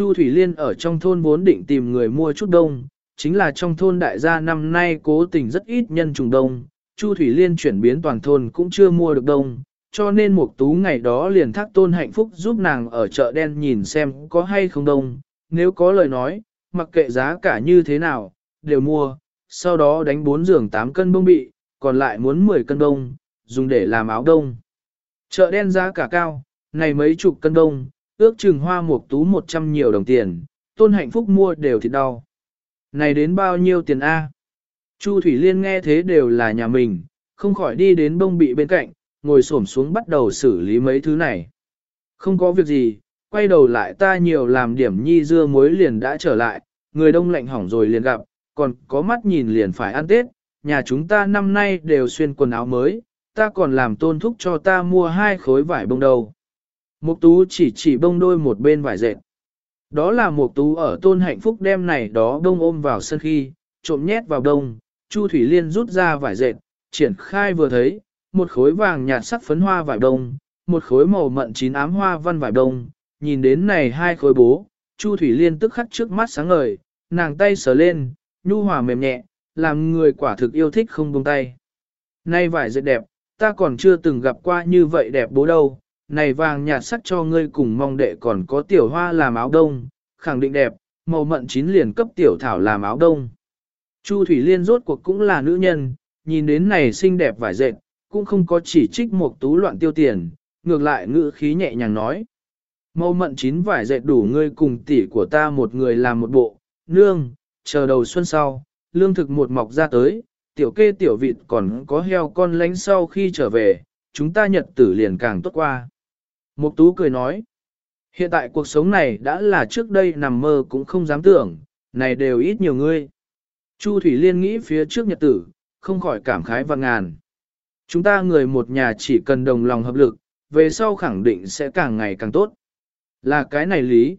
Chu Thủy Liên ở trong thôn vốn định tìm người mua chút đông, chính là trong thôn đại gia năm nay cố tình rất ít nhân trùng đông, Chu Thủy Liên chuyển biến toàn thôn cũng chưa mua được đông, cho nên Mục Tú ngày đó liền thác tôn hạnh phúc giúp nàng ở chợ đen nhìn xem có hay không đông, nếu có lời nói, mặc kệ giá cả như thế nào, đều mua, sau đó đánh 4 giường 8 cân bông bị, còn lại muốn 10 cân đông, dùng để làm áo đông. Chợ đen giá cả cao, này mấy chục cân đông, ước chừng hoa Mục Tú 100 nhiều đồng tiền, tôn hạnh phúc mua đều thịt đau. Này đến bao nhiêu tiền A? Chu Thủy Liên nghe thế đều là nhà mình, không khỏi đi đến bông bị bên cạnh, ngồi xổm xuống bắt đầu xử lý mấy thứ này. Không có việc gì, quay đầu lại ta nhiều làm điểm nhi dưa muối liền đã trở lại, người đông lạnh hỏng rồi liền gặp, còn có mắt nhìn liền phải ăn Tết, nhà chúng ta năm nay đều xuyên quần áo mới, ta còn làm tôn thúc cho ta mua hai khối vải bông đầu. Mục tú chỉ chỉ bông đôi một bên vải dệt. Đó là mục tú ở tôn hạnh phúc đem này đó đông ôm vào sân khi, trộm nhét vào đông, Chu Thủy Liên rút ra vải dệt, triển khai vừa thấy, một khối vàng nhạt sắc phấn hoa vải đông, một khối màu mận chín ám hoa văn vải đông, nhìn đến này hai khối bố, Chu Thủy Liên tức khắc trước mắt sáng ngời, nàng tay sờ lên, nhu hòa mềm nhẹ, làm người quả thực yêu thích không buông tay. Nay vải dệt đẹp, ta còn chưa từng gặp qua như vậy đẹp bố đâu, này vàng nhạt sắc cho ngươi cùng mong đệ còn có tiểu hoa làm áo đông, khẳng định đẹp, màu mận chín liền cấp tiểu thảo làm áo đông. Chu Thủy Liên rốt cuộc cũng là nữ nhân, nhìn đến này xinh đẹp vải dệt, cũng không có chỉ trích một tú loạn tiêu tiền, ngược lại ngữ khí nhẹ nhàng nói. Màu mận chín vải dệt đủ ngươi cùng tỷ của ta một người làm một bộ, nương, chờ đầu xuân sau, lương thực một mọc ra tới, tiểu kê tiểu vịt còn có heo con lánh sau khi trở về, chúng ta nhật tử liền càng tốt qua. Mục tú cười nói, hiện tại cuộc sống này đã là trước đây nằm mơ cũng không dám tưởng, này đều ít nhiều ngươi. Chu Thủy Liên nghĩ phía trước nhật tử, không khỏi cảm khái và ngàn. Chúng ta người một nhà chỉ cần đồng lòng hợp lực, về sau khẳng định sẽ càng ngày càng tốt. Là cái này lý.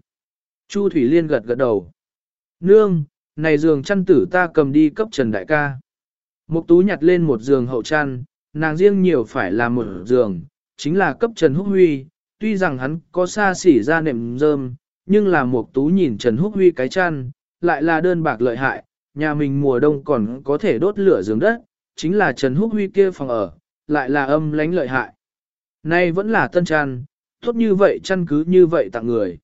Chu Thủy Liên gật gật đầu. Nương, này giường chăn tử ta cầm đi cấp Trần Đại ca. Mục tú nhặt lên một giường hậu chăn, nàng riêng nhiều phải là một giường, chính là cấp Trần Húc Huy, tuy rằng hắn có xa xỉ ra nệm rơm, nhưng là mục tú nhìn Trần Húc Huy cái chăn, lại là đơn bạc lợi hại, nhà mình mùa đông còn có thể đốt lửa giường đất, chính là Trần Húc Huy kia phòng ở, lại là âm lánh lợi hại. Nay vẫn là tân chăn, tốt như vậy chăn cứ như vậy tặng người.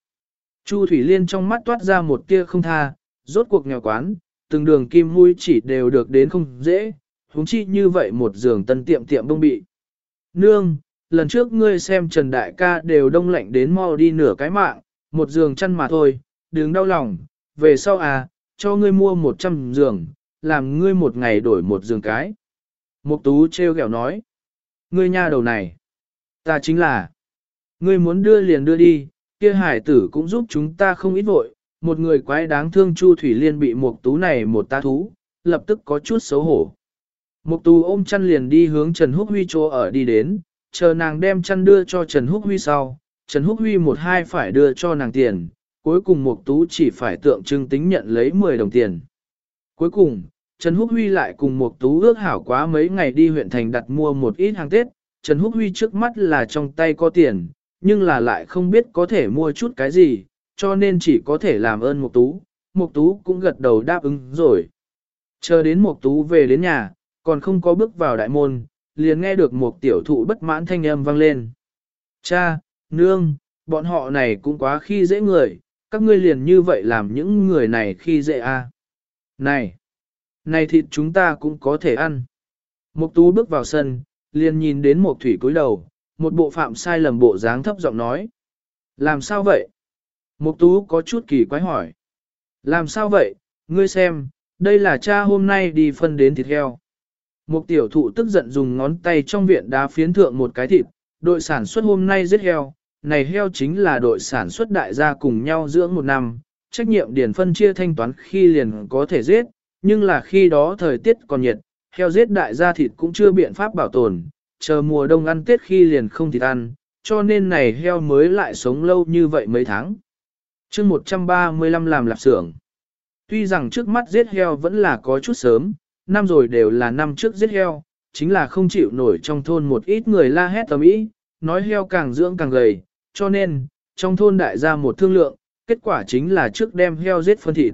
Chu Thủy Liên trong mắt toát ra một tia không tha, rốt cuộc nghèo quán, từng đường kim mũi chỉ đều được đến không dễ, huống chi như vậy một giường tân tiệm tiệm bông bị. Nương, lần trước ngươi xem Trần Đại ca đều đông lạnh đến mau đi nửa cái mạng, một giường chăn mà thôi, đừng đau lòng, về sau à, cho ngươi mua một trăm giường, làm ngươi một ngày đổi một giường cái. Mục tú treo ghẹo nói, ngươi nha đầu này, ta chính là, ngươi muốn đưa liền đưa đi, kia hải tử cũng giúp chúng ta không ít vội, một người quái đáng thương Chu Thủy Liên bị mục tú này một ta thú, lập tức có chút xấu hổ. Mục tú ôm chăn liền đi hướng Trần Húc Huy chỗ ở đi đến, chờ nàng đem chăn đưa cho Trần Húc Huy sau, Trần Húc Huy một hai phải đưa cho nàng tiền, cuối cùng Mục Tú chỉ phải tượng trưng tính nhận lấy 10 đồng tiền. Cuối cùng, Trần Húc Huy lại cùng Mục Tú ước hảo quá mấy ngày đi huyện thành đặt mua một ít hàng Tết, Trần Húc Huy trước mắt là trong tay có tiền, nhưng là lại không biết có thể mua chút cái gì, cho nên chỉ có thể làm ơn Mục Tú, Mục Tú cũng gật đầu đáp ứng rồi. Chờ đến Mục Tú về đến nhà, còn không có bước vào đại môn, liền nghe được một tiểu thụ bất mãn thanh âm vang lên. Cha, nương, bọn họ này cũng quá khi dễ người, các ngươi liền như vậy làm những người này khi dễ a. À. Này, này thịt chúng ta cũng có thể ăn. Mục tú bước vào sân, liền nhìn đến một thủy cúi đầu, một bộ phạm sai lầm bộ dáng thấp giọng nói. Làm sao vậy? Mục tú có chút kỳ quái hỏi. Làm sao vậy, ngươi xem, đây là cha hôm nay đi phân đến thịt heo. Một tiểu thụ tức giận dùng ngón tay trong viện đá phiến thượng một cái thịt, đội sản xuất hôm nay giết heo, này heo chính là đội sản xuất đại gia cùng nhau dưỡng một năm, trách nhiệm điển phân chia thanh toán khi liền có thể giết, nhưng là khi đó thời tiết còn nhiệt, heo giết đại gia thịt cũng chưa biện pháp bảo tồn, chờ mùa đông ăn tết khi liền không thịt ăn, cho nên này heo mới lại sống lâu như vậy mấy tháng. chương 135 làm lạp xưởng. Tuy rằng trước mắt giết heo vẫn là có chút sớm, năm rồi đều là năm trước giết heo, chính là không chịu nổi trong thôn một ít người la hét tầm ý, nói heo càng dưỡng càng gầy, cho nên, trong thôn đại gia một thương lượng, kết quả chính là trước đem heo giết phân thịt.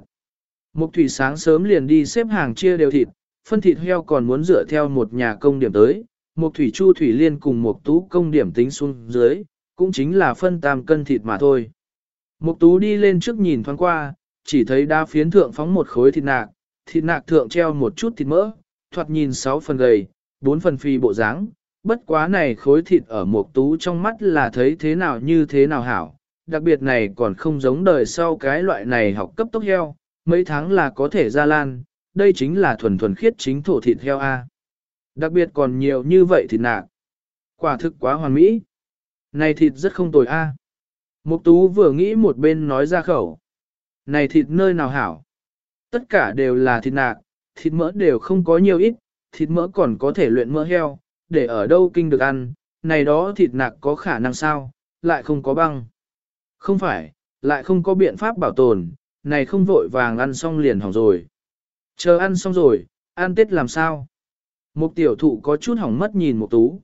Mục thủy sáng sớm liền đi xếp hàng chia đều thịt, phân thịt heo còn muốn dựa theo một nhà công điểm tới, Mục thủy chu thủy liên cùng Mục tú công điểm tính xuống dưới, cũng chính là phân tam cân thịt mà thôi. Mục tú đi lên trước nhìn thoáng qua, chỉ thấy đa phiến thượng phóng một khối thịt nạc, thịt nạc thượng treo một chút thịt mỡ, thoạt nhìn sáu phần gầy, bốn phần phi bộ dáng. Bất quá này khối thịt ở mục tú trong mắt là thấy thế nào như thế nào hảo, đặc biệt này còn không giống đời sau cái loại này học cấp tốc heo, mấy tháng là có thể ra lan, đây chính là thuần thuần khiết chính thổ thịt heo A. Đặc biệt còn nhiều như vậy thịt nạc. Quả thực quá hoàn mỹ. Này thịt rất không tồi A. Mục tú vừa nghĩ một bên nói ra khẩu. Này thịt nơi nào hảo? Tất cả đều là thịt nạc, thịt mỡ đều không có nhiều ít, thịt mỡ còn có thể luyện mỡ heo, để ở đâu kinh được ăn, này đó thịt nạc có khả năng sao, lại không có băng. Không phải, lại không có biện pháp bảo tồn, này không vội vàng ăn xong liền hỏng rồi. Chờ ăn xong rồi, ăn tết làm sao? Một tiểu thụ có chút hỏng mất nhìn một tú.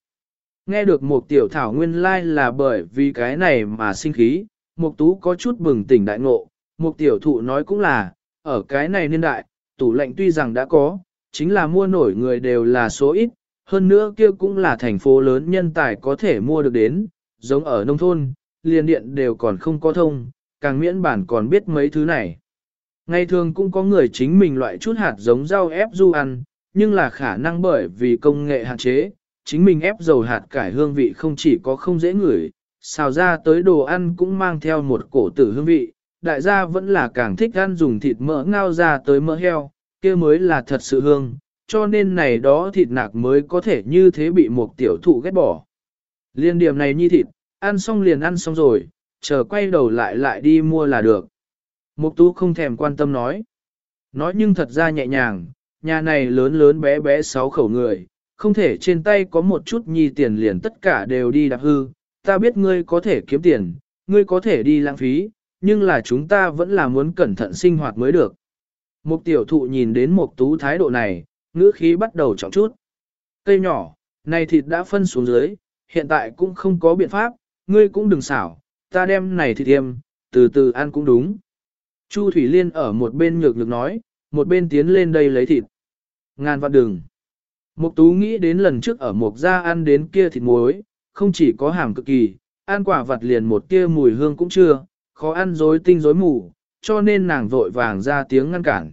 Nghe được một tiểu thảo nguyên lai là bởi vì cái này mà sinh khí, một tú có chút bừng tỉnh đại ngộ. Một tiểu thụ nói cũng là, ở cái này niên đại, tủ lạnh tuy rằng đã có, chính là mua nổi người đều là số ít, hơn nữa kia cũng là thành phố lớn nhân tài có thể mua được đến, giống ở nông thôn, liền điện đều còn không có thông, càng miễn bản còn biết mấy thứ này. Ngày thường cũng có người chính mình loại chút hạt giống rau ép du ăn, nhưng là khả năng bởi vì công nghệ hạn chế, chính mình ép dầu hạt cải hương vị không chỉ có không dễ ngửi, xào ra tới đồ ăn cũng mang theo một cổ tử hương vị, đại gia vẫn là càng thích ăn dùng thịt mỡ ngao ra tới mỡ heo, kia mới là thật sự hương, cho nên này đó thịt nạc mới có thể như thế bị một tiểu thụ ghét bỏ. Liên điểm này như thịt, ăn xong liền ăn xong rồi, chờ quay đầu lại lại đi mua là được. Mục tú không thèm quan tâm nói. Nói nhưng thật ra nhẹ nhàng, nhà này lớn lớn bé bé sáu khẩu người, không thể trên tay có một chút nhi tiền liền tất cả đều đi đạp hư. Ta biết ngươi có thể kiếm tiền, ngươi có thể đi lãng phí, nhưng là chúng ta vẫn là muốn cẩn thận sinh hoạt mới được. Mục tiểu thụ nhìn đến mục tú thái độ này, ngữ khí bắt đầu trọng chút. Cây nhỏ, này thịt đã phân xuống dưới, hiện tại cũng không có biện pháp, ngươi cũng đừng xảo, ta đem này thịt tiêm, từ từ ăn cũng đúng. Chu Thủy Liên ở một bên nhược nhược nói, một bên tiến lên đây lấy thịt. Ngàn vạn đừng. Mục tú nghĩ đến lần trước ở mục gia ăn đến kia thịt muối, không chỉ có hàm cực kỳ, ăn quả vật liền một kia mùi hương cũng chưa, khó ăn rối tinh rối mù, cho nên nàng vội vàng ra tiếng ngăn cản.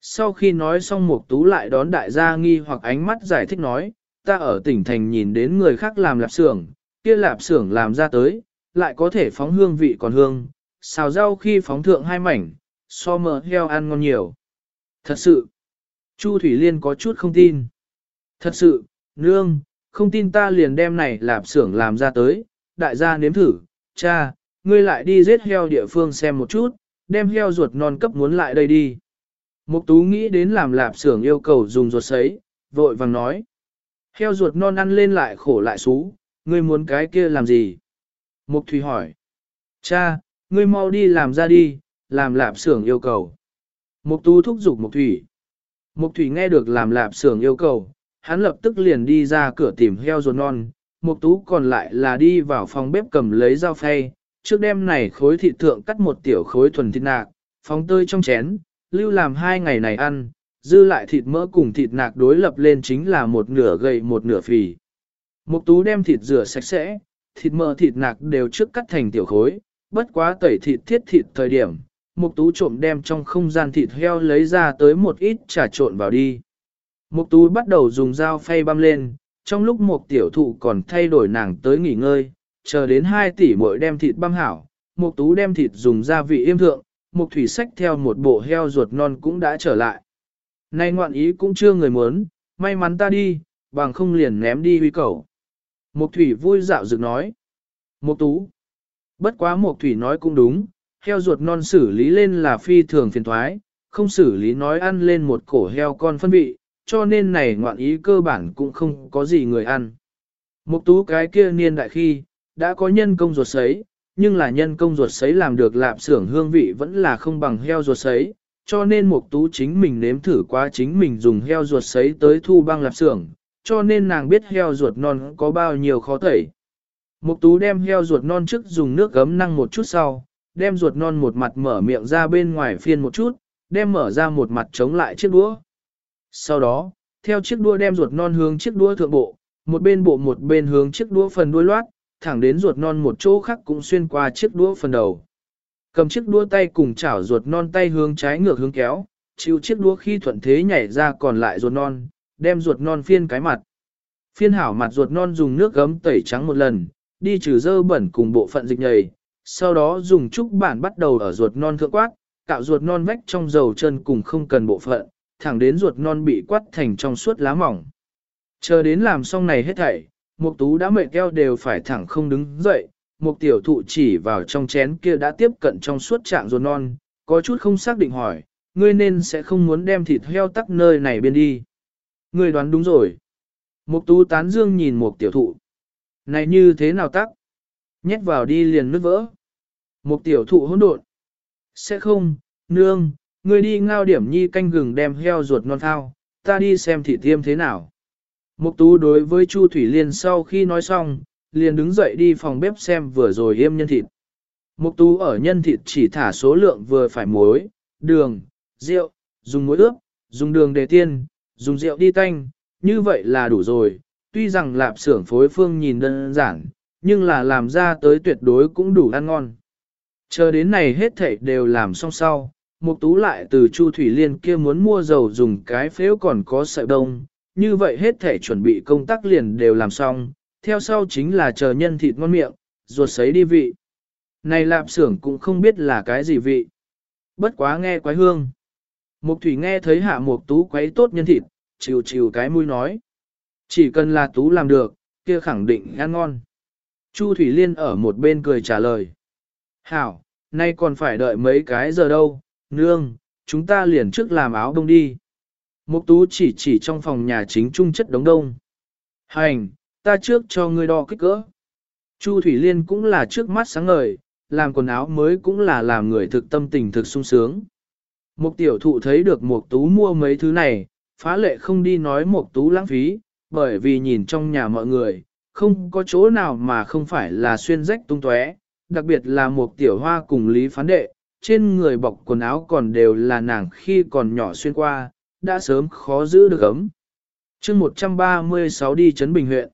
Sau khi nói xong mục tú lại đón đại gia nghi hoặc ánh mắt giải thích nói, ta ở tỉnh thành nhìn đến người khác làm lạp xưởng, kia lạp xưởng làm ra tới, lại có thể phóng hương vị còn hương, xào rau khi phóng thượng hai mảnh, so mỡ heo ăn ngon nhiều. Thật sự, Chu Thủy Liên có chút không tin. Thật sự, nương, không tin ta liền đem này lạp xưởng làm ra tới, đại gia nếm thử, cha, ngươi lại đi giết heo địa phương xem một chút, đem heo ruột non cấp muốn lại đây đi. Mục tú nghĩ đến làm lạp xưởng yêu cầu dùng ruột sấy, vội vàng nói. Heo ruột non ăn lên lại khổ lại xú, ngươi muốn cái kia làm gì? Mục Thủy hỏi. Cha, ngươi mau đi làm ra đi, làm lạp xưởng yêu cầu. Mục tú thúc giục Mục Thủy. Mục Thủy nghe được làm lạp xưởng yêu cầu, hắn lập tức liền đi ra cửa tìm heo ruột non. Mục tú còn lại là đi vào phòng bếp cầm lấy dao phay, trước đêm này khối thịt thượng cắt một tiểu khối thuần thịt nạc, phóng tơi trong chén, lưu làm hai ngày này ăn, dư lại thịt mỡ cùng thịt nạc đối lập lên chính là một nửa gầy một nửa phì. Mục tú đem thịt rửa sạch sẽ, thịt mỡ thịt nạc đều trước cắt thành tiểu khối, bất quá tẩy thịt thiết thịt thời điểm, mục tú trộm đem trong không gian thịt heo lấy ra tới một ít trà trộn vào đi. Mục tú bắt đầu dùng dao phay băm lên, trong lúc một tiểu thụ còn thay đổi nàng tới nghỉ ngơi, chờ đến 2 tỷ mỗi đem thịt băm hảo, mục tú đem thịt dùng gia vị yêm thượng, mục thủy sách theo một bộ heo ruột non cũng đã trở lại. Nay ngoạn ý cũng chưa người muốn, may mắn ta đi, bằng không liền ném đi huy cầu. Mục thủy vui dạo dựng nói. Mục tú. Bất quá mục thủy nói cũng đúng, heo ruột non xử lý lên là phi thường phiền thoái, không xử lý nói ăn lên một cổ heo con phân vị, cho nên này ngoạn ý cơ bản cũng không có gì người ăn. Mục tú cái kia niên đại khi, đã có nhân công ruột sấy, nhưng là nhân công ruột sấy làm được lạp xưởng hương vị vẫn là không bằng heo ruột sấy, cho nên mục tú chính mình nếm thử qua chính mình dùng heo ruột sấy tới thu băng lạp xưởng, cho nên nàng biết heo ruột non có bao nhiêu khó tẩy. Mục tú đem heo ruột non trước dùng nước gấm năng một chút sau, đem ruột non một mặt mở miệng ra bên ngoài phiên một chút, đem mở ra một mặt chống lại chiếc đũa. Sau đó, theo chiếc đũa đem ruột non hướng chiếc đũa thượng bộ, một bên bộ một bên hướng chiếc đũa phần đuôi loát, thẳng đến ruột non một chỗ khác cũng xuyên qua chiếc đũa phần đầu. Cầm chiếc đũa tay cùng chảo ruột non tay hướng trái ngược hướng kéo, chịu chiếc đũa khi thuận thế nhảy ra còn lại ruột non, đem ruột non phiên cái mặt. Phiên hảo mặt ruột non dùng nước gấm tẩy trắng một lần, đi trừ dơ bẩn cùng bộ phận dịch nhầy, sau đó dùng trúc bản bắt đầu ở ruột non thượng quát, cạo ruột non vách trong dầu chân cùng không cần bộ phận, thẳng đến ruột non bị quát thành trong suốt lá mỏng. Chờ đến làm xong này hết thảy, Mục tú đã mệt keo đều phải thẳng không đứng dậy, Mục tiểu thụ chỉ vào trong chén kia đã tiếp cận trong suốt trạng ruột non, có chút không xác định hỏi, ngươi nên sẽ không muốn đem thịt heo tắc nơi này bên đi. Ngươi đoán đúng rồi. Mục tú tán dương nhìn mục tiểu thụ. Này như thế nào tắc? Nhét vào đi liền nứt vỡ. Mục tiểu thụ hỗn độn. Sẽ không, nương, ngươi đi ngao điểm nhi canh gừng đem heo ruột non thao, ta đi xem thịt tiêm thế nào. Mục tú đối với Chu Thủy Liên sau khi nói xong, liền đứng dậy đi phòng bếp xem vừa rồi yêm nhân thịt. Mục tú ở nhân thịt chỉ thả số lượng vừa phải muối, đường, rượu, dùng muối ướp, dùng đường để tiên, dùng rượu đi tanh, như vậy là đủ rồi. Tuy rằng lạp xưởng phối phương nhìn đơn giản, nhưng là làm ra tới tuyệt đối cũng đủ ăn ngon. Chờ đến này hết thảy đều làm xong sau, Mục Tú lại từ Chu Thủy Liên kia muốn mua dầu dùng cái phếu còn có sợi đông, như vậy hết thể chuẩn bị công tác liền đều làm xong, theo sau chính là chờ nhân thịt ngon miệng, ruột sấy đi vị. Này lạp xưởng cũng không biết là cái gì vị. Bất quá nghe quái hương. Mục thủy nghe thấy hạ mục tú quấy tốt nhân thịt, chiều chiều cái mũi nói. Chỉ cần là tú làm được, kia khẳng định ăn ngon. Chu Thủy Liên ở một bên cười trả lời. Hảo, nay còn phải đợi mấy cái giờ đâu, nương, chúng ta liền trước làm áo đông đi. Mục tú chỉ chỉ trong phòng nhà chính trung chất đống đông. Hành, ta trước cho ngươi đo kích cỡ. Chu Thủy Liên cũng là trước mắt sáng ngời, làm quần áo mới cũng là làm người thực tâm tình thực sung sướng. Mục tiểu thụ thấy được mục tú mua mấy thứ này, phá lệ không đi nói mục tú lãng phí, bởi vì nhìn trong nhà mọi người, không có chỗ nào mà không phải là xuyên rách tung tóe, đặc biệt là mục tiểu hoa cùng lý phán đệ, trên người bọc quần áo còn đều là nàng khi còn nhỏ xuyên qua, đã sớm khó giữ được ấm. chương 136 đi Trấn Bình huyện.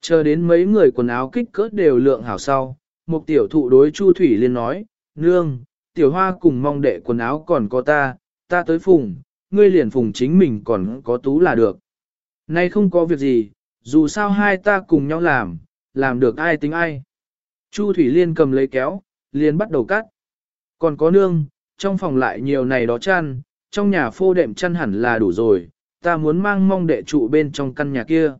Chờ đến mấy người quần áo kích cỡ đều lượng hảo sau, một tiểu thụ đối Chu Thủy Liên nói, Nương, tiểu hoa cùng mong đệ quần áo còn có ta, ta tới phùng, ngươi liền phùng chính mình còn có tú là được. Nay không có việc gì, dù sao hai ta cùng nhau làm, làm được ai tính ai. Chu Thủy Liên cầm lấy kéo, liền bắt đầu cắt. Còn có nương, trong phòng lại nhiều này đó chăn, trong nhà phô đệm chăn hẳn là đủ rồi, ta muốn mang mong đệ trụ bên trong căn nhà kia.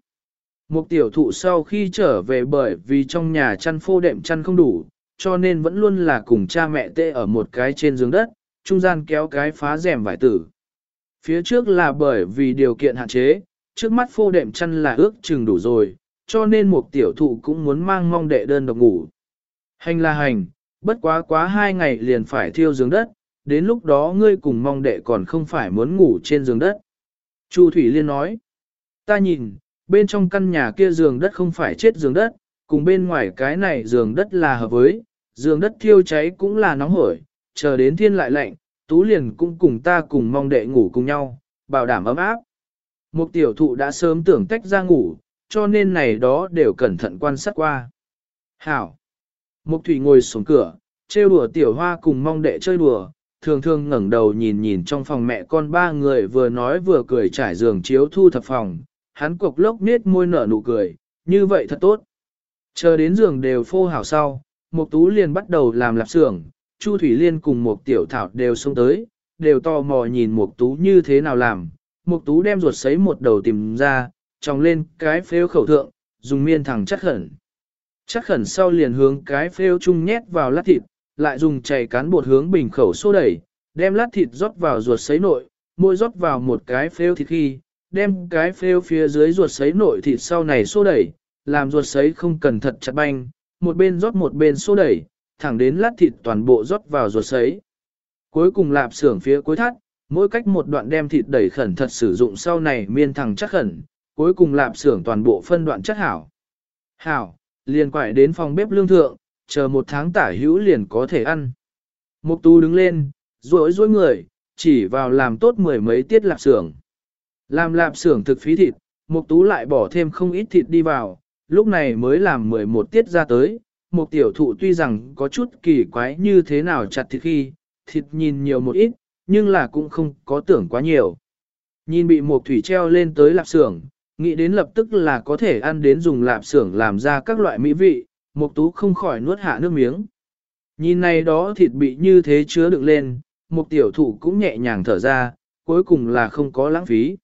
Một tiểu thụ sau khi trở về bởi vì trong nhà chăn phô đệm chăn không đủ, cho nên vẫn luôn là cùng cha mẹ tê ở một cái trên giường đất, trung gian kéo cái phá rèm vải tử. Phía trước là bởi vì điều kiện hạn chế, trước mắt phô đệm chăn là ước chừng đủ rồi, cho nên một tiểu thụ cũng muốn mang mong đệ đơn độc ngủ. Hành là hành, bất quá quá hai ngày liền phải thiêu giường đất, đến lúc đó ngươi cùng mong đệ còn không phải muốn ngủ trên giường đất. Chu Thủy Liên nói, ta nhìn, bên trong căn nhà kia giường đất không phải chết giường đất, cùng bên ngoài cái này giường đất là hợp với, giường đất thiêu cháy cũng là nóng hổi, chờ đến thiên lại lạnh, tú liền cũng cùng ta cùng mong đệ ngủ cùng nhau, bảo đảm ấm áp. Một tiểu thụ đã sớm tưởng tách ra ngủ, cho nên này đó đều cẩn thận quan sát qua. Hảo! Mục thủy ngồi xuống cửa, trêu đùa tiểu hoa cùng mong đệ chơi đùa, thường thường ngẩng đầu nhìn nhìn trong phòng mẹ con ba người vừa nói vừa cười trải giường chiếu thu thập phòng, hắn cục lốc nết môi nở nụ cười, như vậy thật tốt. Chờ đến giường đều phô hảo sau, Mục Tú liền bắt đầu làm lạp xưởng, Chu Thủy Liên cùng một tiểu thảo đều xông tới, đều tò mò nhìn Mục Tú như thế nào làm. Mục Tú đem ruột sấy một đầu tìm ra, tròng lên cái phếu khẩu thượng, dùng miên thẳng chắc khẩn. Chắc khẩn sau liền hướng cái phếu chung nhét vào lát thịt, lại dùng chày cán bột hướng bình khẩu xô đẩy, đem lát thịt rót vào ruột sấy nội, môi rót vào một cái phêu thịt khi, đem cái phêu phía dưới ruột sấy nội thịt sau này xô đẩy, làm ruột sấy không cần thật chặt banh, một bên rót một bên xô đẩy, thẳng đến lát thịt toàn bộ rót vào ruột sấy. Cuối cùng lạp xưởng phía cuối thắt, mỗi cách một đoạn đem thịt đẩy khẩn thật sử dụng sau này miên thẳng chắc khẩn, cuối cùng lạp xưởng toàn bộ phân đoạn chất hảo. Hảo, liền quải đến phòng bếp lương thượng, chờ một tháng tả hữu liền có thể ăn. Mục tú đứng lên, rối rối người, chỉ vào làm tốt mười mấy tiết lạp xưởng. Làm lạp xưởng thực phí thịt, mục tú lại bỏ thêm không ít thịt đi vào, lúc này mới làm 11 tiết ra tới. Mục tiểu thụ tuy rằng có chút kỳ quái như thế nào chặt thịt khi, thịt nhìn nhiều một ít, nhưng là cũng không có tưởng quá nhiều. Nhìn bị mục thủy treo lên tới lạp xưởng, nghĩ đến lập tức là có thể ăn đến dùng lạp xưởng làm ra các loại mỹ vị, Mục tú không khỏi nuốt hạ nước miếng. Nhìn này đó thịt bị như thế chứa đựng lên, mục tiểu thủ cũng nhẹ nhàng thở ra, cuối cùng là không có lãng phí.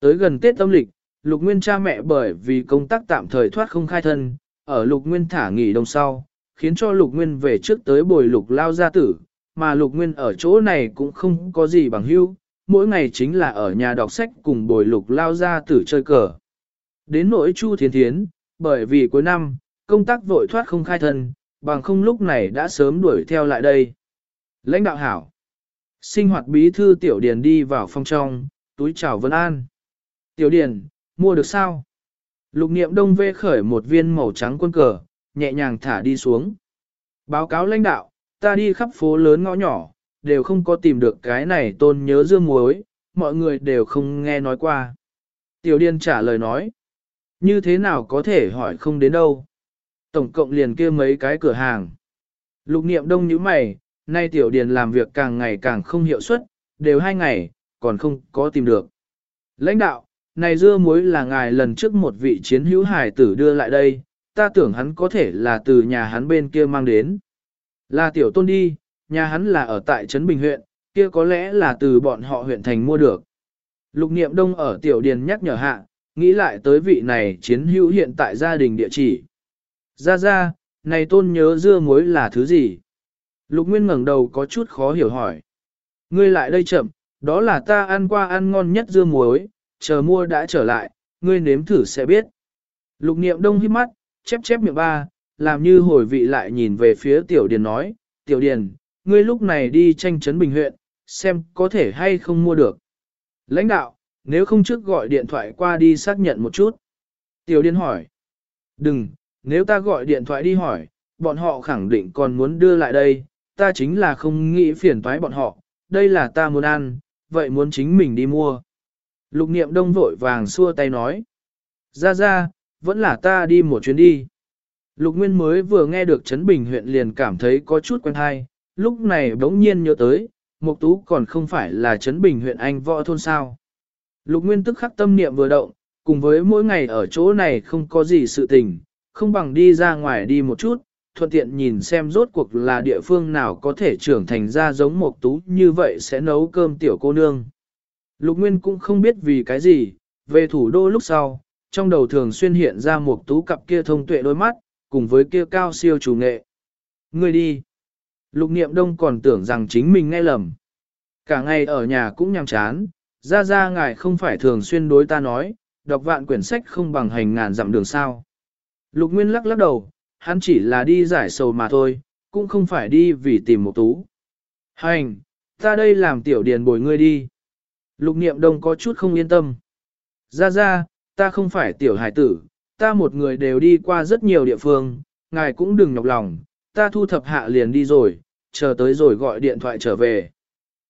Tới gần Tết âm lịch, Lục Nguyên cha mẹ bởi vì công tác tạm thời thoát không khai thân, ở Lục Nguyên thả nghỉ đông sau, khiến cho Lục Nguyên về trước tới bồi Lục lao gia tử, mà Lục Nguyên ở chỗ này cũng không có gì bằng hữu, mỗi ngày chính là ở nhà đọc sách cùng bồi Lục lao gia tử chơi cờ. Đến nỗi Chu Thiên Thiến, bởi vì cuối năm, công tác vội thoát không khai thân, bằng không lúc này đã sớm đuổi theo lại đây. Lãnh đạo hảo. Sinh hoạt bí thư Tiểu Điền đi vào phòng trong, túi chào Vân An. Tiểu Điền, mua được sao? Lục niệm đông vê khởi một viên màu trắng quân cờ, nhẹ nhàng thả đi xuống. Báo cáo lãnh đạo, ta đi khắp phố lớn ngõ nhỏ, đều không có tìm được cái này tôn nhớ dương muối, mọi người đều không nghe nói qua. Tiểu Điền trả lời nói, như thế nào có thể hỏi không đến đâu. Tổng cộng liền kia mấy cái cửa hàng. Lục niệm đông như mày, nay tiểu điền làm việc càng ngày càng không hiệu suất, đều hai ngày, còn không có tìm được. Lãnh đạo, này dưa muối là ngài lần trước một vị chiến hữu hải tử đưa lại đây, ta tưởng hắn có thể là từ nhà hắn bên kia mang đến. Là tiểu tôn đi, nhà hắn là ở tại Trấn Bình huyện, kia có lẽ là từ bọn họ huyện thành mua được. Lục niệm đông ở tiểu điền nhắc nhở hạ, nghĩ lại tới vị này chiến hữu hiện tại gia đình địa chỉ. Ra ra, này tôn nhớ dưa muối là thứ gì? Lục Nguyên ngẩng đầu có chút khó hiểu hỏi. Ngươi lại đây chậm, đó là ta ăn qua ăn ngon nhất dưa muối, chờ mua đã trở lại, ngươi nếm thử sẽ biết. Lục niệm đông hít mắt, chép chép miệng ba, làm như hồi vị lại nhìn về phía tiểu điền nói, tiểu điền, ngươi lúc này đi tranh chấn bình huyện, xem có thể hay không mua được. Lãnh đạo, nếu không trước gọi điện thoại qua đi xác nhận một chút. Tiểu điền hỏi, đừng, nếu ta gọi điện thoại đi hỏi, bọn họ khẳng định còn muốn đưa lại đây, ta chính là không nghĩ phiền toái bọn họ, đây là ta muốn ăn, vậy muốn chính mình đi mua. Lục niệm đông vội vàng xua tay nói. Ra ra, vẫn là ta đi một chuyến đi. Lục Nguyên mới vừa nghe được Trấn Bình huyện liền cảm thấy có chút quen hay, lúc này bỗng nhiên nhớ tới, Mục Tú còn không phải là Trấn Bình huyện anh võ thôn sao. Lục Nguyên tức khắc tâm niệm vừa động, cùng với mỗi ngày ở chỗ này không có gì sự tình, không bằng đi ra ngoài đi một chút, thuận tiện nhìn xem rốt cuộc là địa phương nào có thể trưởng thành ra giống một tú như vậy sẽ nấu cơm tiểu cô nương. Lục Nguyên cũng không biết vì cái gì, về thủ đô lúc sau, trong đầu thường xuyên hiện ra một tú cặp kia thông tuệ đôi mắt, cùng với kia cao siêu chủ nghệ. Người đi. Lục Niệm Đông còn tưởng rằng chính mình nghe lầm. Cả ngày ở nhà cũng nhàm chán, ra ra ngài không phải thường xuyên đối ta nói, đọc vạn quyển sách không bằng hành ngàn dặm đường sao. Lục Nguyên lắc lắc đầu, hắn chỉ là đi giải sầu mà thôi, cũng không phải đi vì tìm một tú. Hành, ta đây làm tiểu điền bồi ngươi đi. Lục niệm đông có chút không yên tâm. Ra ra, ta không phải tiểu hải tử, ta một người đều đi qua rất nhiều địa phương, ngài cũng đừng nhọc lòng, ta thu thập hạ liền đi rồi, chờ tới rồi gọi điện thoại trở về.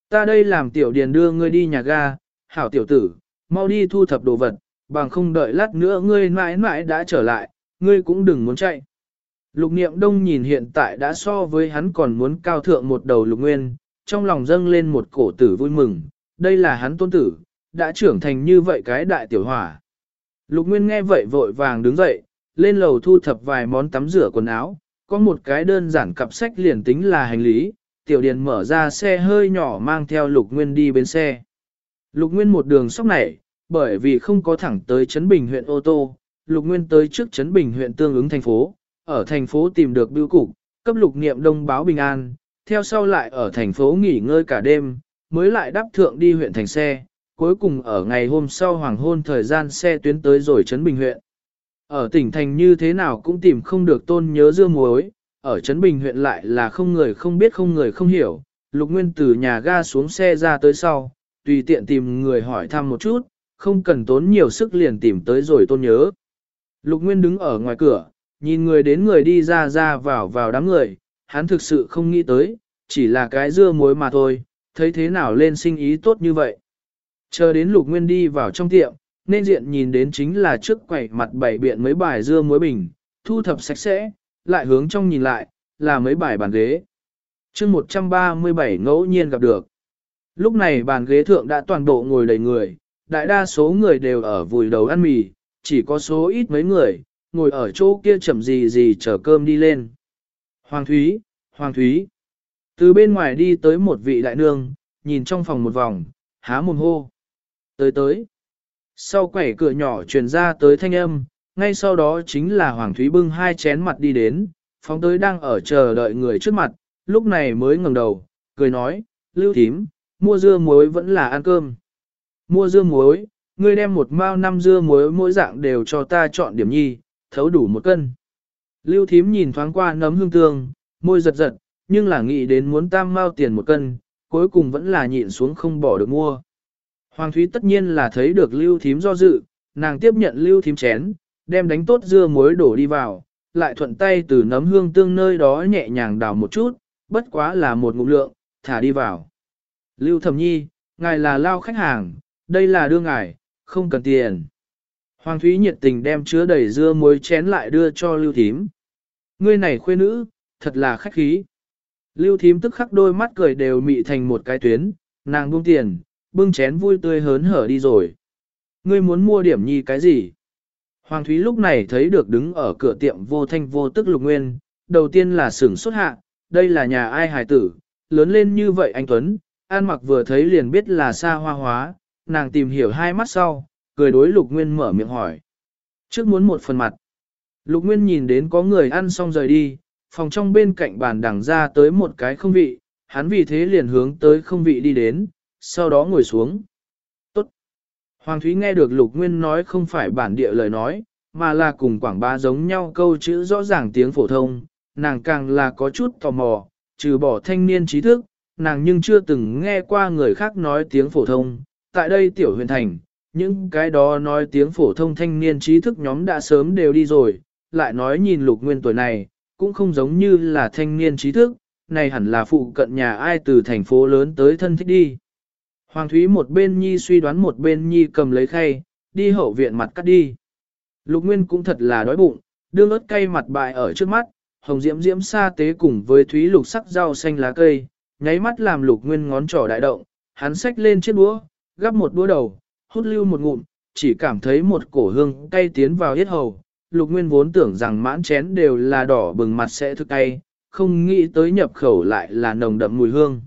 Ta đây làm tiểu điền đưa ngươi đi nhà ga, hảo tiểu tử, mau đi thu thập đồ vật, bằng không đợi lát nữa ngươi mãi mãi đã trở lại, ngươi cũng đừng muốn chạy. Lục niệm đông nhìn hiện tại đã so với hắn còn muốn cao thượng một đầu lục nguyên, trong lòng dâng lên một cổ tử vui mừng, đây là hắn tôn tử, đã trưởng thành như vậy cái đại tiểu hỏa. Lục nguyên nghe vậy vội vàng đứng dậy, lên lầu thu thập vài món tắm rửa quần áo, có một cái đơn giản cặp sách liền tính là hành lý, tiểu điền mở ra xe hơi nhỏ mang theo lục nguyên đi bên xe. Lục nguyên một đường sóc nảy, bởi vì không có thẳng tới Trấn Bình huyện ô tô, Lục Nguyên tới trước Trấn Bình huyện tương ứng thành phố, ở thành phố tìm được bưu cục, cấp lục niệm đông báo bình an, theo sau lại ở thành phố nghỉ ngơi cả đêm, mới lại đáp thượng đi huyện thành xe, cuối cùng ở ngày hôm sau hoàng hôn thời gian xe tuyến tới rồi Trấn Bình huyện. Ở tỉnh thành như thế nào cũng tìm không được tôn nhớ dưa muối, ở Trấn Bình huyện lại là không người không biết không người không hiểu, Lục Nguyên từ nhà ga xuống xe ra tới sau, tùy tiện tìm người hỏi thăm một chút, không cần tốn nhiều sức liền tìm tới rồi tôn nhớ. Lục Nguyên đứng ở ngoài cửa, nhìn người đến người đi ra ra vào vào đám người, hắn thực sự không nghĩ tới, chỉ là cái dưa muối mà thôi, thấy thế nào lên sinh ý tốt như vậy. Chờ đến lục nguyên đi vào trong tiệm, nên diện nhìn đến chính là trước quầy mặt bảy biện mấy bài dưa muối bình, thu thập sạch sẽ, lại hướng trong nhìn lại, là mấy bài bàn ghế. chương 137 ngẫu nhiên gặp được. Lúc này bàn ghế thượng đã toàn bộ ngồi đầy người, đại đa số người đều ở vùi đầu ăn mì, chỉ có số ít mấy người, ngồi ở chỗ kia chậm gì gì chờ cơm đi lên. Hoàng Thúy, Hoàng Thúy. Từ bên ngoài đi tới một vị đại nương, nhìn trong phòng một vòng, há mồm hô. Tới tới. Sau quẩy cửa nhỏ truyền ra tới thanh âm, ngay sau đó chính là Hoàng Thúy bưng hai chén mặt đi đến, phóng tới đang ở chờ đợi người trước mặt, lúc này mới ngẩng đầu, cười nói, lưu thím, mua dưa muối vẫn là ăn cơm. Mua dưa muối, ngươi đem một mao năm dưa muối mỗi dạng đều cho ta chọn điểm nhi, thấu đủ một cân. Lưu thím nhìn thoáng qua nấm hương tương, môi giật giật, nhưng là nghĩ đến muốn tam mao tiền một cân, cuối cùng vẫn là nhịn xuống không bỏ được mua. Hoàng Thúy tất nhiên là thấy được lưu thím do dự, nàng tiếp nhận lưu thím chén, đem đánh tốt dưa muối đổ đi vào, lại thuận tay từ nấm hương tương nơi đó nhẹ nhàng đào một chút, bất quá là một ngụm lượng, thả đi vào. Lưu thẩm nhi, ngài là lao khách hàng, đây là đưa ngài, không cần tiền. Hoàng Thúy nhiệt tình đem chứa đầy dưa muối chén lại đưa cho lưu thím. Ngươi này khuê nữ, thật là khách khí. Lưu thím tức khắc đôi mắt cười đều mị thành một cái tuyến, nàng buông tiền, bưng chén vui tươi hớn hở đi rồi. Ngươi muốn mua điểm nhi cái gì? Hoàng Thúy lúc này thấy được đứng ở cửa tiệm vô thanh vô tức lục nguyên, đầu tiên là sửng xuất hạ, đây là nhà ai hài tử, lớn lên như vậy anh Tuấn, an mặc vừa thấy liền biết là xa hoa hóa, nàng tìm hiểu hai mắt sau, cười đối lục nguyên mở miệng hỏi. Trước muốn một phần mặt, lục nguyên nhìn đến có người ăn xong rời đi, phòng trong bên cạnh bàn đằng ra tới một cái không vị, hắn vì thế liền hướng tới không vị đi đến, sau đó ngồi xuống. Tốt. Hoàng Thúy nghe được Lục Nguyên nói không phải bản địa lời nói, mà là cùng quảng bá giống nhau câu chữ rõ ràng tiếng phổ thông, nàng càng là có chút tò mò, trừ bỏ thanh niên trí thức, nàng nhưng chưa từng nghe qua người khác nói tiếng phổ thông. Tại đây tiểu huyền thành, những cái đó nói tiếng phổ thông thanh niên trí thức nhóm đã sớm đều đi rồi, lại nói nhìn lục nguyên tuổi này, cũng không giống như là thanh niên trí thức, này hẳn là phụ cận nhà ai từ thành phố lớn tới thân thích đi. Hoàng Thúy một bên nhi suy đoán một bên nhi cầm lấy khay, đi hậu viện mặt cắt đi. Lục Nguyên cũng thật là đói bụng, đương ớt cay mặt bại ở trước mắt, hồng diễm diễm sa tế cùng với thúy lục sắc rau xanh lá cây, nháy mắt làm Lục Nguyên ngón trỏ đại động, hắn xách lên chiếc đũa, gắp một đũa đầu, hút lưu một ngụm, chỉ cảm thấy một cổ hương cay tiến vào yết hầu. Lục Nguyên vốn tưởng rằng mãn chén đều là đỏ bừng mặt sẽ thức cay, không nghĩ tới nhập khẩu lại là nồng đậm mùi hương.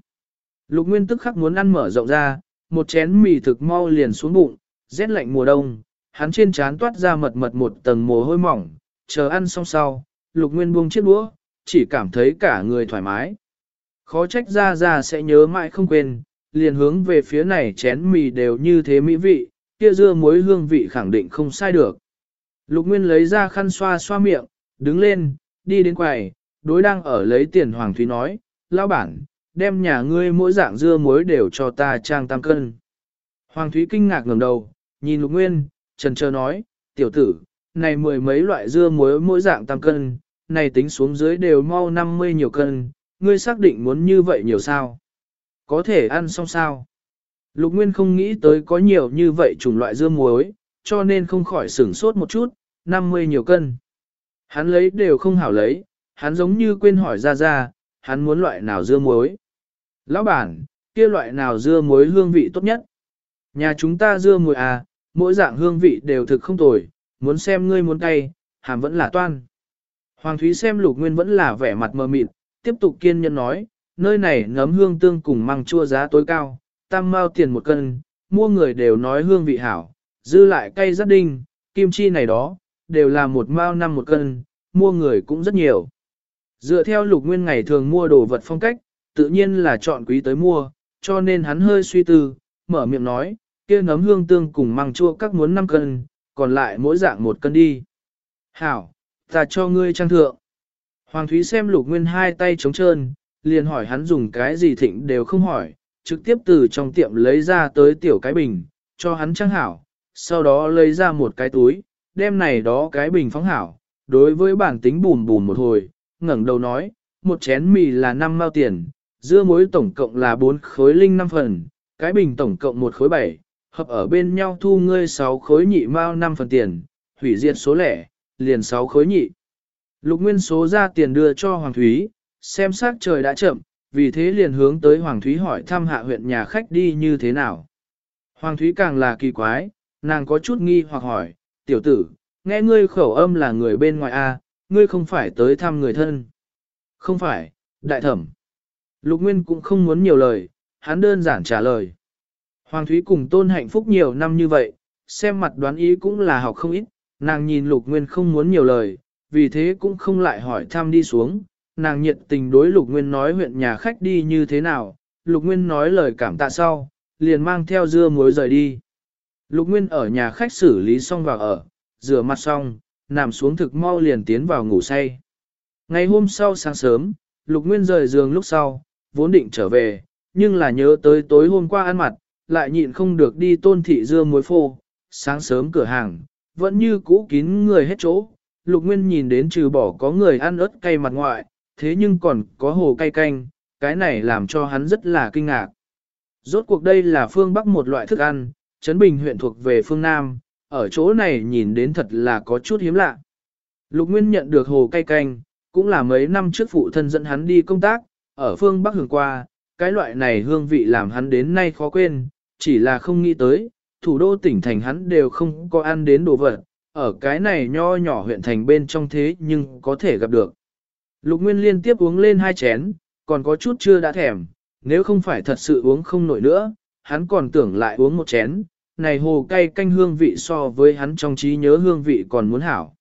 Lục Nguyên tức khắc muốn ăn mở rộng ra, một chén mì thực mau liền xuống bụng, rét lạnh mùa đông, hắn trên trán toát ra mật mật một tầng mồ hôi mỏng, chờ ăn xong sau, Lục Nguyên buông chiếc đũa, chỉ cảm thấy cả người thoải mái. Khó trách ra ra sẽ nhớ mãi không quên, liền hướng về phía này chén mì đều như thế mỹ vị, kia dưa muối hương vị khẳng định không sai được. Lục Nguyên lấy ra khăn xoa xoa miệng, đứng lên, đi đến quầy, đối đang ở lấy tiền Hoàng Thúy nói, lão bản, đem nhà ngươi mỗi dạng dưa muối đều cho ta trang tam cân. Hoàng Thúy kinh ngạc ngẩng đầu, nhìn Lục Nguyên, trần trơ nói, tiểu tử, này mười mấy loại dưa muối mỗi dạng tam cân, này tính xuống dưới đều mau 50 nhiều cân, ngươi xác định muốn như vậy nhiều sao? Có thể ăn xong sao? Lục Nguyên không nghĩ tới có nhiều như vậy chủng loại dưa muối, cho nên không khỏi sửng sốt một chút, 50 nhiều cân. Hắn lấy đều không hảo lấy, hắn giống như quên hỏi ra ra, hắn muốn loại nào dưa muối. Lão bản, kia loại nào dưa muối hương vị tốt nhất? Nhà chúng ta dưa muối à, mỗi dạng hương vị đều thực không tồi, muốn xem ngươi muốn cay, hàm vẫn là toan. Hoàng Thúy xem lục nguyên vẫn là vẻ mặt mờ mịt, tiếp tục kiên nhẫn nói, nơi này nấm hương tương cùng măng chua giá tối cao, tam mao tiền một cân, mua người đều nói hương vị hảo, dư lại cây rất đinh, kim chi này đó, đều là một mao năm một cân, mua người cũng rất nhiều. Dựa theo lục nguyên ngày thường mua đồ vật phong cách, tự nhiên là chọn quý tới mua, cho nên hắn hơi suy tư, mở miệng nói, kia nấm hương tương cùng măng chua các muốn 5 cân, còn lại mỗi dạng một cân đi. Hảo, ta cho ngươi trang thượng. Hoàng Thúy xem lục nguyên hai tay trống trơn, liền hỏi hắn dùng cái gì thịnh đều không hỏi, trực tiếp từ trong tiệm lấy ra tới tiểu cái bình, cho hắn trang hảo, sau đó lấy ra một cái túi, đem này đó cái bình phóng hảo, đối với bản tính bùn bùn một hồi, ngẩng đầu nói, một chén mì là 5 mao tiền, dưa muối tổng cộng là 4 khối linh 5 phần, cái bình tổng cộng 1 khối 7, hợp ở bên nhau thu ngươi 6 khối nhị mao 5 phần tiền, hủy diệt số lẻ, liền 6 khối nhị. Lục Nguyên số ra tiền đưa cho Hoàng Thúy, xem sắc trời đã chậm, vì thế liền hướng tới Hoàng Thúy hỏi thăm hạ huyện nhà khách đi như thế nào. Hoàng Thúy càng là kỳ quái, nàng có chút nghi hoặc hỏi, tiểu tử, nghe ngươi khẩu âm là người bên ngoài A, ngươi không phải tới thăm người thân. Không phải, đại thẩm. Lục Nguyên cũng không muốn nhiều lời, hắn đơn giản trả lời. Hoàng Thúy cùng tôn hạnh phúc nhiều năm như vậy, xem mặt đoán ý cũng là học không ít, nàng nhìn Lục Nguyên không muốn nhiều lời, vì thế cũng không lại hỏi thăm đi xuống. Nàng nhiệt tình đối Lục Nguyên nói huyện nhà khách đi như thế nào, Lục Nguyên nói lời cảm tạ sau, liền mang theo dưa muối rời đi. Lục Nguyên ở nhà khách xử lý xong vào ở, rửa mặt xong, nằm xuống thực mau liền tiến vào ngủ say. Ngày hôm sau sáng sớm, Lục Nguyên rời giường lúc sau, vốn định trở về, nhưng là nhớ tới tối hôm qua ăn mặt, lại nhịn không được đi tôn thị dưa muối phô, sáng sớm cửa hàng, vẫn như cũ kín người hết chỗ. Lục Nguyên nhìn đến trừ bỏ có người ăn ớt cay mặt ngoại, thế nhưng còn có hồ cay canh, cái này làm cho hắn rất là kinh ngạc. Rốt cuộc đây là phương Bắc một loại thức ăn, Trấn Bình huyện thuộc về phương Nam, ở chỗ này nhìn đến thật là có chút hiếm lạ. Lục Nguyên nhận được hồ cay canh, cũng là mấy năm trước phụ thân dẫn hắn đi công tác, ở phương Bắc hưởng qua, cái loại này hương vị làm hắn đến nay khó quên, chỉ là không nghĩ tới, thủ đô tỉnh thành hắn đều không có ăn đến đồ vật, ở cái này nho nhỏ huyện thành bên trong thế nhưng có thể gặp được. Lục Nguyên liên tiếp uống lên hai chén, còn có chút chưa đã thèm, nếu không phải thật sự uống không nổi nữa, hắn còn tưởng lại uống một chén, này hồ cay canh hương vị so với hắn trong trí nhớ hương vị còn muốn hảo.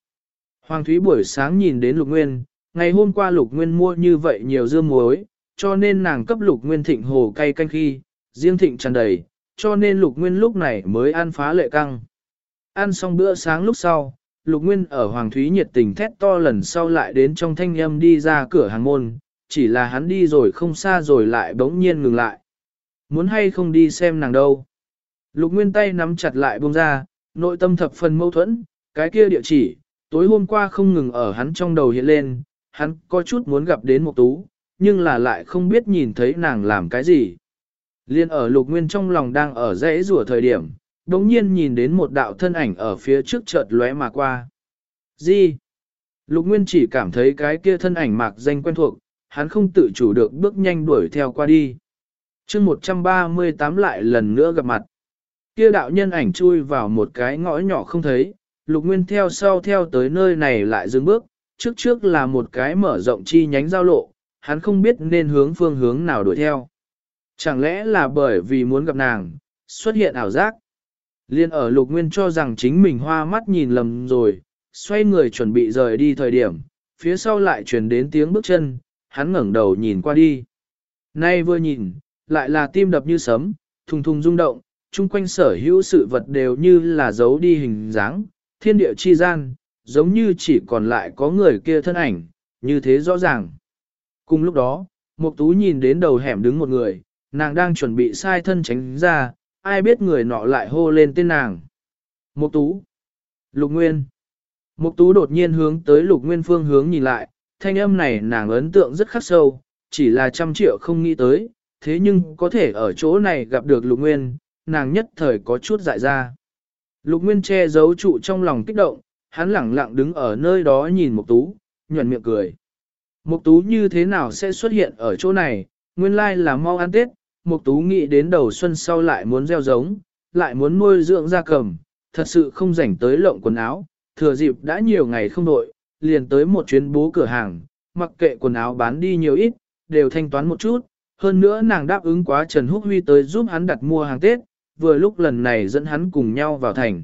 Hoàng Thúy buổi sáng nhìn đến Lục Nguyên, ngày hôm qua Lục Nguyên mua như vậy nhiều dưa muối, cho nên nàng cấp Lục Nguyên thịnh hồ cay canh khi, riêng thịnh tràn đầy, cho nên Lục Nguyên lúc này mới ăn phá lệ căng. Ăn xong bữa sáng lúc sau, Lục Nguyên ở Hoàng Thúy nhiệt tình thét to lần sau lại đến trong thanh âm đi ra cửa hàng môn, chỉ là hắn đi rồi không xa rồi lại bỗng nhiên ngừng lại. Muốn hay không đi xem nàng đâu. Lục Nguyên tay nắm chặt lại buông ra, nội tâm thập phần mâu thuẫn, cái kia địa chỉ, tối hôm qua không ngừng ở hắn trong đầu hiện lên, hắn có chút muốn gặp đến một tú, nhưng là lại không biết nhìn thấy nàng làm cái gì. Liên ở Lục Nguyên trong lòng đang ở dãy rủa thời điểm, đống nhiên nhìn đến một đạo thân ảnh ở phía trước chợt lóe mà qua. Gì? Lục Nguyên chỉ cảm thấy cái kia thân ảnh mạc danh quen thuộc, hắn không tự chủ được bước nhanh đuổi theo qua đi. chương 138 lại lần nữa gặp mặt. Kia đạo nhân ảnh chui vào một cái ngõ nhỏ không thấy, Lục Nguyên theo sau theo tới nơi này lại dừng bước, trước trước là một cái mở rộng chi nhánh giao lộ, hắn không biết nên hướng phương hướng nào đuổi theo. Chẳng lẽ là bởi vì muốn gặp nàng, xuất hiện ảo giác. Liên ở Lục Nguyên cho rằng chính mình hoa mắt nhìn lầm rồi, xoay người chuẩn bị rời đi thời điểm, phía sau lại truyền đến tiếng bước chân, hắn ngẩng đầu nhìn qua đi. Nay vừa nhìn, lại là tim đập như sấm, thùng thùng rung động, chung quanh sở hữu sự vật đều như là giấu đi hình dáng, thiên địa chi gian, giống như chỉ còn lại có người kia thân ảnh, như thế rõ ràng. Cùng lúc đó, Mục Tú nhìn đến đầu hẻm đứng một người, nàng đang chuẩn bị sai thân tránh ra, ai biết người nọ lại hô lên tên nàng. Mục Tú. Lục Nguyên. Mục Tú đột nhiên hướng tới Lục Nguyên phương hướng nhìn lại, thanh âm này nàng ấn tượng rất khắc sâu, chỉ là trăm triệu không nghĩ tới, thế nhưng có thể ở chỗ này gặp được Lục Nguyên, nàng nhất thời có chút dại ra. Lục Nguyên che giấu trụ trong lòng kích động, hắn lẳng lặng đứng ở nơi đó nhìn Mục Tú, nhuận miệng cười. Mục Tú như thế nào sẽ xuất hiện ở chỗ này, nguyên lai là mau ăn Tết, Mục Tú nghĩ đến đầu xuân sau lại muốn gieo giống, lại muốn nuôi dưỡng gia cầm, thật sự không rảnh tới lộng quần áo, thừa dịp đã nhiều ngày không đội, liền tới một chuyến bố cửa hàng, mặc kệ quần áo bán đi nhiều ít, đều thanh toán một chút, hơn nữa nàng đáp ứng quá Trần Húc Huy tới giúp hắn đặt mua hàng Tết, vừa lúc lần này dẫn hắn cùng nhau vào thành.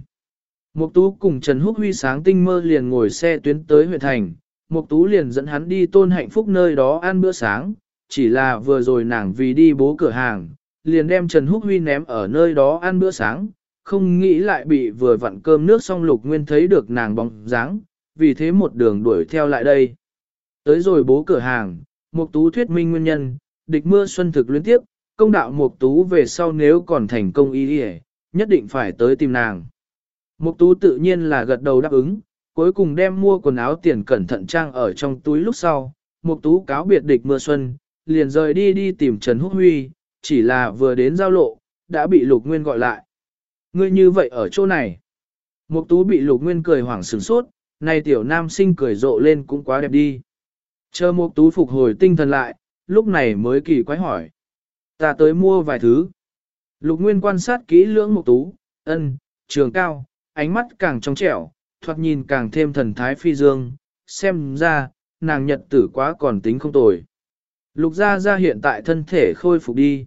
Mục Tú cùng Trần Húc Huy sáng tinh mơ liền ngồi xe tuyến tới huyện thành, Mục Tú liền dẫn hắn đi tôn hạnh phúc nơi đó ăn bữa sáng, chỉ là vừa rồi nàng vì đi bố cửa hàng, liền đem Trần Húc Huy ném ở nơi đó ăn bữa sáng, không nghĩ lại bị vừa vặn cơm nước xong Lục Nguyên thấy được nàng bóng dáng, vì thế một đường đuổi theo lại đây. Tới rồi bố cửa hàng, Mục Tú thuyết minh nguyên nhân, địch mưa xuân thực liên tiếp, công đạo Mục Tú về sau nếu còn thành công ý đi nhất định phải tới tìm nàng. Mục Tú tự nhiên là gật đầu đáp ứng, cuối cùng đem mua quần áo tiền cẩn thận trang ở trong túi lúc sau, Mục Tú cáo biệt địch mưa xuân, liền rời đi đi tìm Trần Húc Huy, chỉ là vừa đến giao lộ, đã bị Lục Nguyên gọi lại. Ngươi như vậy ở chỗ này. Mục tú bị Lục Nguyên cười hoảng sửng sốt, này tiểu nam sinh cười rộ lên cũng quá đẹp đi. Chờ Mục tú phục hồi tinh thần lại, lúc này mới kỳ quái hỏi. Ta tới mua vài thứ. Lục Nguyên quan sát kỹ lưỡng Mục tú, ân, trường cao, ánh mắt càng trong trẻo, thoạt nhìn càng thêm thần thái phi dương, xem ra, nàng nhật tử quá còn tính không tồi. Lục gia gia hiện tại thân thể khôi phục đi.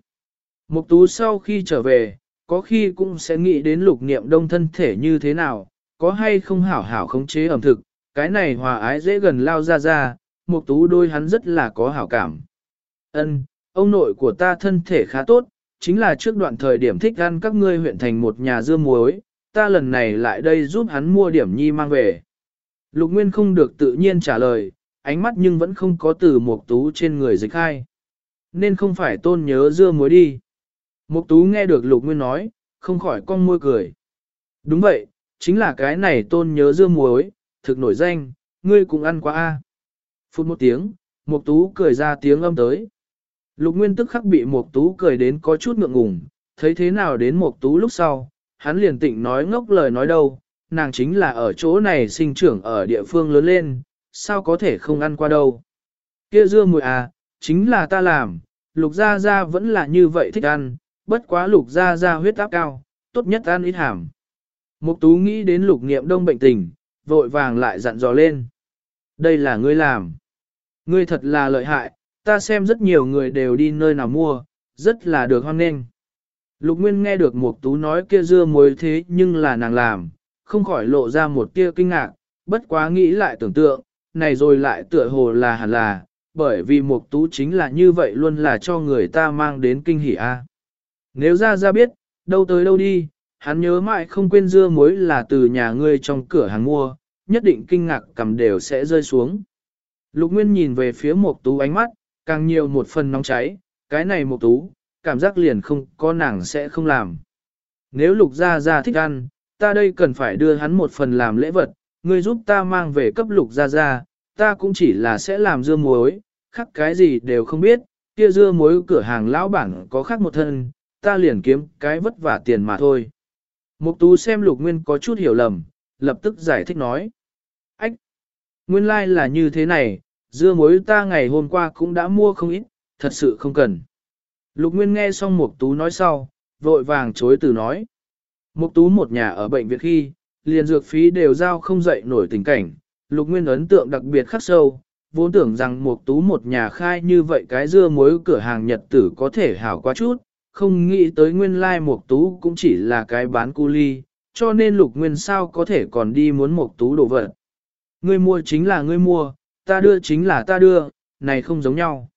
Mục tú sau khi trở về, có khi cũng sẽ nghĩ đến lục niệm đông thân thể như thế nào, có hay không hảo hảo khống chế ẩm thực, cái này hòa ái dễ gần lao ra ra, mục tú đôi hắn rất là có hảo cảm. Ân, ông nội của ta thân thể khá tốt, chính là trước đoạn thời điểm thích ăn các ngươi huyện thành một nhà dưa muối, ta lần này lại đây giúp hắn mua điểm nhi mang về. Lục Nguyên không được tự nhiên trả lời, ánh mắt nhưng vẫn không có từ mục tú trên người dịch khai. Nên không phải tôn nhớ dưa muối đi. Mục tú nghe được Lục Nguyên nói, không khỏi cong môi cười. Đúng vậy, chính là cái này tôn nhớ dưa muối, thực nổi danh, ngươi cũng ăn quá a. Phút một tiếng, Mục tú cười ra tiếng âm tới. Lục Nguyên tức khắc bị Mục tú cười đến có chút ngượng ngùng, thấy thế nào đến Mục tú lúc sau, hắn liền tịnh nói ngốc lời nói đâu, nàng chính là ở chỗ này sinh trưởng ở địa phương lớn lên, sao có thể không ăn qua đâu. Kia dưa muối à, chính là ta làm, lục gia gia vẫn là như vậy thích ăn, bất quá lục gia gia huyết áp cao, tốt nhất ăn ít hàm. Mục tú nghĩ đến lục niệm đông bệnh tình, vội vàng lại dặn dò lên. Đây là ngươi làm. Ngươi thật là lợi hại, ta xem rất nhiều người đều đi nơi nào mua, rất là được hoan nghênh. Lục Nguyên nghe được Mục Tú nói kia dưa muối thế nhưng là nàng làm, không khỏi lộ ra một tia kinh ngạc, bất quá nghĩ lại tưởng tượng, này rồi lại tựa hồ là hẳn là, bởi vì Mục Tú chính là như vậy luôn là cho người ta mang đến kinh hỉ a. Nếu ra ra biết, đâu tới đâu đi, hắn nhớ mãi không quên dưa muối là từ nhà ngươi trong cửa hàng mua, nhất định kinh ngạc cầm đều sẽ rơi xuống. Lục Nguyên nhìn về phía Mục Tú ánh mắt, càng nhiều một phần nóng cháy, cái này Mục Tú, cảm giác liền không có nàng sẽ không làm. Nếu Lục Gia Gia thích ăn, ta đây cần phải đưa hắn một phần làm lễ vật, ngươi giúp ta mang về cấp Lục Gia Gia, ta cũng chỉ là sẽ làm dưa muối, khác cái gì đều không biết, kia dưa muối cửa hàng lão bản có khác một thân, ta liền kiếm cái vất vả tiền mà thôi. Mục tú xem lục nguyên có chút hiểu lầm, lập tức giải thích nói. Ách! Nguyên lai like là như thế này, dưa muối ta ngày hôm qua cũng đã mua không ít, thật sự không cần. Lục nguyên nghe xong mục tú nói sau, vội vàng chối từ nói. Mục tú một nhà ở bệnh viện khi, liền dược phí đều giao không dậy nổi tình cảnh, lục nguyên ấn tượng đặc biệt khắc sâu, vốn tưởng rằng một tú một nhà khai như vậy cái dưa muối cửa hàng nhật tử có thể hảo quá chút, không nghĩ tới nguyên lai một tú cũng chỉ là cái bán cu ly, cho nên lục nguyên sao có thể còn đi muốn một tú đồ vật. Ngươi mua chính là ngươi mua, ta đưa chính là ta đưa, này không giống nhau.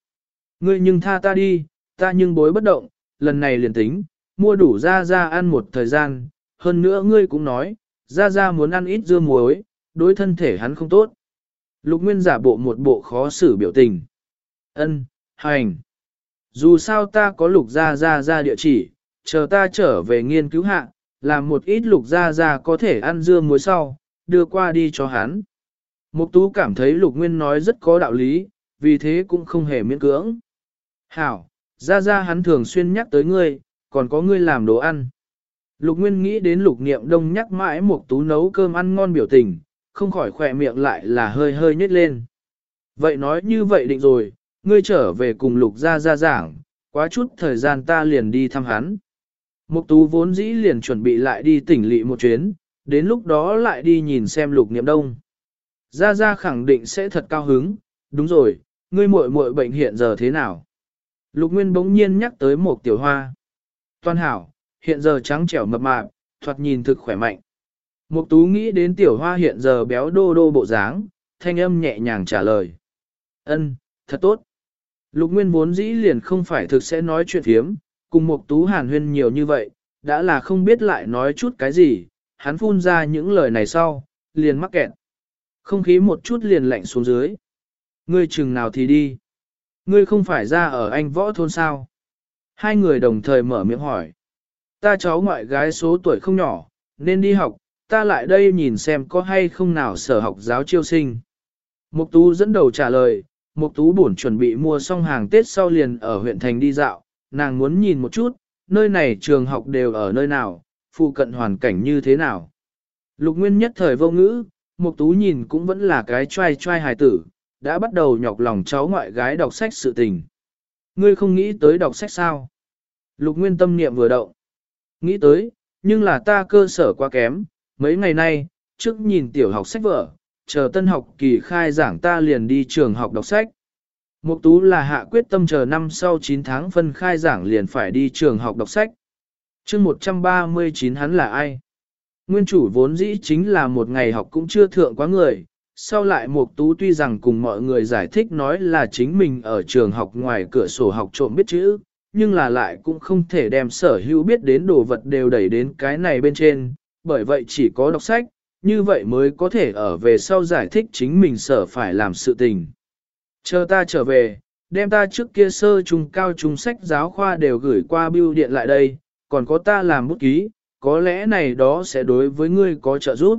Ngươi nhưng tha ta đi, ta nhưng bối bất động, lần này liền tính, mua đủ ra ra ăn một thời gian, hơn nữa ngươi cũng nói, Gia gia muốn ăn ít dưa muối, đối thân thể hắn không tốt. Lục Nguyên giả bộ một bộ khó xử biểu tình. Ân, hành. Dù sao ta có lục gia gia gia địa chỉ, chờ ta trở về nghiên cứu hạ, làm một ít lục gia gia có thể ăn dưa muối sau, đưa qua đi cho hắn. Mục tú cảm thấy lục nguyên nói rất có đạo lý, vì thế cũng không hề miễn cưỡng. Hảo, gia gia hắn thường xuyên nhắc tới ngươi, còn có ngươi làm đồ ăn. Lục nguyên nghĩ đến lục niệm đông nhắc mãi mục tú nấu cơm ăn ngon biểu tình, không khỏi khỏe miệng lại là hơi hơi nhếch lên. Vậy nói như vậy định rồi, Ngươi trở về cùng lục gia gia giảng, quá chút thời gian ta liền đi thăm hắn. Mục tú vốn dĩ liền chuẩn bị lại đi tỉnh lỵ một chuyến, đến lúc đó lại đi nhìn xem lục niệm đông. Gia Gia khẳng định sẽ thật cao hứng, đúng rồi, ngươi muội muội bệnh hiện giờ thế nào? Lục Nguyên bỗng nhiên nhắc tới một tiểu hoa. Toàn hảo, hiện giờ trắng trẻo mập mạp, thoạt nhìn thực khỏe mạnh. Mục tú nghĩ đến tiểu hoa hiện giờ béo đô đô bộ dáng, thanh âm nhẹ nhàng trả lời. Ân, thật tốt. Lục Nguyên vốn dĩ liền không phải thực sẽ nói chuyện thiếm, cùng Mục tú hàn huyên nhiều như vậy, đã là không biết lại nói chút cái gì, hắn phun ra những lời này sau, liền mắc kẹt. Không khí một chút liền lạnh xuống dưới. Ngươi chừng nào thì đi. Ngươi không phải ra ở anh võ thôn sao. Hai người đồng thời mở miệng hỏi. Ta cháu ngoại gái số tuổi không nhỏ, nên đi học, ta lại đây nhìn xem có hay không nào sở học giáo chiêu sinh. Mục tú dẫn đầu trả lời, Mục Tú buồn chuẩn bị mua xong hàng Tết sau liền ở huyện thành đi dạo, nàng muốn nhìn một chút, nơi này trường học đều ở nơi nào, phụ cận hoàn cảnh như thế nào. Lục Nguyên nhất thời vô ngữ, Mục Tú nhìn cũng vẫn là cái trai trai hài tử, đã bắt đầu nhọc lòng cháu ngoại gái đọc sách sự tình. Ngươi không nghĩ tới đọc sách sao? Lục Nguyên tâm niệm vừa động. Nghĩ tới, nhưng là ta cơ sở quá kém, mấy ngày nay, trước nhìn tiểu học sách vở, chờ tân học kỳ khai giảng ta liền đi trường học đọc sách. Mục tú là hạ quyết tâm chờ năm sau 9 tháng phân khai giảng liền phải đi trường học đọc sách. chương 139 hắn là ai? Nguyên chủ vốn dĩ chính là một ngày học cũng chưa thượng quá người, sau lại Mục Tú tuy rằng cùng mọi người giải thích nói là chính mình ở trường học ngoài cửa sổ học trộm biết chữ, nhưng là lại cũng không thể đem sở hữu biết đến đồ vật đều đẩy đến cái này bên trên, bởi vậy chỉ có đọc sách, như vậy mới có thể ở về sau giải thích chính mình sở phải làm sự tình. Chờ ta trở về, đem ta trước kia sơ trung cao trung sách giáo khoa đều gửi qua bưu điện lại đây, còn có ta làm bút ký, có lẽ này đó sẽ đối với ngươi có trợ giúp.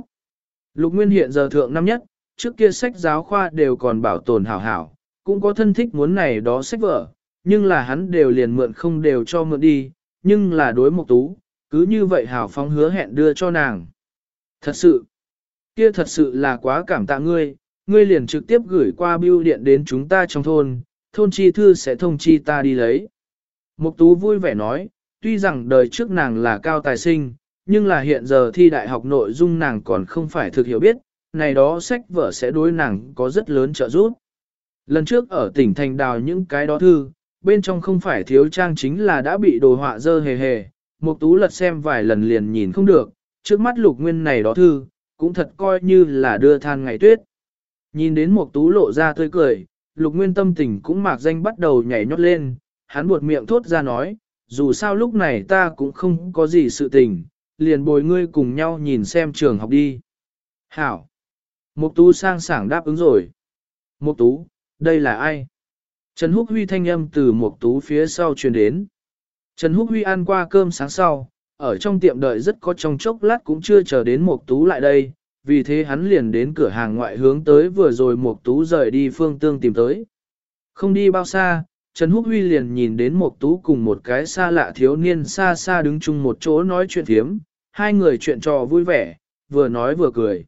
Lục Nguyên hiện giờ thượng năm nhất, trước kia sách giáo khoa đều còn bảo tồn hảo hảo, cũng có thân thích muốn này đó sách vở, nhưng là hắn đều liền mượn không đều cho mượn đi, nhưng là đối mục tú, cứ như vậy hảo phóng hứa hẹn đưa cho nàng. Thật sự, kia thật sự là quá cảm tạ ngươi, ngươi liền trực tiếp gửi qua bưu điện đến chúng ta trong thôn, thôn chi thư sẽ thông chi ta đi lấy. Mục tú vui vẻ nói, tuy rằng đời trước nàng là cao tài sinh, nhưng là hiện giờ thi đại học nội dung nàng còn không phải thực hiểu biết, này đó sách vở sẽ đối nàng có rất lớn trợ giúp. Lần trước ở tỉnh thành đào những cái đó thư, bên trong không phải thiếu trang chính là đã bị đồ họa dơ hề hề, Mục tú lật xem vài lần liền nhìn không được, trước mắt lục nguyên này đó thư, cũng thật coi như là đưa than ngày tuyết. Nhìn đến Mục tú lộ ra tươi cười, lục nguyên tâm tình cũng mạc danh bắt đầu nhảy nhót lên, hắn buột miệng thốt ra nói, dù sao lúc này ta cũng không có gì sự tình, liền bồi ngươi cùng nhau nhìn xem trường học đi. Hảo! Mục tú sang sảng đáp ứng rồi. Mục tú, đây là ai? Trần Húc Huy thanh âm từ một tú phía sau truyền đến. Trần Húc Huy ăn qua cơm sáng sau, ở trong tiệm đợi rất có trong chốc lát cũng chưa chờ đến một tú lại đây, vì thế hắn liền đến cửa hàng ngoại hướng tới vừa rồi một tú rời đi phương tương tìm tới. Không đi bao xa, Trần Húc Huy liền nhìn đến một tú cùng một cái xa lạ thiếu niên xa xa đứng chung một chỗ nói chuyện thiếm, hai người chuyện trò vui vẻ, vừa nói vừa cười.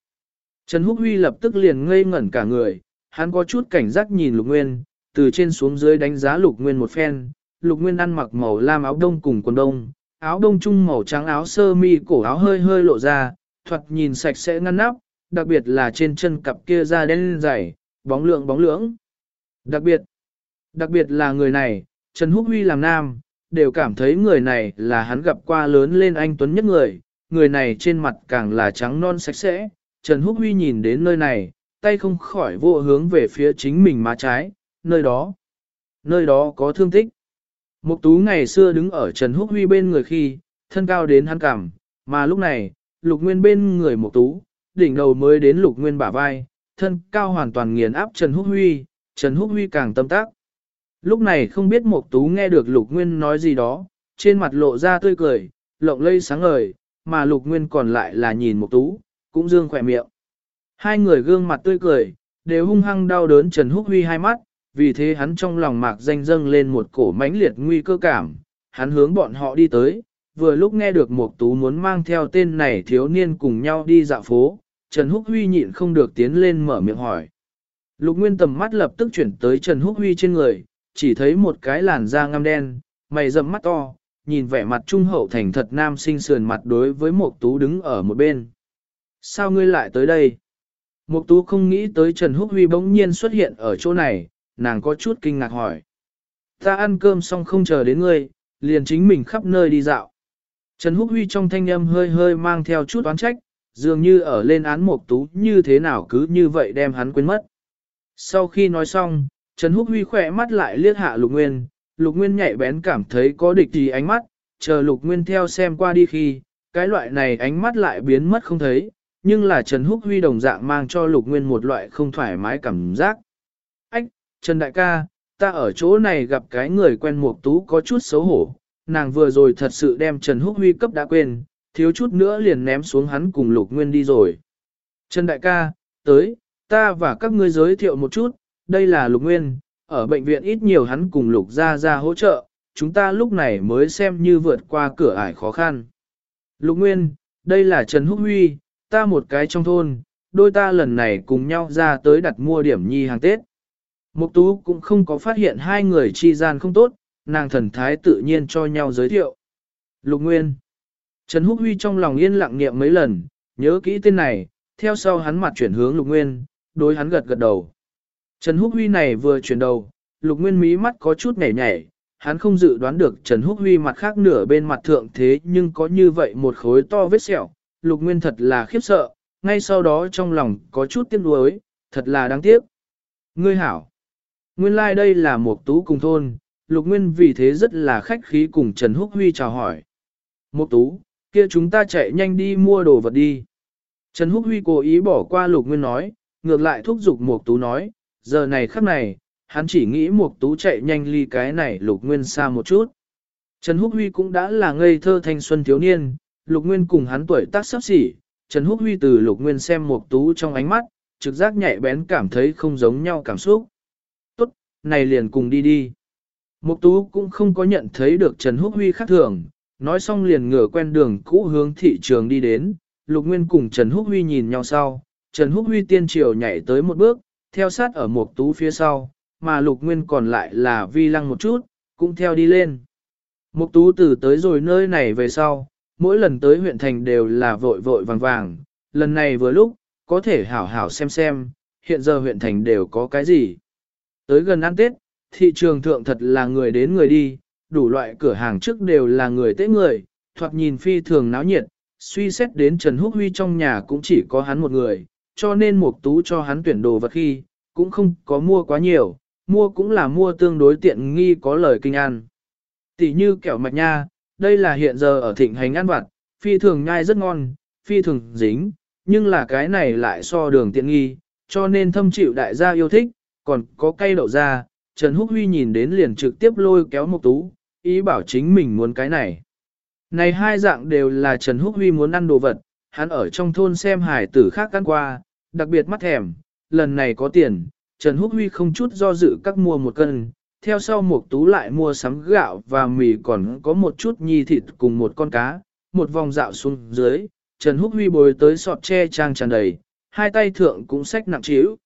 Trần Húc Huy lập tức liền ngây ngẩn cả người, hắn có chút cảnh giác nhìn Lục Nguyên, từ trên xuống dưới đánh giá Lục Nguyên một phen, Lục Nguyên ăn mặc màu lam áo đông cùng quần đông, áo đông chung màu trắng áo sơ mi cổ áo hơi hơi lộ ra, thuật nhìn sạch sẽ ngăn nắp, đặc biệt là trên chân cặp kia da đen dày, bóng lượng bóng lưỡng. Đặc biệt, đặc biệt là người này, Trần Húc Huy làm nam, đều cảm thấy người này là hắn gặp qua lớn lên anh Tuấn nhất người, người này trên mặt càng là trắng non sạch sẽ, Trần Húc Huy nhìn đến nơi này, tay không khỏi vô hướng về phía chính mình má trái, nơi đó, nơi đó có thương tích. Mục tú ngày xưa đứng ở Trần Húc Huy bên người khi, thân cao đến hắn cảm, mà lúc này, lục nguyên bên người mục tú, đỉnh đầu mới đến lục nguyên bả vai, thân cao hoàn toàn nghiền áp Trần Húc Huy, Trần Húc Huy càng tâm tác. Lúc này không biết mục tú nghe được lục nguyên nói gì đó, trên mặt lộ ra tươi cười, lộng lây sáng ngời, mà lục nguyên còn lại là nhìn mục tú, cũng dương khỏe miệng. Hai người gương mặt tươi cười, đều hung hăng đau đớn Trần Húc Huy hai mắt, vì thế hắn trong lòng mạc danh dâng lên một cổ mãnh liệt nguy cơ cảm, hắn hướng bọn họ đi tới, vừa lúc nghe được Mục Tú muốn mang theo tên này thiếu niên cùng nhau đi dạo phố, Trần Húc Huy nhịn không được tiến lên mở miệng hỏi. Lục Nguyên tầm mắt lập tức chuyển tới Trần Húc Huy trên người, chỉ thấy một cái làn da ngăm đen, mày rậm mắt to, nhìn vẻ mặt trung hậu thành thật nam sinh sườn mặt đối với Mục Tú đứng ở một bên. Sao ngươi lại tới đây? Mục Tú không nghĩ tới Trần Húc Huy bỗng nhiên xuất hiện ở chỗ này, nàng có chút kinh ngạc hỏi. Ta ăn cơm xong không chờ đến ngươi, liền chính mình khắp nơi đi dạo. Trần Húc Huy trong thanh âm hơi hơi mang theo chút oán trách, dường như ở lên án một Tú như thế nào cứ như vậy đem hắn quên mất. Sau khi nói xong, Trần Húc Huy khỏe mắt lại liếc hạ Lục Nguyên, Lục Nguyên nhạy bén cảm thấy có địch gì ánh mắt, chờ Lục Nguyên theo xem qua đi khi, cái loại này ánh mắt lại biến mất không thấy, nhưng là Trần Húc Huy đồng dạng mang cho Lục Nguyên một loại không thoải mái cảm giác. Trần Đại ca, ta ở chỗ này gặp cái người quen Mục Tú có chút xấu hổ, nàng vừa rồi thật sự đem Trần Húc Huy cấp đã quên, thiếu chút nữa liền ném xuống hắn cùng Lục Nguyên đi rồi. Trần Đại ca, tới, ta và các ngươi giới thiệu một chút, đây là Lục Nguyên, ở bệnh viện ít nhiều hắn cùng Lục Gia Gia hỗ trợ, chúng ta lúc này mới xem như vượt qua cửa ải khó khăn. Lục Nguyên, đây là Trần Húc Huy, ta một cái trong thôn, đôi ta lần này cùng nhau ra tới đặt mua điểm nhi hàng Tết. Mục Tú cũng không có phát hiện hai người chi gian không tốt, nàng thần thái tự nhiên cho nhau giới thiệu. Lục Nguyên Trần Húc Huy trong lòng yên lặng niệm mấy lần, nhớ kỹ tên này, theo sau hắn mặt chuyển hướng Lục Nguyên, đối hắn gật gật đầu. Trần Húc Huy này vừa chuyển đầu, Lục Nguyên mí mắt có chút nhảy nhảy, hắn không dự đoán được Trần Húc Huy mặt khác nửa bên mặt thượng thế nhưng có như vậy một khối to vết sẹo, Lục Nguyên thật là khiếp sợ, ngay sau đó trong lòng có chút tiếc nuối, thật là đáng tiếc. Ngươi hảo, nguyên lai like đây là một tú cùng thôn, Lục Nguyên vì thế rất là khách khí cùng Trần Húc Huy chào hỏi. Một tú, kia chúng ta chạy nhanh đi mua đồ vật đi. Trần Húc Huy cố ý bỏ qua Lục Nguyên nói, ngược lại thúc giục một Tú nói, giờ này khắc này, hắn chỉ nghĩ một Tú chạy nhanh ly cái này Lục Nguyên xa một chút. Trần Húc Huy cũng đã là ngây thơ thanh xuân thiếu niên, Lục Nguyên cùng hắn tuổi tác sắp xỉ, Trần Húc Huy từ Lục Nguyên xem Mục Tú trong ánh mắt, trực giác nhạy bén cảm thấy không giống nhau cảm xúc. Này liền cùng đi đi. Mục Tú cũng không có nhận thấy được Trần Húc Huy khác thường, nói xong liền ngửa quen đường cũ hướng thị trường đi đến, Lục Nguyên cùng Trần Húc Huy nhìn nhau sau, Trần Húc Huy tiên triều nhảy tới một bước, theo sát ở Mục Tú phía sau, mà Lục Nguyên còn lại là vi lăng một chút, cũng theo đi lên. Mục Tú từ tới rồi nơi này về sau, mỗi lần tới huyện thành đều là vội vội vàng vàng, lần này vừa lúc, có thể hảo hảo xem xem, hiện giờ huyện thành đều có cái gì. Tới gần ăn Tết, thị trường thượng thật là người đến người đi, đủ loại cửa hàng trước đều là người tế người, thoạt nhìn phi thường náo nhiệt, suy xét đến Trần Húc Huy trong nhà cũng chỉ có hắn một người, cho nên Mục Tú cho hắn tuyển đồ vật khi, cũng không có mua quá nhiều, mua cũng là mua tương đối tiện nghi có lời kinh ăn. Tỷ như kẹo mạch nha, đây là hiện giờ ở thịnh hành ăn vặt, phi thường nhai rất ngon, phi thường dính, nhưng là cái này lại so đường tiện nghi, cho nên thâm chịu đại gia yêu thích, còn có cây đậu ra, Trần Húc Huy nhìn đến liền trực tiếp lôi kéo Mục Tú, ý bảo chính mình muốn cái này. Này hai dạng đều là Trần Húc Huy muốn ăn đồ vật, hắn ở trong thôn xem hải tử khác ăn qua, đặc biệt mắt thèm, lần này có tiền, Trần Húc Huy không chút do dự các mua một cân, theo sau mộc tú lại mua sắm gạo và mì còn có một chút nhi thịt cùng một con cá, một vòng dạo xuống dưới, Trần Húc Huy bồi tới sọt tre trang tràn đầy, hai tay thượng cũng xách nặng chiếu.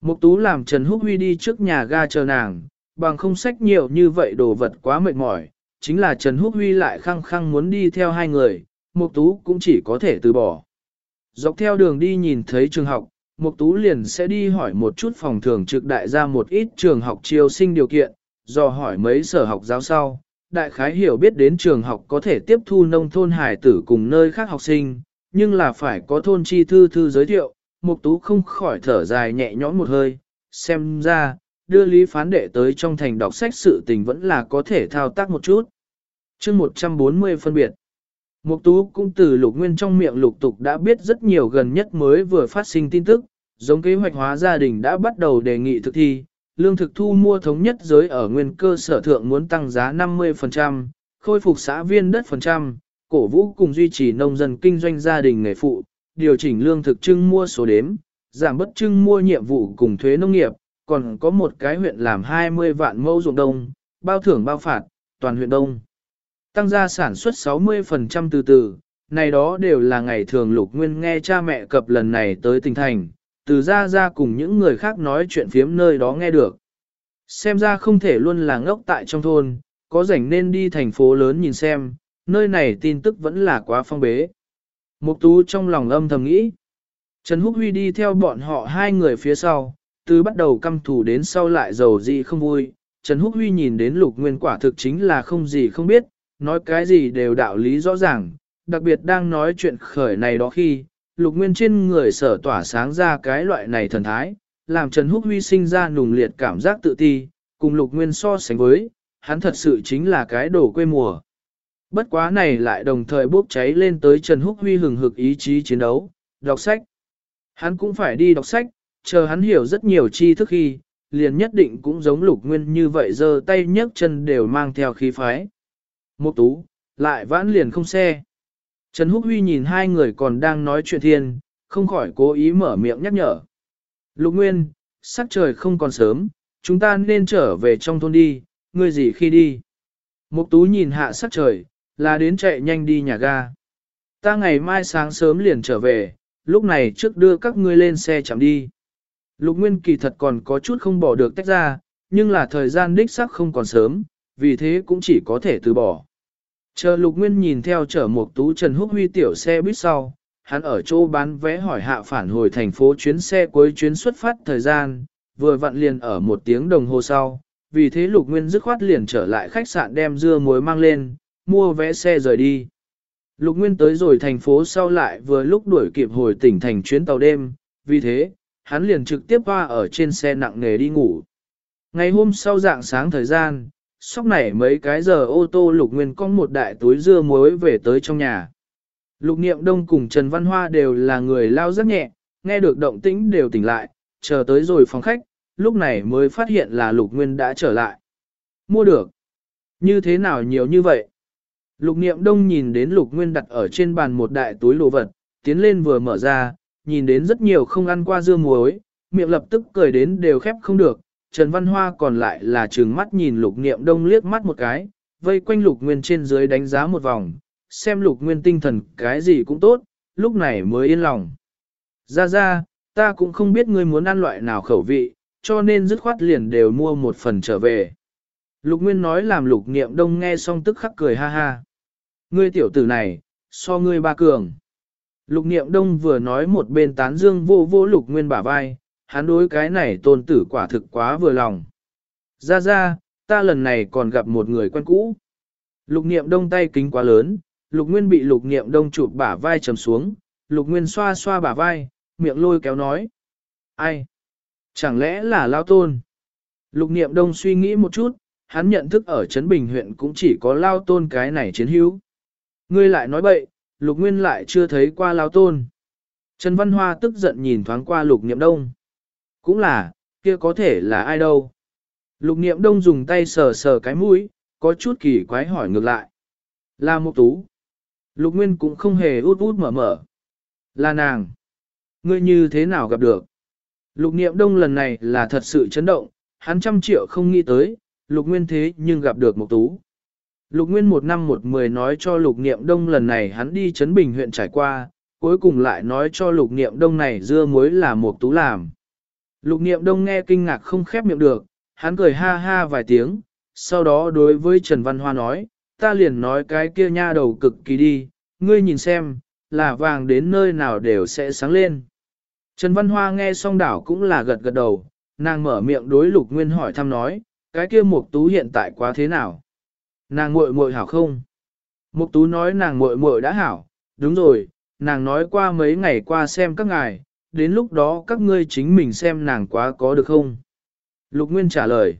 Mục tú làm Trần Húc Huy đi trước nhà ga chờ nàng, bằng không xách nhiều như vậy đồ vật quá mệt mỏi, chính là Trần Húc Huy lại khăng khăng muốn đi theo hai người, Mục Tú cũng chỉ có thể từ bỏ. Dọc theo đường đi nhìn thấy trường học, Mục Tú liền sẽ đi hỏi một chút phòng thường trực đại gia một ít trường học chiêu sinh điều kiện, do hỏi mấy sở học giáo sau. Đại khái hiểu biết đến trường học có thể tiếp thu nông thôn hải tử cùng nơi khác học sinh, nhưng là phải có thôn chi thư thư giới thiệu, Mục Tú không khỏi thở dài nhẹ nhõm một hơi, xem ra, đưa lý phán đệ tới trong thành đọc sách sự tình vẫn là có thể thao tác một chút. chương 140 phân biệt. Mục tú cũng từ lục nguyên trong miệng lục tục đã biết rất nhiều gần nhất mới vừa phát sinh tin tức, giống kế hoạch hóa gia đình đã bắt đầu đề nghị thực thi, lương thực thu mua thống nhất giới ở nguyên cơ sở thượng muốn tăng giá 50%, khôi phục xã viên đất phần trăm, cổ vũ cùng duy trì nông dân kinh doanh gia đình nghề phụ, điều chỉnh lương thực trưng mua số đếm, giảm bất trưng mua nhiệm vụ cùng thuế nông nghiệp, còn có một cái huyện làm 20 vạn mẫu ruộng đông, bao thưởng bao phạt, toàn huyện đông. Tăng gia sản xuất 60% từ từ, này đó đều là ngày thường lục nguyên nghe cha mẹ cập lần này tới tỉnh thành, từ ra ra cùng những người khác nói chuyện phiếm nơi đó nghe được. Xem ra không thể luôn là ngốc tại trong thôn, có rảnh nên đi thành phố lớn nhìn xem, nơi này tin tức vẫn là quá phong bế. Mục tú trong lòng âm thầm nghĩ. Trần Húc Huy đi theo bọn họ hai người phía sau, từ bắt đầu căm thù đến sau lại giàu gì không vui, Trần Húc Huy nhìn đến lục nguyên quả thực chính là không gì không biết, nói cái gì đều đạo lý rõ ràng, đặc biệt đang nói chuyện khởi này đó khi, lục nguyên trên người sở tỏa sáng ra cái loại này thần thái, làm Trần Húc Huy sinh ra nùng liệt cảm giác tự ti, cùng lục nguyên so sánh với, hắn thật sự chính là cái đồ quê mùa. Bất quá này lại đồng thời bốc cháy lên tới Trần Húc Huy hừng hực ý chí chiến đấu, đọc sách. Hắn cũng phải đi đọc sách, chờ hắn hiểu rất nhiều tri thức khi, liền nhất định cũng giống lục nguyên như vậy giơ tay nhấc chân đều mang theo khí phái. Một tú, lại vãn liền không xe. Trần Húc Huy nhìn hai người còn đang nói chuyện thiên, không khỏi cố ý mở miệng nhắc nhở. Lục Nguyên, sắc trời không còn sớm, chúng ta nên trở về trong thôn đi, ngươi gì khi đi. Mục tú nhìn hạ sắc trời, là đến chạy nhanh đi nhà ga. Ta ngày mai sáng sớm liền trở về, lúc này trước đưa các ngươi lên xe chạm đi. Lục Nguyên kỳ thật còn có chút không bỏ được tách ra, nhưng là thời gian đích xác không còn sớm, vì thế cũng chỉ có thể từ bỏ. Chờ Lục Nguyên nhìn theo chở một tú Trần Húc Huy tiểu xe buýt sau, hắn ở chỗ bán vé hỏi hạ phản hồi thành phố chuyến xe cuối chuyến xuất phát thời gian, vừa vặn liền ở một tiếng đồng hồ sau, vì thế Lục Nguyên dứt khoát liền trở lại khách sạn đem dưa muối mang lên, mua vé xe rời đi. Lục Nguyên tới rồi thành phố sau lại vừa lúc đuổi kịp hồi tỉnh thành chuyến tàu đêm, vì thế, hắn liền trực tiếp qua ở trên xe nặng nghề đi ngủ. Ngày hôm sau dạng sáng thời gian, sóc nảy mấy cái giờ ô tô Lục Nguyên con một đại túi dưa muối về tới trong nhà. Lục Niệm Đông cùng Trần Văn Hoa đều là người lao rất nhẹ, nghe được động tĩnh đều tỉnh lại, chờ tới rồi phòng khách, lúc này mới phát hiện là Lục Nguyên đã trở lại. Mua được. Như thế nào nhiều như vậy? Lục Niệm Đông nhìn đến Lục Nguyên đặt ở trên bàn một đại túi đồ vật, tiến lên vừa mở ra, nhìn đến rất nhiều không ăn qua dưa muối, miệng lập tức cười đến đều khép không được. Trần Văn Hoa còn lại là trừng mắt nhìn Lục Niệm Đông liếc mắt một cái, vây quanh Lục Nguyên trên dưới đánh giá một vòng, xem Lục Nguyên tinh thần cái gì cũng tốt, lúc này mới yên lòng. Ra ra, ta cũng không biết ngươi muốn ăn loại nào khẩu vị, cho nên dứt khoát liền đều mua một phần trở về. Lục Nguyên nói làm Lục Niệm Đông nghe xong tức khắc cười ha ha. Ngươi tiểu tử này, so ngươi ba cường. Lục niệm đông vừa nói một bên tán dương vô vô lục nguyên bả vai, hắn đối cái này tôn tử quả thực quá vừa lòng. Ra ra, ta lần này còn gặp một người quen cũ. Lục niệm đông tay kính quá lớn, lục nguyên bị lục niệm đông chụp bả vai trầm xuống, lục nguyên xoa xoa bả vai, miệng lôi kéo nói. Ai? Chẳng lẽ là lao tôn? Lục niệm đông suy nghĩ một chút, hắn nhận thức ở Trấn Bình huyện cũng chỉ có lao tôn cái này chiến hữu. Ngươi lại nói bậy, lục nguyên lại chưa thấy qua lao tôn. Trần Văn Hoa tức giận nhìn thoáng qua lục niệm đông. Cũng là, kia có thể là ai đâu. Lục niệm đông dùng tay sờ sờ cái mũi, có chút kỳ quái hỏi ngược lại. Là một tú. Lục nguyên cũng không hề út út mở mở. Là nàng. Ngươi như thế nào gặp được? Lục niệm đông lần này là thật sự chấn động, hắn trăm triệu không nghĩ tới, lục nguyên thế nhưng gặp được một tú. Lục Nguyên một năm một mười nói cho Lục Niệm Đông lần này hắn đi Trấn Bình huyện trải qua, cuối cùng lại nói cho Lục Niệm Đông này dưa muối là một tú làm. Lục Niệm Đông nghe kinh ngạc không khép miệng được, hắn cười ha ha vài tiếng, sau đó đối với Trần Văn Hoa nói, ta liền nói cái kia nha đầu cực kỳ đi, ngươi nhìn xem, là vàng đến nơi nào đều sẽ sáng lên. Trần Văn Hoa nghe xong đảo cũng là gật gật đầu, nàng mở miệng đối Lục Nguyên hỏi thăm nói, cái kia Mục Tú hiện tại quá thế nào? Nàng muội muội hảo không? Mục tú nói nàng muội muội đã hảo, đúng rồi, nàng nói qua mấy ngày qua xem các ngài, đến lúc đó các ngươi chính mình xem nàng quá có được không? Lục Nguyên trả lời.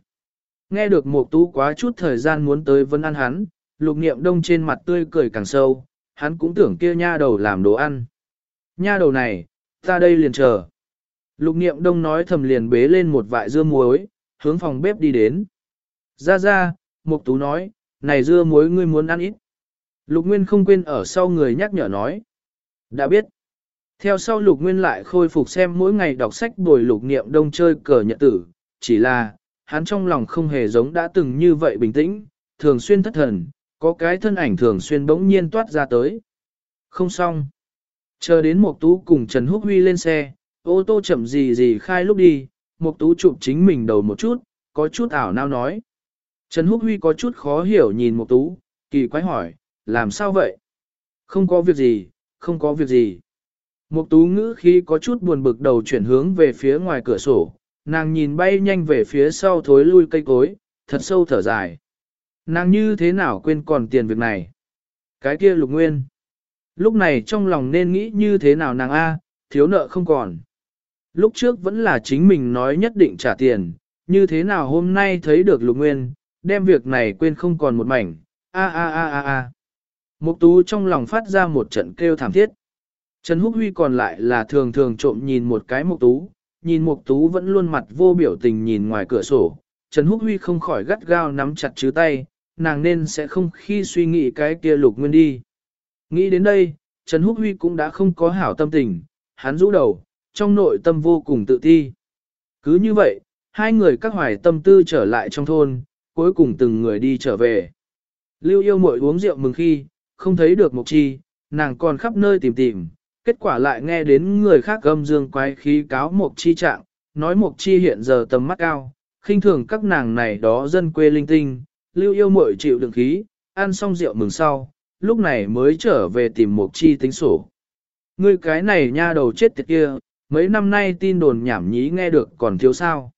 Nghe được mục tú quá chút thời gian muốn tới vấn ăn hắn, lục niệm đông trên mặt tươi cười càng sâu, hắn cũng tưởng kia nha đầu làm đồ ăn. Nha đầu này, ta đây liền chờ. Lục niệm đông nói thầm liền bế lên một vại dưa muối, hướng phòng bếp đi đến. Ra ra, mục tú nói, này dưa muối ngươi muốn ăn ít. Lục Nguyên không quên ở sau người nhắc nhở nói. Đã biết. Theo sau Lục Nguyên lại khôi phục xem mỗi ngày đọc sách bồi lục niệm đông chơi cờ nhật tử, chỉ là, hắn trong lòng không hề giống đã từng như vậy bình tĩnh, thường xuyên thất thần, có cái thân ảnh thường xuyên bỗng nhiên toát ra tới. Không xong. Chờ đến một tú cùng Trần Húc Huy lên xe, ô tô chậm gì gì khai lúc đi, một tú chụp chính mình đầu một chút, có chút ảo nao nói. Trần Húc Huy có chút khó hiểu nhìn Mục Tú, kỳ quái hỏi, làm sao vậy? Không có việc gì, không có việc gì. Mục Tú ngữ khí có chút buồn bực đầu chuyển hướng về phía ngoài cửa sổ, nàng nhìn bay nhanh về phía sau thối lui cây cối, thật sâu thở dài. Nàng như thế nào quên còn tiền việc này? Cái kia lục nguyên. Lúc này trong lòng nên nghĩ như thế nào nàng A, thiếu nợ không còn. Lúc trước vẫn là chính mình nói nhất định trả tiền, như thế nào hôm nay thấy được lục nguyên, đem việc này quên không còn một mảnh, a a a a a. Mục tú trong lòng phát ra một trận kêu thảm thiết. Trần Húc Huy còn lại là thường thường trộm nhìn một cái mục tú, nhìn mục tú vẫn luôn mặt vô biểu tình nhìn ngoài cửa sổ. Trần Húc Huy không khỏi gắt gao nắm chặt chữ tay, nàng nên sẽ không khi suy nghĩ cái kia lục nguyên đi. Nghĩ đến đây, Trần Húc Huy cũng đã không có hảo tâm tình, hắn rũ đầu, trong nội tâm vô cùng tự ti. Cứ như vậy, hai người các hoài tâm tư trở lại trong thôn, cuối cùng từng người đi trở về. Lưu yêu mội uống rượu mừng khi, không thấy được Mộc Chi, nàng còn khắp nơi tìm tìm, kết quả lại nghe đến người khác gâm dương quái khí cáo Mộc Chi trạng, nói Mộc Chi hiện giờ tầm mắt cao, khinh thường các nàng này đó dân quê linh tinh, lưu yêu mội chịu đựng khí, ăn xong rượu mừng sau, lúc này mới trở về tìm Mộc Chi tính sổ. Ngươi cái này nha đầu chết tiệt kia, mấy năm nay tin đồn nhảm nhí nghe được còn thiếu sao.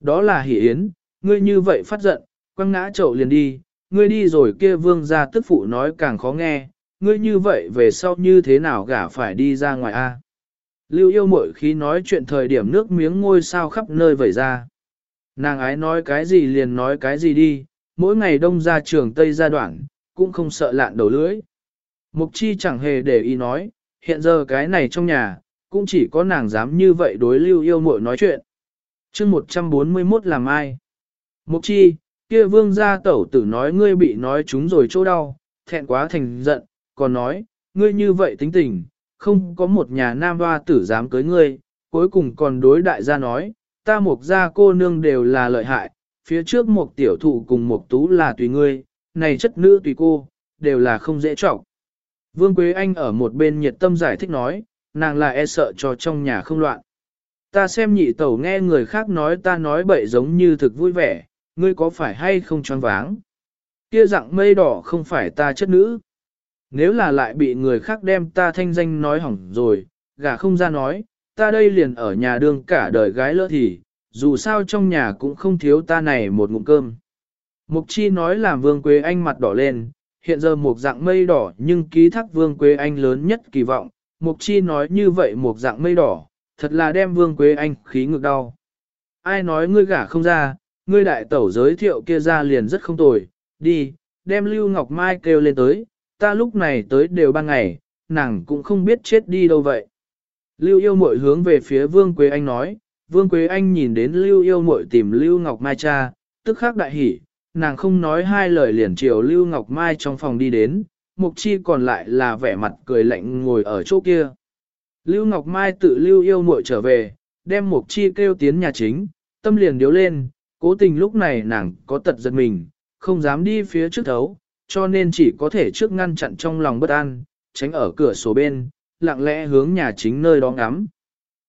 Đó là hỷ yến, ngươi như vậy phát giận, quăng ngã chậu liền đi, ngươi đi rồi kia vương gia tức phụ nói càng khó nghe, ngươi như vậy về sau như thế nào gả phải đi ra ngoài a? Lưu yêu mội khi nói chuyện thời điểm nước miếng ngôi sao khắp nơi vẩy ra. Nàng ái nói cái gì liền nói cái gì đi, mỗi ngày đông ra trường Tây ra đoạn, cũng không sợ lạn đầu lưỡi. Mục chi chẳng hề để ý nói, hiện giờ cái này trong nhà, cũng chỉ có nàng dám như vậy đối lưu yêu mội nói chuyện. chương 141 làm ai? Mục chi, kia vương gia tẩu tử nói ngươi bị nói chúng rồi chỗ đau, thẹn quá thành giận, còn nói, ngươi như vậy tính tình, không có một nhà nam hoa tử dám cưới ngươi, cuối cùng còn đối đại gia nói, ta mục gia cô nương đều là lợi hại, phía trước một tiểu thụ cùng một tú là tùy ngươi, này chất nữ tùy cô, đều là không dễ trọng. Vương Quế Anh ở một bên nhiệt tâm giải thích nói, nàng là e sợ cho trong nhà không loạn. Ta xem nhị tẩu nghe người khác nói ta nói bậy giống như thực vui vẻ, ngươi có phải hay không choáng váng? Kia dạng mây đỏ không phải ta chất nữ. Nếu là lại bị người khác đem ta thanh danh nói hỏng rồi, gà không ra nói, ta đây liền ở nhà đương cả đời gái lỡ thì, dù sao trong nhà cũng không thiếu ta này một ngụm cơm. Mục chi nói làm vương quế anh mặt đỏ lên, hiện giờ một dạng mây đỏ nhưng ký thác vương quế anh lớn nhất kỳ vọng, mục chi nói như vậy một dạng mây đỏ, thật là đem vương quế anh khí ngược đau. Ai nói ngươi gả không ra, ngươi đại tẩu giới thiệu kia ra liền rất không tồi, đi, đem Lưu Ngọc Mai kêu lên tới, ta lúc này tới đều ban ngày, nàng cũng không biết chết đi đâu vậy. Lưu yêu mội hướng về phía Vương Quế Anh nói, Vương Quế Anh nhìn đến Lưu yêu mội tìm Lưu Ngọc Mai cha, tức khắc đại hỉ, nàng không nói hai lời liền chiều Lưu Ngọc Mai trong phòng đi đến, Mục Chi còn lại là vẻ mặt cười lạnh ngồi ở chỗ kia. Lưu Ngọc Mai tự Lưu yêu muội trở về, đem Mục Chi kêu tiến nhà chính, tâm liền điếu lên, cố tình lúc này nàng có tật giật mình, không dám đi phía trước thấu, cho nên chỉ có thể trước ngăn chặn trong lòng bất an, tránh ở cửa sổ bên, lặng lẽ hướng nhà chính nơi đó ngắm.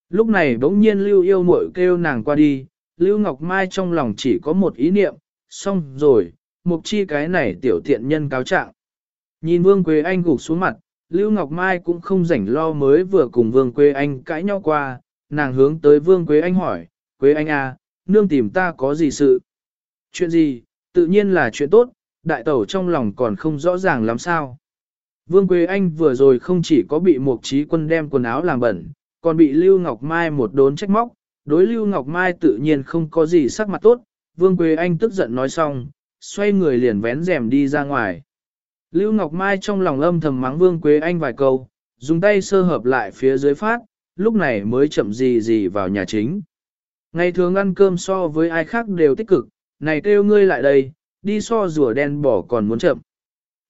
Lúc này bỗng nhiên Lưu yêu muội kêu nàng qua đi, Lưu Ngọc Mai trong lòng chỉ có một ý niệm, xong rồi, mục chi cái này tiểu tiện nhân cáo trạng. Nhìn Vương Quế Anh gục xuống mặt, Lưu Ngọc Mai cũng không rảnh lo mới vừa cùng Vương Quế Anh cãi nhau qua, nàng hướng tới Vương Quế Anh hỏi, Quế Anh à, nương tìm ta có gì sự? Chuyện gì, tự nhiên là chuyện tốt, đại tẩu trong lòng còn không rõ ràng lắm sao. Vương Quế Anh vừa rồi không chỉ có bị một trí quân đem quần áo làm bẩn, còn bị Lưu Ngọc Mai một đốn trách móc, đối Lưu Ngọc Mai tự nhiên không có gì sắc mặt tốt, Vương Quế Anh tức giận nói xong, xoay người liền vén rèm đi ra ngoài. Lưu Ngọc Mai trong lòng âm thầm mắng Vương Quế Anh vài câu, dùng tay sơ hợp lại phía dưới phát, lúc này mới chậm gì gì vào nhà chính. Ngày thường ăn cơm so với ai khác đều tích cực, này kêu ngươi lại đây, đi so rùa đen bỏ còn muốn chậm.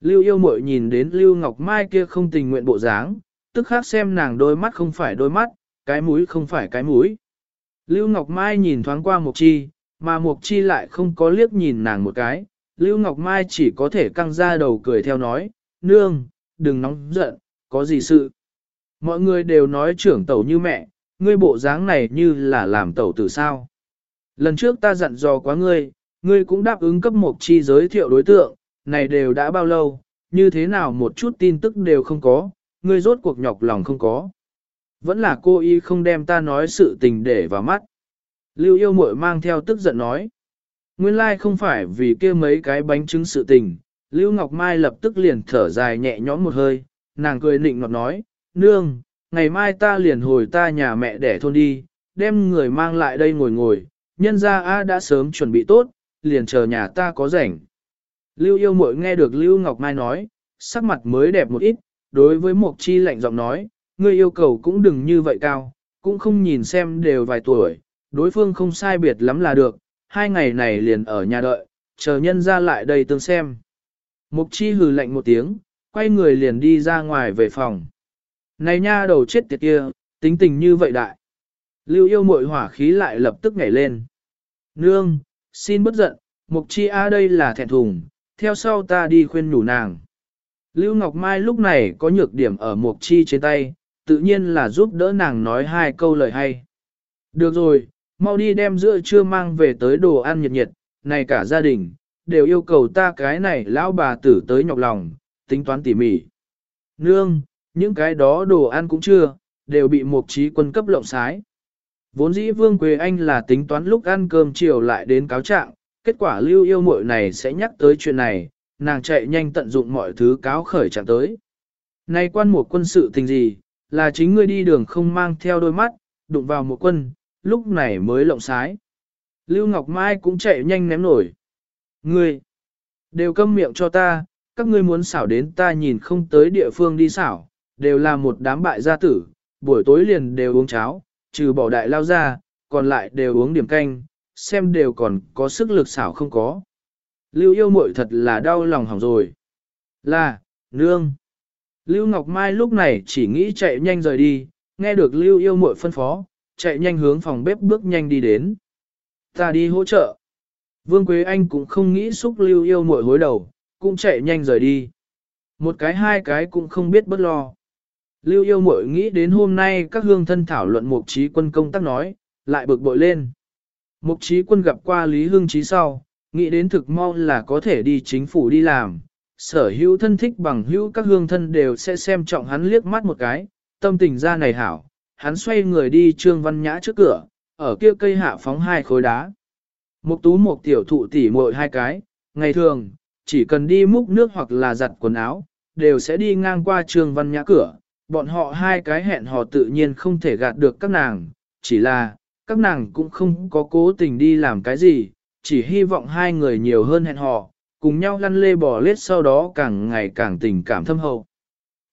Lưu yêu mội nhìn đến Lưu Ngọc Mai kia không tình nguyện bộ dáng, tức khác xem nàng đôi mắt không phải đôi mắt, cái mũi không phải cái mũi. Lưu Ngọc Mai nhìn thoáng qua Mục Chi, mà Mục Chi lại không có liếc nhìn nàng một cái. Lưu Ngọc Mai chỉ có thể căng ra đầu cười theo nói, nương, đừng nóng giận, có gì sự. Mọi người đều nói trưởng tẩu như mẹ, ngươi bộ dáng này như là làm tẩu tử sao. Lần trước ta dặn dò quá ngươi, ngươi cũng đáp ứng cấp một Chi giới thiệu đối tượng, này đều đã bao lâu, như thế nào một chút tin tức đều không có, ngươi rốt cuộc nhọc lòng không có. Vẫn là cô y không đem ta nói sự tình để vào mắt. Lưu yêu muội mang theo tức giận nói. Nguyên lai không phải vì kia mấy cái bánh trứng sự tình, Lưu Ngọc Mai lập tức liền thở dài nhẹ nhõm một hơi, nàng cười nịnh ngọt nói, nương, ngày mai ta liền hồi ta nhà mẹ để thôn đi, đem người mang lại đây ngồi ngồi, nhân ra A đã sớm chuẩn bị tốt, liền chờ nhà ta có rảnh. Lưu yêu muội nghe được Lưu Ngọc Mai nói, sắc mặt mới đẹp một ít, đối với Mộc Chi lạnh giọng nói, ngươi yêu cầu cũng đừng như vậy cao, cũng không nhìn xem đều vài tuổi, đối phương không sai biệt lắm là được, hai ngày này liền ở nhà đợi, chờ nhân ra lại đây tương xem. Mục chi hừ lạnh một tiếng, quay người liền đi ra ngoài về phòng. Này nha đầu chết tiệt kia, tính tình như vậy đại. Lưu yêu mội hỏa khí lại lập tức nhảy lên. Nương, xin bất giận, mục chi a đây là thẹn thùng, theo sau ta đi khuyên nhủ nàng. Lưu Ngọc Mai lúc này có nhược điểm ở mục chi trên tay, tự nhiên là giúp đỡ nàng nói hai câu lời hay. Được rồi, mau đi đem giữa trưa mang về tới đồ ăn nhiệt nhiệt, này cả gia đình, đều yêu cầu ta cái này lão bà tử tới nhọc lòng, tính toán tỉ mỉ. Nương, những cái đó đồ ăn cũng chưa, đều bị một trí quân cấp lộng sái. Vốn dĩ Vương Quế Anh là tính toán lúc ăn cơm chiều lại đến cáo trạng, kết quả lưu yêu muội này sẽ nhắc tới chuyện này, nàng chạy nhanh tận dụng mọi thứ cáo khởi trạng tới. Này quan một quân sự tình gì, là chính ngươi đi đường không mang theo đôi mắt, đụng vào một quân, lúc này mới lộng sái. Lưu Ngọc Mai cũng chạy nhanh ném nổi. Ngươi, đều câm miệng cho ta, các ngươi muốn xảo đến ta nhìn không tới địa phương đi xảo, đều là một đám bại gia tử, buổi tối liền đều uống cháo, trừ bỏ đại lao ra, còn lại đều uống điểm canh, xem đều còn có sức lực xảo không có. Lưu yêu muội thật là đau lòng hỏng rồi. Là, nương. Lưu Ngọc Mai lúc này chỉ nghĩ chạy nhanh rời đi, nghe được Lưu yêu muội phân phó, chạy nhanh hướng phòng bếp bước nhanh đi đến. Ta đi hỗ trợ. Vương Quế Anh cũng không nghĩ xúc Lưu yêu muội hối đầu, cũng chạy nhanh rời đi. Một cái hai cái cũng không biết bất lo. Lưu yêu muội nghĩ đến hôm nay các hương thân thảo luận mục trí quân công tác nói, lại bực bội lên. Mục trí quân gặp qua Lý Hương Trí sau, nghĩ đến thực mau là có thể đi chính phủ đi làm. Sở hữu thân thích bằng hữu các hương thân đều sẽ xem trọng hắn liếc mắt một cái, tâm tình ra này hảo. Hắn xoay người đi trương văn nhã trước cửa, ở kia cây hạ phóng hai khối đá. Mục tú một tiểu thụ tỉ muội hai cái, ngày thường, chỉ cần đi múc nước hoặc là giặt quần áo, đều sẽ đi ngang qua trương văn nhã cửa, bọn họ hai cái hẹn hò tự nhiên không thể gạt được các nàng, chỉ là, các nàng cũng không có cố tình đi làm cái gì, chỉ hy vọng hai người nhiều hơn hẹn hò, cùng nhau lăn lê bò lết sau đó càng ngày càng tình cảm thâm hậu.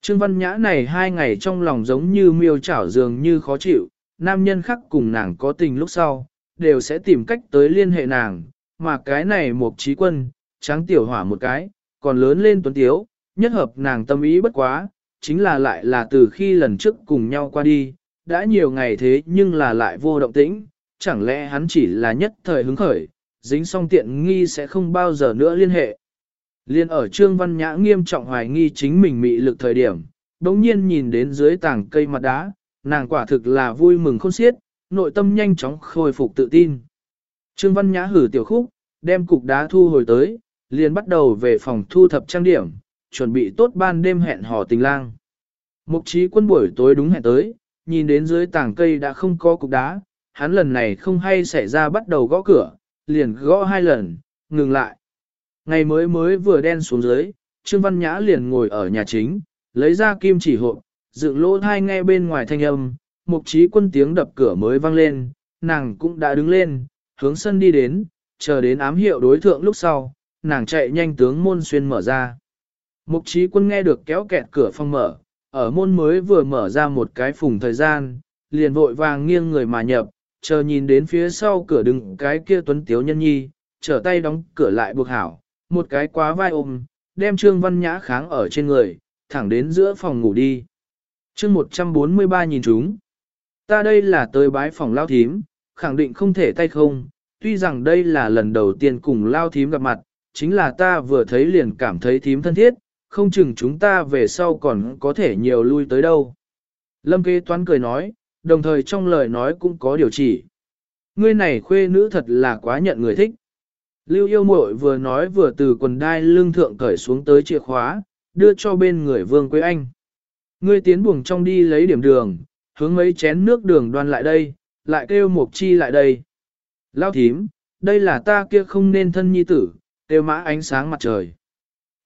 Trương Văn Nhã này hai ngày trong lòng giống như miêu chảo dường như khó chịu, nam nhân khác cùng nàng có tình lúc sau, đều sẽ tìm cách tới liên hệ nàng, mà cái này một trí quân, tráng tiểu hỏa một cái, còn lớn lên tuấn tiếu, nhất hợp nàng tâm ý bất quá, chính là lại là từ khi lần trước cùng nhau qua đi, đã nhiều ngày thế nhưng là lại vô động tĩnh, chẳng lẽ hắn chỉ là nhất thời hứng khởi, dính xong tiện nghi sẽ không bao giờ nữa liên hệ. Liên ở Trương Văn Nhã nghiêm trọng hoài nghi chính mình mị lực thời điểm, đống nhiên nhìn đến dưới tảng cây mặt đá, nàng quả thực là vui mừng khôn xiết, nội tâm nhanh chóng khôi phục tự tin. Trương Văn Nhã hử tiểu khúc, đem cục đá thu hồi tới, liền bắt đầu về phòng thu thập trang điểm, chuẩn bị tốt ban đêm hẹn hò tình lang. Mục trí quân buổi tối đúng hẹn tới, nhìn đến dưới tảng cây đã không có cục đá, hắn lần này không hay xảy ra bắt đầu gõ cửa, liền gõ hai lần, ngừng lại. Ngày mới mới vừa đen xuống dưới, Trương Văn Nhã liền ngồi ở nhà chính, lấy ra kim chỉ hộp, dựng lỗ thai nghe bên ngoài thanh âm, mục trí quân tiếng đập cửa mới vang lên, nàng cũng đã đứng lên, hướng sân đi đến, chờ đến ám hiệu đối thượng lúc sau, nàng chạy nhanh tướng môn xuyên mở ra. Mục trí quân nghe được kéo kẹt cửa phòng mở, ở môn mới vừa mở ra một cái phùng thời gian, liền vội vàng nghiêng người mà nhập, chờ nhìn đến phía sau cửa đứng cái kia tuấn tiếu nhân nhi, trở tay đóng cửa lại buộc hảo, một cái quá vai ôm, đem Trương Văn Nhã kháng ở trên người, thẳng đến giữa phòng ngủ đi. chương 143 nhìn chúng. Ta đây là tới bái phòng lao thím, khẳng định không thể tay không, tuy rằng đây là lần đầu tiên cùng lao thím gặp mặt, chính là ta vừa thấy liền cảm thấy thím thân thiết, không chừng chúng ta về sau còn có thể nhiều lui tới đâu. Lâm kế toán cười nói, đồng thời trong lời nói cũng có điều chỉ. Ngươi này khuê nữ thật là quá nhận người thích. Lưu yêu muội vừa nói vừa từ quần đai lưng thượng cởi xuống tới chìa khóa, đưa cho bên người vương quế anh. Ngươi tiến buồng trong đi lấy điểm đường, hướng mấy chén nước đường đoan lại đây, lại kêu một chi lại đây. Lao thím, đây là ta kia không nên thân nhi tử, kêu mã ánh sáng mặt trời.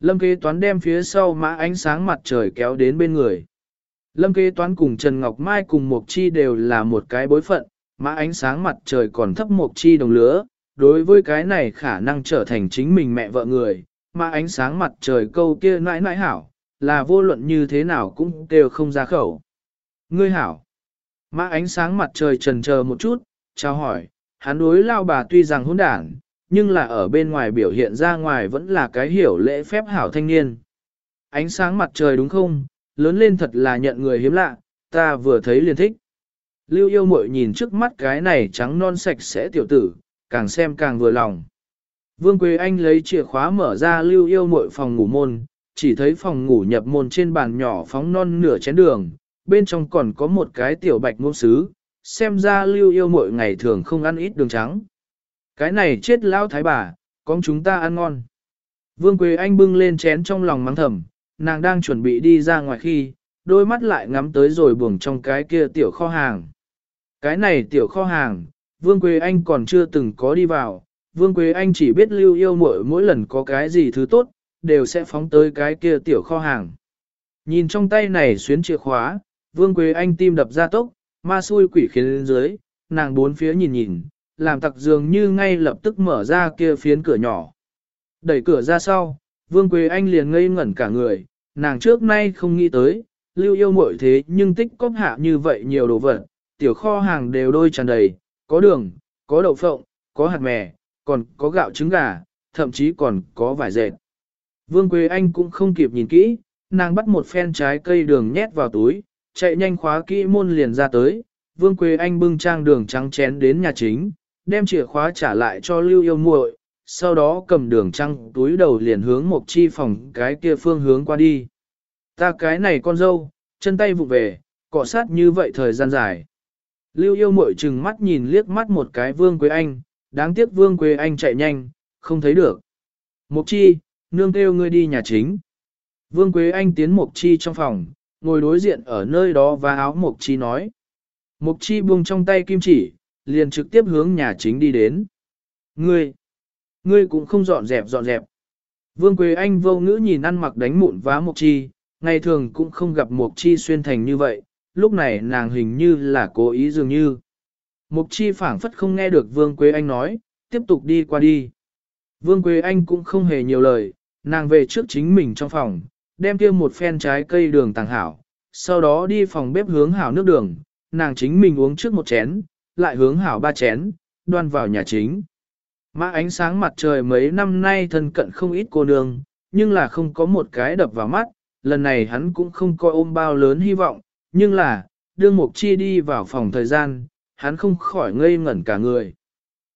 Lâm kế toán đem phía sau mã ánh sáng mặt trời kéo đến bên người. Lâm kế toán cùng Trần Ngọc Mai cùng Mộc Chi đều là một cái bối phận, mã ánh sáng mặt trời còn thấp Mộc Chi đồng lứa. Đối với cái này khả năng trở thành chính mình mẹ vợ người, mã ánh sáng mặt trời câu kia nãi nãi hảo, là vô luận như thế nào cũng đều không ra khẩu. Ngươi hảo. Mã ánh sáng mặt trời trần chờ một chút, chào hỏi, hắn đối lao bà tuy rằng hỗn đảng, nhưng là ở bên ngoài biểu hiện ra ngoài vẫn là cái hiểu lễ phép hảo thanh niên. Ánh sáng mặt trời đúng không, lớn lên thật là nhận người hiếm lạ, ta vừa thấy liền thích. lưu yêu muội nhìn trước mắt cái này trắng non sạch sẽ tiểu tử, càng xem càng vừa lòng. Vương Quế Anh lấy chìa khóa mở ra lưu yêu muội phòng ngủ môn, chỉ thấy phòng ngủ nhập môn trên bàn nhỏ phóng non nửa chén đường, bên trong còn có một cái tiểu bạch ngôn sứ, xem ra lưu yêu muội ngày thường không ăn ít đường trắng. Cái này chết lão thái bà, con chúng ta ăn ngon. Vương Quế Anh bưng lên chén trong lòng mắng thầm, nàng đang chuẩn bị đi ra ngoài khi, đôi mắt lại ngắm tới rồi buồng trong cái kia tiểu kho hàng. Cái này tiểu kho hàng, Vương Quế Anh còn chưa từng có đi vào, Vương Quế Anh chỉ biết lưu yêu mỗi mỗi lần có cái gì thứ tốt, đều sẽ phóng tới cái kia tiểu kho hàng. Nhìn trong tay này xuyến chìa khóa, Vương Quế Anh tim đập ra tốc, ma xui quỷ khiến lên dưới, nàng bốn phía nhìn nhìn, làm tặc dường như ngay lập tức mở ra kia phiến cửa nhỏ. Đẩy cửa ra sau, Vương Quế Anh liền ngây ngẩn cả người, nàng trước nay không nghĩ tới, lưu yêu muội thế nhưng tích cóp hạ như vậy nhiều đồ vật, tiểu kho hàng đều đôi tràn đầy, có đường, có đậu phộng, có hạt mè, còn có gạo trứng gà, thậm chí còn có vải dệt. Vương Quế Anh cũng không kịp nhìn kỹ, nàng bắt một phen trái cây đường nhét vào túi, chạy nhanh khóa kỹ môn liền ra tới. Vương Quế Anh bưng trang đường trắng chén đến nhà chính, đem chìa khóa trả lại cho Lưu Yêu muội, sau đó cầm đường trăng túi đầu liền hướng một chi phòng cái kia phương hướng qua đi. Ta cái này con dâu, chân tay vụ về, cọ sát như vậy thời gian dài. Lưu yêu muội chừng mắt nhìn liếc mắt một cái Vương Quế Anh, đáng tiếc Vương Quế Anh chạy nhanh, không thấy được. Mục chi, nương kêu ngươi đi nhà chính. Vương Quế Anh tiến Mục chi trong phòng, ngồi đối diện ở nơi đó và áo Mục chi nói. Mục chi buông trong tay kim chỉ, liền trực tiếp hướng nhà chính đi đến. Ngươi, ngươi cũng không dọn dẹp dọn dẹp. Vương Quế Anh vô ngữ nhìn ăn mặc đánh mụn vá Mộc chi, ngày thường cũng không gặp Mộc chi xuyên thành như vậy, lúc này nàng hình như là cố ý dường như. Mục chi phảng phất không nghe được Vương Quế Anh nói, tiếp tục đi qua đi. Vương Quế Anh cũng không hề nhiều lời, nàng về trước chính mình trong phòng, đem kia một phen trái cây đường tàng hảo, sau đó đi phòng bếp hướng hảo nước đường, nàng chính mình uống trước một chén, lại hướng hảo ba chén, đoan vào nhà chính. Mã ánh sáng mặt trời mấy năm nay thân cận không ít cô nương, nhưng là không có một cái đập vào mắt, lần này hắn cũng không coi ôm bao lớn hy vọng, nhưng là, đương Mục Chi đi vào phòng thời gian, hắn không khỏi ngây ngẩn cả người.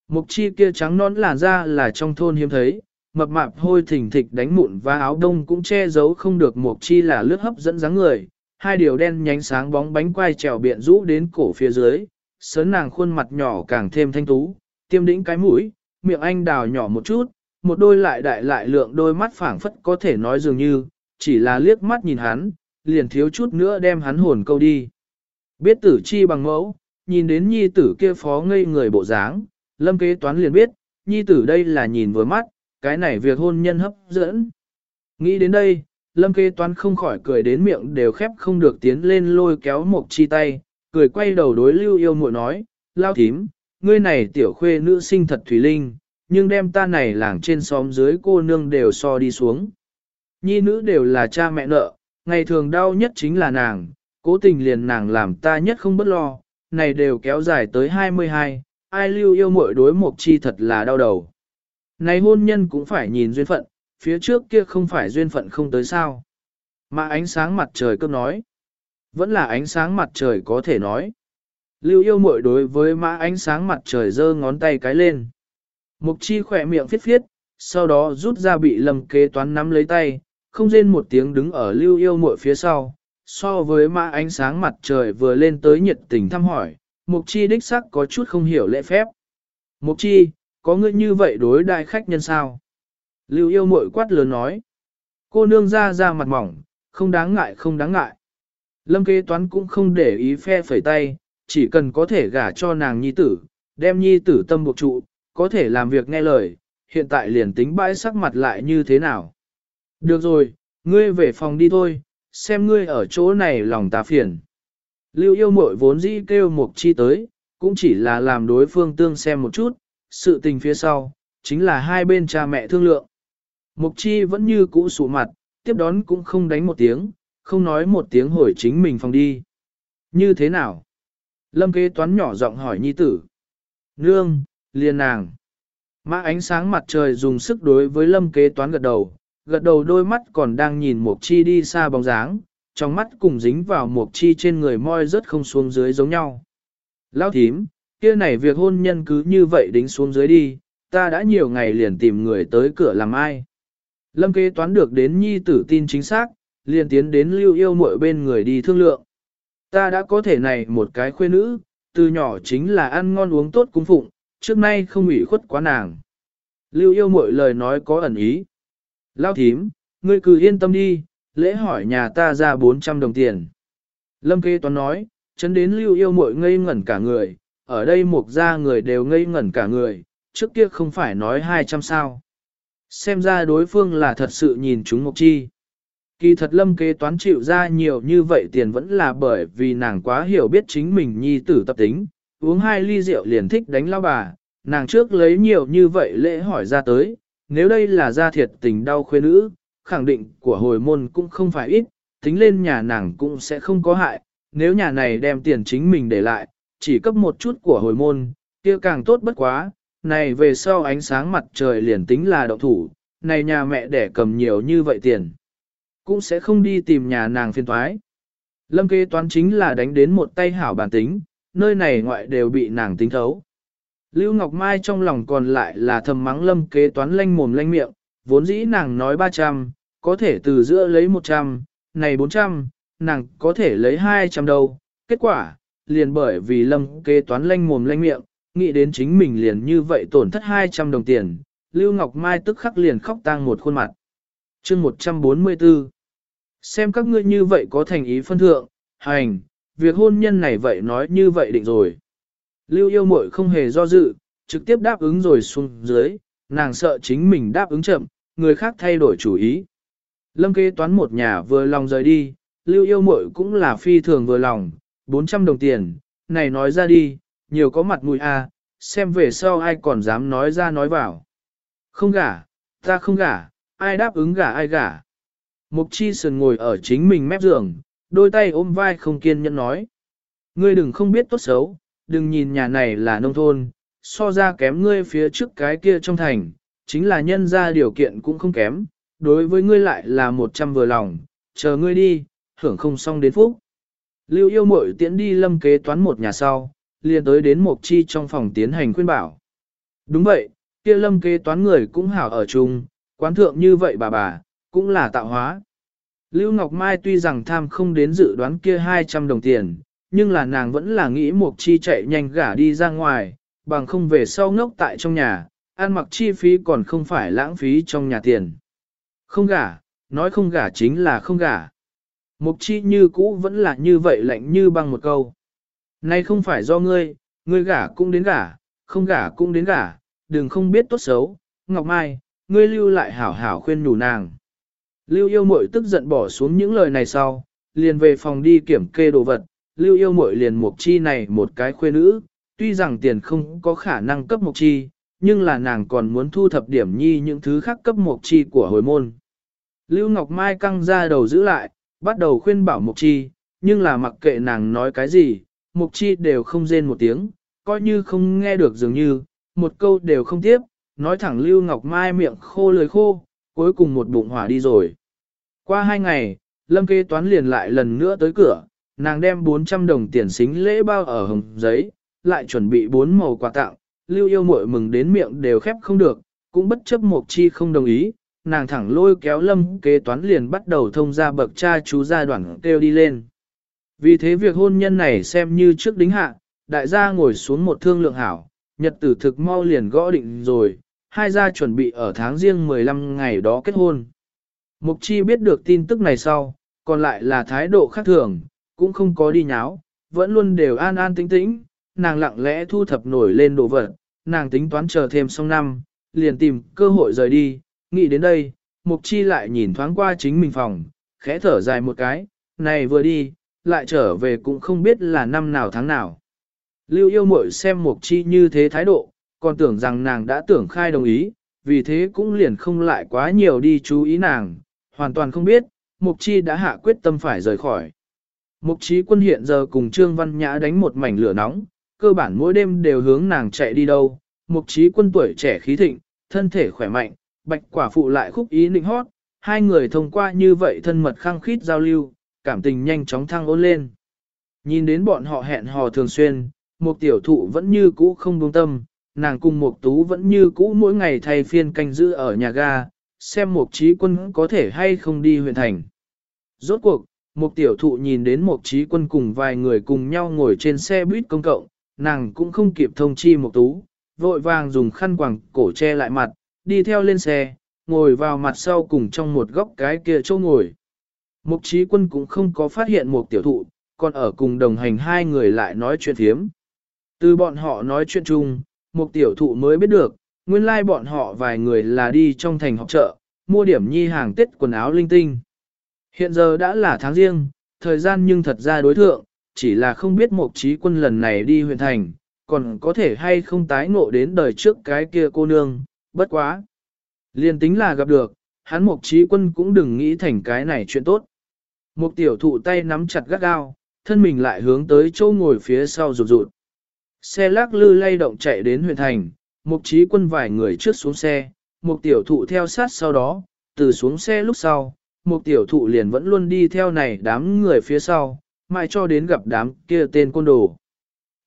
Mục Chi kia trắng nón làn da là trong thôn hiếm thấy, mập mạp hôi thình thịch đánh mụn và áo đông cũng che giấu không được Mục Chi là lướt hấp dẫn dáng người, hai điều đen nhánh sáng bóng bánh quai trèo biện rũ đến cổ phía dưới, sớn nàng khuôn mặt nhỏ càng thêm thanh tú, tiêm đĩnh cái mũi, miệng anh đào nhỏ một chút, một đôi lại đại lại lượng đôi mắt phảng phất có thể nói dường như, chỉ là liếc mắt nhìn hắn, liền thiếu chút nữa đem hắn hồn câu đi. Biết tử chi bằng mẫu, nhìn đến nhi tử kia phó ngây người bộ dáng, lâm kế toán liền biết, nhi tử đây là nhìn vừa mắt, cái này việc hôn nhân hấp dẫn. Nghĩ đến đây, lâm kế toán không khỏi cười đến miệng đều khép không được tiến lên lôi kéo một chi tay, cười quay đầu đối lưu yêu muội nói, lao thím, ngươi này tiểu khuê nữ sinh thật thủy linh, nhưng đem ta này làng trên xóm dưới cô nương đều so đi xuống. Nhi nữ đều là cha mẹ nợ, ngày thường đau nhất chính là nàng, cố tình liền nàng làm ta nhất không bất lo, này đều kéo dài tới 22, ai lưu yêu muội đối mục chi thật là đau đầu. Này hôn nhân cũng phải nhìn duyên phận, phía trước kia không phải duyên phận không tới sao. Mà ánh sáng mặt trời cơm nói. Vẫn là ánh sáng mặt trời có thể nói. Lưu yêu muội đối với mã ánh sáng mặt trời giơ ngón tay cái lên. Mục chi khỏe miệng phiết phiết, sau đó rút ra bị lầm kế toán nắm lấy tay, không rên một tiếng đứng ở lưu yêu muội phía sau, so với mã ánh sáng mặt trời vừa lên tới nhiệt tình thăm hỏi, mục chi đích sắc có chút không hiểu lễ phép. Mục chi, có ngươi như vậy đối đại khách nhân sao? Lưu yêu muội quát lớn nói. Cô nương ra ra mặt mỏng, không đáng ngại không đáng ngại. Lâm kế toán cũng không để ý phe phẩy tay, chỉ cần có thể gả cho nàng nhi tử, đem nhi tử tâm buộc trụ, có thể làm việc nghe lời, hiện tại liền tính bãi sắc mặt lại như thế nào. Được rồi, ngươi về phòng đi thôi, xem ngươi ở chỗ này lòng ta phiền. Lưu yêu mội vốn dĩ kêu Mục Chi tới, cũng chỉ là làm đối phương tương xem một chút, sự tình phía sau, chính là hai bên cha mẹ thương lượng. Mục Chi vẫn như cũ sụ mặt, tiếp đón cũng không đánh một tiếng, không nói một tiếng hồi chính mình phòng đi. Như thế nào? Lâm kế toán nhỏ giọng hỏi nhi tử. Nương, liền nàng. Mã ánh sáng mặt trời dùng sức đối với lâm kế toán gật đầu, gật đầu đôi mắt còn đang nhìn Mộc Chi đi xa bóng dáng, trong mắt cùng dính vào Mộc Chi trên người moi rất không xuống dưới giống nhau. Lão thím, kia này việc hôn nhân cứ như vậy đính xuống dưới đi, ta đã nhiều ngày liền tìm người tới cửa làm ai. Lâm kế toán được đến nhi tử tin chính xác, liền tiến đến lưu yêu muội bên người đi thương lượng. Ta đã có thể này một cái khuê nữ, từ nhỏ chính là ăn ngon uống tốt cung phụng, trước nay không ủy khuất quá nàng. Lưu yêu muội lời nói có ẩn ý. Lao thím, ngươi cứ yên tâm đi, lễ hỏi nhà ta ra 400 đồng tiền. Lâm kê toán nói, chấn đến lưu yêu muội ngây ngẩn cả người, ở đây một gia người đều ngây ngẩn cả người, trước kia không phải nói 200 sao. Xem ra đối phương là thật sự nhìn chúng Mộc Chi. Kỳ thật lâm kế toán chịu ra nhiều như vậy tiền vẫn là bởi vì nàng quá hiểu biết chính mình nhi tử tập tính, uống hai ly rượu liền thích đánh lao bà, nàng trước lấy nhiều như vậy lễ hỏi ra tới, nếu đây là gia thiệt tình đau khuê nữ, khẳng định của hồi môn cũng không phải ít, tính lên nhà nàng cũng sẽ không có hại, nếu nhà này đem tiền chính mình để lại, chỉ cấp một chút của hồi môn, kia càng tốt bất quá, này về sau ánh sáng mặt trời liền tính là động thủ, này nhà mẹ để cầm nhiều như vậy tiền, cũng sẽ không đi tìm nhà nàng phiên thoái. Lâm kế toán chính là đánh đến một tay hảo bản tính, nơi này ngoại đều bị nàng tính thấu. Lưu Ngọc Mai trong lòng còn lại là thầm mắng lâm kế toán lanh mồm lanh miệng, vốn dĩ nàng nói 300, có thể từ giữa lấy 100, này 400, nàng có thể lấy 200 đâu. Kết quả, liền bởi vì lâm kế toán lanh mồm lanh miệng, nghĩ đến chính mình liền như vậy tổn thất 200 đồng tiền, Lưu Ngọc Mai tức khắc liền khóc tang một khuôn mặt. chương 144 Xem các ngươi như vậy có thành ý phân thượng, hành, việc hôn nhân này vậy nói như vậy định rồi. Lưu yêu muội không hề do dự, trực tiếp đáp ứng rồi xuống dưới, nàng sợ chính mình đáp ứng chậm, người khác thay đổi chủ ý. Lâm kế toán một nhà vừa lòng rời đi, lưu yêu muội cũng là phi thường vừa lòng, 400 đồng tiền, này nói ra đi, nhiều có mặt mũi a, xem về sau ai còn dám nói ra nói vào. Không gả, ta không gả, ai đáp ứng gả ai gả. Mục chi sườn ngồi ở chính mình mép giường, đôi tay ôm vai không kiên nhẫn nói. Ngươi đừng không biết tốt xấu, đừng nhìn nhà này là nông thôn, so ra kém ngươi phía trước cái kia trong thành, chính là nhân ra điều kiện cũng không kém, đối với ngươi lại là một trăm vừa lòng, chờ ngươi đi, hưởng không xong đến phúc. Lưu yêu mội tiễn đi lâm kế toán một nhà sau, liền tới đến Mộc Chi trong phòng tiến hành khuyên bảo. Đúng vậy, kia lâm kế toán người cũng hảo ở chung, quán thượng như vậy bà bà, cũng là tạo hóa. Lưu Ngọc Mai tuy rằng tham không đến dự đoán kia 200 đồng tiền, nhưng là nàng vẫn là nghĩ Mộc Chi chạy nhanh gả đi ra ngoài, bằng không về sau ngốc tại trong nhà, ăn mặc chi phí còn không phải lãng phí trong nhà tiền. Không gả, nói không gả chính là không gả. Mục chi như cũ vẫn là như vậy lạnh như băng một câu. Nay không phải do ngươi, ngươi gả cũng đến gả, không gả cũng đến gả, đừng không biết tốt xấu. Ngọc Mai, ngươi lưu lại hảo hảo khuyên nhủ nàng. Lưu yêu mội tức giận bỏ xuống những lời này sau, liền về phòng đi kiểm kê đồ vật. Lưu yêu mội liền mục chi này một cái khuê nữ, tuy rằng tiền không có khả năng cấp mục chi, nhưng là nàng còn muốn thu thập điểm nhi những thứ khác cấp mục chi của hồi môn. Lưu Ngọc Mai căng ra đầu giữ lại, bắt đầu khuyên bảo Mục Chi, nhưng là mặc kệ nàng nói cái gì, Mục Chi đều không rên một tiếng, coi như không nghe được dường như, một câu đều không tiếp, nói thẳng Lưu Ngọc Mai miệng khô lưỡi khô, cuối cùng một bụng hỏa đi rồi. Qua hai ngày, Lâm kế toán liền lại lần nữa tới cửa, nàng đem 400 đồng tiền xính lễ bao ở hồng giấy, lại chuẩn bị bốn màu quà tặng, Lưu yêu muội mừng đến miệng đều khép không được, cũng bất chấp Mục Chi không đồng ý, nàng thẳng lôi kéo lâm kế toán liền bắt đầu thông ra bậc cha chú gia đoạn kêu đi lên. Vì thế việc hôn nhân này xem như trước đính hạ, đại gia ngồi xuống một thương lượng hảo, nhật tử thực mau liền gõ định rồi, hai gia chuẩn bị ở tháng riêng 15 ngày đó kết hôn. Mục chi biết được tin tức này sau, còn lại là thái độ khác thường, cũng không có đi nháo, vẫn luôn đều an an tĩnh tĩnh, nàng lặng lẽ thu thập nổi lên đồ vật, nàng tính toán chờ thêm xong năm, liền tìm cơ hội rời đi, nghĩ đến đây, Mục Chi lại nhìn thoáng qua chính mình phòng, khẽ thở dài một cái, này vừa đi, lại trở về cũng không biết là năm nào tháng nào. Lưu yêu mội xem Mục Chi như thế thái độ, còn tưởng rằng nàng đã tưởng khai đồng ý, vì thế cũng liền không lại quá nhiều đi chú ý nàng, hoàn toàn không biết, Mục Chi đã hạ quyết tâm phải rời khỏi. Mục Chi quân hiện giờ cùng Trương Văn Nhã đánh một mảnh lửa nóng, cơ bản mỗi đêm đều hướng nàng chạy đi đâu. Mục Chi quân tuổi trẻ khí thịnh, thân thể khỏe mạnh, bạch quả phụ lại khúc ý nịnh hót, hai người thông qua như vậy thân mật khăng khít giao lưu, cảm tình nhanh chóng thăng ôn lên. Nhìn đến bọn họ hẹn hò thường xuyên, một tiểu thụ vẫn như cũ không buông tâm, nàng cùng mục tú vẫn như cũ mỗi ngày thay phiên canh giữ ở nhà ga, xem mục trí quân có thể hay không đi huyện thành. Rốt cuộc, một tiểu thụ nhìn đến mục trí quân cùng vài người cùng nhau ngồi trên xe buýt công cộng, nàng cũng không kịp thông chi một tú, vội vàng dùng khăn quàng cổ che lại mặt, đi theo lên xe, ngồi vào mặt sau cùng trong một góc cái kia chỗ ngồi. Mục trí quân cũng không có phát hiện một tiểu thụ, còn ở cùng đồng hành hai người lại nói chuyện thiếm. Từ bọn họ nói chuyện chung, một tiểu thụ mới biết được, nguyên lai like bọn họ vài người là đi trong thành học chợ, mua điểm nhi hàng tết quần áo linh tinh. Hiện giờ đã là tháng riêng, thời gian nhưng thật ra đối thượng, chỉ là không biết một trí quân lần này đi huyện thành, còn có thể hay không tái ngộ đến đời trước cái kia cô nương, bất quá. Liên tính là gặp được, hắn một trí quân cũng đừng nghĩ thành cái này chuyện tốt. Một tiểu thụ tay nắm chặt gắt gao, thân mình lại hướng tới chỗ ngồi phía sau rụt rụt. Xe lắc lư lay động chạy đến huyện thành, mục trí quân vài người trước xuống xe, một tiểu thụ theo sát sau đó, từ xuống xe lúc sau, một tiểu thụ liền vẫn luôn đi theo này đám người phía sau, mai cho đến gặp đám kia tên côn đồ.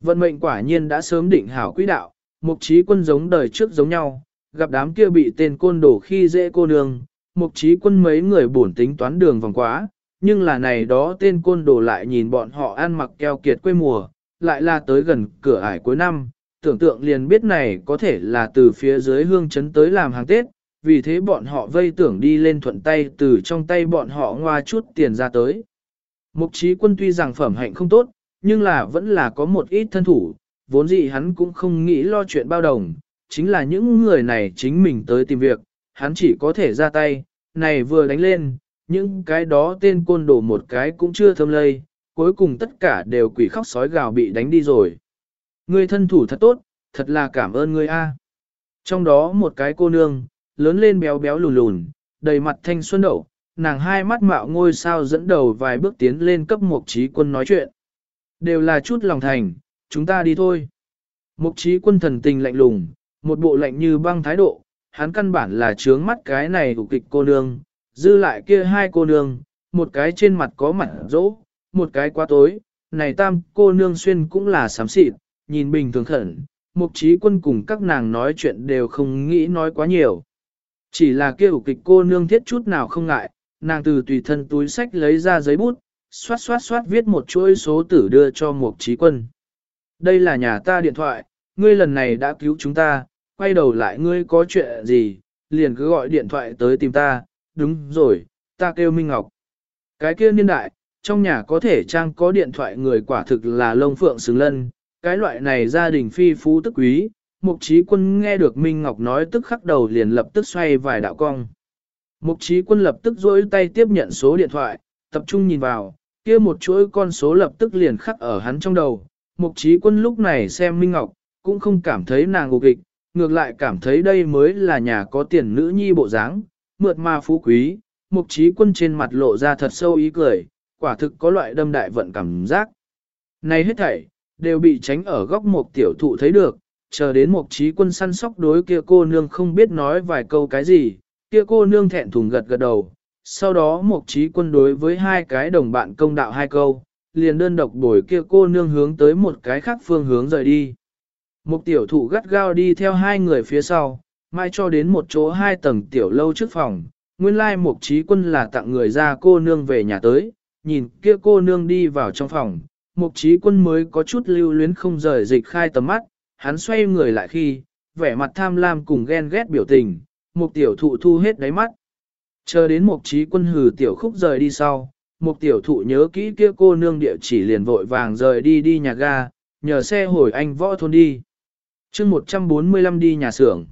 Vận mệnh quả nhiên đã sớm định hảo quỹ đạo, mục trí quân giống đời trước giống nhau, gặp đám kia bị tên côn đồ khi dễ cô nương, mục trí quân mấy người bổn tính toán đường vòng quá, nhưng là này đó tên côn đồ lại nhìn bọn họ ăn mặc keo kiệt quê mùa, lại là tới gần cửa ải cuối năm, tưởng tượng liền biết này có thể là từ phía dưới hương chấn tới làm hàng Tết, vì thế bọn họ vây tưởng đi lên thuận tay từ trong tay bọn họ ngoa chút tiền ra tới. Mục trí quân tuy rằng phẩm hạnh không tốt, nhưng là vẫn là có một ít thân thủ, vốn dĩ hắn cũng không nghĩ lo chuyện bao đồng, chính là những người này chính mình tới tìm việc, hắn chỉ có thể ra tay, này vừa đánh lên, những cái đó tên côn đồ một cái cũng chưa thâm lây, cuối cùng tất cả đều quỷ khóc sói gào bị đánh đi rồi. Ngươi thân thủ thật tốt, thật là cảm ơn ngươi a. À. Trong đó một cái cô nương, lớn lên béo béo lùn lùn, đầy mặt thanh xuân đậu, nàng hai mắt mạo ngôi sao dẫn đầu vài bước tiến lên cấp một trí quân nói chuyện. Đều là chút lòng thành, chúng ta đi thôi. Mục trí quân thần tình lạnh lùng, một bộ lạnh như băng thái độ, hắn căn bản là trướng mắt cái này của kịch cô nương, dư lại kia hai cô nương, một cái trên mặt có mặt rỗ, một cái quá tối, này tam cô nương xuyên cũng là sám xịt, nhìn bình thường khẩn, mục trí quân cùng các nàng nói chuyện đều không nghĩ nói quá nhiều. Chỉ là kia ủ kịch cô nương thiết chút nào không ngại, nàng từ tùy thân túi sách lấy ra giấy bút, xoát xoát xoát viết một chuỗi số tử đưa cho mục trí quân. Đây là nhà ta điện thoại, ngươi lần này đã cứu chúng ta, quay đầu lại ngươi có chuyện gì, liền cứ gọi điện thoại tới tìm ta, đúng rồi, ta kêu Minh Ngọc. Cái kia niên đại, trong nhà có thể trang có điện thoại người quả thực là lông phượng xứng lân, cái loại này gia đình phi phú tức quý, mục trí quân nghe được Minh Ngọc nói tức khắc đầu liền lập tức xoay vài đạo cong. Mục trí quân lập tức dối tay tiếp nhận số điện thoại, tập trung nhìn vào, kia một chuỗi con số lập tức liền khắc ở hắn trong đầu. Mục trí quân lúc này xem Minh Ngọc, cũng không cảm thấy nàng ngục kịch, ngược lại cảm thấy đây mới là nhà có tiền nữ nhi bộ dáng, mượt mà phú quý. Mục trí quân trên mặt lộ ra thật sâu ý cười, quả thực có loại đâm đại vận cảm giác. Này hết thảy, đều bị tránh ở góc một tiểu thụ thấy được, chờ đến một trí quân săn sóc đối kia cô nương không biết nói vài câu cái gì, kia cô nương thẹn thùng gật gật đầu. Sau đó một trí quân đối với hai cái đồng bạn công đạo hai câu, liền đơn độc đổi kia cô nương hướng tới một cái khác phương hướng rời đi. Một tiểu thụ gắt gao đi theo hai người phía sau, mai cho đến một chỗ hai tầng tiểu lâu trước phòng, nguyên lai một trí quân là tặng người ra cô nương về nhà tới, nhìn kia cô nương đi vào trong phòng, mục trí quân mới có chút lưu luyến không rời dịch khai tầm mắt, hắn xoay người lại khi, vẻ mặt tham lam cùng ghen ghét biểu tình, mục tiểu thụ thu hết đáy mắt. Chờ đến mục trí quân hử tiểu khúc rời đi sau, mục tiểu thụ nhớ kỹ kia cô nương địa chỉ liền vội vàng rời đi đi nhà ga, nhờ xe hồi anh võ thôn đi. chương 145 đi nhà xưởng.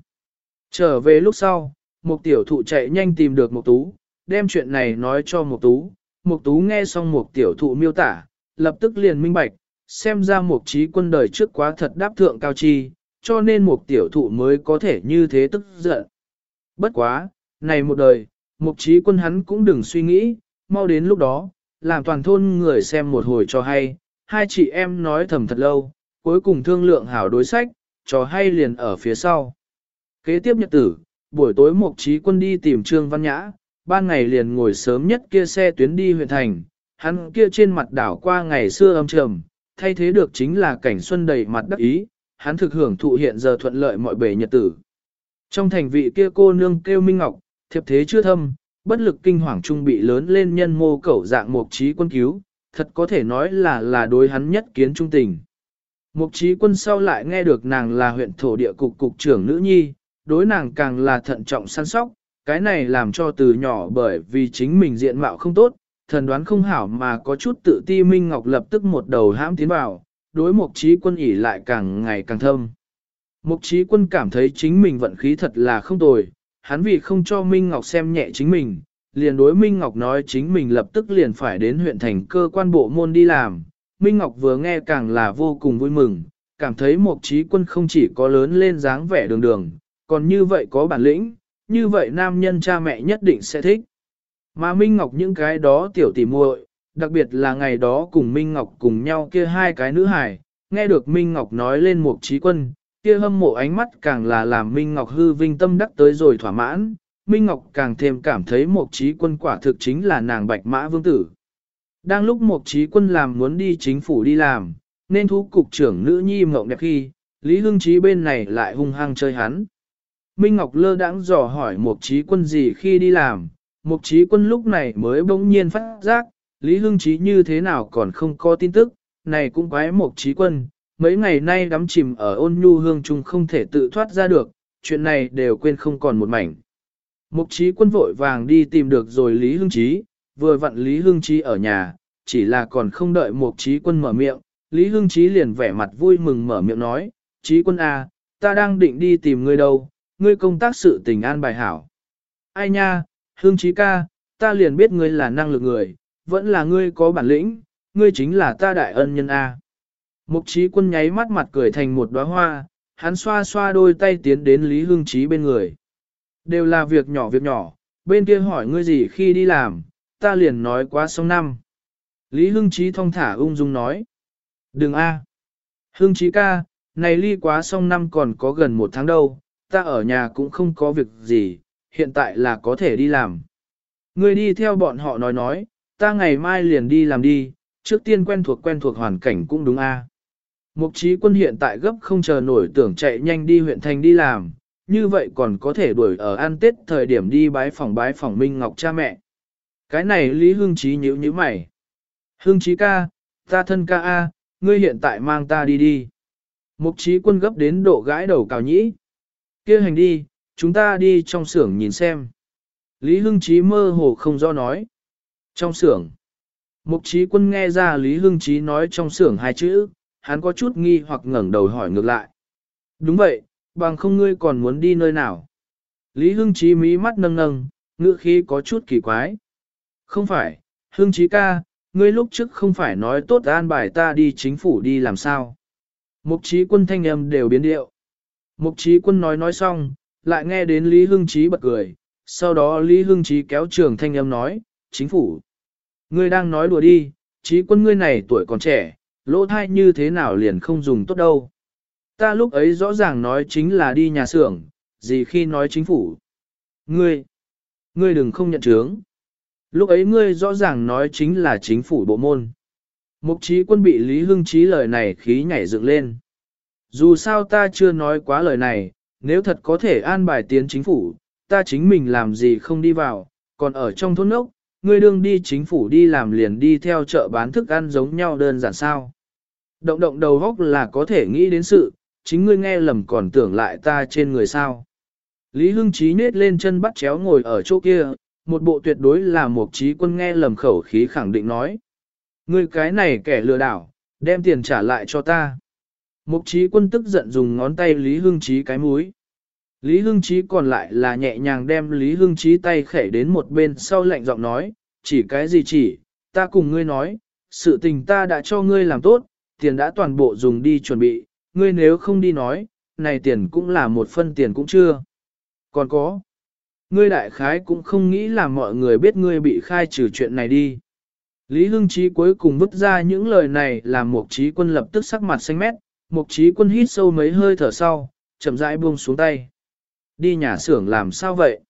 Trở về lúc sau, mục tiểu thụ chạy nhanh tìm được mục tú, đem chuyện này nói cho mục tú. Mục tú nghe xong Mục tiểu thụ miêu tả, lập tức liền minh bạch, xem ra Mục trí quân đời trước quá thật đáp thượng cao chi, cho nên Mục tiểu thụ mới có thể như thế tức giận. Bất quá, này một đời, Mục trí quân hắn cũng đừng suy nghĩ, mau đến lúc đó, làm toàn thôn người xem một hồi cho hay, hai chị em nói thầm thật lâu, cuối cùng thương lượng hảo đối sách, trò hay liền ở phía sau. Kế tiếp nhật tử, buổi tối Mục trí quân đi tìm Trương Văn Nhã, ban ngày liền ngồi sớm nhất kia xe tuyến đi huyện thành, hắn kia trên mặt đảo qua ngày xưa âm trầm, thay thế được chính là cảnh xuân đầy mặt đắc ý, hắn thực hưởng thụ hiện giờ thuận lợi mọi bề nhật tử. Trong thành vị kia cô nương kêu Minh Ngọc, thiệp thế chưa thâm, bất lực kinh hoàng trung bị lớn lên nhân mô cẩu dạng mục trí quân cứu, thật có thể nói là là đối hắn nhất kiến trung tình. Mục trí quân sau lại nghe được nàng là huyện thổ địa cục cục trưởng nữ nhi, đối nàng càng là thận trọng săn sóc, cái này làm cho từ nhỏ bởi vì chính mình diện mạo không tốt, thần đoán không hảo mà có chút tự ti Minh Ngọc lập tức một đầu hãm tiến vào, đối mục trí quân ỉ lại càng ngày càng thâm. Mục trí quân cảm thấy chính mình vận khí thật là không tồi, hắn vì không cho Minh Ngọc xem nhẹ chính mình, liền đối Minh Ngọc nói chính mình lập tức liền phải đến huyện thành cơ quan bộ môn đi làm. Minh Ngọc vừa nghe càng là vô cùng vui mừng, cảm thấy Mục trí quân không chỉ có lớn lên dáng vẻ đường đường, còn như vậy có bản lĩnh, như vậy nam nhân cha mẹ nhất định sẽ thích. Mà Minh Ngọc những cái đó tiểu tỉ muội, đặc biệt là ngày đó cùng Minh Ngọc cùng nhau kia hai cái nữ hài, nghe được Minh Ngọc nói lên một trí quân, kia hâm mộ ánh mắt càng là làm Minh Ngọc hư vinh tâm đắc tới rồi thỏa mãn, Minh Ngọc càng thêm cảm thấy một trí quân quả thực chính là nàng bạch mã vương tử. Đang lúc một trí quân làm muốn đi chính phủ đi làm, nên thú cục trưởng nữ nhi mộng đẹp khi, Lý Hưng Trí bên này lại hung hăng chơi hắn. Minh Ngọc lơ đãng dò hỏi Mục trí quân gì khi đi làm, Mục trí quân lúc này mới bỗng nhiên phát giác, Lý Hưng Trí như thế nào còn không có tin tức, này cũng quái Mục trí quân, mấy ngày nay đắm chìm ở ôn nhu hương chung không thể tự thoát ra được, chuyện này đều quên không còn một mảnh. Mục trí quân vội vàng đi tìm được rồi Lý Hưng Trí, vừa vặn Lý Hưng Trí ở nhà, chỉ là còn không đợi mục trí quân mở miệng, Lý Hưng Trí liền vẻ mặt vui mừng mở miệng nói, Trí quân à, ta đang định đi tìm ngươi đâu, ngươi công tác sự tình an bài hảo. Ai nha, Hương Trí ca, ta liền biết ngươi là năng lực người, vẫn là ngươi có bản lĩnh, ngươi chính là ta đại ân nhân A. Mục trí quân nháy mắt mặt cười thành một đóa hoa, hắn xoa xoa đôi tay tiến đến Lý Hương Trí bên người. Đều là việc nhỏ việc nhỏ, bên kia hỏi ngươi gì khi đi làm, ta liền nói quá xong năm. Lý Hương Trí thong thả ung dung nói. Đừng a, Hương Trí ca, này ly quá xong năm còn có gần một tháng đâu, ta ở nhà cũng không có việc gì, hiện tại là có thể đi làm. Ngươi đi theo bọn họ nói nói, ta ngày mai liền đi làm đi, trước tiên quen thuộc quen thuộc hoàn cảnh cũng đúng a. Mục trí quân hiện tại gấp không chờ nổi tưởng chạy nhanh đi huyện thành đi làm, như vậy còn có thể đuổi ở ăn tết thời điểm đi bái phòng bái phòng Minh Ngọc cha mẹ. Cái này Lý Hương Trí nhíu nhíu mày. Hương Trí ca, ta thân ca A, ngươi hiện tại mang ta đi đi. Mục trí quân gấp đến độ gãi đầu cào nhĩ kia hành đi, chúng ta đi trong xưởng nhìn xem. Lý Hưng Chí mơ hồ không do nói. Trong xưởng. Mục trí quân nghe ra Lý Hưng Chí nói trong xưởng hai chữ, hắn có chút nghi hoặc ngẩng đầu hỏi ngược lại. Đúng vậy, bằng không ngươi còn muốn đi nơi nào. Lý Hưng Chí mí mắt nâng nâng, ngữ khí có chút kỳ quái. Không phải, Hưng Chí ca, ngươi lúc trước không phải nói tốt an bài ta đi chính phủ đi làm sao. Mục trí quân thanh âm đều biến điệu. Mục trí quân nói nói xong, lại nghe đến Lý Hưng Chí bật cười, sau đó Lý Hưng Chí kéo trường thanh âm nói, chính phủ. Ngươi đang nói đùa đi, trí quân ngươi này tuổi còn trẻ, lỗ thai như thế nào liền không dùng tốt đâu. Ta lúc ấy rõ ràng nói chính là đi nhà xưởng, gì khi nói chính phủ. Ngươi, ngươi đừng không nhận chướng. Lúc ấy ngươi rõ ràng nói chính là chính phủ bộ môn. Mục trí quân bị Lý Hưng Trí lời này khí nhảy dựng lên. Dù sao ta chưa nói quá lời này, nếu thật có thể an bài tiến chính phủ, ta chính mình làm gì không đi vào, còn ở trong thôn ốc, ngươi đương đi chính phủ đi làm liền đi theo chợ bán thức ăn giống nhau đơn giản sao. Động động đầu góc là có thể nghĩ đến sự, chính ngươi nghe lầm còn tưởng lại ta trên người sao. Lý Hưng Chí nết lên chân bắt chéo ngồi ở chỗ kia, một bộ tuyệt đối là một trí quân nghe lầm khẩu khí khẳng định nói. Ngươi cái này kẻ lừa đảo, đem tiền trả lại cho ta. Mục trí quân tức giận dùng ngón tay Lý Hưng Chí cái múi. Lý Hưng Chí còn lại là nhẹ nhàng đem Lý Hưng Chí tay khẻ đến một bên sau lạnh giọng nói, chỉ cái gì chỉ, ta cùng ngươi nói, sự tình ta đã cho ngươi làm tốt, tiền đã toàn bộ dùng đi chuẩn bị, ngươi nếu không đi nói, này tiền cũng là một phân tiền cũng chưa. Còn có, ngươi đại khái cũng không nghĩ là mọi người biết ngươi bị khai trừ chuyện này đi. Lý Hưng Chí cuối cùng vứt ra những lời này làm Mục Chí Quân lập tức sắc mặt xanh mét, Mục Chí Quân hít sâu mấy hơi thở sau, chậm rãi buông xuống tay. Đi nhà xưởng làm sao vậy?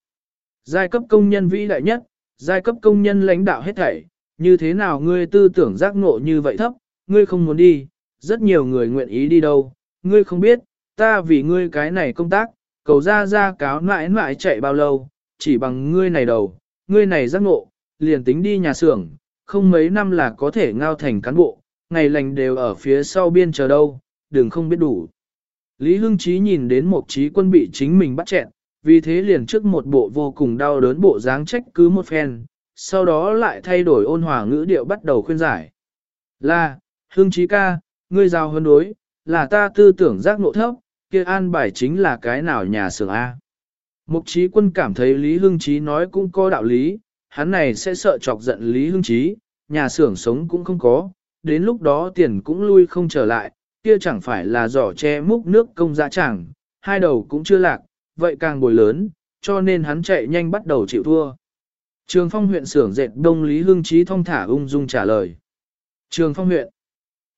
Giai cấp công nhân vĩ đại nhất, giai cấp công nhân lãnh đạo hết thảy, như thế nào ngươi tư tưởng giác ngộ như vậy thấp, ngươi không muốn đi, rất nhiều người nguyện ý đi đâu, ngươi không biết, ta vì ngươi cái này công tác, cầu ra ra cáo mãi mãi chạy bao lâu, chỉ bằng ngươi này đầu, ngươi này giác ngộ, liền tính đi nhà xưởng, không mấy năm là có thể ngao thành cán bộ, ngày lành đều ở phía sau biên chờ đâu, đừng không biết đủ. Lý Hưng Chí nhìn đến một trí quân bị chính mình bắt chẹn, vì thế liền trước một bộ vô cùng đau đớn bộ dáng trách cứ một phen, sau đó lại thay đổi ôn hòa ngữ điệu bắt đầu khuyên giải. Là, Hưng Chí ca, ngươi giao hơn đối, là ta tư tưởng giác ngộ thấp, kia an bài chính là cái nào nhà xưởng A. Mục trí quân cảm thấy Lý Hưng Chí nói cũng có đạo lý, hắn này sẽ sợ chọc giận Lý Hưng Chí, nhà xưởng sống cũng không có, đến lúc đó tiền cũng lui không trở lại, kia chẳng phải là giỏ che múc nước công dã chẳng, hai đầu cũng chưa lạc, vậy càng bồi lớn, cho nên hắn chạy nhanh bắt đầu chịu thua. Trường phong huyện xưởng dệt đông Lý hương trí thông thả ung dung trả lời. Trường phong huyện,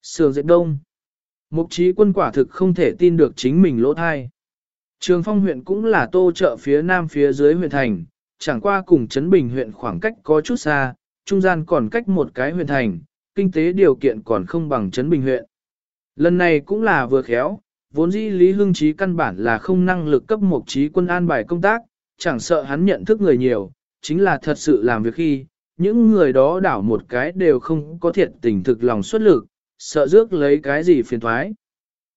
xưởng dệt đông. Mục trí quân quả thực không thể tin được chính mình lỗ thai. Trường phong huyện cũng là tô chợ phía nam phía dưới huyện thành, chẳng qua cùng Trấn Bình huyện khoảng cách có chút xa, trung gian còn cách một cái huyện thành, kinh tế điều kiện còn không bằng Trấn Bình huyện. Lần này cũng là vừa khéo, vốn dĩ Lý Hưng Chí căn bản là không năng lực cấp một trí quân an bài công tác, chẳng sợ hắn nhận thức người nhiều, chính là thật sự làm việc khi, những người đó đảo một cái đều không có thiệt tình thực lòng xuất lực, sợ rước lấy cái gì phiền thoái.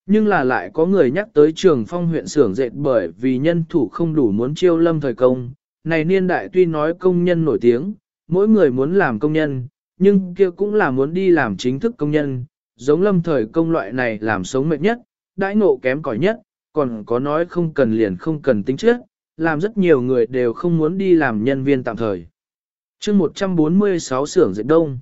Nhưng là lại có người nhắc tới trường phong huyện xưởng dệt bởi vì nhân thủ không đủ muốn chiêu lâm thời công. Này niên đại tuy nói công nhân nổi tiếng, mỗi người muốn làm công nhân, nhưng kia cũng là muốn đi làm chính thức công nhân, giống lâm thời công loại này làm sống mệt nhất, đãi ngộ kém cỏi nhất, còn có nói không cần liền không cần tính trước, làm rất nhiều người đều không muốn đi làm nhân viên tạm thời. chương 146 xưởng dệt đông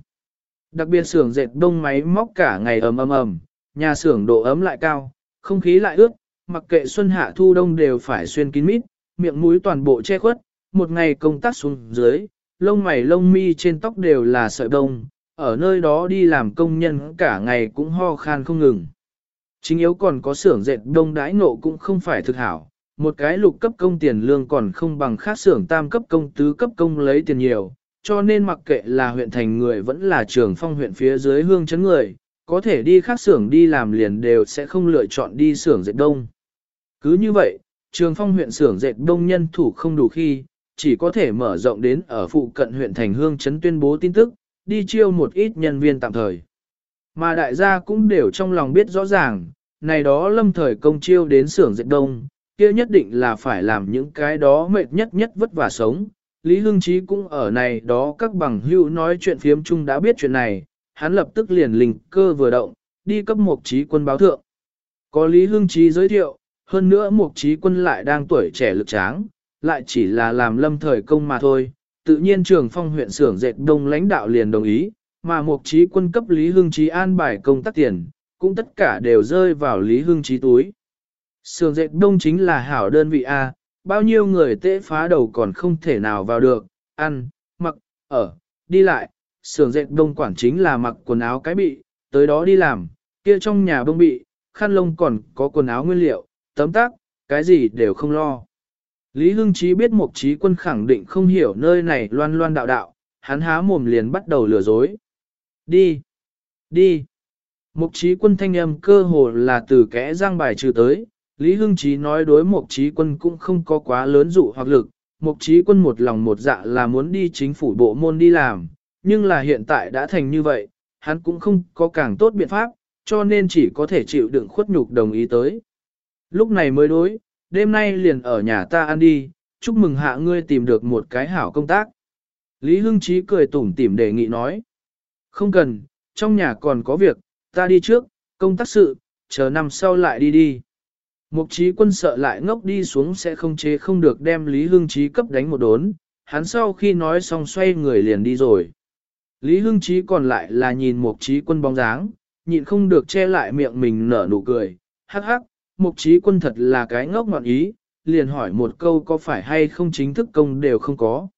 Đặc biệt xưởng dệt đông máy móc cả ngày ầm ầm ầm, nhà xưởng độ ấm lại cao, không khí lại ướt, mặc kệ xuân hạ thu đông đều phải xuyên kín mít, miệng mũi toàn bộ che khuất, một ngày công tác xuống dưới, lông mày lông mi trên tóc đều là sợi đông, ở nơi đó đi làm công nhân cả ngày cũng ho khan không ngừng. Chính yếu còn có xưởng dệt đông đãi nộ cũng không phải thực hảo, một cái lục cấp công tiền lương còn không bằng khác xưởng tam cấp công tứ cấp công lấy tiền nhiều, cho nên mặc kệ là huyện thành người vẫn là trường phong huyện phía dưới hương chấn người, có thể đi khác xưởng đi làm liền đều sẽ không lựa chọn đi xưởng dệt đông. Cứ như vậy, trường phong huyện xưởng dệt đông nhân thủ không đủ khi, chỉ có thể mở rộng đến ở phụ cận huyện thành hương chấn tuyên bố tin tức, đi chiêu một ít nhân viên tạm thời. Mà đại gia cũng đều trong lòng biết rõ ràng, này đó lâm thời công chiêu đến xưởng dệt đông, kia nhất định là phải làm những cái đó mệt nhất nhất vất vả sống. Lý Hưng Chí cũng ở này đó các bằng hữu nói chuyện phiếm chung đã biết chuyện này, hắn lập tức liền linh cơ vừa động, đi cấp một trí quân báo thượng. Có Lý Hưng Chí giới thiệu, hơn nữa một trí quân lại đang tuổi trẻ lực tráng, lại chỉ là làm lâm thời công mà thôi. Tự nhiên trường phong huyện xưởng dệt đông lãnh đạo liền đồng ý, mà mục trí quân cấp Lý Hưng Chí an bài công tác tiền, cũng tất cả đều rơi vào Lý Hưng Chí túi. Xưởng dệt đông chính là hảo đơn vị A, bao nhiêu người tệ phá đầu còn không thể nào vào được, ăn, mặc, ở, đi lại, xưởng dệt đông quản chính là mặc quần áo cái bị, tới đó đi làm, kia trong nhà bông bị, khăn lông còn có quần áo nguyên liệu, tấm tác, cái gì đều không lo. Lý Hưng Chí biết Mục Chí Quân khẳng định không hiểu nơi này loan loan đạo đạo, hắn há mồm liền bắt đầu lừa dối. Đi! Đi! Mục Chí Quân thanh âm cơ hồ là từ kẽ răng bài trừ tới, Lý Hưng Chí nói đối Mục Chí Quân cũng không có quá lớn dụ hoặc lực, Mục Chí Quân một lòng một dạ là muốn đi chính phủ bộ môn đi làm, nhưng là hiện tại đã thành như vậy, hắn cũng không có càng tốt biện pháp, cho nên chỉ có thể chịu đựng khuất nhục đồng ý tới. Lúc này mới đối, đêm nay liền ở nhà ta ăn đi, chúc mừng hạ ngươi tìm được một cái hảo công tác. Lý Hưng Chí cười tủm tỉm đề nghị nói. Không cần, trong nhà còn có việc, ta đi trước, công tác sự, chờ năm sau lại đi đi. Mục trí quân sợ lại ngốc đi xuống sẽ không chế không được đem Lý Hưng Chí cấp đánh một đốn, hắn sau khi nói xong xoay người liền đi rồi. Lý Hưng Chí còn lại là nhìn Mục Chí Quân bóng dáng, nhịn không được che lại miệng mình nở nụ cười, hắc hắc, Mục trí Quân thật là cái ngốc ngoạn ý, liền hỏi một câu có phải hay không chính thức công đều không có.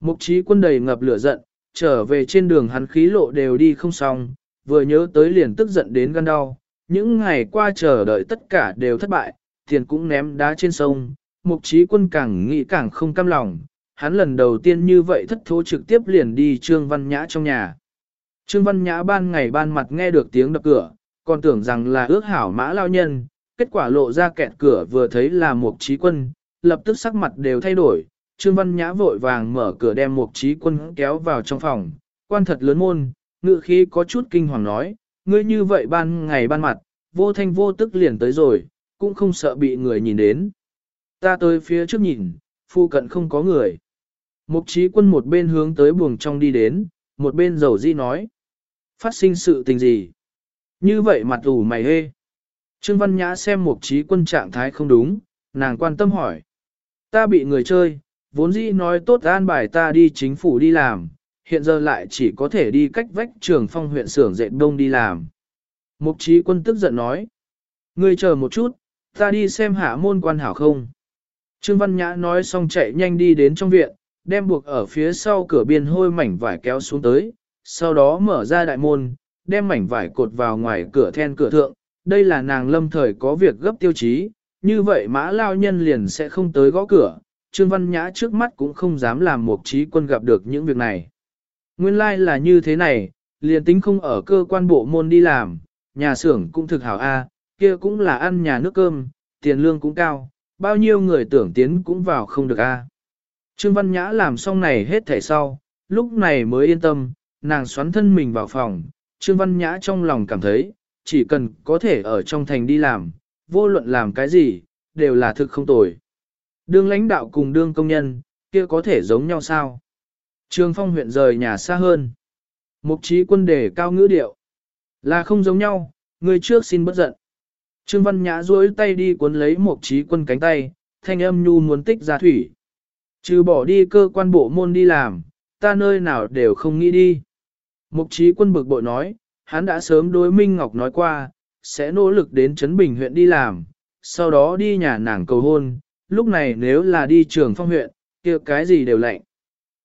Mục trí Quân đầy ngập lửa giận, trở về trên đường hắn khí lộ đều đi không xong, vừa nhớ tới liền tức giận đến gan đau, những ngày qua chờ đợi tất cả đều thất bại, tiền cũng ném đá trên sông, Mục trí Quân càng nghĩ càng không cam lòng, hắn lần đầu tiên như vậy thất thố trực tiếp liền đi Trương Văn Nhã trong nhà. Trương Văn Nhã ban ngày ban mặt nghe được tiếng đập cửa, còn tưởng rằng là ước hảo mã lao nhân, kết quả lộ ra kẹt cửa vừa thấy là một trí quân, lập tức sắc mặt đều thay đổi, Trương Văn Nhã vội vàng mở cửa đem một trí quân kéo vào trong phòng, quan thật lớn môn, ngự khí có chút kinh hoàng nói, ngươi như vậy ban ngày ban mặt, vô thanh vô tức liền tới rồi, cũng không sợ bị người nhìn đến. Ta tới phía trước nhìn, phu cận không có người. Mục trí quân một bên hướng tới buồng trong đi đến, một bên dầu di nói. Phát sinh sự tình gì? Như vậy mặt ủ mày hê. Trương Văn Nhã xem mục trí quân trạng thái không đúng, nàng quan tâm hỏi. Ta bị người chơi, vốn dĩ nói tốt an bài ta đi chính phủ đi làm, hiện giờ lại chỉ có thể đi cách vách trường phong huyện xưởng dệt đông đi làm. Mục trí quân tức giận nói. Ngươi chờ một chút, ta đi xem hạ môn quan hảo không. Trương Văn Nhã nói xong chạy nhanh đi đến trong viện, đem buộc ở phía sau cửa biên hôi mảnh vải kéo xuống tới, sau đó mở ra đại môn, đem mảnh vải cột vào ngoài cửa then cửa thượng. Đây là nàng lâm thời có việc gấp tiêu chí, như vậy mã lao nhân liền sẽ không tới gõ cửa. Trương Văn Nhã trước mắt cũng không dám làm một trí quân gặp được những việc này. Nguyên lai like là như thế này, liền tính không ở cơ quan bộ môn đi làm, nhà xưởng cũng thực hảo A, kia cũng là ăn nhà nước cơm, tiền lương cũng cao, bao nhiêu người tưởng tiến cũng vào không được A. Trương Văn Nhã làm xong này hết thảy sau, lúc này mới yên tâm, nàng xoắn thân mình vào phòng, Trương Văn Nhã trong lòng cảm thấy, chỉ cần có thể ở trong thành đi làm, vô luận làm cái gì, đều là thực không tồi. Đương lãnh đạo cùng đương công nhân, kia có thể giống nhau sao? Trường Phong huyện rời nhà xa hơn. Mục trí quân đề cao ngữ điệu. Là không giống nhau, người trước xin bất giận. Trương Văn Nhã duỗi tay đi cuốn lấy mục trí quân cánh tay, thanh âm nhu muốn tích ra thủy. Trừ bỏ đi cơ quan bộ môn đi làm, ta nơi nào đều không nghĩ đi. Mục trí quân bực bội nói, hắn đã sớm đối Minh Ngọc nói qua, sẽ nỗ lực đến Trấn Bình huyện đi làm, sau đó đi nhà nàng cầu hôn, lúc này nếu là đi trường phong huyện, kia cái gì đều lạnh.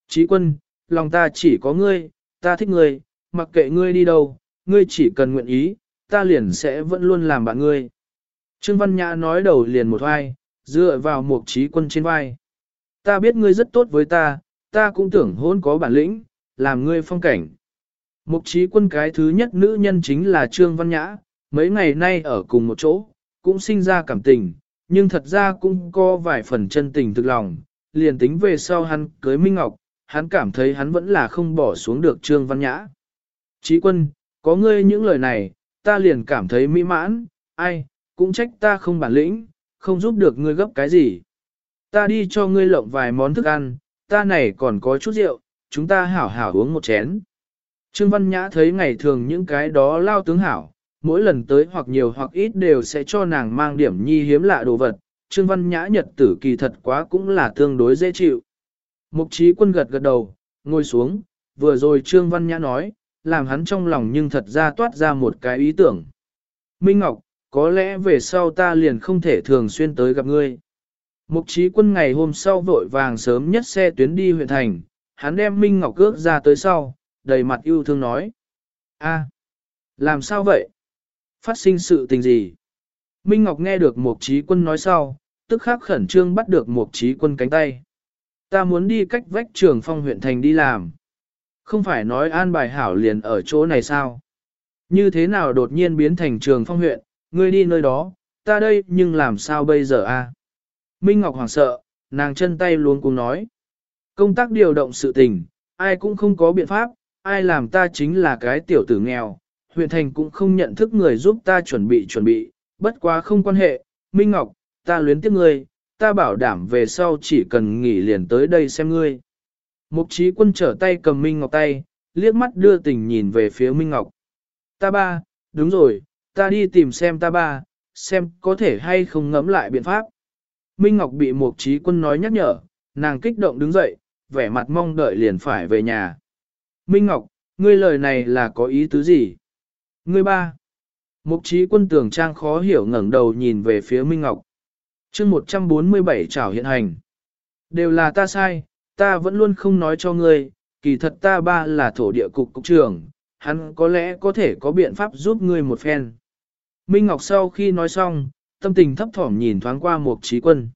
Chí quân, lòng ta chỉ có ngươi, ta thích ngươi, mặc kệ ngươi đi đâu, ngươi chỉ cần nguyện ý, ta liền sẽ vẫn luôn làm bạn ngươi. Trương Văn Nhã nói đầu liền một vai, dựa vào một trí quân trên vai. Ta biết ngươi rất tốt với ta, ta cũng tưởng hôn có bản lĩnh, làm ngươi phong cảnh. Mục trí quân cái thứ nhất nữ nhân chính là Trương Văn Nhã, mấy ngày nay ở cùng một chỗ, cũng sinh ra cảm tình, nhưng thật ra cũng có vài phần chân tình thực lòng, liền tính về sau hắn cưới Minh Ngọc, hắn cảm thấy hắn vẫn là không bỏ xuống được Trương Văn Nhã. Trí quân, có ngươi những lời này, ta liền cảm thấy mỹ mãn, ai, cũng trách ta không bản lĩnh, không giúp được ngươi gấp cái gì. Ta đi cho ngươi lộng vài món thức ăn, ta này còn có chút rượu, chúng ta hảo hảo uống một chén. Trương Văn Nhã thấy ngày thường những cái đó lao tướng hảo, mỗi lần tới hoặc nhiều hoặc ít đều sẽ cho nàng mang điểm nhi hiếm lạ đồ vật. Trương Văn Nhã nhật tử kỳ thật quá cũng là tương đối dễ chịu. Mục trí quân gật gật đầu, ngồi xuống, vừa rồi Trương Văn Nhã nói, làm hắn trong lòng nhưng thật ra toát ra một cái ý tưởng. Minh Ngọc, có lẽ về sau ta liền không thể thường xuyên tới gặp ngươi. Mục trí quân ngày hôm sau vội vàng sớm nhất xe tuyến đi huyện thành, hắn đem Minh Ngọc cước ra tới sau, đầy mặt yêu thương nói. a làm sao vậy? Phát sinh sự tình gì? Minh Ngọc nghe được một trí quân nói sau, tức khắc khẩn trương bắt được một trí quân cánh tay. Ta muốn đi cách vách trường phong huyện thành đi làm. Không phải nói an bài hảo liền ở chỗ này sao? Như thế nào đột nhiên biến thành trường phong huyện, ngươi đi nơi đó, ta đây nhưng làm sao bây giờ a? Minh Ngọc hoảng sợ, nàng chân tay luôn cùng nói. Công tác điều động sự tình, ai cũng không có biện pháp, ai làm ta chính là cái tiểu tử nghèo, huyện thành cũng không nhận thức người giúp ta chuẩn bị chuẩn bị, bất quá không quan hệ, Minh Ngọc, ta luyến tiếc ngươi, ta bảo đảm về sau chỉ cần nghỉ liền tới đây xem ngươi. Mục trí quân trở tay cầm Minh Ngọc tay, liếc mắt đưa tình nhìn về phía Minh Ngọc. Ta ba, đúng rồi, ta đi tìm xem ta ba, xem có thể hay không ngẫm lại biện pháp. Minh Ngọc bị Mục Trí Quân nói nhắc nhở, nàng kích động đứng dậy, vẻ mặt mong đợi liền phải về nhà. Minh Ngọc, ngươi lời này là có ý tứ gì? Ngươi ba. Mục Trí Quân tưởng trang khó hiểu ngẩng đầu nhìn về phía Minh Ngọc. chương 147 trảo hiện hành. Đều là ta sai, ta vẫn luôn không nói cho ngươi, kỳ thật ta ba là thổ địa cục cục trưởng, hắn có lẽ có thể có biện pháp giúp ngươi một phen. Minh Ngọc sau khi nói xong, tâm tình thấp thỏm nhìn thoáng qua Mục Trí Quân.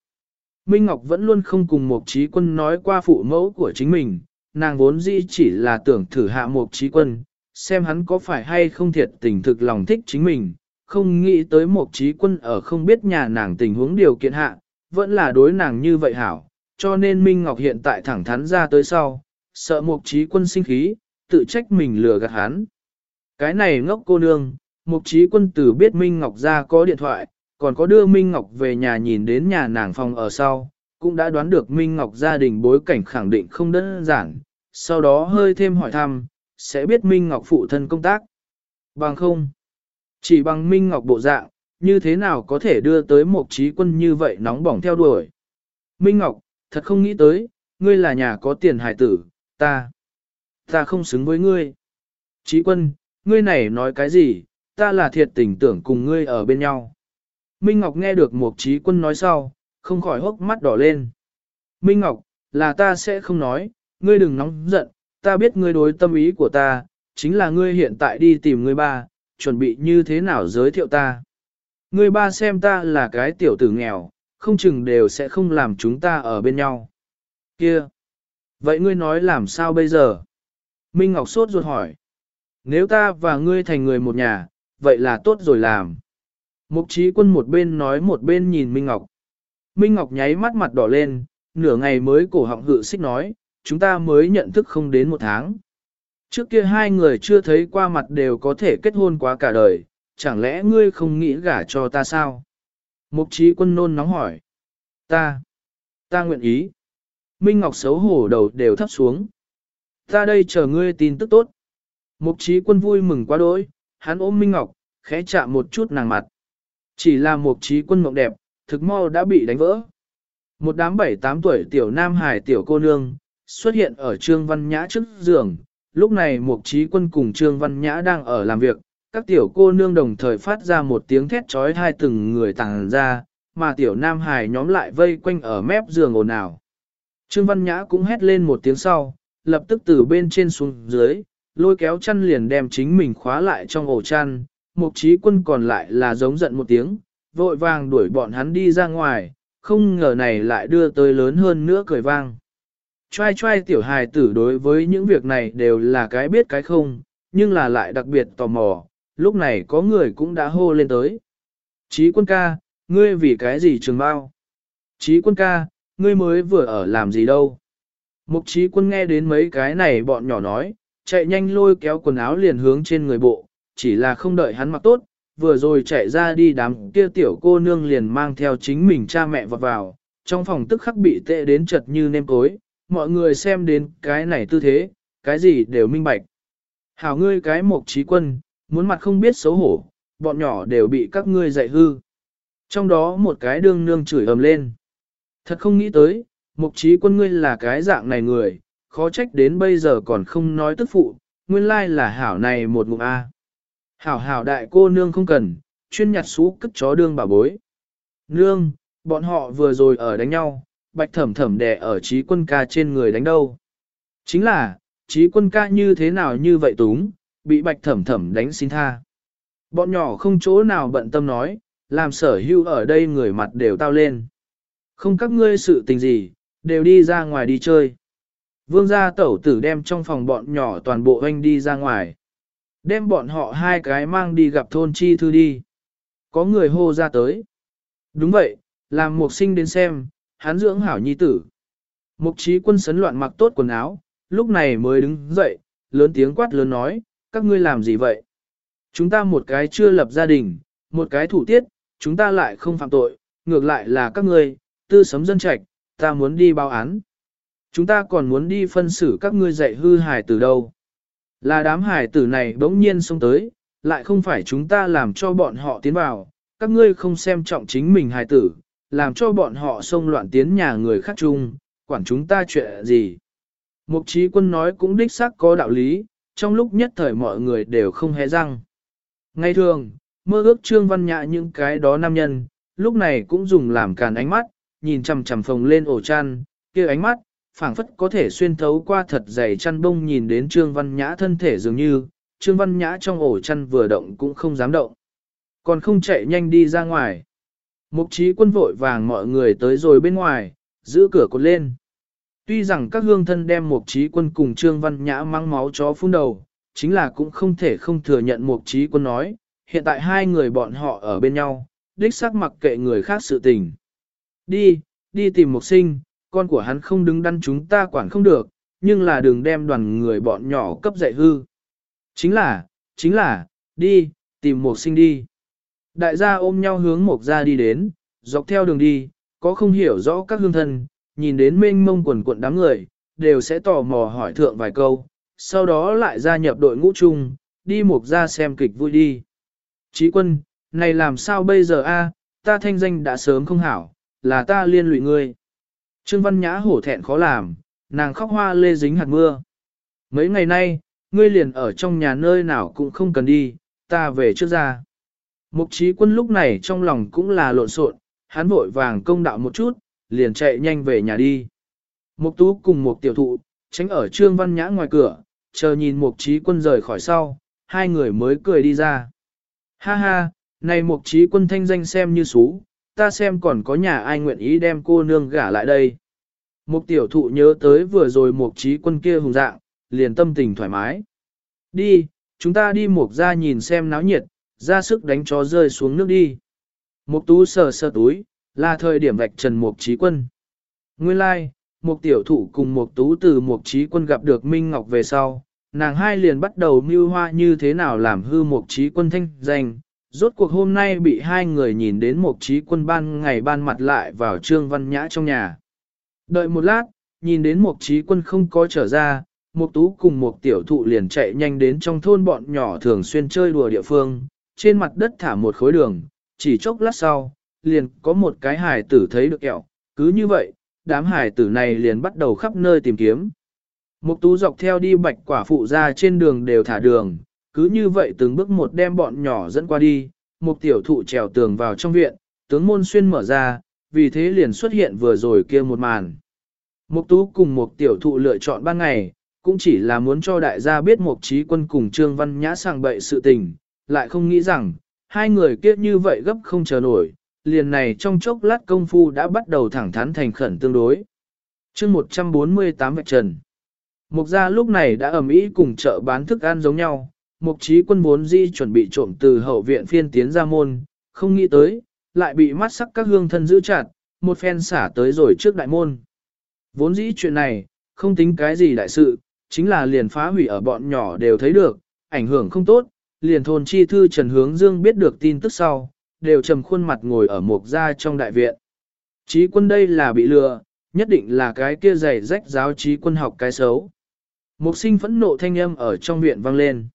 Minh Ngọc vẫn luôn không cùng Mục Trí Quân nói qua phụ mẫu của chính mình, nàng vốn dĩ chỉ là tưởng thử hạ Mục Trí Quân, xem hắn có phải hay không thiệt tình thực lòng thích chính mình, không nghĩ tới một trí quân ở không biết nhà nàng tình huống điều kiện hạ, vẫn là đối nàng như vậy hảo, cho nên Minh Ngọc hiện tại thẳng thắn ra tới sau, sợ một trí quân sinh khí, tự trách mình lừa gạt hắn. Cái này ngốc cô nương, một trí quân tử biết Minh Ngọc ra có điện thoại, còn có đưa Minh Ngọc về nhà nhìn đến nhà nàng phòng ở sau, cũng đã đoán được Minh Ngọc gia đình bối cảnh khẳng định không đơn giản, sau đó hơi thêm hỏi thăm, sẽ biết Minh Ngọc phụ thân công tác. Bằng không, chỉ bằng Minh Ngọc bộ dạng, như thế nào có thể đưa tới một trí quân như vậy nóng bỏng theo đuổi. Minh Ngọc, thật không nghĩ tới, ngươi là nhà có tiền hải tử, ta, ta không xứng với ngươi. Trí quân, ngươi này nói cái gì, ta là thiệt tình tưởng cùng ngươi ở bên nhau. Minh Ngọc nghe được một trí quân nói sau, không khỏi hốc mắt đỏ lên. Minh Ngọc, là ta sẽ không nói, ngươi đừng nóng giận, ta biết ngươi đối tâm ý của ta, chính là ngươi hiện tại đi tìm ngươi ba, chuẩn bị như thế nào giới thiệu ta. Ngươi ba xem ta là cái tiểu tử nghèo, không chừng đều sẽ không làm chúng ta ở bên nhau. Kia! Vậy ngươi nói làm sao bây giờ? Minh Ngọc sốt ruột hỏi. Nếu ta và ngươi thành người một nhà, vậy là tốt rồi làm. Mục trí quân một bên nói một bên nhìn Minh Ngọc. Minh Ngọc nháy mắt mặt đỏ lên, nửa ngày mới cổ họng hự xích nói, chúng ta mới nhận thức không đến một tháng. Trước kia hai người chưa thấy qua mặt đều có thể kết hôn quá cả đời, chẳng lẽ ngươi không nghĩ gả cho ta sao? Mục trí quân nôn nóng hỏi. Ta, ta nguyện ý. Minh Ngọc xấu hổ đầu đều thấp xuống. Ta đây chờ ngươi tin tức tốt. Mục trí quân vui mừng quá đỗi, hắn ôm Minh Ngọc, khẽ chạm một chút nàng mặt. Chỉ là mục trí quân mộng đẹp, thực mau đã bị đánh vỡ. Một đám bảy tám tuổi tiểu nam hải tiểu cô nương, xuất hiện ở Trương Văn Nhã trước giường. Lúc này Mục Trí Quân cùng Trương Văn Nhã đang ở làm việc, các tiểu cô nương đồng thời phát ra một tiếng thét trói hai từng người tàng ra, mà tiểu nam hải nhóm lại vây quanh ở mép giường ồn ào. Trương Văn Nhã cũng hét lên một tiếng sau, lập tức từ bên trên xuống dưới, lôi kéo chăn liền đem chính mình khóa lại trong ổ chăn, Mục Trí Quân còn lại là giống giận một tiếng, vội vàng đuổi bọn hắn đi ra ngoài, không ngờ này lại đưa tới lớn hơn nữa cười vang. Trai trai tiểu hài tử đối với những việc này đều là cái biết cái không, nhưng là lại đặc biệt tò mò, lúc này có người cũng đã hô lên tới. Chí quân ca, ngươi vì cái gì trường bao? Chí quân ca, ngươi mới vừa ở làm gì đâu? Mục chí quân nghe đến mấy cái này bọn nhỏ nói, chạy nhanh lôi kéo quần áo liền hướng trên người bộ, chỉ là không đợi hắn mặc tốt, vừa rồi chạy ra đi đám kia tiểu cô nương liền mang theo chính mình cha mẹ vọt vào, trong phòng tức khắc bị tệ đến chật như nêm cối, mọi người xem đến cái này tư thế, cái gì đều minh bạch. Hảo ngươi cái mộc trí quân, muốn mặt không biết xấu hổ, bọn nhỏ đều bị các ngươi dạy hư. Trong đó một cái đương nương chửi ầm lên. Thật không nghĩ tới, mục trí quân ngươi là cái dạng này người, khó trách đến bây giờ còn không nói tức phụ, nguyên lai là hảo này một ngụm A. Hảo hảo đại cô nương không cần, chuyên nhặt xú cất chó đương bà bối. Nương, bọn họ vừa rồi ở đánh nhau, bạch thẩm thẩm đè ở trí quân ca trên người đánh đâu. Chính là, trí quân ca như thế nào như vậy túng, bị bạch thẩm thẩm đánh xin tha. Bọn nhỏ không chỗ nào bận tâm nói, làm sở hưu ở đây người mặt đều tao lên. Không các ngươi sự tình gì, đều đi ra ngoài đi chơi. Vương gia tẩu tử đem trong phòng bọn nhỏ toàn bộ anh đi ra ngoài. Đem bọn họ hai cái mang đi gặp thôn chi thư đi. Có người hô ra tới. Đúng vậy, làm mục sinh đến xem, hắn dưỡng hảo nhi tử. Mục trí quân sấn loạn mặc tốt quần áo, lúc này mới đứng dậy, lớn tiếng quát lớn nói, các ngươi làm gì vậy? Chúng ta một cái chưa lập gia đình, một cái thủ tiết, chúng ta lại không phạm tội, ngược lại là các ngươi, tư sấm dân trạch, ta muốn đi báo án. Chúng ta còn muốn đi phân xử các ngươi dạy hư hài từ đâu. Là đám hải tử này bỗng nhiên xông tới, lại không phải chúng ta làm cho bọn họ tiến vào, các ngươi không xem trọng chính mình hải tử, làm cho bọn họ xông loạn tiến nhà người khác chung, quản chúng ta chuyện gì. Mục trí quân nói cũng đích xác có đạo lý, trong lúc nhất thời mọi người đều không hé răng. Ngay thường, mơ ước trương văn nhã những cái đó nam nhân, lúc này cũng dùng làm càn ánh mắt, nhìn chằm chằm phồng lên ổ chăn, kia ánh mắt, phảng phất có thể xuyên thấu qua thật dày chăn bông nhìn đến Trương Văn Nhã thân thể dường như, Trương Văn Nhã trong ổ chăn vừa động cũng không dám động. Còn không chạy nhanh đi ra ngoài. Mục trí quân vội vàng mọi người tới rồi bên ngoài, giữ cửa cột lên. Tuy rằng các hương thân đem mục trí quân cùng Trương Văn Nhã mang máu chó phun đầu, chính là cũng không thể không thừa nhận Mục Trí Quân nói, hiện tại hai người bọn họ ở bên nhau, đích xác mặc kệ người khác sự tình. Đi, đi tìm Mục Sinh, con của hắn không đứng đắn chúng ta quản không được, nhưng là đừng đem đoàn người bọn nhỏ cấp dạy hư. Chính là, chính là, đi, tìm một Sinh đi. Đại gia ôm nhau hướng một gia đi đến, dọc theo đường đi, có không hiểu rõ các hương thân, nhìn đến mênh mông quần cuộn đám người, đều sẽ tò mò hỏi thượng vài câu, sau đó lại gia nhập đội ngũ chung, đi một gia xem kịch vui đi. Chí quân, này làm sao bây giờ a? ta thanh danh đã sớm không hảo, là ta liên lụy ngươi. Trương Văn Nhã hổ thẹn khó làm, nàng khóc hoa lê dính hạt mưa. Mấy ngày nay, ngươi liền ở trong nhà nơi nào cũng không cần đi, ta về trước ra. Mục trí quân lúc này trong lòng cũng là lộn xộn, hắn vội vàng công đạo một chút, liền chạy nhanh về nhà đi. Mục tú cùng một tiểu thụ, tránh ở Trương Văn Nhã ngoài cửa, chờ nhìn mục trí quân rời khỏi sau, hai người mới cười đi ra. Ha ha, này mục trí quân thanh danh xem như xú, ta xem còn có nhà ai nguyện ý đem cô nương gả lại đây. Mục tiểu thụ nhớ tới vừa rồi mục trí quân kia hùng dạng, liền tâm tình thoải mái. Đi, chúng ta đi mục ra nhìn xem náo nhiệt, ra sức đánh chó rơi xuống nước đi. Mục tú sờ sờ túi, là thời điểm vạch trần mục trí quân. Nguyên lai, like, mục tiểu thụ cùng mục tú từ mục trí quân gặp được Minh Ngọc về sau, nàng hai liền bắt đầu mưu hoa như thế nào làm hư mục trí quân thanh danh. Rốt cuộc hôm nay bị hai người nhìn đến mục trí quân ban ngày ban mặt lại vào trương văn nhã trong nhà. Đợi một lát, nhìn đến mục trí quân không có trở ra, mục tú cùng mục tiểu thụ liền chạy nhanh đến trong thôn bọn nhỏ thường xuyên chơi đùa địa phương, trên mặt đất thả một khối đường, chỉ chốc lát sau, liền có một cái hài tử thấy được kẹo, cứ như vậy, đám hài tử này liền bắt đầu khắp nơi tìm kiếm. Mục tú dọc theo đi bạch quả phụ ra trên đường đều thả đường, cứ như vậy từng bước một đem bọn nhỏ dẫn qua đi, một tiểu thụ trèo tường vào trong viện, tướng môn xuyên mở ra, vì thế liền xuất hiện vừa rồi kia một màn. Mục tú cùng một tiểu thụ lựa chọn ban ngày, cũng chỉ là muốn cho đại gia biết mục trí quân cùng Trương Văn Nhã sang bậy sự tình, lại không nghĩ rằng, hai người kiếp như vậy gấp không chờ nổi, liền này trong chốc lát công phu đã bắt đầu thẳng thắn thành khẩn tương đối. chương 148 vạch trần. Mục gia lúc này đã ẩm ý cùng chợ bán thức ăn giống nhau, mục trí quân vốn di chuẩn bị trộm từ hậu viện phiên tiến ra môn, không nghĩ tới, lại bị mắt sắc các hương thân giữ chặt, một phen xả tới rồi trước đại môn. Vốn dĩ chuyện này, không tính cái gì đại sự, chính là liền phá hủy ở bọn nhỏ đều thấy được, ảnh hưởng không tốt, liền thôn chi thư Trần Hướng Dương biết được tin tức sau, đều trầm khuôn mặt ngồi ở mục gia trong đại viện. Chí quân đây là bị lừa, nhất định là cái kia giày rách giáo trí quân học cái xấu. Mục sinh phẫn nộ thanh âm ở trong viện vang lên.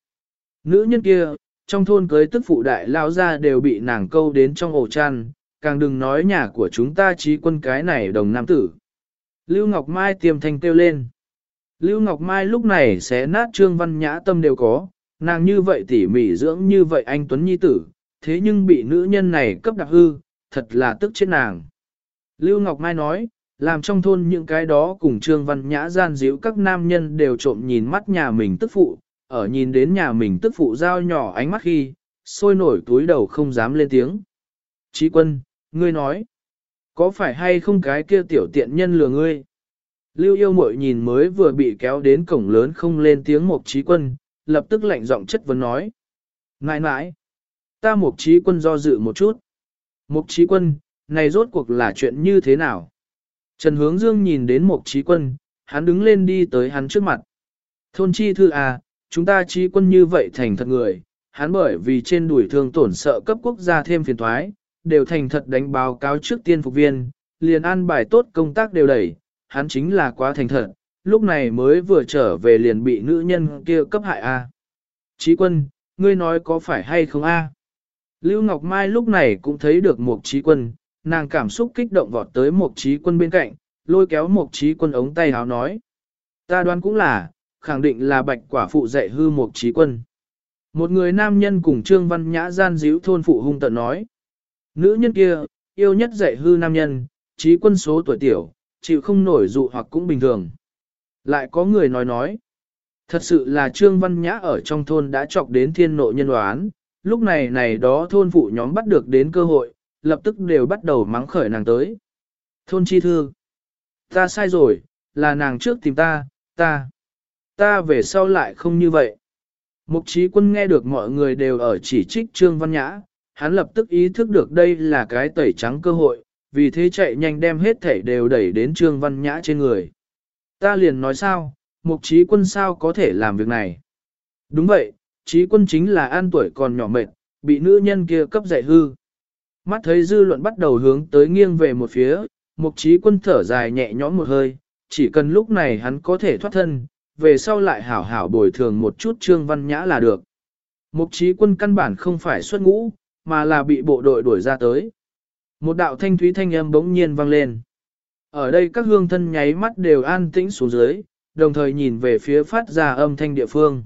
Nữ nhân kia, trong thôn cưới tức phụ đại lao ra đều bị nàng câu đến trong ổ chăn, càng đừng nói nhà của chúng ta trí quân cái này đồng nam tử. Lưu Ngọc Mai tiềm thanh kêu lên. Lưu Ngọc Mai lúc này sẽ nát trương văn nhã tâm đều có, nàng như vậy tỉ mỉ dưỡng như vậy anh Tuấn Nhi tử, thế nhưng bị nữ nhân này cấp đặc hư, thật là tức chết nàng. Lưu Ngọc Mai nói, làm trong thôn những cái đó cùng Trương Văn Nhã gian díu các nam nhân đều trộm nhìn mắt nhà mình tức phụ, ở nhìn đến nhà mình tức phụ giao nhỏ ánh mắt khi, sôi nổi túi đầu không dám lên tiếng. Chí quân, ngươi nói, có phải hay không cái kia tiểu tiện nhân lừa ngươi? Lưu yêu mội nhìn mới vừa bị kéo đến cổng lớn không lên tiếng một trí quân, lập tức lạnh giọng chất vấn nói. Ngại nãi, ta một trí quân do dự một chút. Một trí quân, này rốt cuộc là chuyện như thế nào? Trần Hướng Dương nhìn đến một trí quân, hắn đứng lên đi tới hắn trước mặt. Thôn chi thư à, chúng ta trí quân như vậy thành thật người, hắn bởi vì trên đuổi thương tổn sợ cấp quốc gia thêm phiền thoái, đều thành thật đánh báo cáo trước tiên phục viên, liền an bài tốt công tác đều đẩy, hắn chính là quá thành thật, lúc này mới vừa trở về liền bị nữ nhân kia cấp hại a. À. Chí quân, ngươi nói có phải hay không a? Lưu Ngọc Mai lúc này cũng thấy được một trí quân, nàng cảm xúc kích động vọt tới một trí quân bên cạnh, lôi kéo một trí quân ống tay háo nói. Ta đoán cũng là, khẳng định là bạch quả phụ dạy hư một trí quân. Một người nam nhân cùng Trương Văn Nhã gian díu thôn phụ hung tận nói. Nữ nhân kia, yêu nhất dạy hư nam nhân, trí quân số tuổi tiểu, chịu không nổi dụ hoặc cũng bình thường. Lại có người nói nói. Thật sự là Trương Văn Nhã ở trong thôn đã chọc đến thiên nộ nhân đoán, lúc này này đó thôn phụ nhóm bắt được đến cơ hội, lập tức đều bắt đầu mắng khởi nàng tới. Thôn chi thư. Ta sai rồi, là nàng trước tìm ta, ta. Ta về sau lại không như vậy. Mục trí quân nghe được mọi người đều ở chỉ trích Trương Văn Nhã, hắn lập tức ý thức được đây là cái tẩy trắng cơ hội, vì thế chạy nhanh đem hết thảy đều đẩy đến Trương Văn Nhã trên người. Ta liền nói sao, mục trí quân sao có thể làm việc này. Đúng vậy, trí quân chính là an tuổi còn nhỏ mệt, bị nữ nhân kia cấp dạy hư. Mắt thấy dư luận bắt đầu hướng tới nghiêng về một phía, mục trí quân thở dài nhẹ nhõm một hơi, chỉ cần lúc này hắn có thể thoát thân, về sau lại hảo hảo bồi thường một chút trương văn nhã là được. Mục trí quân căn bản không phải xuất ngũ, mà là bị bộ đội đuổi ra tới. Một đạo thanh thúy thanh âm bỗng nhiên vang lên. Ở đây các hương thân nháy mắt đều an tĩnh xuống dưới, đồng thời nhìn về phía phát ra âm thanh địa phương.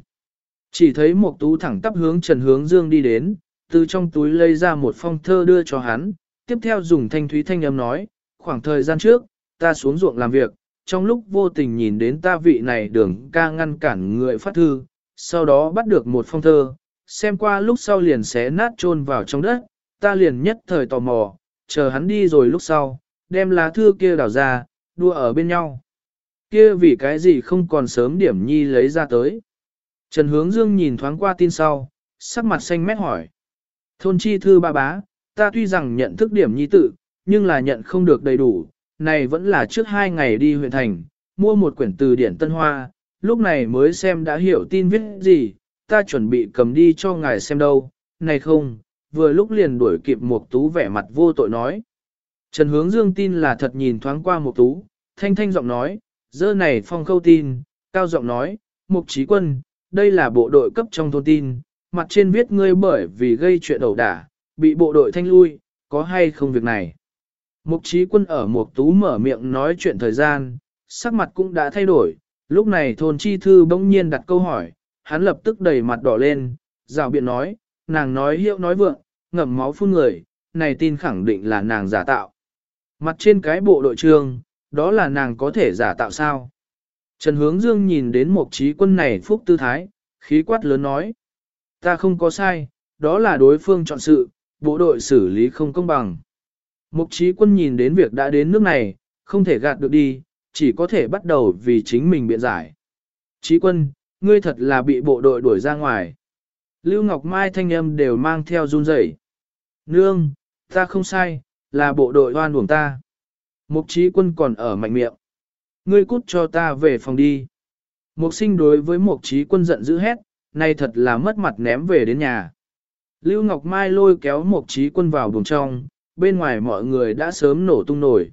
Chỉ thấy một tú thẳng tắp hướng Trần Hướng Dương đi đến, từ trong túi lấy ra một phong thơ đưa cho hắn, tiếp theo dùng thanh thúy thanh âm nói, khoảng thời gian trước, ta xuống ruộng làm việc, trong lúc vô tình nhìn đến ta vị này đường ca ngăn cản người phát thư, sau đó bắt được một phong thơ, xem qua lúc sau liền xé nát chôn vào trong đất, ta liền nhất thời tò mò, chờ hắn đi rồi lúc sau, đem lá thư kia đảo ra, đua ở bên nhau. Kia vì cái gì không còn sớm điểm nhi lấy ra tới. Trần Hướng Dương nhìn thoáng qua tin sau, sắc mặt xanh mét hỏi. Thôn chi thư ba bá, ta tuy rằng nhận thức điểm nhi tự, nhưng là nhận không được đầy đủ, này vẫn là trước hai ngày đi huyện thành, mua một quyển từ điển Tân Hoa, lúc này mới xem đã hiểu tin viết gì, ta chuẩn bị cầm đi cho ngài xem đâu, này không, vừa lúc liền đuổi kịp một tú vẻ mặt vô tội nói. Trần Hướng Dương tin là thật nhìn thoáng qua một tú, thanh thanh giọng nói, giờ này phong câu tin, cao giọng nói, mục trí quân, đây là bộ đội cấp trong thôn tin, mặt trên viết ngươi bởi vì gây chuyện ẩu đả, bị bộ đội thanh lui, có hay không việc này. Mục trí quân ở Mục Tú mở miệng nói chuyện thời gian, sắc mặt cũng đã thay đổi, lúc này thôn chi thư bỗng nhiên đặt câu hỏi, hắn lập tức đầy mặt đỏ lên, rào biện nói, nàng nói hiệu nói vượng, ngậm máu phun người, này tin khẳng định là nàng giả tạo. Mặt trên cái bộ đội trường, đó là nàng có thể giả tạo sao? Trần Hướng Dương nhìn đến một trí quân này phúc tư thái, khí quát lớn nói. Ta không có sai, đó là đối phương chọn sự, bộ đội xử lý không công bằng. Mục trí quân nhìn đến việc đã đến nước này, không thể gạt được đi, chỉ có thể bắt đầu vì chính mình biện giải. Trí quân, ngươi thật là bị bộ đội đuổi ra ngoài. Lưu Ngọc Mai thanh âm đều mang theo run rẩy. Nương, ta không sai, là bộ đội oan uổng ta. Mục trí quân còn ở mạnh miệng. Ngươi cút cho ta về phòng đi. Mục sinh đối với mục trí quân giận dữ hét, nay thật là mất mặt ném về đến nhà. Lưu Ngọc Mai lôi kéo mục trí quân vào buồng trong, bên ngoài mọi người đã sớm nổ tung nổi.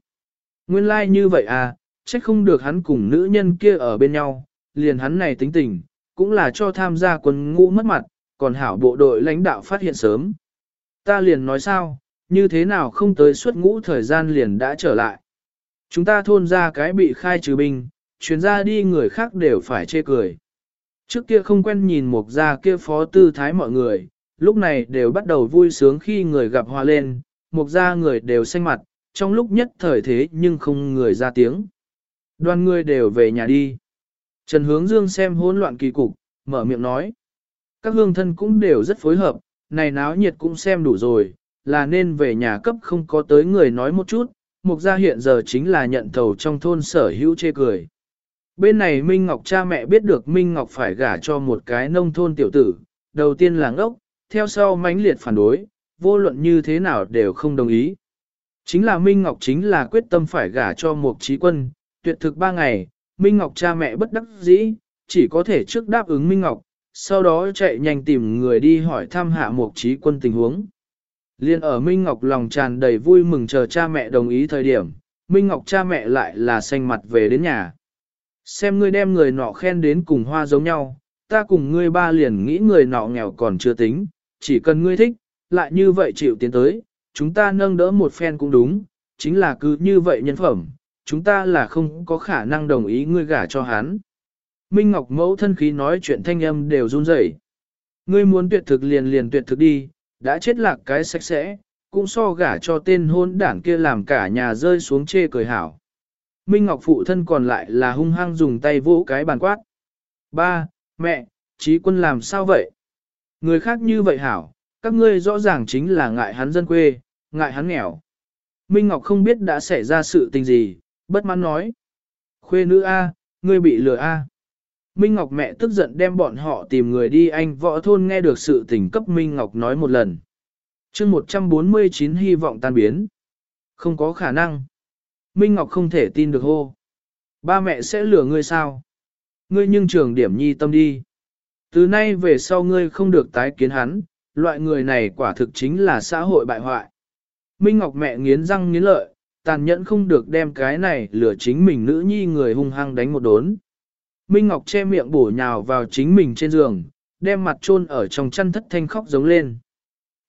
Nguyên lai like như vậy à, trách không được hắn cùng nữ nhân kia ở bên nhau, liền hắn này tính tình, cũng là cho tham gia quân ngũ mất mặt, còn hảo bộ đội lãnh đạo phát hiện sớm. Ta liền nói sao, như thế nào không tới suốt ngũ thời gian liền đã trở lại. Chúng ta thôn ra cái bị khai trừ binh, chuyến ra đi người khác đều phải chê cười. Trước kia không quen nhìn một gia kia phó tư thái mọi người, lúc này đều bắt đầu vui sướng khi người gặp hoa lên, một gia người đều xanh mặt, trong lúc nhất thời thế nhưng không người ra tiếng. Đoàn người đều về nhà đi. Trần Hướng Dương xem hỗn loạn kỳ cục, mở miệng nói. Các hương thân cũng đều rất phối hợp, này náo nhiệt cũng xem đủ rồi, là nên về nhà cấp không có tới người nói một chút, mục gia hiện giờ chính là nhận thầu trong thôn sở hữu chê cười. Bên này Minh Ngọc cha mẹ biết được Minh Ngọc phải gả cho một cái nông thôn tiểu tử, đầu tiên là ngốc, theo sau mãnh liệt phản đối, vô luận như thế nào đều không đồng ý. Chính là Minh Ngọc chính là quyết tâm phải gả cho một trí quân, tuyệt thực ba ngày, Minh Ngọc cha mẹ bất đắc dĩ, chỉ có thể trước đáp ứng Minh Ngọc, sau đó chạy nhanh tìm người đi hỏi thăm hạ một trí quân tình huống. Liên ở Minh Ngọc lòng tràn đầy vui mừng chờ cha mẹ đồng ý thời điểm, Minh Ngọc cha mẹ lại là xanh mặt về đến nhà. Xem ngươi đem người nọ khen đến cùng hoa giống nhau, ta cùng ngươi ba liền nghĩ người nọ nghèo còn chưa tính, chỉ cần ngươi thích, lại như vậy chịu tiến tới, chúng ta nâng đỡ một phen cũng đúng, chính là cứ như vậy nhân phẩm, chúng ta là không có khả năng đồng ý ngươi gả cho hắn. Minh Ngọc mẫu thân khí nói chuyện thanh âm đều run rẩy. Ngươi muốn tuyệt thực liền liền tuyệt thực đi, đã chết lạc cái sạch sẽ, cũng so gả cho tên hôn đảng kia làm cả nhà rơi xuống chê cười hảo. Minh Ngọc phụ thân còn lại là hung hăng dùng tay vỗ cái bàn quát. Ba, mẹ, trí quân làm sao vậy? Người khác như vậy hảo, các ngươi rõ ràng chính là ngại hắn dân quê, ngại hắn nghèo. Minh Ngọc không biết đã xảy ra sự tình gì, bất mãn nói. Khuê nữ A, ngươi bị lừa A. Minh Ngọc mẹ tức giận đem bọn họ tìm người đi anh võ thôn nghe được sự tình cấp Minh Ngọc nói một lần. chương 149 hy vọng tan biến. Không có khả năng. Minh Ngọc không thể tin được hô. Ba mẹ sẽ lừa ngươi sao? Ngươi nhưng trường điểm nhi tâm đi. Từ nay về sau ngươi không được tái kiến hắn, loại người này quả thực chính là xã hội bại hoại. Minh Ngọc mẹ nghiến răng nghiến lợi, tàn nhẫn không được đem cái này lừa chính mình nữ nhi người hung hăng đánh một đốn. Minh Ngọc che miệng bổ nhào vào chính mình trên giường, đem mặt chôn ở trong chăn thất thanh khóc giống lên.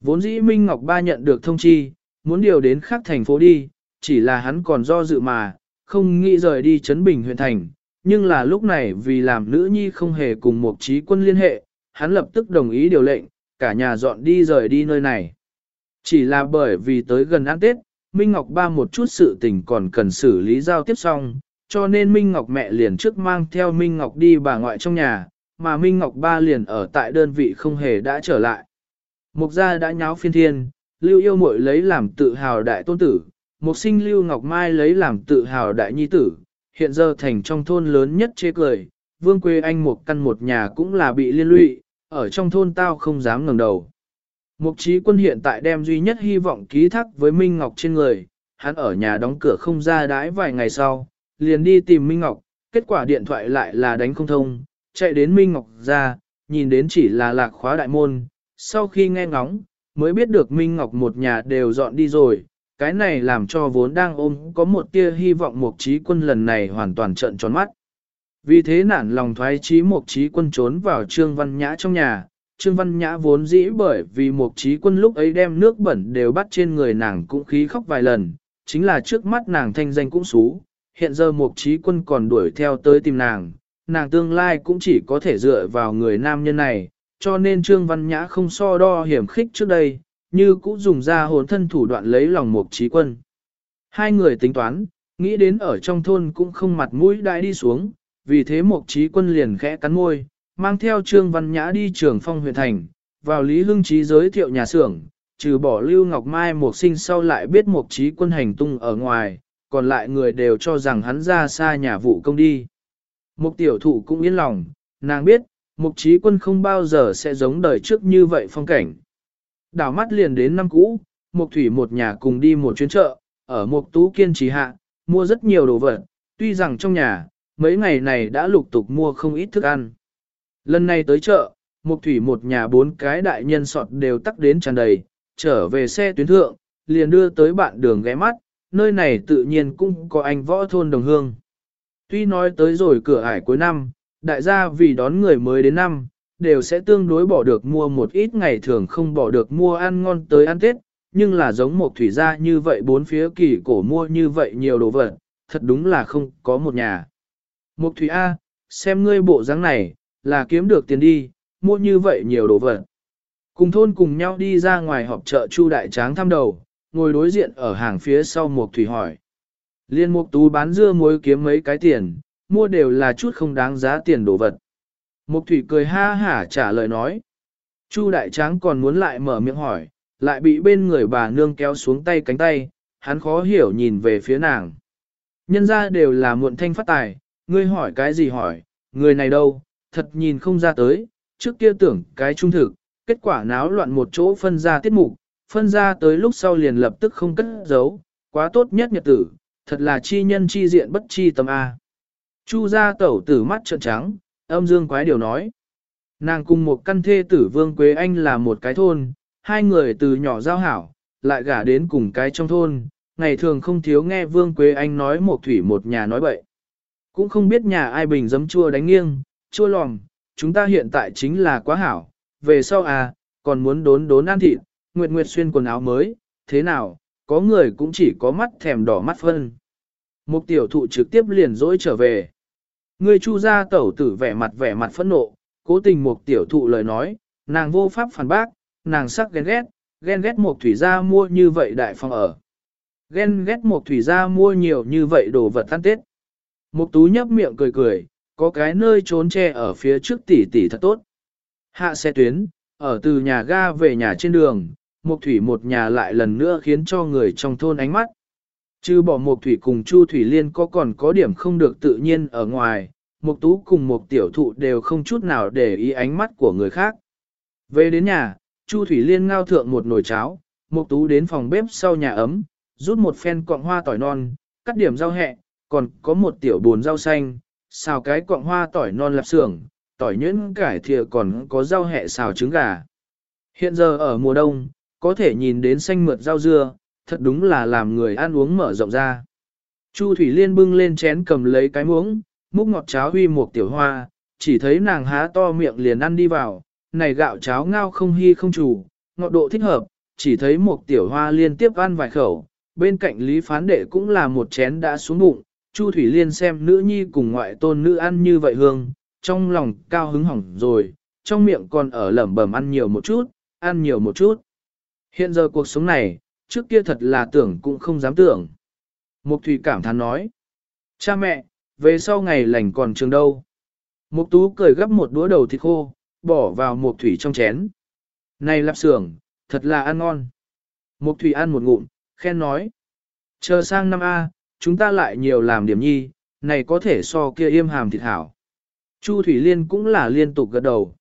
Vốn dĩ Minh Ngọc ba nhận được thông chi, muốn điều đến khác thành phố đi, chỉ là hắn còn do dự mà, không nghĩ rời đi Trấn Bình huyện thành. Nhưng là lúc này vì làm nữ nhi không hề cùng một trí quân liên hệ, hắn lập tức đồng ý điều lệnh, cả nhà dọn đi rời đi nơi này. Chỉ là bởi vì tới gần ăn Tết, Minh Ngọc ba một chút sự tình còn cần xử lý giao tiếp xong, cho nên Minh Ngọc mẹ liền trước mang theo Minh Ngọc đi bà ngoại trong nhà, mà Minh Ngọc ba liền ở tại đơn vị không hề đã trở lại. Mục gia đã nháo phiên thiên, Lưu yêu muội lấy làm tự hào đại tôn tử, Mục sinh Lưu Ngọc Mai lấy làm tự hào đại nhi tử, hiện giờ thành trong thôn lớn nhất chê cười, Vương Quê Anh một căn một nhà cũng là bị liên lụy, ở trong thôn tao không dám ngẩng đầu. Mục trí quân hiện tại đem duy nhất hy vọng ký thác với Minh Ngọc trên người, hắn ở nhà đóng cửa không ra đãi vài ngày sau, liền đi tìm Minh Ngọc, kết quả điện thoại lại là đánh không thông, chạy đến Minh Ngọc ra, nhìn đến chỉ là lạc khóa đại môn, sau khi nghe ngóng, mới biết được Minh Ngọc một nhà đều dọn đi rồi, cái này làm cho vốn đang ôm có một tia hy vọng mục trí quân lần này hoàn toàn trợn tròn mắt. Vì thế nản lòng thoái trí mục trí quân trốn vào Trương Văn Nhã trong nhà, Trương Văn Nhã vốn dĩ bởi vì mục trí quân lúc ấy đem nước bẩn đều bắt trên người nàng cũng khí khóc vài lần, chính là trước mắt nàng thanh danh cũng xú, hiện giờ mục trí quân còn đuổi theo tới tìm nàng, nàng tương lai cũng chỉ có thể dựa vào người nam nhân này, cho nên Trương Văn Nhã không so đo hiểm khích trước đây, như cũng dùng ra hồn thân thủ đoạn lấy lòng mục trí quân. Hai người tính toán, nghĩ đến ở trong thôn cũng không mặt mũi đại đi xuống, vì thế mục trí quân liền khẽ cắn môi, mang theo Trương Văn Nhã đi trường phong huyện thành, vào Lý Hưng Trí giới thiệu nhà xưởng, trừ bỏ Lưu Ngọc Mai một sinh sau lại biết mục trí quân hành tung ở ngoài, còn lại người đều cho rằng hắn ra xa nhà vụ công đi. Mục tiểu thủ cũng yên lòng, nàng biết, mục trí quân không bao giờ sẽ giống đời trước như vậy phong cảnh. Đảo mắt liền đến năm cũ, mục thủy một nhà cùng đi một chuyến chợ, ở mục tú kiên trì hạ, mua rất nhiều đồ vật, tuy rằng trong nhà, mấy ngày này đã lục tục mua không ít thức ăn. Lần này tới chợ, mục thủy một nhà bốn cái đại nhân sọt đều tắc đến tràn đầy, trở về xe tuyến thượng, liền đưa tới bạn đường ghé mắt, nơi này tự nhiên cũng có anh võ thôn đồng hương. Tuy nói tới rồi cửa ải cuối năm, đại gia vì đón người mới đến năm, đều sẽ tương đối bỏ được mua một ít ngày thường không bỏ được mua ăn ngon tới ăn Tết, nhưng là giống một thủy gia như vậy bốn phía kỳ cổ mua như vậy nhiều đồ vật, thật đúng là không có một nhà. Mục thủy A, xem ngươi bộ dáng này, là kiếm được tiền đi, mua như vậy nhiều đồ vật. Cùng thôn cùng nhau đi ra ngoài họp chợ Chu Đại Tráng thăm đầu, ngồi đối diện ở hàng phía sau Mục thủy hỏi. Liên mục tú bán dưa muối kiếm mấy cái tiền, mua đều là chút không đáng giá tiền đồ vật. Mục thủy cười ha hả trả lời nói. Chu đại tráng còn muốn lại mở miệng hỏi, lại bị bên người bà nương kéo xuống tay cánh tay, hắn khó hiểu nhìn về phía nàng. Nhân ra đều là muộn thanh phát tài, ngươi hỏi cái gì hỏi, người này đâu, thật nhìn không ra tới, trước kia tưởng cái trung thực, kết quả náo loạn một chỗ phân ra tiết mục, phân ra tới lúc sau liền lập tức không cất giấu, quá tốt nhất nhật tử, thật là chi nhân chi diện bất chi tâm A. Chu ra tẩu tử mắt trợn trắng, âm dương quái điều nói. Nàng cùng một căn thê tử Vương Quế Anh là một cái thôn, hai người từ nhỏ giao hảo, lại gả đến cùng cái trong thôn, ngày thường không thiếu nghe Vương Quế Anh nói một thủy một nhà nói bậy. Cũng không biết nhà ai bình giấm chua đánh nghiêng, chua lòm, chúng ta hiện tại chính là quá hảo, về sau à, còn muốn đốn đốn ăn thịt, Nguyệt Nguyệt xuyên quần áo mới, thế nào, có người cũng chỉ có mắt thèm đỏ mắt phân. Một tiểu thụ trực tiếp liền dỗi trở về. Người chu gia tẩu tử vẻ mặt vẻ mặt phẫn nộ, cố tình một tiểu thụ lời nói, nàng vô pháp phản bác, nàng sắc ghen ghét, ghen ghét một thủy gia mua như vậy đại phòng ở. Ghen ghét một thủy gia mua nhiều như vậy đồ vật ăn tết. Mục tú nhấp miệng cười cười, có cái nơi trốn che ở phía trước tỷ tỷ thật tốt. Hạ xe tuyến, ở từ nhà ga về nhà trên đường, Mục thủy một nhà lại lần nữa khiến cho người trong thôn ánh mắt. Chứ bỏ Mục thủy cùng Chu Thủy Liên có còn có điểm không được tự nhiên ở ngoài, Mục tú cùng Mục tiểu thụ đều không chút nào để ý ánh mắt của người khác. Về đến nhà, Chu Thủy Liên ngao thượng một nồi cháo, Mục tú đến phòng bếp sau nhà ấm, rút một phen cọng hoa tỏi non, cắt điểm rau hẹ, còn có một tiểu bồn rau xanh, xào cái cọng hoa tỏi non lạp xưởng, tỏi nhuyễn cải thìa còn có rau hẹ xào trứng gà. Hiện giờ ở mùa đông, có thể nhìn đến xanh mượt rau dưa, thật đúng là làm người ăn uống mở rộng ra. Chu Thủy Liên bưng lên chén cầm lấy cái muỗng, múc ngọt cháo huy một tiểu hoa, chỉ thấy nàng há to miệng liền ăn đi vào, này gạo cháo ngao không hy không chủ, ngọt độ thích hợp, chỉ thấy một tiểu hoa liên tiếp ăn vài khẩu, bên cạnh Lý Phán Đệ cũng là một chén đã xuống bụng, Chu Thủy Liên xem nữ nhi cùng ngoại tôn nữ ăn như vậy hương, trong lòng cao hứng hỏng rồi, trong miệng còn ở lẩm bẩm ăn nhiều một chút, ăn nhiều một chút. Hiện giờ cuộc sống này, trước kia thật là tưởng cũng không dám tưởng. Mục Thủy cảm thán nói, cha mẹ, về sau ngày lành còn trường đâu. Mục Tú cười gấp một đũa đầu thịt khô, bỏ vào Mục Thủy trong chén. Này lạp xưởng, thật là ăn ngon. Mục Thủy ăn một ngụm, khen nói. Chờ sang năm A, chúng ta lại nhiều làm điểm nhi, này có thể so kia yêm hàm thịt hảo. Chu Thủy Liên cũng là liên tục gật đầu.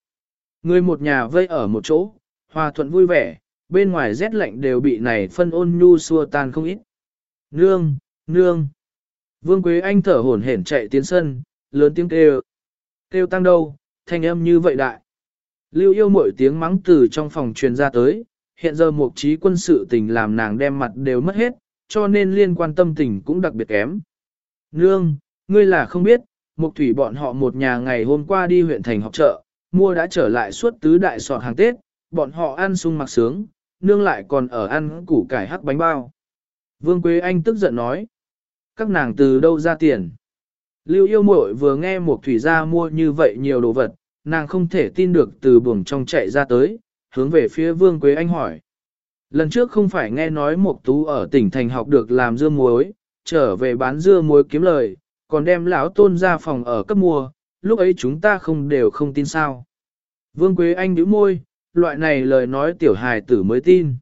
Người một nhà vây ở một chỗ, hòa thuận vui vẻ, bên ngoài rét lạnh đều bị này phân ôn nhu xua tan không ít. Nương, nương. Vương Quế Anh thở hổn hển chạy tiến sân, lớn tiếng kêu. Kêu tăng đâu, thanh âm như vậy đại. Lưu yêu mỗi tiếng mắng từ trong phòng truyền ra tới, hiện giờ một trí quân sự tình làm nàng đem mặt đều mất hết, cho nên liên quan tâm tình cũng đặc biệt kém. Nương, ngươi là không biết, Mục thủy bọn họ một nhà ngày hôm qua đi huyện thành học chợ, mua đã trở lại suốt tứ đại sọt hàng Tết, bọn họ ăn sung mặc sướng, nương lại còn ở ăn củ cải hắc bánh bao. Vương Quế Anh tức giận nói, các nàng từ đâu ra tiền? Lưu yêu muội vừa nghe mục thủy ra mua như vậy nhiều đồ vật, nàng không thể tin được từ buồng trong chạy ra tới, hướng về phía Vương Quế Anh hỏi. Lần trước không phải nghe nói một tú ở tỉnh thành học được làm dưa muối, trở về bán dưa muối kiếm lời, còn đem lão tôn ra phòng ở cấp mua, lúc ấy chúng ta không đều không tin sao. Vương Quế Anh nhíu môi, loại này lời nói tiểu hài tử mới tin.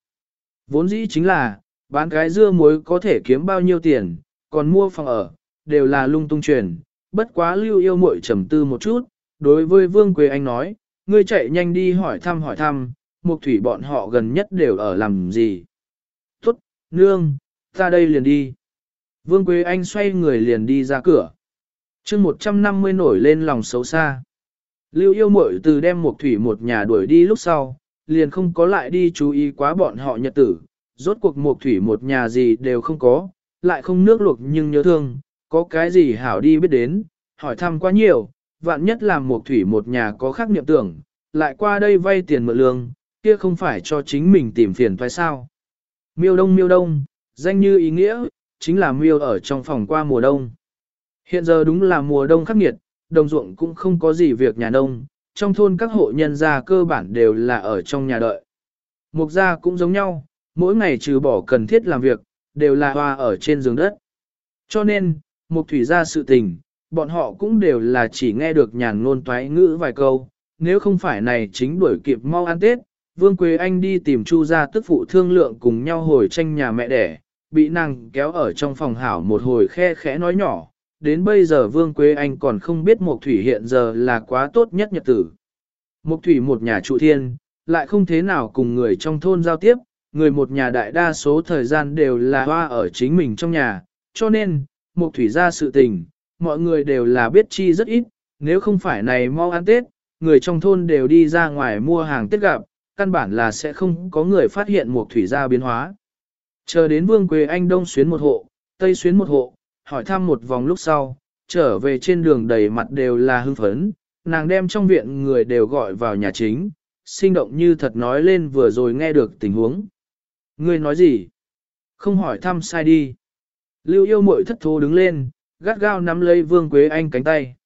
Vốn dĩ chính là, bán cái dưa muối có thể kiếm bao nhiêu tiền, còn mua phòng ở, đều là lung tung truyền, bất quá lưu yêu muội trầm tư một chút, đối với Vương Quế Anh nói, ngươi chạy nhanh đi hỏi thăm hỏi thăm, mục thủy bọn họ gần nhất đều ở làm gì. Tốt, nương, ta đây liền đi. Vương Quế Anh xoay người liền đi ra cửa. chương 150 nổi lên lòng xấu xa. Lưu yêu mội từ đem mục thủy một nhà đuổi đi lúc sau, liền không có lại đi chú ý quá bọn họ nhật tử. Rốt cuộc mục thủy một nhà gì đều không có, lại không nước luộc nhưng nhớ thương, có cái gì hảo đi biết đến, hỏi thăm quá nhiều, vạn nhất làm mục thủy một nhà có khác niệm tưởng, lại qua đây vay tiền mượn lương, kia không phải cho chính mình tìm phiền phải sao. Miêu đông miêu đông, danh như ý nghĩa, chính là miêu ở trong phòng qua mùa đông. Hiện giờ đúng là mùa đông khắc nghiệt, đồng ruộng cũng không có gì việc nhà nông, trong thôn các hộ nhân gia cơ bản đều là ở trong nhà đợi. Mục gia cũng giống nhau, mỗi ngày trừ bỏ cần thiết làm việc, đều là hoa ở trên giường đất. Cho nên, mục thủy gia sự tình, bọn họ cũng đều là chỉ nghe được nhàn ngôn toái ngữ vài câu, nếu không phải này chính đuổi kịp mau ăn Tết, Vương Quế Anh đi tìm Chu gia tức phụ thương lượng cùng nhau hồi tranh nhà mẹ đẻ, bị nàng kéo ở trong phòng hảo một hồi khe khẽ nói nhỏ, đến bây giờ Vương Quế Anh còn không biết Mộc Thủy hiện giờ là quá tốt nhất nhật tử. Mộc Thủy một nhà trụ thiên, lại không thế nào cùng người trong thôn giao tiếp, người một nhà đại đa số thời gian đều là hoa ở chính mình trong nhà, cho nên, Mộc Thủy ra sự tình, mọi người đều là biết chi rất ít, nếu không phải này mau ăn Tết, người trong thôn đều đi ra ngoài mua hàng Tết gặp, căn bản là sẽ không có người phát hiện một Thủy gia biến hóa. Chờ đến Vương Quế Anh đông xuyến một hộ, tây xuyến một hộ, hỏi thăm một vòng lúc sau, trở về trên đường đầy mặt đều là hưng phấn, nàng đem trong viện người đều gọi vào nhà chính, sinh động như thật nói lên vừa rồi nghe được tình huống. Ngươi nói gì? Không hỏi thăm sai đi. Lưu yêu mội thất thố đứng lên, gắt gao nắm lấy Vương Quế Anh cánh tay.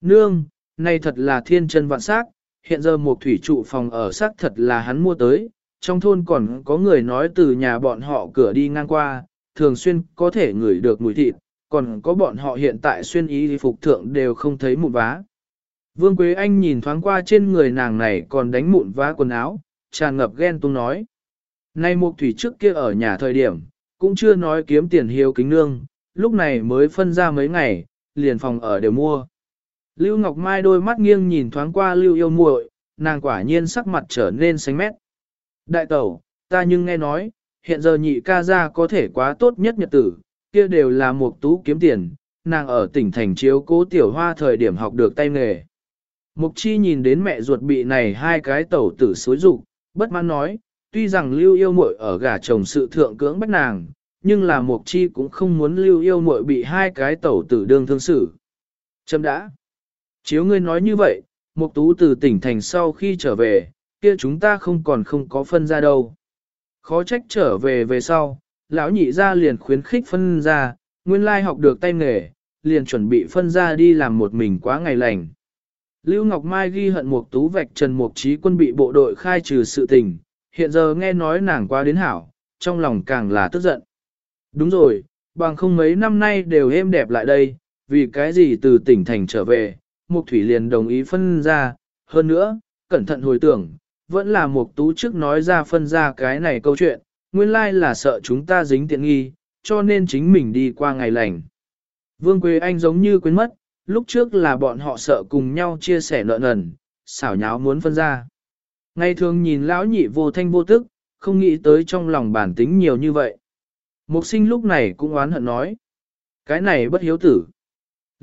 Nương, này thật là thiên chân vạn sắc, hiện giờ một thủy trụ phòng ở xác thật là hắn mua tới, trong thôn còn có người nói từ nhà bọn họ cửa đi ngang qua, thường xuyên có thể ngửi được mùi thịt, còn có bọn họ hiện tại xuyên ý phục thượng đều không thấy mụn vá. Vương Quế Anh nhìn thoáng qua trên người nàng này còn đánh mụn vá quần áo, tràn ngập ghen tung nói. Nay Mục Thủy trước kia ở nhà thời điểm, cũng chưa nói kiếm tiền hiếu kính nương, lúc này mới phân ra mấy ngày, liền phòng ở đều mua. Lưu Ngọc Mai đôi mắt nghiêng nhìn thoáng qua Lưu yêu muội, nàng quả nhiên sắc mặt trở nên xanh mét. Đại tẩu, ta nhưng nghe nói, hiện giờ nhị ca gia có thể quá tốt nhất nhật tử, kia đều là một tú kiếm tiền, nàng ở tỉnh thành chiếu cố tiểu hoa thời điểm học được tay nghề. Mục chi nhìn đến mẹ ruột bị này hai cái tẩu tử xối rụng, bất mãn nói, tuy rằng lưu yêu muội ở gả chồng sự thượng cưỡng bắt nàng, nhưng là mục chi cũng không muốn lưu yêu muội bị hai cái tẩu tử đương thương xử. Chấm đã. Chiếu ngươi nói như vậy, mục tú từ tỉnh thành sau khi trở về, kia chúng ta không còn không có phân ra đâu. Khó trách trở về về sau, lão nhị gia liền khuyến khích phân ra, nguyên lai học được tay nghề, liền chuẩn bị phân ra đi làm một mình quá ngày lành. Lưu Ngọc Mai ghi hận mục tú vạch trần mục trí quân bị bộ đội khai trừ sự tình, hiện giờ nghe nói nàng qua đến hảo, trong lòng càng là tức giận. Đúng rồi, bằng không mấy năm nay đều êm đẹp lại đây, vì cái gì từ tỉnh thành trở về, Mục Thủy liền đồng ý phân ra, hơn nữa, cẩn thận hồi tưởng, vẫn là Mục Tú trước nói ra phân ra cái này câu chuyện, nguyên lai là sợ chúng ta dính tiện nghi, cho nên chính mình đi qua ngày lành. Vương Quế Anh giống như quên mất, lúc trước là bọn họ sợ cùng nhau chia sẻ nợ nần, xảo nháo muốn phân ra. Ngày thường nhìn lão nhị vô thanh vô tức, không nghĩ tới trong lòng bản tính nhiều như vậy. Mục sinh lúc này cũng oán hận nói. Cái này bất hiếu tử.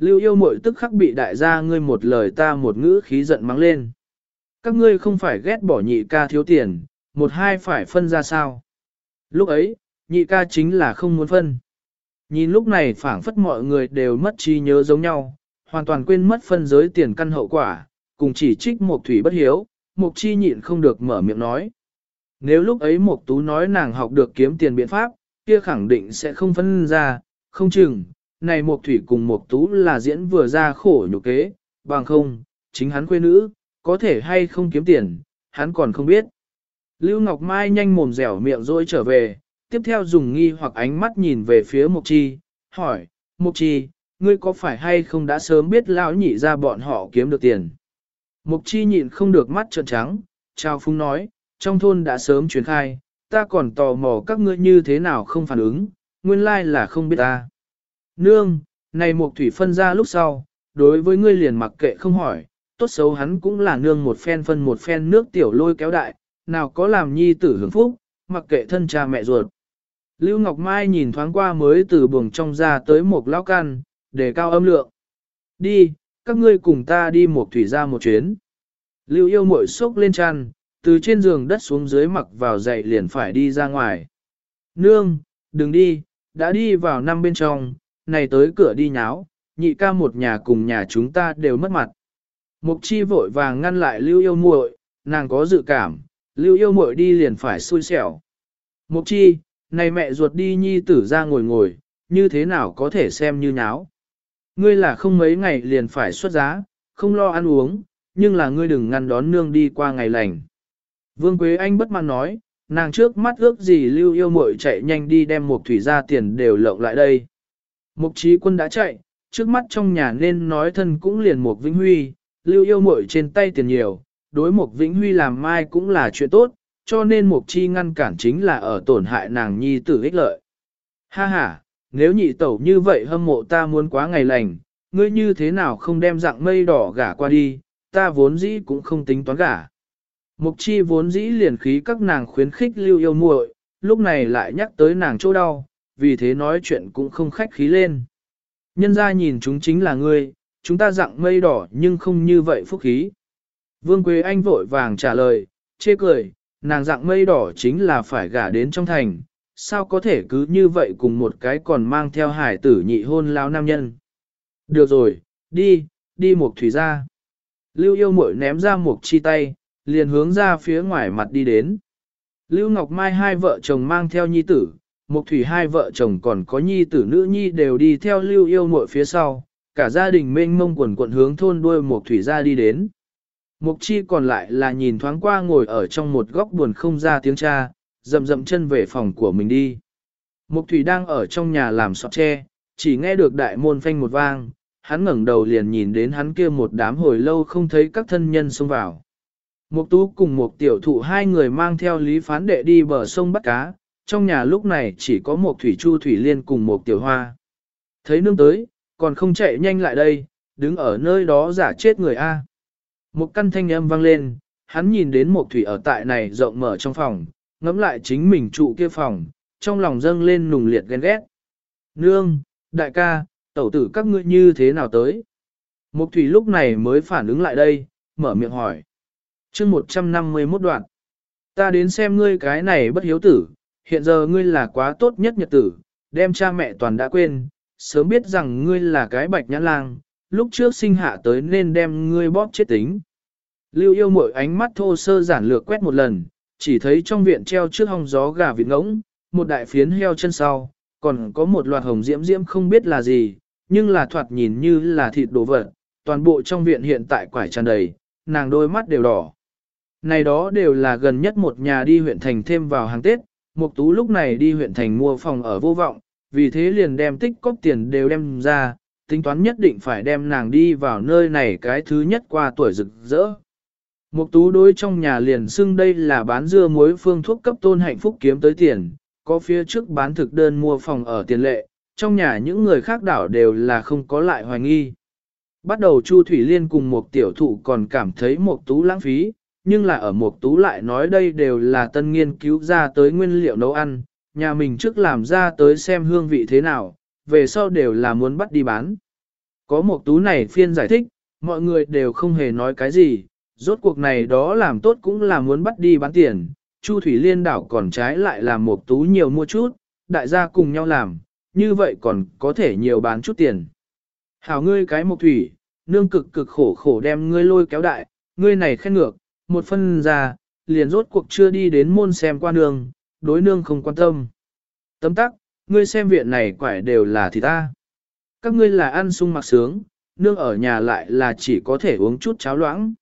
Lưu yêu mội tức khắc bị đại gia ngươi một lời ta một ngữ khí giận mắng lên. Các ngươi không phải ghét bỏ nhị ca thiếu tiền, một hai phải phân ra sao. Lúc ấy, nhị ca chính là không muốn phân. Nhìn lúc này phảng phất mọi người đều mất trí nhớ giống nhau, hoàn toàn quên mất phân giới tiền căn hậu quả, cùng chỉ trích một thủy bất hiếu, Mục chi nhịn không được mở miệng nói. Nếu lúc ấy Mục tú nói nàng học được kiếm tiền biện pháp, kia khẳng định sẽ không phân ra, không chừng, này Mộc thủy cùng Mộc tú là diễn vừa ra khổ nhục kế, bằng không, chính hắn quê nữ, có thể hay không kiếm tiền, hắn còn không biết. Lưu Ngọc Mai nhanh mồm dẻo miệng rồi trở về, tiếp theo dùng nghi hoặc ánh mắt nhìn về phía Mộc Chi, hỏi, Mộc Chi, ngươi có phải hay không đã sớm biết lão nhị ra bọn họ kiếm được tiền? Mộc chi nhịn không được mắt trợn trắng, trao phúng nói, trong thôn đã sớm truyền khai, ta còn tò mò các ngươi như thế nào không phản ứng, nguyên lai là không biết ta. Nương, này một thủy phân ra lúc sau, đối với ngươi liền mặc kệ không hỏi, tốt xấu hắn cũng là nương một phen phân một phen nước tiểu lôi kéo đại, nào có làm nhi tử hưởng phúc, mặc kệ thân cha mẹ ruột. Lưu Ngọc Mai nhìn thoáng qua mới từ buồng trong ra tới một lão căn, để cao âm lượng. Đi, các ngươi cùng ta đi một thủy ra một chuyến. Lưu yêu mội sốc lên chăn, từ trên giường đất xuống dưới mặc vào dậy liền phải đi ra ngoài. Nương, đừng đi, đã đi vào năm bên trong, này tới cửa đi nháo, nhị ca một nhà cùng nhà chúng ta đều mất mặt. Mục chi vội vàng ngăn lại lưu yêu muội, nàng có dự cảm, lưu yêu muội đi liền phải xui xẻo. Mục chi, này mẹ ruột đi nhi tử ra ngồi ngồi, như thế nào có thể xem như nháo. Ngươi là không mấy ngày liền phải xuất giá, không lo ăn uống, nhưng là ngươi đừng ngăn đón nương đi qua ngày lành. Vương Quế Anh bất mãn nói, nàng trước mắt ước gì lưu yêu muội chạy nhanh đi đem một thủy gia tiền đều lộng lại đây. Mục trí quân đã chạy, trước mắt trong nhà nên nói thân cũng liền Mục vĩnh huy, lưu yêu muội trên tay tiền nhiều, đối Mục vĩnh huy làm mai cũng là chuyện tốt, cho nên mục chi ngăn cản chính là ở tổn hại nàng nhi tử ích lợi. Ha ha, nếu nhị tẩu như vậy hâm mộ ta muốn quá ngày lành, ngươi như thế nào không đem dạng mây đỏ gả qua đi, ta vốn dĩ cũng không tính toán gả. Mục chi vốn dĩ liền khí các nàng khuyến khích lưu yêu muội, lúc này lại nhắc tới nàng chỗ đau, vì thế nói chuyện cũng không khách khí lên. Nhân ra nhìn chúng chính là ngươi, chúng ta dạng mây đỏ nhưng không như vậy phúc khí. Vương Quế Anh vội vàng trả lời, chê cười, nàng dạng mây đỏ chính là phải gả đến trong thành, sao có thể cứ như vậy cùng một cái còn mang theo hải tử nhị hôn lao nam nhân. Được rồi, đi, đi một thủy ra. Lưu yêu mội ném ra một chi tay, liền hướng ra phía ngoài mặt đi đến. Lưu Ngọc Mai hai vợ chồng mang theo nhi tử, Mục thủy hai vợ chồng còn có nhi tử nữ nhi đều đi theo lưu yêu muội phía sau, cả gia đình mênh mông quần quận hướng thôn đuôi mục thủy ra đi đến. Mục chi còn lại là nhìn thoáng qua ngồi ở trong một góc buồn không ra tiếng cha, dậm dậm chân về phòng của mình đi. Mục thủy đang ở trong nhà làm sọt tre, chỉ nghe được đại môn phanh một vang, hắn ngẩng đầu liền nhìn đến hắn kia một đám hồi lâu không thấy các thân nhân xông vào. Mục tú cùng một tiểu thụ hai người mang theo lý phán đệ đi bờ sông bắt cá, trong nhà lúc này chỉ có một thủy chu thủy liên cùng một tiểu hoa. Thấy nương tới, còn không chạy nhanh lại đây, đứng ở nơi đó giả chết người A. Một căn thanh âm vang lên, hắn nhìn đến một thủy ở tại này rộng mở trong phòng, ngẫm lại chính mình trụ kia phòng, trong lòng dâng lên nùng liệt ghen ghét. Nương, đại ca, tẩu tử các ngươi như thế nào tới? Mục thủy lúc này mới phản ứng lại đây, mở miệng hỏi. chương 151 đoạn. Ta đến xem ngươi cái này bất hiếu tử, hiện giờ ngươi là quá tốt nhất nhật tử, đem cha mẹ toàn đã quên, sớm biết rằng ngươi là cái bạch nhãn lang, lúc trước sinh hạ tới nên đem ngươi bóp chết tính. Lưu yêu mỗi ánh mắt thô sơ giản lược quét một lần, chỉ thấy trong viện treo trước hong gió gà vịt ngỗng, một đại phiến heo chân sau, còn có một loạt hồng diễm diễm không biết là gì, nhưng là thoạt nhìn như là thịt đồ vật, toàn bộ trong viện hiện tại quải tràn đầy, nàng đôi mắt đều đỏ. Này đó đều là gần nhất một nhà đi huyện thành thêm vào hàng Tết, Mục Tú lúc này đi huyện thành mua phòng ở vô vọng, vì thế liền đem tích cóp tiền đều đem ra, tính toán nhất định phải đem nàng đi vào nơi này cái thứ nhất qua tuổi rực rỡ. Mục Tú đối trong nhà liền xưng đây là bán dưa muối phương thuốc cấp tôn hạnh phúc kiếm tới tiền, có phía trước bán thực đơn mua phòng ở tiền lệ, trong nhà những người khác đảo đều là không có lại hoài nghi. Bắt đầu Chu Thủy Liên cùng một tiểu thụ còn cảm thấy một tú lãng phí, nhưng là ở mộc tú lại nói đây đều là tân nghiên cứu ra tới nguyên liệu nấu ăn, nhà mình trước làm ra tới xem hương vị thế nào, về sau đều là muốn bắt đi bán. Có mộc tú này phiên giải thích, mọi người đều không hề nói cái gì, rốt cuộc này đó làm tốt cũng là muốn bắt đi bán tiền, Chu Thủy Liên đảo còn trái lại làm mộc tú nhiều mua chút, đại gia cùng nhau làm, như vậy còn có thể nhiều bán chút tiền. Hảo ngươi cái mộc thủy, nương cực cực khổ khổ đem ngươi lôi kéo đại, ngươi này khen ngược, một phân ra, liền rốt cuộc chưa đi đến môn xem qua nương, đối nương không quan tâm. Tấm tắc, ngươi xem viện này quải đều là thì ta. Các ngươi là ăn sung mặc sướng, nương ở nhà lại là chỉ có thể uống chút cháo loãng.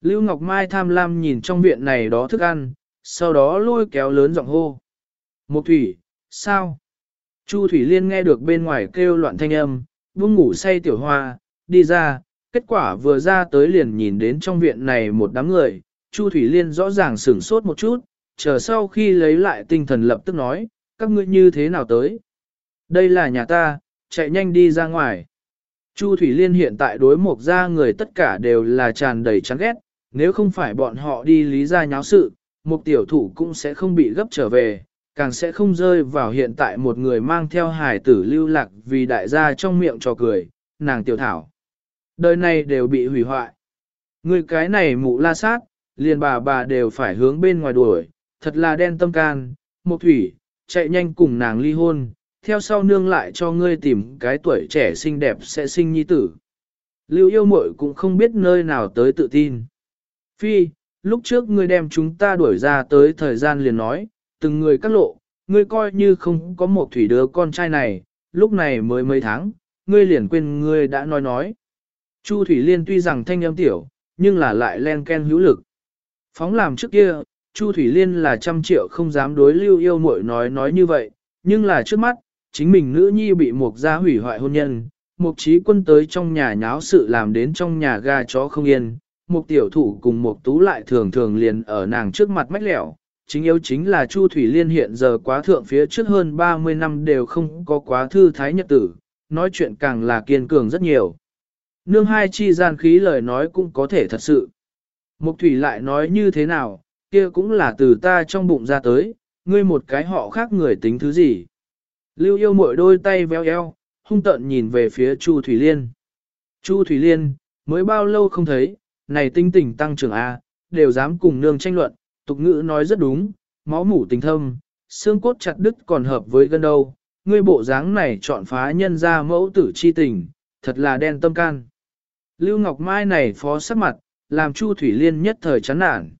Lưu Ngọc Mai tham lam nhìn trong viện này đó thức ăn, sau đó lôi kéo lớn giọng hô. Một thủy, sao? Chu Thủy Liên nghe được bên ngoài kêu loạn thanh âm, buông ngủ say tiểu hoa, đi ra, kết quả vừa ra tới liền nhìn đến trong viện này một đám người, Chu Thủy Liên rõ ràng sửng sốt một chút, chờ sau khi lấy lại tinh thần lập tức nói, các ngươi như thế nào tới? Đây là nhà ta, chạy nhanh đi ra ngoài. Chu Thủy Liên hiện tại đối mục ra người tất cả đều là tràn đầy chán ghét, nếu không phải bọn họ đi lý ra nháo sự, một tiểu thủ cũng sẽ không bị gấp trở về, càng sẽ không rơi vào hiện tại một người mang theo hài tử lưu lạc vì đại gia trong miệng trò cười, nàng tiểu thảo. Đời này đều bị hủy hoại. Người cái này mụ la sát, liền bà bà đều phải hướng bên ngoài đuổi, thật là đen tâm can, một thủy, chạy nhanh cùng nàng ly hôn, theo sau nương lại cho ngươi tìm cái tuổi trẻ xinh đẹp sẽ sinh nhi tử. Lưu yêu muội cũng không biết nơi nào tới tự tin. Phi, lúc trước ngươi đem chúng ta đuổi ra tới thời gian liền nói, từng người các lộ, ngươi coi như không có một thủy đứa con trai này, lúc này mới mấy tháng, ngươi liền quên ngươi đã nói nói. Chu Thủy Liên tuy rằng thanh âm tiểu, nhưng là lại len ken hữu lực. Phóng làm trước kia, Chu Thủy Liên là trăm triệu không dám đối lưu yêu muội nói nói như vậy, nhưng là trước mắt, chính mình nữ nhi bị mục gia hủy hoại hôn nhân, mục trí quân tới trong nhà nháo sự làm đến trong nhà ga chó không yên, mục tiểu thủ cùng mục tú lại thường thường liền ở nàng trước mặt mách lẻo. Chính yếu chính là Chu Thủy Liên hiện giờ quá thượng phía trước hơn 30 năm đều không có quá thư thái nhật tử, nói chuyện càng là kiên cường rất nhiều. Nương hai chi gian khí lời nói cũng có thể thật sự. Mục thủy lại nói như thế nào, kia cũng là từ ta trong bụng ra tới, ngươi một cái họ khác người tính thứ gì. Lưu yêu mội đôi tay véo eo, hung tợn nhìn về phía Chu Thủy Liên. Chu Thủy Liên, mới bao lâu không thấy, này tinh tỉnh tăng trưởng A, đều dám cùng nương tranh luận, tục ngữ nói rất đúng, máu mủ tình thâm, xương cốt chặt đứt còn hợp với gân đâu, ngươi bộ dáng này chọn phá nhân ra mẫu tử chi tình, thật là đen tâm can. Lưu Ngọc Mai này phó sắc mặt, làm Chu Thủy Liên nhất thời chán nản.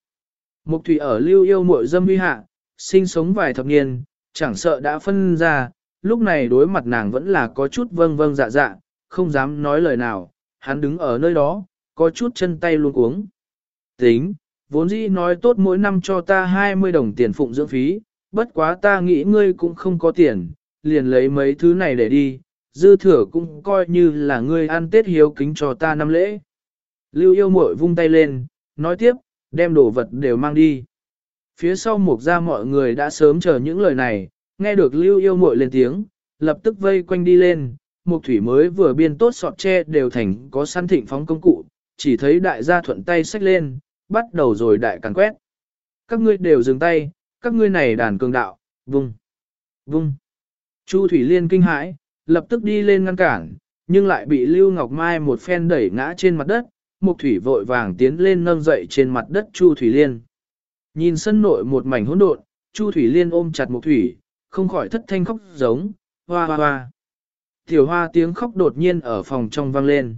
Mục Thủy ở Lưu yêu muội dâm uy hạ, sinh sống vài thập niên, chẳng sợ đã phân ra, lúc này đối mặt nàng vẫn là có chút vâng vâng dạ dạ, không dám nói lời nào, hắn đứng ở nơi đó, có chút chân tay luôn cuống. Tính, vốn dĩ nói tốt mỗi năm cho ta 20 đồng tiền phụng dưỡng phí, bất quá ta nghĩ ngươi cũng không có tiền, liền lấy mấy thứ này để đi, dư thừa cũng coi như là ngươi ăn tết hiếu kính cho ta năm lễ. Lưu yêu mội vung tay lên, nói tiếp, đem đồ vật đều mang đi. Phía sau mục ra mọi người đã sớm chờ những lời này, nghe được lưu yêu mội lên tiếng, lập tức vây quanh đi lên, Mục thủy mới vừa biên tốt sọt tre đều thành có săn thịnh phóng công cụ, chỉ thấy đại gia thuận tay xách lên, bắt đầu rồi đại càng quét. Các ngươi đều dừng tay, các ngươi này đàn cường đạo, vung, vung. Chu Thủy Liên kinh hãi, lập tức đi lên ngăn cản, nhưng lại bị Lưu Ngọc Mai một phen đẩy ngã trên mặt đất, Mục Thủy vội vàng tiến lên nâng dậy trên mặt đất Chu Thủy Liên. Nhìn sân nội một mảnh hỗn độn, Chu Thủy Liên ôm chặt Mục Thủy, không khỏi thất thanh khóc giống, hoa hoa hoa. Tiểu hoa tiếng khóc đột nhiên ở phòng trong vang lên.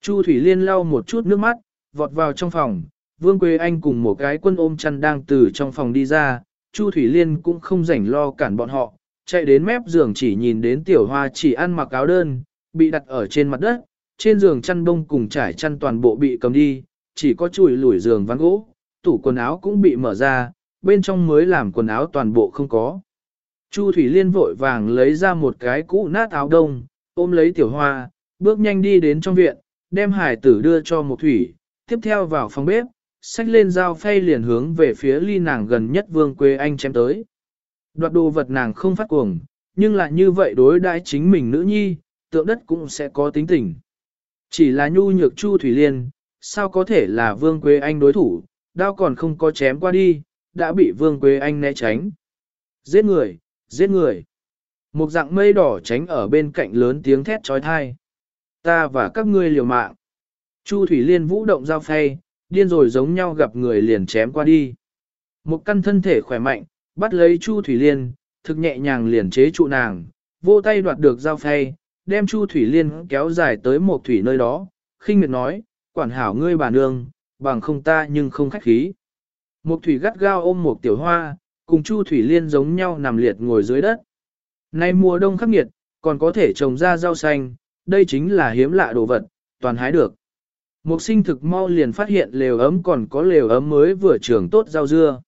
Chu Thủy Liên lau một chút nước mắt, vọt vào trong phòng, Vương Quế Anh cùng một cái quân ôm chăn đang từ trong phòng đi ra, Chu Thủy Liên cũng không rảnh lo cản bọn họ, chạy đến mép giường chỉ nhìn đến tiểu hoa chỉ ăn mặc áo đơn, bị đặt ở trên mặt đất, trên giường chăn bông cùng trải chăn toàn bộ bị cầm đi, chỉ có chùi lủi giường ván gỗ, tủ quần áo cũng bị mở ra, bên trong mới làm quần áo toàn bộ không có. Chu Thủy Liên vội vàng lấy ra một cái cũ nát áo đông, ôm lấy tiểu hoa, bước nhanh đi đến trong viện, đem hải tử đưa cho một thủy, tiếp theo vào phòng bếp, xách lên dao phay liền hướng về phía ly nàng gần nhất vương quê anh chém tới. Đoạt đồ vật nàng không phát cuồng, nhưng lại như vậy đối đãi chính mình nữ nhi, tượng đất cũng sẽ có tính tình. Chỉ là nhu nhược Chu Thủy Liên, sao có thể là Vương Quế Anh đối thủ, đao còn không có chém qua đi, đã bị Vương Quế Anh né tránh. Giết người, giết người. Một dạng mây đỏ tránh ở bên cạnh lớn tiếng thét trói thai. Ta và các ngươi liều mạng. Chu Thủy Liên vũ động giao phay, điên rồi giống nhau gặp người liền chém qua đi. Một căn thân thể khỏe mạnh, bắt lấy Chu Thủy Liên, thực nhẹ nhàng liền chế trụ nàng, vô tay đoạt được dao phay, đem Chu Thủy Liên kéo dài tới một thủy nơi đó, khinh miệt nói, quản hảo ngươi bà nương, bằng không ta nhưng không khách khí. Một thủy gắt gao ôm một tiểu hoa, cùng Chu Thủy Liên giống nhau nằm liệt ngồi dưới đất. Nay mùa đông khắc nghiệt, còn có thể trồng ra rau xanh, đây chính là hiếm lạ đồ vật, toàn hái được. Một sinh thực mau liền phát hiện lều ấm còn có lều ấm mới vừa trưởng tốt rau dưa.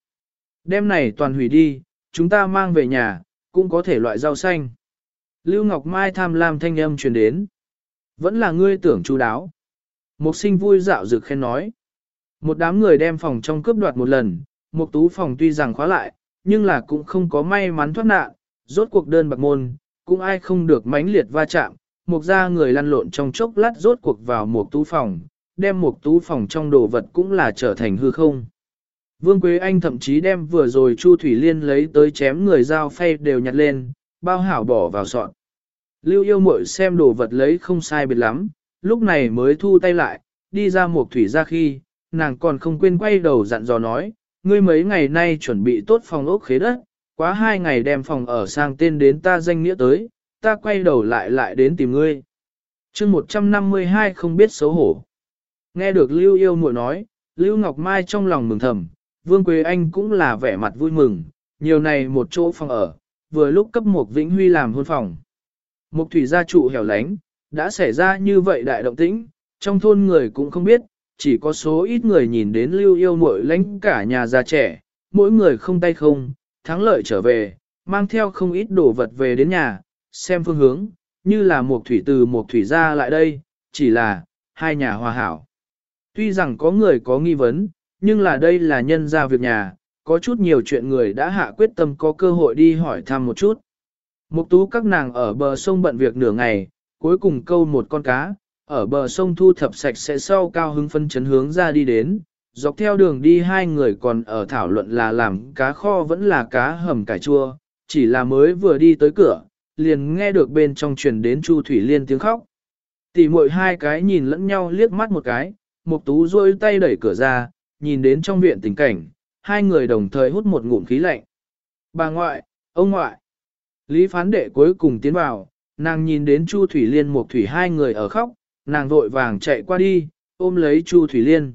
Đêm này toàn hủy đi, chúng ta mang về nhà, cũng có thể loại rau xanh. Lưu Ngọc Mai tham lam thanh âm truyền đến. Vẫn là ngươi tưởng chú đáo. Mục sinh vui dạo dực khen nói. Một đám người đem phòng trong cướp đoạt một lần, một tú phòng tuy rằng khóa lại, nhưng là cũng không có may mắn thoát nạn, rốt cuộc đơn bạc môn, cũng ai không được mãnh liệt va chạm. Một ra người lăn lộn trong chốc lát rốt cuộc vào một tú phòng, đem một tú phòng trong đồ vật cũng là trở thành hư không. Vương Quế Anh thậm chí đem vừa rồi Chu Thủy Liên lấy tới chém người dao phay đều nhặt lên, bao hảo bỏ vào sọt. Lưu yêu mội xem đồ vật lấy không sai biệt lắm, lúc này mới thu tay lại, đi ra một thủy ra khi, nàng còn không quên quay đầu dặn dò nói, ngươi mấy ngày nay chuẩn bị tốt phòng ốc khế đất, quá hai ngày đem phòng ở sang tên đến ta danh nghĩa tới, ta quay đầu lại lại đến tìm ngươi. chương 152 không biết xấu hổ. Nghe được Lưu yêu muội nói, Lưu Ngọc Mai trong lòng mừng thầm, Vương Quế Anh cũng là vẻ mặt vui mừng, nhiều này một chỗ phòng ở, vừa lúc cấp một Vĩnh Huy làm hôn phòng. Mục thủy gia trụ hẻo lánh, đã xảy ra như vậy đại động tĩnh, trong thôn người cũng không biết, chỉ có số ít người nhìn đến lưu yêu mội lánh cả nhà già trẻ, mỗi người không tay không, thắng lợi trở về, mang theo không ít đồ vật về đến nhà, xem phương hướng, như là một thủy từ một thủy gia lại đây, chỉ là hai nhà hòa hảo. Tuy rằng có người có nghi vấn, nhưng là đây là nhân ra việc nhà, có chút nhiều chuyện người đã hạ quyết tâm có cơ hội đi hỏi thăm một chút. Mục tú các nàng ở bờ sông bận việc nửa ngày, cuối cùng câu một con cá, ở bờ sông thu thập sạch sẽ sau cao hứng phân chấn hướng ra đi đến, dọc theo đường đi hai người còn ở thảo luận là làm cá kho vẫn là cá hầm cải chua, chỉ là mới vừa đi tới cửa, liền nghe được bên trong truyền đến Chu Thủy Liên tiếng khóc. Tỷ muội hai cái nhìn lẫn nhau liếc mắt một cái, Mục Tú duỗi tay đẩy cửa ra, nhìn đến trong viện tình cảnh, hai người đồng thời hút một ngụm khí lạnh. Bà ngoại, ông ngoại. Lý phán đệ cuối cùng tiến vào, nàng nhìn đến Chu Thủy Liên một thủy hai người ở khóc, nàng vội vàng chạy qua đi, ôm lấy Chu Thủy Liên.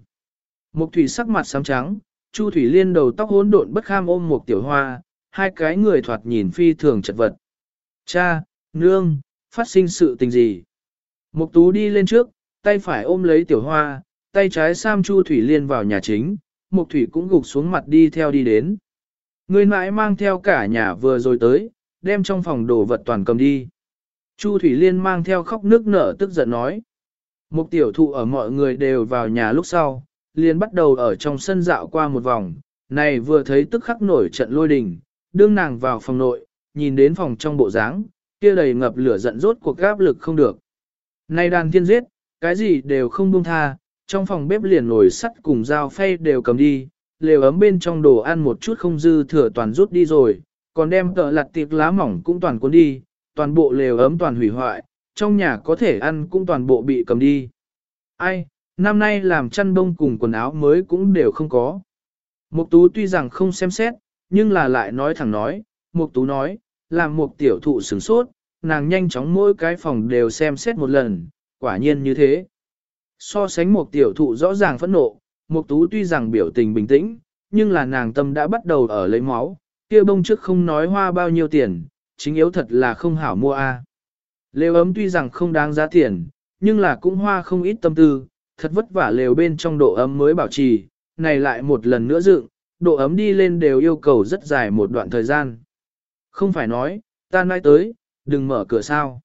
mục thủy sắc mặt xám trắng, Chu Thủy Liên đầu tóc hỗn độn bất kham ôm một tiểu hoa, hai cái người thoạt nhìn phi thường chật vật. Cha, nương, phát sinh sự tình gì? Mục tú đi lên trước, tay phải ôm lấy tiểu hoa, tay trái sam Chu Thủy Liên vào nhà chính, Mục Thủy cũng gục xuống mặt đi theo đi đến. Người mãi mang theo cả nhà vừa rồi tới, đem trong phòng đồ vật toàn cầm đi. Chu Thủy Liên mang theo khóc nước nở tức giận nói. Mục tiểu thụ ở mọi người đều vào nhà lúc sau, liền bắt đầu ở trong sân dạo qua một vòng, này vừa thấy tức khắc nổi trận lôi đình, đương nàng vào phòng nội, nhìn đến phòng trong bộ dáng, Kia đầy ngập lửa giận rốt cuộc gáp lực không được. Này đàn thiên giết, cái gì đều không buông tha, trong phòng bếp liền nồi sắt cùng dao phay đều cầm đi, lều ấm bên trong đồ ăn một chút không dư thừa toàn rút đi rồi, còn đem tợ lặt tiệc lá mỏng cũng toàn cuốn đi, toàn bộ lều ấm toàn hủy hoại, trong nhà có thể ăn cũng toàn bộ bị cầm đi. Ai, năm nay làm chăn bông cùng quần áo mới cũng đều không có. Mục tú tuy rằng không xem xét, nhưng là lại nói thẳng nói, mục tú nói, làm mục tiểu thụ sửng sốt, nàng nhanh chóng mỗi cái phòng đều xem xét một lần, quả nhiên như thế. So sánh một tiểu thụ rõ ràng phẫn nộ, một tú tuy rằng biểu tình bình tĩnh, nhưng là nàng tâm đã bắt đầu ở lấy máu, kia bông trước không nói hoa bao nhiêu tiền, chính yếu thật là không hảo mua a. À. Lều ấm tuy rằng không đáng giá tiền, nhưng là cũng hoa không ít tâm tư, thật vất vả lều bên trong độ ấm mới bảo trì, này lại một lần nữa dựng, độ ấm đi lên đều yêu cầu rất dài một đoạn thời gian. Không phải nói, ta nói tới, đừng mở cửa sao.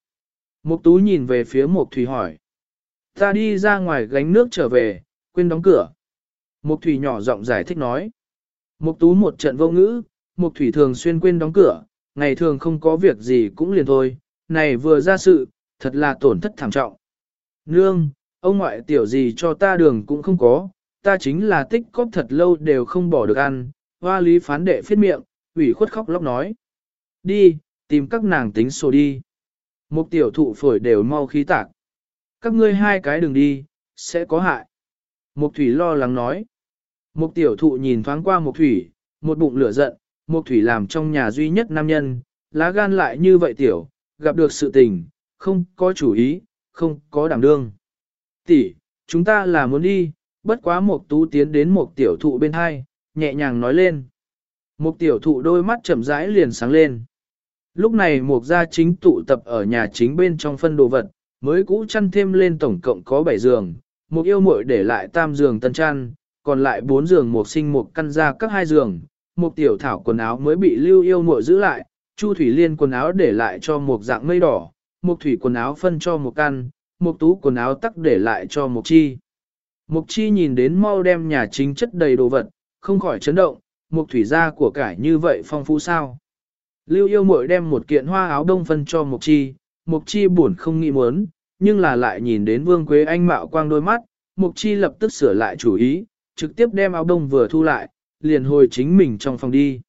Mục tú nhìn về phía Mục Thủy hỏi. Ta đi ra ngoài gánh nước trở về, quên đóng cửa. Mục Thủy nhỏ giọng giải thích nói. Mục tú một trận vô ngữ, Mục Thủy thường xuyên quên đóng cửa, ngày thường không có việc gì cũng liền thôi, này vừa ra sự, thật là tổn thất thảm trọng. Nương, ông ngoại tiểu gì cho ta đường cũng không có, ta chính là tích cóp thật lâu đều không bỏ được ăn, hoa lý phán đệ phiết miệng, ủy khuất khóc lóc nói. Đi, tìm các nàng tính sổ đi. Mục tiểu thụ phổi đều mau khí tạc. Các ngươi hai cái đừng đi, sẽ có hại. Mục thủy lo lắng nói. Mục tiểu thụ nhìn thoáng qua mục thủy, một bụng lửa giận, mục thủy làm trong nhà duy nhất nam nhân, lá gan lại như vậy tiểu, gặp được sự tình, không có chủ ý, không có đảm đương. Tỷ, chúng ta là muốn đi, bất quá mục tú tiến đến mục tiểu thụ bên hai, nhẹ nhàng nói lên. Mục tiểu thụ đôi mắt chậm rãi liền sáng lên. Lúc này mục gia chính tụ tập ở nhà chính bên trong phân đồ vật, mới cũ chăn thêm lên tổng cộng có 7 giường, một yêu muội để lại tam giường tân chăn, còn lại 4 giường một sinh một căn ra các hai giường, một tiểu thảo quần áo mới bị lưu yêu muội giữ lại, Chu Thủy Liên quần áo để lại cho một dạng mây đỏ, một thủy quần áo phân cho một căn, một tú quần áo tắc để lại cho một chi. Mục chi nhìn đến mau đem nhà chính chất đầy đồ vật, không khỏi chấn động, mục thủy gia của cải như vậy phong phú sao. Lưu yêu mội đem một kiện hoa áo đông phân cho mục chi, mục chi buồn không nghĩ muốn, nhưng là lại nhìn đến vương quế anh mạo quang đôi mắt, mục chi lập tức sửa lại chủ ý, trực tiếp đem áo đông vừa thu lại, liền hồi chính mình trong phòng đi.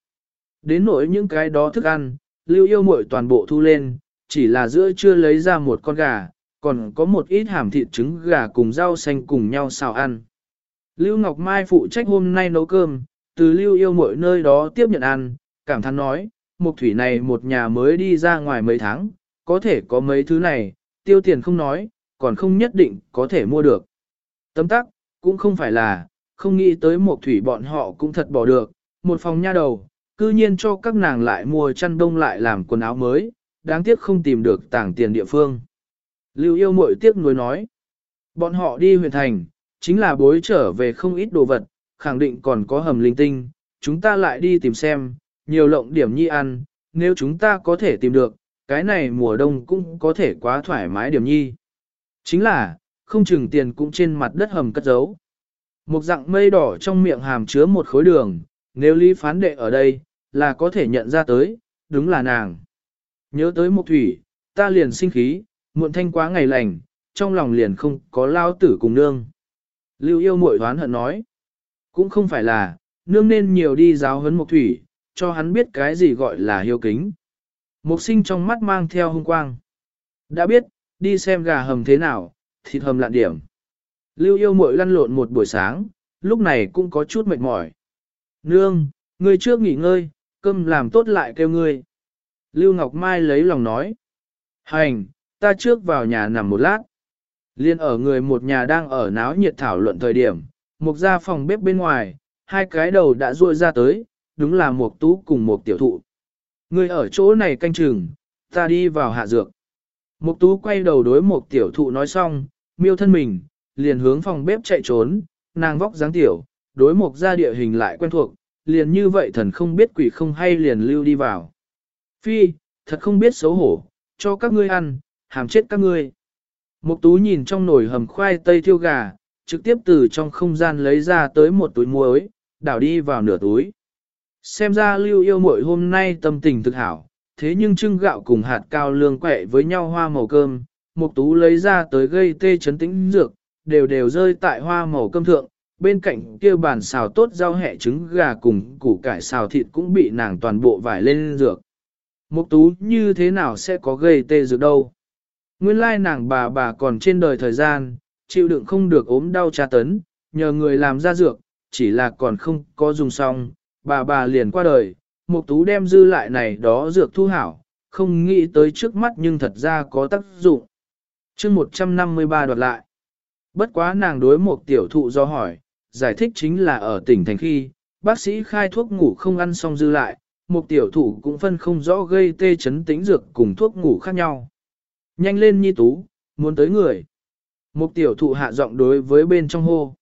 Đến nỗi những cái đó thức ăn, lưu yêu mội toàn bộ thu lên, chỉ là giữa chưa lấy ra một con gà, còn có một ít hàm thịt trứng gà cùng rau xanh cùng nhau xào ăn. Lưu Ngọc Mai phụ trách hôm nay nấu cơm, từ Lưu yêu muội nơi đó tiếp nhận ăn, cảm thán nói, Mục thủy này một nhà mới đi ra ngoài mấy tháng, có thể có mấy thứ này, tiêu tiền không nói, còn không nhất định có thể mua được. Tấm tắc, cũng không phải là, không nghĩ tới một thủy bọn họ cũng thật bỏ được, một phòng nha đầu, cư nhiên cho các nàng lại mua chăn đông lại làm quần áo mới, đáng tiếc không tìm được tảng tiền địa phương. Lưu yêu mội tiếc nuối nói, bọn họ đi huyện thành, chính là bối trở về không ít đồ vật, khẳng định còn có hầm linh tinh, chúng ta lại đi tìm xem, nhiều lộng điểm nhi ăn, nếu chúng ta có thể tìm được, cái này mùa đông cũng có thể quá thoải mái điểm nhi. Chính là, không chừng tiền cũng trên mặt đất hầm cất giấu. Một dạng mây đỏ trong miệng hàm chứa một khối đường, nếu lý phán đệ ở đây, là có thể nhận ra tới, đúng là nàng. Nhớ tới một thủy, ta liền sinh khí, muộn thanh quá ngày lành, trong lòng liền không có lao tử cùng nương. Lưu yêu mội hoán hận nói, cũng không phải là, nương nên nhiều đi giáo huấn một thủy, cho hắn biết cái gì gọi là hiếu kính. Mục sinh trong mắt mang theo hung quang. Đã biết, đi xem gà hầm thế nào, thịt hầm lạn điểm. Lưu yêu mội lăn lộn một buổi sáng, lúc này cũng có chút mệt mỏi. Nương, ngươi trước nghỉ ngơi, cơm làm tốt lại kêu ngươi. Lưu Ngọc Mai lấy lòng nói. Hành, ta trước vào nhà nằm một lát. Liên ở người một nhà đang ở náo nhiệt thảo luận thời điểm, mục ra phòng bếp bên ngoài, hai cái đầu đã ruôi ra tới, đúng là mục tú cùng mục tiểu thụ. Người ở chỗ này canh chừng, ta đi vào hạ dược. Mục tú quay đầu đối một tiểu thụ nói xong, miêu thân mình, liền hướng phòng bếp chạy trốn, nàng vóc dáng tiểu, đối mục ra địa hình lại quen thuộc, liền như vậy thần không biết quỷ không hay liền lưu đi vào. Phi, thật không biết xấu hổ, cho các ngươi ăn, hàm chết các ngươi. Mục tú nhìn trong nồi hầm khoai tây thiêu gà, trực tiếp từ trong không gian lấy ra tới một túi muối, đảo đi vào nửa túi. Xem ra lưu yêu muội hôm nay tâm tình thực hảo, thế nhưng trưng gạo cùng hạt cao lương quẹ với nhau hoa màu cơm, Mục Tú lấy ra tới gây tê chấn tĩnh dược, đều đều rơi tại hoa màu cơm thượng, bên cạnh kia bàn xào tốt rau hẹ trứng gà cùng củ cải xào thịt cũng bị nàng toàn bộ vải lên dược. Mục Tú như thế nào sẽ có gây tê dược đâu? Nguyên lai nàng bà bà còn trên đời thời gian, chịu đựng không được ốm đau tra tấn, nhờ người làm ra dược, chỉ là còn không có dùng xong, bà bà liền qua đời, Mục Tú đem dư lại này đó dược thu hảo, không nghĩ tới trước mắt nhưng thật ra có tác dụng. Chương 153 đoạt lại. Bất quá nàng đối một tiểu thụ do hỏi, giải thích chính là ở tỉnh thành khi, bác sĩ khai thuốc ngủ không ăn xong dư lại, một tiểu thụ cũng phân không rõ gây tê chấn tĩnh dược cùng thuốc ngủ khác nhau. Nhanh lên nhi tú, muốn tới người. Một tiểu thụ hạ giọng đối với bên trong hô.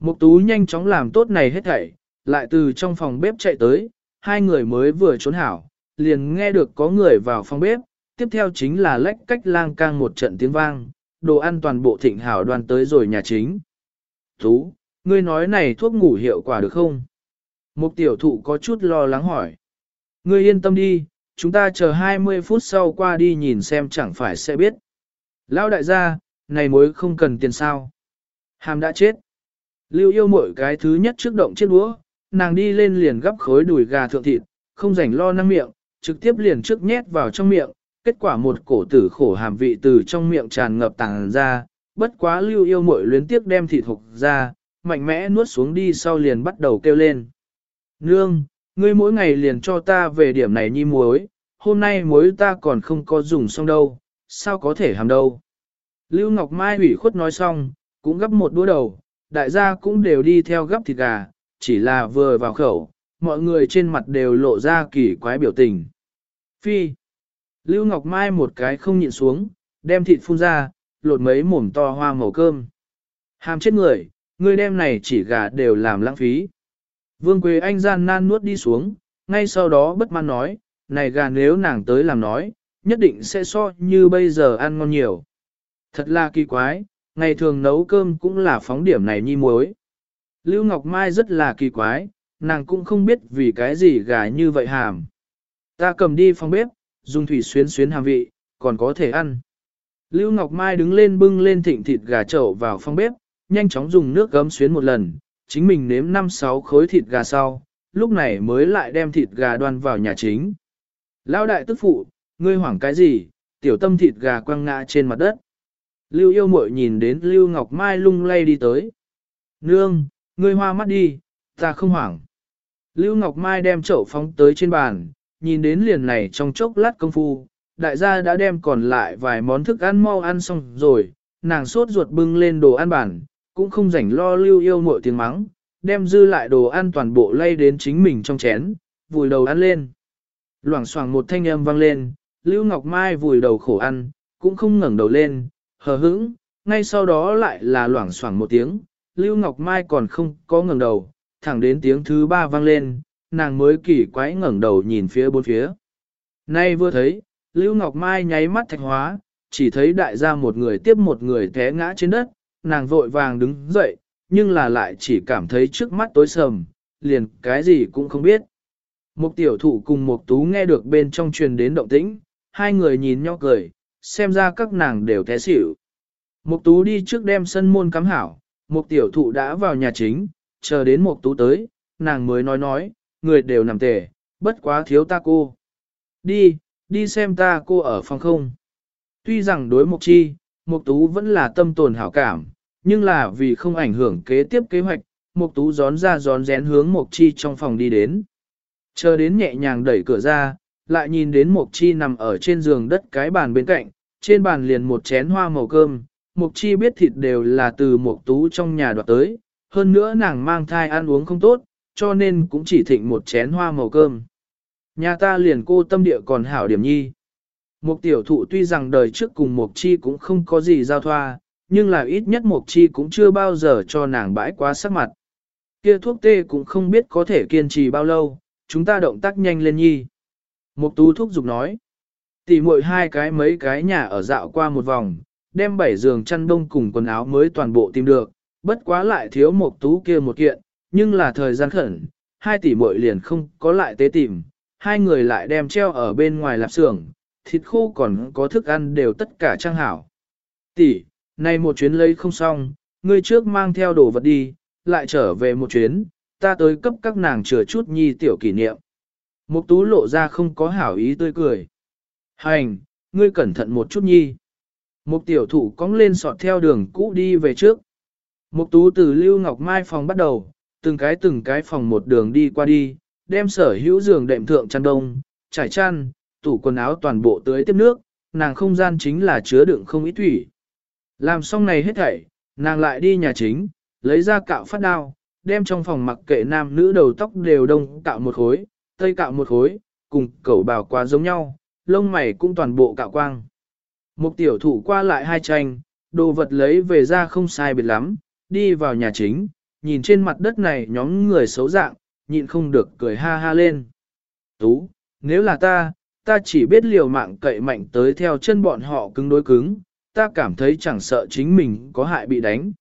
Một tú nhanh chóng làm tốt này hết thảy, lại từ trong phòng bếp chạy tới, hai người mới vừa trốn hảo, liền nghe được có người vào phòng bếp, tiếp theo chính là lách cách lang cang một trận tiếng vang, đồ ăn toàn bộ thịnh hảo đoàn tới rồi nhà chính. Tú, ngươi nói này thuốc ngủ hiệu quả được không? Một tiểu thụ có chút lo lắng hỏi. Ngươi yên tâm đi, chúng ta chờ 20 phút sau qua đi nhìn xem chẳng phải sẽ biết. Lão đại gia, này mối không cần tiền sao. Hàm đã chết. Lưu yêu mỗi cái thứ nhất trước động chiếc đũa, nàng đi lên liền gấp khối đùi gà thượng thịt, không rảnh lo năng miệng, trực tiếp liền trước nhét vào trong miệng, kết quả một cổ tử khổ hàm vị từ trong miệng tràn ngập tàng ra, bất quá lưu yêu muội luyến tiếc đem thịt hục ra, mạnh mẽ nuốt xuống đi sau liền bắt đầu kêu lên. Nương, ngươi mỗi ngày liền cho ta về điểm này nhi muối, hôm nay muối ta còn không có dùng xong đâu, sao có thể hàm đâu. Lưu Ngọc Mai ủy khuất nói xong, cũng gấp một đũa đầu, đại gia cũng đều đi theo gấp thịt gà, chỉ là vừa vào khẩu, mọi người trên mặt đều lộ ra kỳ quái biểu tình. Phi. Lưu Ngọc Mai một cái không nhịn xuống, đem thịt phun ra, lột mấy mồm to hoa màu cơm. Hàm chết người, người đem này chỉ gà đều làm lãng phí. Vương Quế Anh gian nan nuốt đi xuống, ngay sau đó bất mãn nói, này gà nếu nàng tới làm nói, nhất định sẽ so như bây giờ ăn ngon nhiều. Thật là kỳ quái, ngày thường nấu cơm cũng là phóng điểm này nhi muối. Lưu Ngọc Mai rất là kỳ quái, nàng cũng không biết vì cái gì gà như vậy hàm. Ta cầm đi phòng bếp, dùng thủy xuyến xuyến hàm vị, còn có thể ăn. Lưu Ngọc Mai đứng lên bưng lên thịnh thịt gà trậu vào phòng bếp, nhanh chóng dùng nước gấm xuyến một lần, chính mình nếm 5-6 khối thịt gà sau, lúc này mới lại đem thịt gà đoan vào nhà chính. Lão đại tức phụ, ngươi hoảng cái gì, tiểu tâm thịt gà quăng ngã trên mặt đất. Lưu yêu mội nhìn đến Lưu Ngọc Mai lung lay đi tới. Nương, ngươi hoa mắt đi, ta không hoảng. Lưu Ngọc Mai đem chậu phóng tới trên bàn, nhìn đến liền này trong chốc lát công phu, đại gia đã đem còn lại vài món thức ăn mau ăn xong rồi, nàng sốt ruột bưng lên đồ ăn bàn, cũng không rảnh lo lưu yêu mội tiếng mắng, đem dư lại đồ ăn toàn bộ lay đến chính mình trong chén, vùi đầu ăn lên. Loảng xoảng một thanh âm vang lên, Lưu Ngọc Mai vùi đầu khổ ăn, cũng không ngẩng đầu lên, hờ hững, ngay sau đó lại là loảng xoảng một tiếng, Lưu Ngọc Mai còn không có ngẩng đầu, thẳng đến tiếng thứ ba vang lên, nàng mới kỳ quái ngẩng đầu nhìn phía bốn phía. Nay vừa thấy, Lưu Ngọc Mai nháy mắt thạch hóa, chỉ thấy đại gia một người tiếp một người té ngã trên đất, nàng vội vàng đứng dậy, nhưng là lại chỉ cảm thấy trước mắt tối sầm, liền cái gì cũng không biết. Một tiểu thủ cùng một tú nghe được bên trong truyền đến động tĩnh, hai người nhìn nhau cười, xem ra các nàng đều té xỉu. Một tú đi trước đem sân môn cắm hảo, một tiểu thụ đã vào nhà chính, chờ đến một tú tới, nàng mới nói nói, người đều nằm tề, bất quá thiếu ta cô. Đi, đi xem ta cô ở phòng không. Tuy rằng đối mục chi, mục tú vẫn là tâm tồn hảo cảm, nhưng là vì không ảnh hưởng kế tiếp kế hoạch, mục tú gión ra gión rén hướng mục chi trong phòng đi đến. Chờ đến nhẹ nhàng đẩy cửa ra, lại nhìn đến mục chi nằm ở trên giường đất cái bàn bên cạnh, trên bàn liền một chén hoa màu cơm, mục chi biết thịt đều là từ mục tú trong nhà đoạt tới, hơn nữa nàng mang thai ăn uống không tốt, cho nên cũng chỉ thịnh một chén hoa màu cơm. Nhà ta liền cô tâm địa còn hảo điểm nhi. Mục tiểu thụ tuy rằng đời trước cùng Mộc Chi cũng không có gì giao thoa, nhưng là ít nhất Mộc Chi cũng chưa bao giờ cho nàng bãi quá sắc mặt. Kia thuốc tê cũng không biết có thể kiên trì bao lâu, chúng ta động tác nhanh lên nhi. Mục tú thuốc dục nói. Tỷ muội hai cái mấy cái nhà ở dạo qua một vòng, đem bảy giường chăn đông cùng quần áo mới toàn bộ tìm được, bất quá lại thiếu một tú kia một kiện, nhưng là thời gian khẩn, hai tỷ muội liền không có lại tế tìm, hai người lại đem treo ở bên ngoài lạp xưởng, thịt khô còn có thức ăn đều tất cả trang hảo. Tỷ, này một chuyến lấy không xong, ngươi trước mang theo đồ vật đi, lại trở về một chuyến, ta tới cấp các nàng chừa chút nhi tiểu kỷ niệm. Mục tú lộ ra không có hảo ý tươi cười. Hành, ngươi cẩn thận một chút nhi. Mục tiểu thủ cong lên sọt theo đường cũ đi về trước. Mục tú từ Lưu Ngọc Mai phòng bắt đầu, từng cái từng cái phòng một đường đi qua đi, đem sở hữu giường đệm thượng chăn đông, trải chăn, tủ quần áo toàn bộ tưới tiếp nước, nàng không gian chính là chứa đựng không ít thủy. Làm xong này hết thảy, nàng lại đi nhà chính, lấy ra cạo phát đao, đem trong phòng mặc kệ nam nữ đầu tóc đều đông cạo một khối, tây cạo một khối, cùng cẩu bào quá giống nhau, lông mày cũng toàn bộ cạo quang. Một tiểu thủ qua lại hai tranh, đồ vật lấy về ra không sai biệt lắm, đi vào nhà chính, nhìn trên mặt đất này nhóm người xấu dạng, nhịn không được cười ha ha lên. Tú, nếu là ta, ta chỉ biết liều mạng cậy mạnh tới theo chân bọn họ cứng đối cứng, ta cảm thấy chẳng sợ chính mình có hại bị đánh.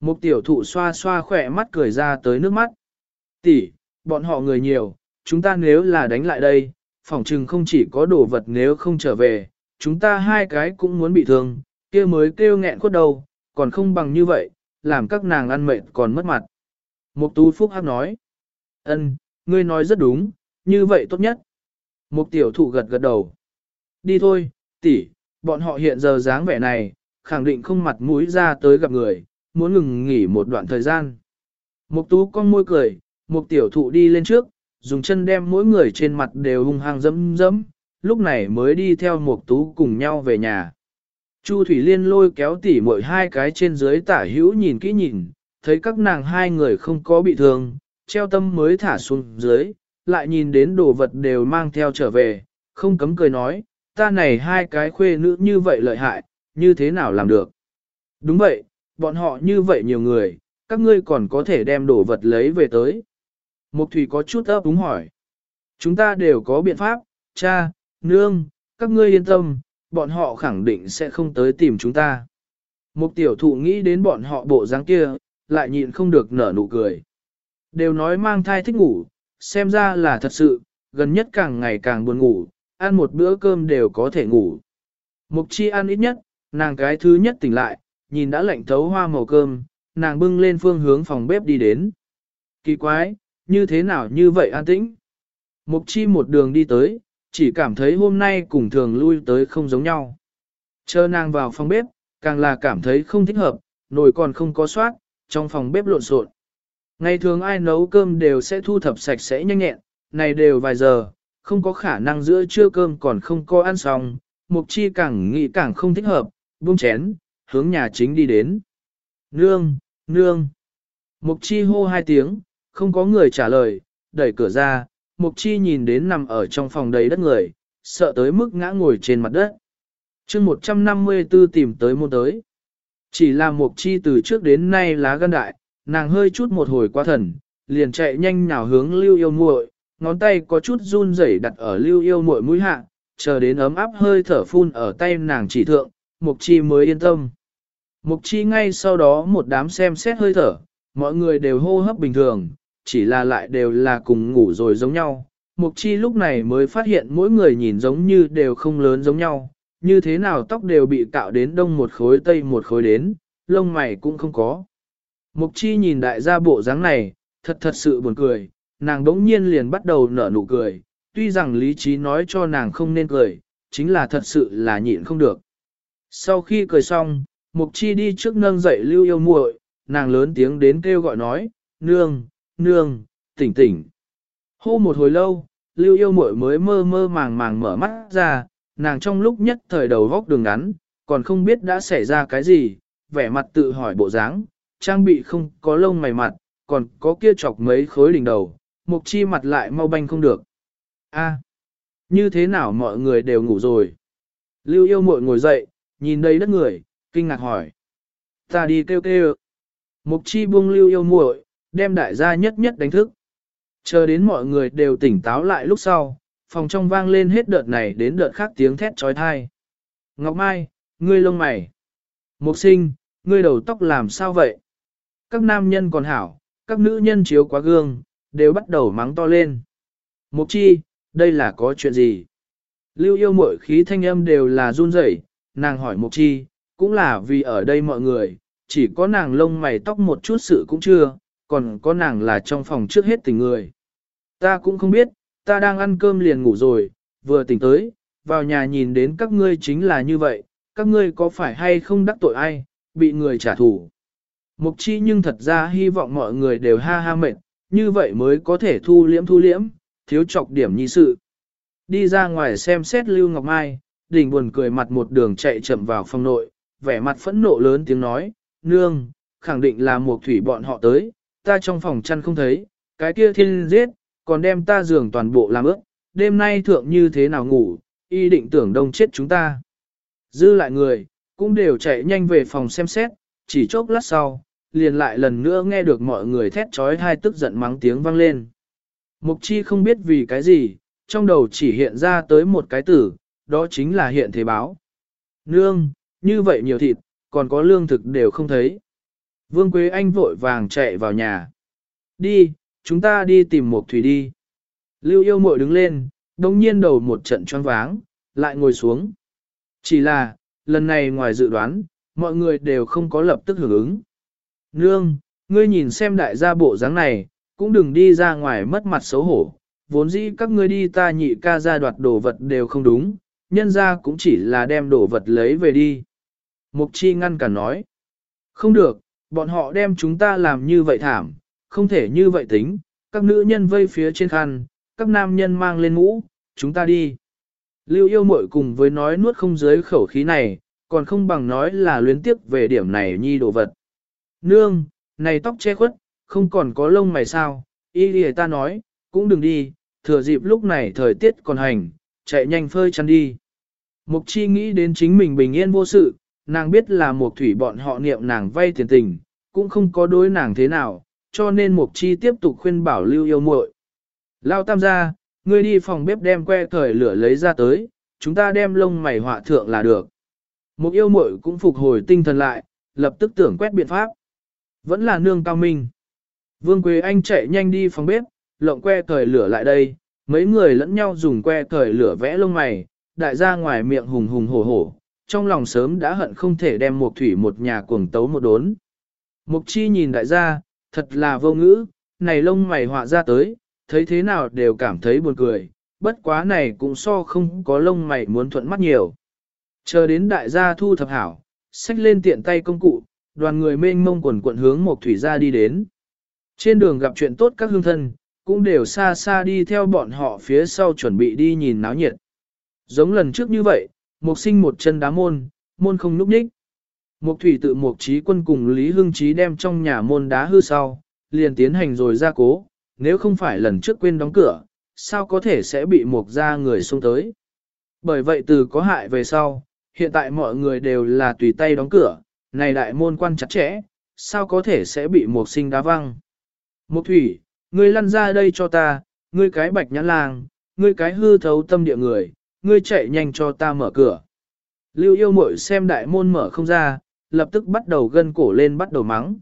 Một tiểu thụ xoa xoa khỏe mắt cười ra tới nước mắt. Tỷ, bọn họ người nhiều, chúng ta nếu là đánh lại đây, phỏng chừng không chỉ có đồ vật nếu không trở về, chúng ta hai cái cũng muốn bị thương, kia mới kêu nghẹn khuất đầu, còn không bằng như vậy, làm các nàng ăn mệt còn mất mặt. Mục tú phúc hắc nói, ân, ngươi nói rất đúng, như vậy tốt nhất. Mục tiểu thụ gật gật đầu. Đi thôi, tỷ, bọn họ hiện giờ dáng vẻ này, khẳng định không mặt mũi ra tới gặp người, muốn ngừng nghỉ một đoạn thời gian. Mục tú con môi cười, mục tiểu thụ đi lên trước, dùng chân đem mỗi người trên mặt đều hung hăng dẫm dẫm, lúc này mới đi theo mục tú cùng nhau về nhà. Chu Thủy Liên lôi kéo tỉ muội hai cái trên dưới tả hữu nhìn kỹ nhìn, thấy các nàng hai người không có bị thương, treo tâm mới thả xuống dưới, lại nhìn đến đồ vật đều mang theo trở về, không cấm cười nói, ta này hai cái khuê nữ như vậy lợi hại, như thế nào làm được. Đúng vậy, bọn họ như vậy nhiều người, các ngươi còn có thể đem đồ vật lấy về tới. Mục Thủy có chút ấp đúng hỏi. Chúng ta đều có biện pháp, cha, nương, các ngươi yên tâm, bọn họ khẳng định sẽ không tới tìm chúng ta. Mục tiểu thụ nghĩ đến bọn họ bộ dáng kia, lại nhịn không được nở nụ cười. Đều nói mang thai thích ngủ, xem ra là thật sự, gần nhất càng ngày càng buồn ngủ, ăn một bữa cơm đều có thể ngủ. Mục chi ăn ít nhất, nàng cái thứ nhất tỉnh lại, nhìn đã lạnh thấu hoa màu cơm, nàng bưng lên phương hướng phòng bếp đi đến. Kỳ quái, như thế nào như vậy an tĩnh? Mục chi một đường đi tới, chỉ cảm thấy hôm nay cùng thường lui tới không giống nhau. Chờ nàng vào phòng bếp, càng là cảm thấy không thích hợp, nồi còn không có soát, trong phòng bếp lộn xộn. Ngày thường ai nấu cơm đều sẽ thu thập sạch sẽ nhanh nhẹn, này đều vài giờ, không có khả năng giữa trưa cơm còn không có ăn xong, mục chi càng nghĩ càng không thích hợp, buông chén, hướng nhà chính đi đến. Nương, nương. Mục chi hô hai tiếng, không có người trả lời, đẩy cửa ra, mục chi nhìn đến nằm ở trong phòng đầy đất người, sợ tới mức ngã ngồi trên mặt đất. chương 154 tìm tới môn tới. Chỉ là mục chi từ trước đến nay lá gan đại, nàng hơi chút một hồi qua thần, liền chạy nhanh nhào hướng lưu yêu muội, ngón tay có chút run rẩy đặt ở lưu yêu muội mũi hạ, chờ đến ấm áp hơi thở phun ở tay nàng chỉ thượng, mục chi mới yên tâm. Mục chi ngay sau đó một đám xem xét hơi thở, mọi người đều hô hấp bình thường, chỉ là lại đều là cùng ngủ rồi giống nhau. Mục chi lúc này mới phát hiện mỗi người nhìn giống như đều không lớn giống nhau, như thế nào tóc đều bị cạo đến đông một khối tây một khối đến, lông mày cũng không có. Mục chi nhìn đại gia bộ dáng này, thật thật sự buồn cười, nàng đống nhiên liền bắt đầu nở nụ cười, tuy rằng lý trí nói cho nàng không nên cười, chính là thật sự là nhịn không được. Sau khi cười xong, Mục Chi đi trước nâng dậy Lưu Yêu muội, nàng lớn tiếng đến kêu gọi nói, nương, nương, tỉnh tỉnh. Hô một hồi lâu, Lưu Yêu muội mới mơ mơ màng màng mở mắt ra, nàng trong lúc nhất thời đầu góc đường ngắn, còn không biết đã xảy ra cái gì, vẻ mặt tự hỏi bộ dáng, trang bị không có lông mày mặt, còn có kia chọc mấy khối đỉnh đầu, Mục Chi mặt lại mau banh không được. A, như thế nào mọi người đều ngủ rồi? Lưu Yêu muội ngồi dậy, nhìn đây đất người, kinh ngạc hỏi. Ta đi kêu kêu. Mục chi buông lưu yêu muội, đem đại gia nhất nhất đánh thức. Chờ đến mọi người đều tỉnh táo lại lúc sau, phòng trong vang lên hết đợt này đến đợt khác tiếng thét trói thai. Ngọc Mai, ngươi lông mày. Mục sinh, ngươi đầu tóc làm sao vậy? Các nam nhân còn hảo, các nữ nhân chiếu quá gương, đều bắt đầu mắng to lên. Mục chi, đây là có chuyện gì? Lưu yêu mội khí thanh âm đều là run rẩy, nàng hỏi Mục Chi, cũng là vì ở đây mọi người, chỉ có nàng lông mày tóc một chút sự cũng chưa, còn có nàng là trong phòng trước hết tình người. Ta cũng không biết, ta đang ăn cơm liền ngủ rồi, vừa tỉnh tới, vào nhà nhìn đến các ngươi chính là như vậy, các ngươi có phải hay không đắc tội ai, bị người trả thù. Mục chi nhưng thật ra hy vọng mọi người đều ha ha mệt, như vậy mới có thể thu liễm thu liễm, thiếu trọc điểm nhi sự. Đi ra ngoài xem xét Lưu Ngọc Mai, đỉnh buồn cười mặt một đường chạy chậm vào phòng nội, vẻ mặt phẫn nộ lớn tiếng nói, nương, khẳng định là một thủy bọn họ tới, ta trong phòng chăn không thấy, cái kia thiên giết, còn đem ta giường toàn bộ làm ướt, đêm nay thượng như thế nào ngủ, y định tưởng đông chết chúng ta. Dư lại người, cũng đều chạy nhanh về phòng xem xét, chỉ chốc lát sau, liền lại lần nữa nghe được mọi người thét trói hai tức giận mắng tiếng vang lên. Mục chi không biết vì cái gì, trong đầu chỉ hiện ra tới một cái tử, đó chính là hiện thế báo. Nương, như vậy nhiều thịt, còn có lương thực đều không thấy. Vương Quế Anh vội vàng chạy vào nhà. Đi, chúng ta đi tìm Mộc thủy đi. Lưu yêu mội đứng lên, đồng nhiên đầu một trận choáng váng, lại ngồi xuống. Chỉ là, lần này ngoài dự đoán, mọi người đều không có lập tức hưởng ứng. Nương, ngươi nhìn xem đại gia bộ dáng này, cũng đừng đi ra ngoài mất mặt xấu hổ. Vốn dĩ các ngươi đi ta nhị ca ra đoạt đồ vật đều không đúng, nhân ra cũng chỉ là đem đồ vật lấy về đi. Mục chi ngăn cả nói. Không được, bọn họ đem chúng ta làm như vậy thảm, không thể như vậy tính, các nữ nhân vây phía trên khăn, các nam nhân mang lên mũ, chúng ta đi. Lưu yêu mội cùng với nói nuốt không dưới khẩu khí này, còn không bằng nói là luyến tiếc về điểm này nhi đồ vật. Nương, này tóc che khuất, không còn có lông mày sao, y lìa ta nói, cũng đừng đi, thừa dịp lúc này thời tiết còn hành, chạy nhanh phơi chăn đi. Mục chi nghĩ đến chính mình bình yên vô sự, nàng biết là một thủy bọn họ niệm nàng vay tiền tình, cũng không có đối nàng thế nào, cho nên mục chi tiếp tục khuyên bảo lưu yêu muội. Lao tam gia, ngươi đi phòng bếp đem que thời lửa lấy ra tới, chúng ta đem lông mày họa thượng là được. Mục yêu muội cũng phục hồi tinh thần lại, lập tức tưởng quét biện pháp. Vẫn là nương cao minh. Vương Quế Anh chạy nhanh đi phòng bếp, lộng que thời lửa lại đây, mấy người lẫn nhau dùng que thời lửa vẽ lông mày, đại gia ngoài miệng hùng hùng hổ hổ, trong lòng sớm đã hận không thể đem một thủy một nhà cuồng tấu một đốn. Mục chi nhìn đại gia, thật là vô ngữ, này lông mày họa ra tới, thấy thế nào đều cảm thấy buồn cười, bất quá này cũng so không có lông mày muốn thuận mắt nhiều. Chờ đến đại gia thu thập hảo, xách lên tiện tay công cụ, đoàn người mênh mông quần quận hướng một thủy gia đi đến. Trên đường gặp chuyện tốt các hương thân, cũng đều xa xa đi theo bọn họ phía sau chuẩn bị đi nhìn náo nhiệt. Giống lần trước như vậy, Mục sinh một chân đá môn, môn không núp nhích. Mục thủy tự mục trí quân cùng Lý Hưng Trí đem trong nhà môn đá hư sau, liền tiến hành rồi ra cố, nếu không phải lần trước quên đóng cửa, sao có thể sẽ bị mục ra người xông tới. Bởi vậy từ có hại về sau, hiện tại mọi người đều là tùy tay đóng cửa, này đại môn quan chặt chẽ, sao có thể sẽ bị mục sinh đá văng. Mục thủy, ngươi lăn ra đây cho ta, ngươi cái bạch nhãn lang, ngươi cái hư thấu tâm địa người, ngươi chạy nhanh cho ta mở cửa. Lưu yêu mội xem đại môn mở không ra, lập tức bắt đầu gân cổ lên bắt đầu mắng.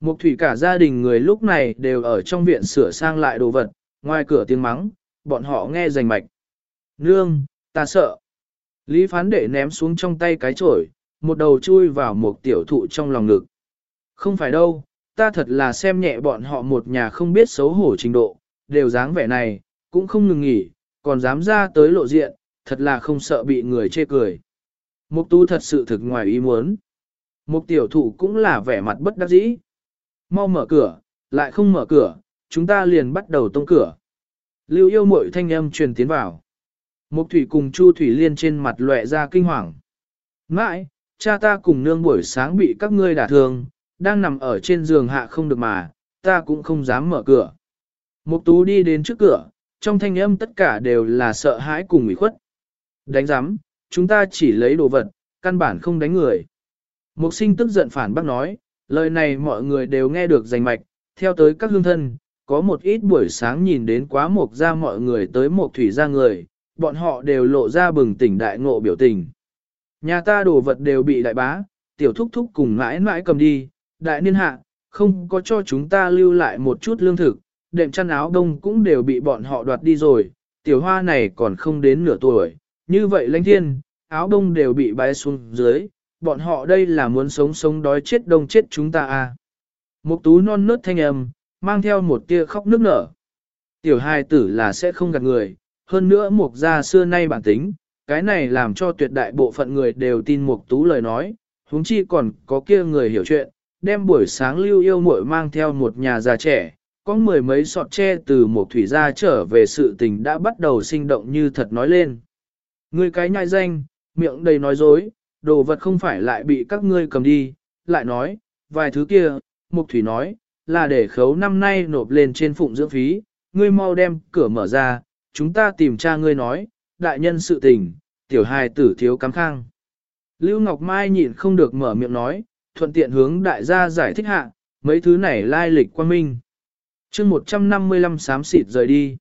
Mục thủy cả gia đình người lúc này đều ở trong viện sửa sang lại đồ vật, ngoài cửa tiếng mắng, bọn họ nghe rành mạch. Nương, ta sợ. Lý phán đệ ném xuống trong tay cái chổi, một đầu chui vào một tiểu thụ trong lòng ngực. Không phải đâu, ta thật là xem nhẹ bọn họ một nhà không biết xấu hổ trình độ, đều dáng vẻ này, cũng không ngừng nghỉ, còn dám ra tới lộ diện, thật là không sợ bị người chê cười. Mục tu thật sự thực ngoài ý muốn. Mục tiểu Thủ cũng là vẻ mặt bất đắc dĩ. Mau mở cửa, lại không mở cửa, chúng ta liền bắt đầu tông cửa. Lưu yêu mội thanh âm truyền tiến vào. Mục thủy cùng Chu Thủy Liên trên mặt lệ ra kinh hoàng. Mãi, cha ta cùng nương buổi sáng bị các ngươi đả thương, đang nằm ở trên giường hạ không được mà, ta cũng không dám mở cửa. Mục tú đi đến trước cửa, trong thanh âm tất cả đều là sợ hãi cùng ủy khuất. Đánh giám, chúng ta chỉ lấy đồ vật, căn bản không đánh người. Mục sinh tức giận phản bác nói, lời này mọi người đều nghe được rành mạch, theo tới các hương thân, có một ít buổi sáng nhìn đến quá mục ra mọi người tới mục thủy ra người, bọn họ đều lộ ra bừng tỉnh đại ngộ biểu tình. Nhà ta đồ vật đều bị đại bá, tiểu thúc thúc cùng mãi mãi cầm đi, đại niên hạ, không có cho chúng ta lưu lại một chút lương thực, đệm chăn áo đông cũng đều bị bọn họ đoạt đi rồi, tiểu hoa này còn không đến nửa tuổi, như vậy lãnh thiên, áo đông đều bị bái xuống dưới, bọn họ đây là muốn sống sống đói chết đông chết chúng ta à. Một tú non nớt thanh âm, mang theo một tia khóc nước nở. Tiểu hai tử là sẽ không gạt người, hơn nữa mục gia xưa nay bản tính, cái này làm cho tuyệt đại bộ phận người đều tin mục tú lời nói, huống chi còn có kia người hiểu chuyện, đem buổi sáng lưu yêu muội mang theo một nhà già trẻ, có mười mấy sọt tre từ một thủy gia trở về sự tình đã bắt đầu sinh động như thật nói lên. Người cái nhai danh, miệng đầy nói dối, đồ vật không phải lại bị các ngươi cầm đi, lại nói, vài thứ kia, Mục Thủy nói, là để khấu năm nay nộp lên trên phụng dưỡng phí, ngươi mau đem cửa mở ra, chúng ta tìm cha ngươi nói, đại nhân sự tình, tiểu hài tử thiếu cắm khang. Lưu Ngọc Mai nhịn không được mở miệng nói, thuận tiện hướng đại gia giải thích hạ, mấy thứ này lai lịch quan minh chương 155 xám xịt rời đi.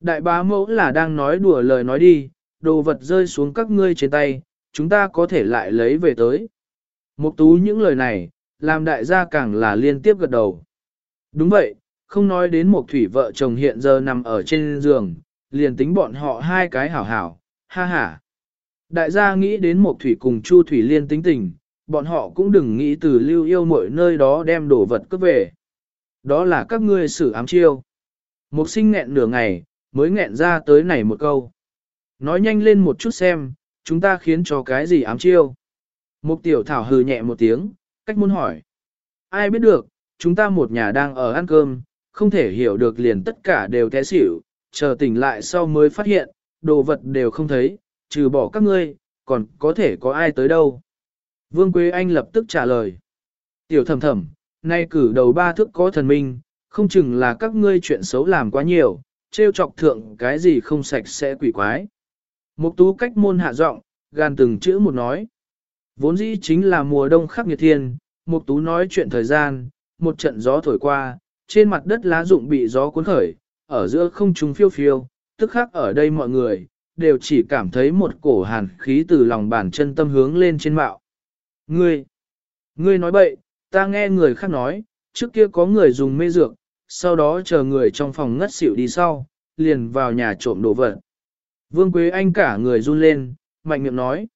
Đại bá mẫu là đang nói đùa lời nói đi, đồ vật rơi xuống các ngươi trên tay, chúng ta có thể lại lấy về tới. Mục tú những lời này, làm đại gia càng là liên tiếp gật đầu. Đúng vậy, không nói đến một thủy vợ chồng hiện giờ nằm ở trên giường, liền tính bọn họ hai cái hảo hảo, ha ha. Đại gia nghĩ đến một thủy cùng Chu Thủy Liên tính tình, bọn họ cũng đừng nghĩ từ lưu yêu mọi nơi đó đem đồ vật cướp về. Đó là các ngươi xử ám chiêu. mục sinh nghẹn nửa ngày, mới nghẹn ra tới này một câu. Nói nhanh lên một chút xem, chúng ta khiến cho cái gì ám chiêu. mục tiểu thảo hừ nhẹ một tiếng, cách muốn hỏi. Ai biết được, chúng ta một nhà đang ở ăn cơm, không thể hiểu được liền tất cả đều té xỉu, chờ tỉnh lại sau mới phát hiện, đồ vật đều không thấy, trừ bỏ các ngươi, còn có thể có ai tới đâu. Vương Quế Anh lập tức trả lời. Tiểu thầm thầm, nay cử đầu ba thước có thần minh, không chừng là các ngươi chuyện xấu làm quá nhiều, trêu chọc thượng cái gì không sạch sẽ quỷ quái. Mục tú cách môn hạ giọng, gan từng chữ một nói. Vốn dĩ chính là mùa đông khắc nghiệt thiên, mục tú nói chuyện thời gian, một trận gió thổi qua, trên mặt đất lá rụng bị gió cuốn khởi, ở giữa không trung phiêu phiêu, tức khắc ở đây mọi người, đều chỉ cảm thấy một cổ hàn khí từ lòng bàn chân tâm hướng lên trên mạo. Ngươi, ngươi nói bậy, ta nghe người khác nói, trước kia có người dùng mê dược, sau đó chờ người trong phòng ngất xỉu đi sau, liền vào nhà trộm đồ vật. Vương Quế Anh cả người run lên, mạnh miệng nói.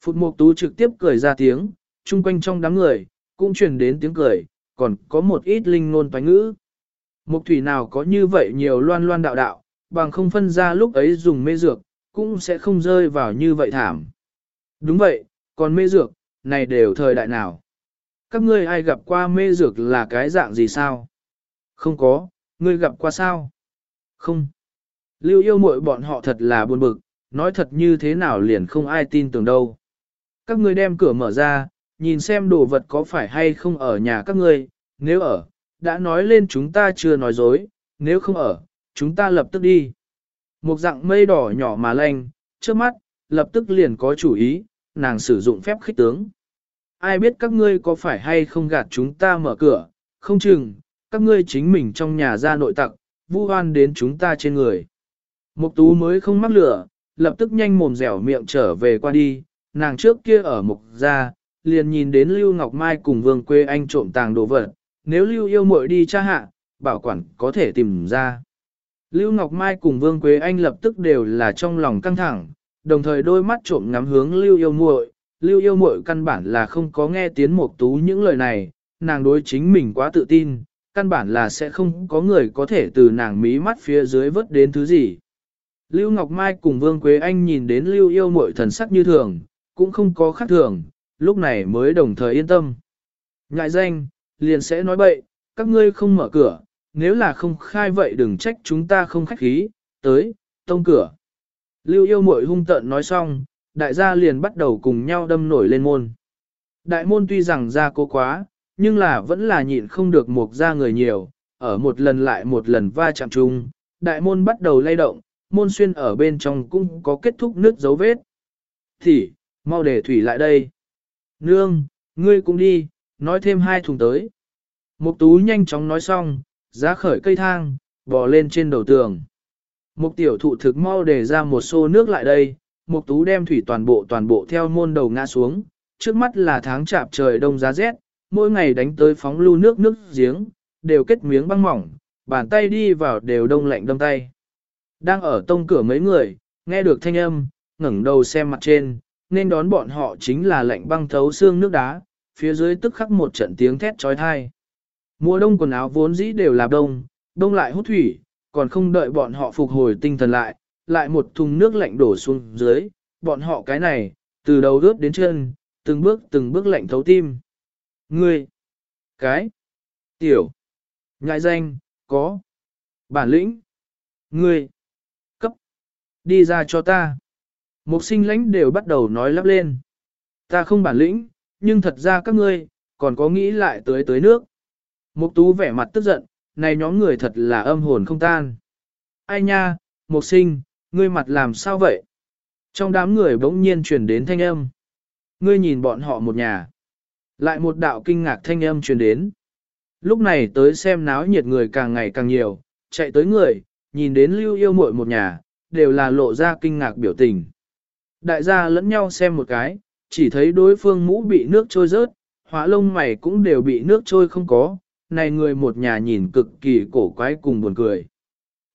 Phụt Mộc Tú trực tiếp cười ra tiếng, chung quanh trong đám người, cũng truyền đến tiếng cười, còn có một ít linh ngôn toán ngữ. Mục thủy nào có như vậy nhiều loan loan đạo đạo, bằng không phân ra lúc ấy dùng mê dược, cũng sẽ không rơi vào như vậy thảm. Đúng vậy, còn mê dược, này đều thời đại nào? Các ngươi ai gặp qua mê dược là cái dạng gì sao? Không có, ngươi gặp qua sao? Không. Lưu yêu muội bọn họ thật là buồn bực, nói thật như thế nào liền không ai tin tưởng đâu. Các ngươi đem cửa mở ra, nhìn xem đồ vật có phải hay không ở nhà các ngươi, nếu ở, đã nói lên chúng ta chưa nói dối, nếu không ở, chúng ta lập tức đi. Một dạng mây đỏ nhỏ mà lanh, trước mắt, lập tức liền có chủ ý, nàng sử dụng phép khích tướng. Ai biết các ngươi có phải hay không gạt chúng ta mở cửa, không chừng, các ngươi chính mình trong nhà ra nội tặc, vu oan đến chúng ta trên người. Mục tú mới không mắc lửa, lập tức nhanh mồm dẻo miệng trở về qua đi, nàng trước kia ở mục gia, liền nhìn đến Lưu Ngọc Mai cùng Vương Quê Anh trộm tàng đồ vật, nếu Lưu yêu muội đi tra hạ, bảo quản có thể tìm ra. Lưu Ngọc Mai cùng Vương Quế Anh lập tức đều là trong lòng căng thẳng, đồng thời đôi mắt trộm ngắm hướng Lưu yêu muội. Lưu yêu muội căn bản là không có nghe tiếng một tú những lời này, nàng đối chính mình quá tự tin, căn bản là sẽ không có người có thể từ nàng mí mắt phía dưới vớt đến thứ gì. Lưu Ngọc Mai cùng Vương Quế Anh nhìn đến Lưu yêu muội thần sắc như thường, cũng không có khác thường, lúc này mới đồng thời yên tâm. Ngại danh, liền sẽ nói bậy, các ngươi không mở cửa, nếu là không khai vậy đừng trách chúng ta không khách khí, tới, tông cửa. Lưu yêu mội hung tợn nói xong, đại gia liền bắt đầu cùng nhau đâm nổi lên môn. Đại môn tuy rằng ra cố quá, nhưng là vẫn là nhịn không được một ra người nhiều, ở một lần lại một lần va chạm chung, đại môn bắt đầu lay động, môn xuyên ở bên trong cũng có kết thúc nước dấu vết. Thì, mau để thủy lại đây. Nương, ngươi cũng đi, nói thêm hai thùng tới. Mục tú nhanh chóng nói xong, giá khởi cây thang, bò lên trên đầu tường. Mục tiểu thụ thực mau để ra một xô nước lại đây, mục tú đem thủy toàn bộ toàn bộ theo môn đầu ngã xuống, trước mắt là tháng chạp trời đông giá rét, mỗi ngày đánh tới phóng lưu nước nước giếng, đều kết miếng băng mỏng, bàn tay đi vào đều đông lạnh đâm tay. Đang ở tông cửa mấy người, nghe được thanh âm, ngẩng đầu xem mặt trên, nên đón bọn họ chính là lạnh băng thấu xương nước đá, phía dưới tức khắc một trận tiếng thét chói tai. Mùa đông quần áo vốn dĩ đều là đông, đông lại hút thủy, còn không đợi bọn họ phục hồi tinh thần lại, lại một thùng nước lạnh đổ xuống dưới, bọn họ cái này, từ đầu rớt đến chân, từng bước từng bước lạnh thấu tim. Ngươi, cái, tiểu, ngại danh, có, bản lĩnh, ngươi, cấp, đi ra cho ta. Một sinh lãnh đều bắt đầu nói lắp lên. Ta không bản lĩnh, nhưng thật ra các ngươi, còn có nghĩ lại tới tới nước. Mục tú vẻ mặt tức giận, này nhóm người thật là âm hồn không tan. Ai nha, mục sinh, ngươi mặt làm sao vậy? Trong đám người bỗng nhiên truyền đến thanh âm. Ngươi nhìn bọn họ một nhà. Lại một đạo kinh ngạc thanh âm truyền đến. Lúc này tới xem náo nhiệt người càng ngày càng nhiều, chạy tới người, nhìn đến lưu yêu muội một nhà, đều là lộ ra kinh ngạc biểu tình. Đại gia lẫn nhau xem một cái, chỉ thấy đối phương mũ bị nước trôi rớt, hóa lông mày cũng đều bị nước trôi không có, này người một nhà nhìn cực kỳ cổ quái cùng buồn cười.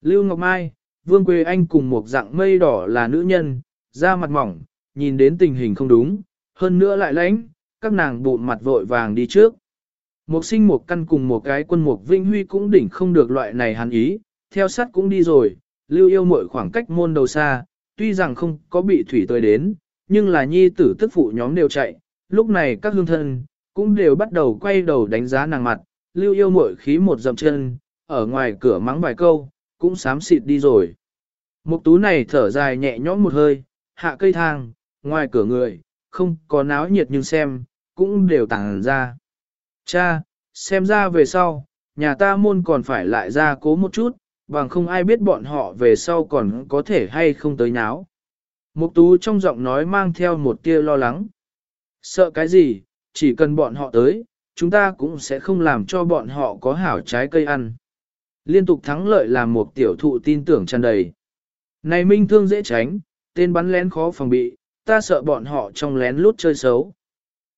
Lưu Ngọc Mai, Vương Quế Anh cùng một dạng mây đỏ là nữ nhân, da mặt mỏng, nhìn đến tình hình không đúng, hơn nữa lại lãnh, các nàng bụng mặt vội vàng đi trước. Một sinh một căn cùng một cái quân một vinh huy cũng đỉnh không được loại này hắn ý, theo sát cũng đi rồi, lưu yêu mội khoảng cách môn đầu xa, tuy rằng không có bị thủy tới đến, nhưng là nhi tử tức phụ nhóm đều chạy, lúc này các hương thân, cũng đều bắt đầu quay đầu đánh giá nàng mặt, lưu yêu mội khí một dậm chân, ở ngoài cửa mắng vài câu, cũng sám xịt đi rồi. Mục tú này thở dài nhẹ nhõm một hơi, hạ cây thang, ngoài cửa người, không có náo nhiệt nhưng xem, cũng đều tàng ra. Cha, xem ra về sau, nhà ta môn còn phải lại ra cố một chút, bằng không ai biết bọn họ về sau còn có thể hay không tới náo. Mục tú trong giọng nói mang theo một tia lo lắng. Sợ cái gì, chỉ cần bọn họ tới, chúng ta cũng sẽ không làm cho bọn họ có hảo trái cây ăn. Liên tục thắng lợi làm một tiểu thụ tin tưởng tràn đầy. Này minh thương dễ tránh, tên bắn lén khó phòng bị, ta sợ bọn họ trong lén lút chơi xấu.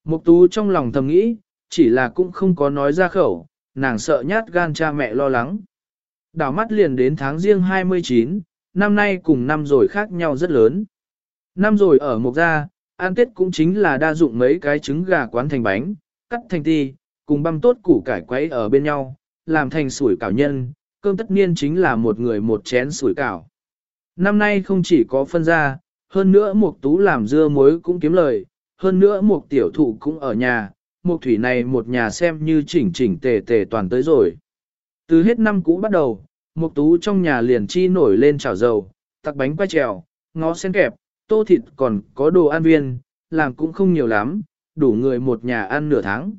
Mục tú trong lòng thầm nghĩ, chỉ là cũng không có nói ra khẩu, nàng sợ nhát gan cha mẹ lo lắng. Đảo mắt liền đến tháng riêng 29, năm nay cùng năm rồi khác nhau rất lớn. Năm rồi ở Mộc Gia, ăn Tết cũng chính là đa dụng mấy cái trứng gà quán thành bánh, cắt thành ti, cùng băm tốt củ cải quấy ở bên nhau, làm thành sủi cảo nhân, cơm tất niên chính là một người một chén sủi cảo. Năm nay không chỉ có phân ra, hơn nữa một Tú làm dưa muối cũng kiếm lời, hơn nữa một tiểu thụ cũng ở nhà, một thủy này một nhà xem như chỉnh chỉnh tề tề toàn tới rồi. Từ hết năm cũ bắt đầu, một Tú trong nhà liền chi nổi lên chảo dầu, tắc bánh quay trèo, ngó sen kẹp, tô thịt còn có đồ ăn viên, làm cũng không nhiều lắm, đủ người một nhà ăn nửa tháng.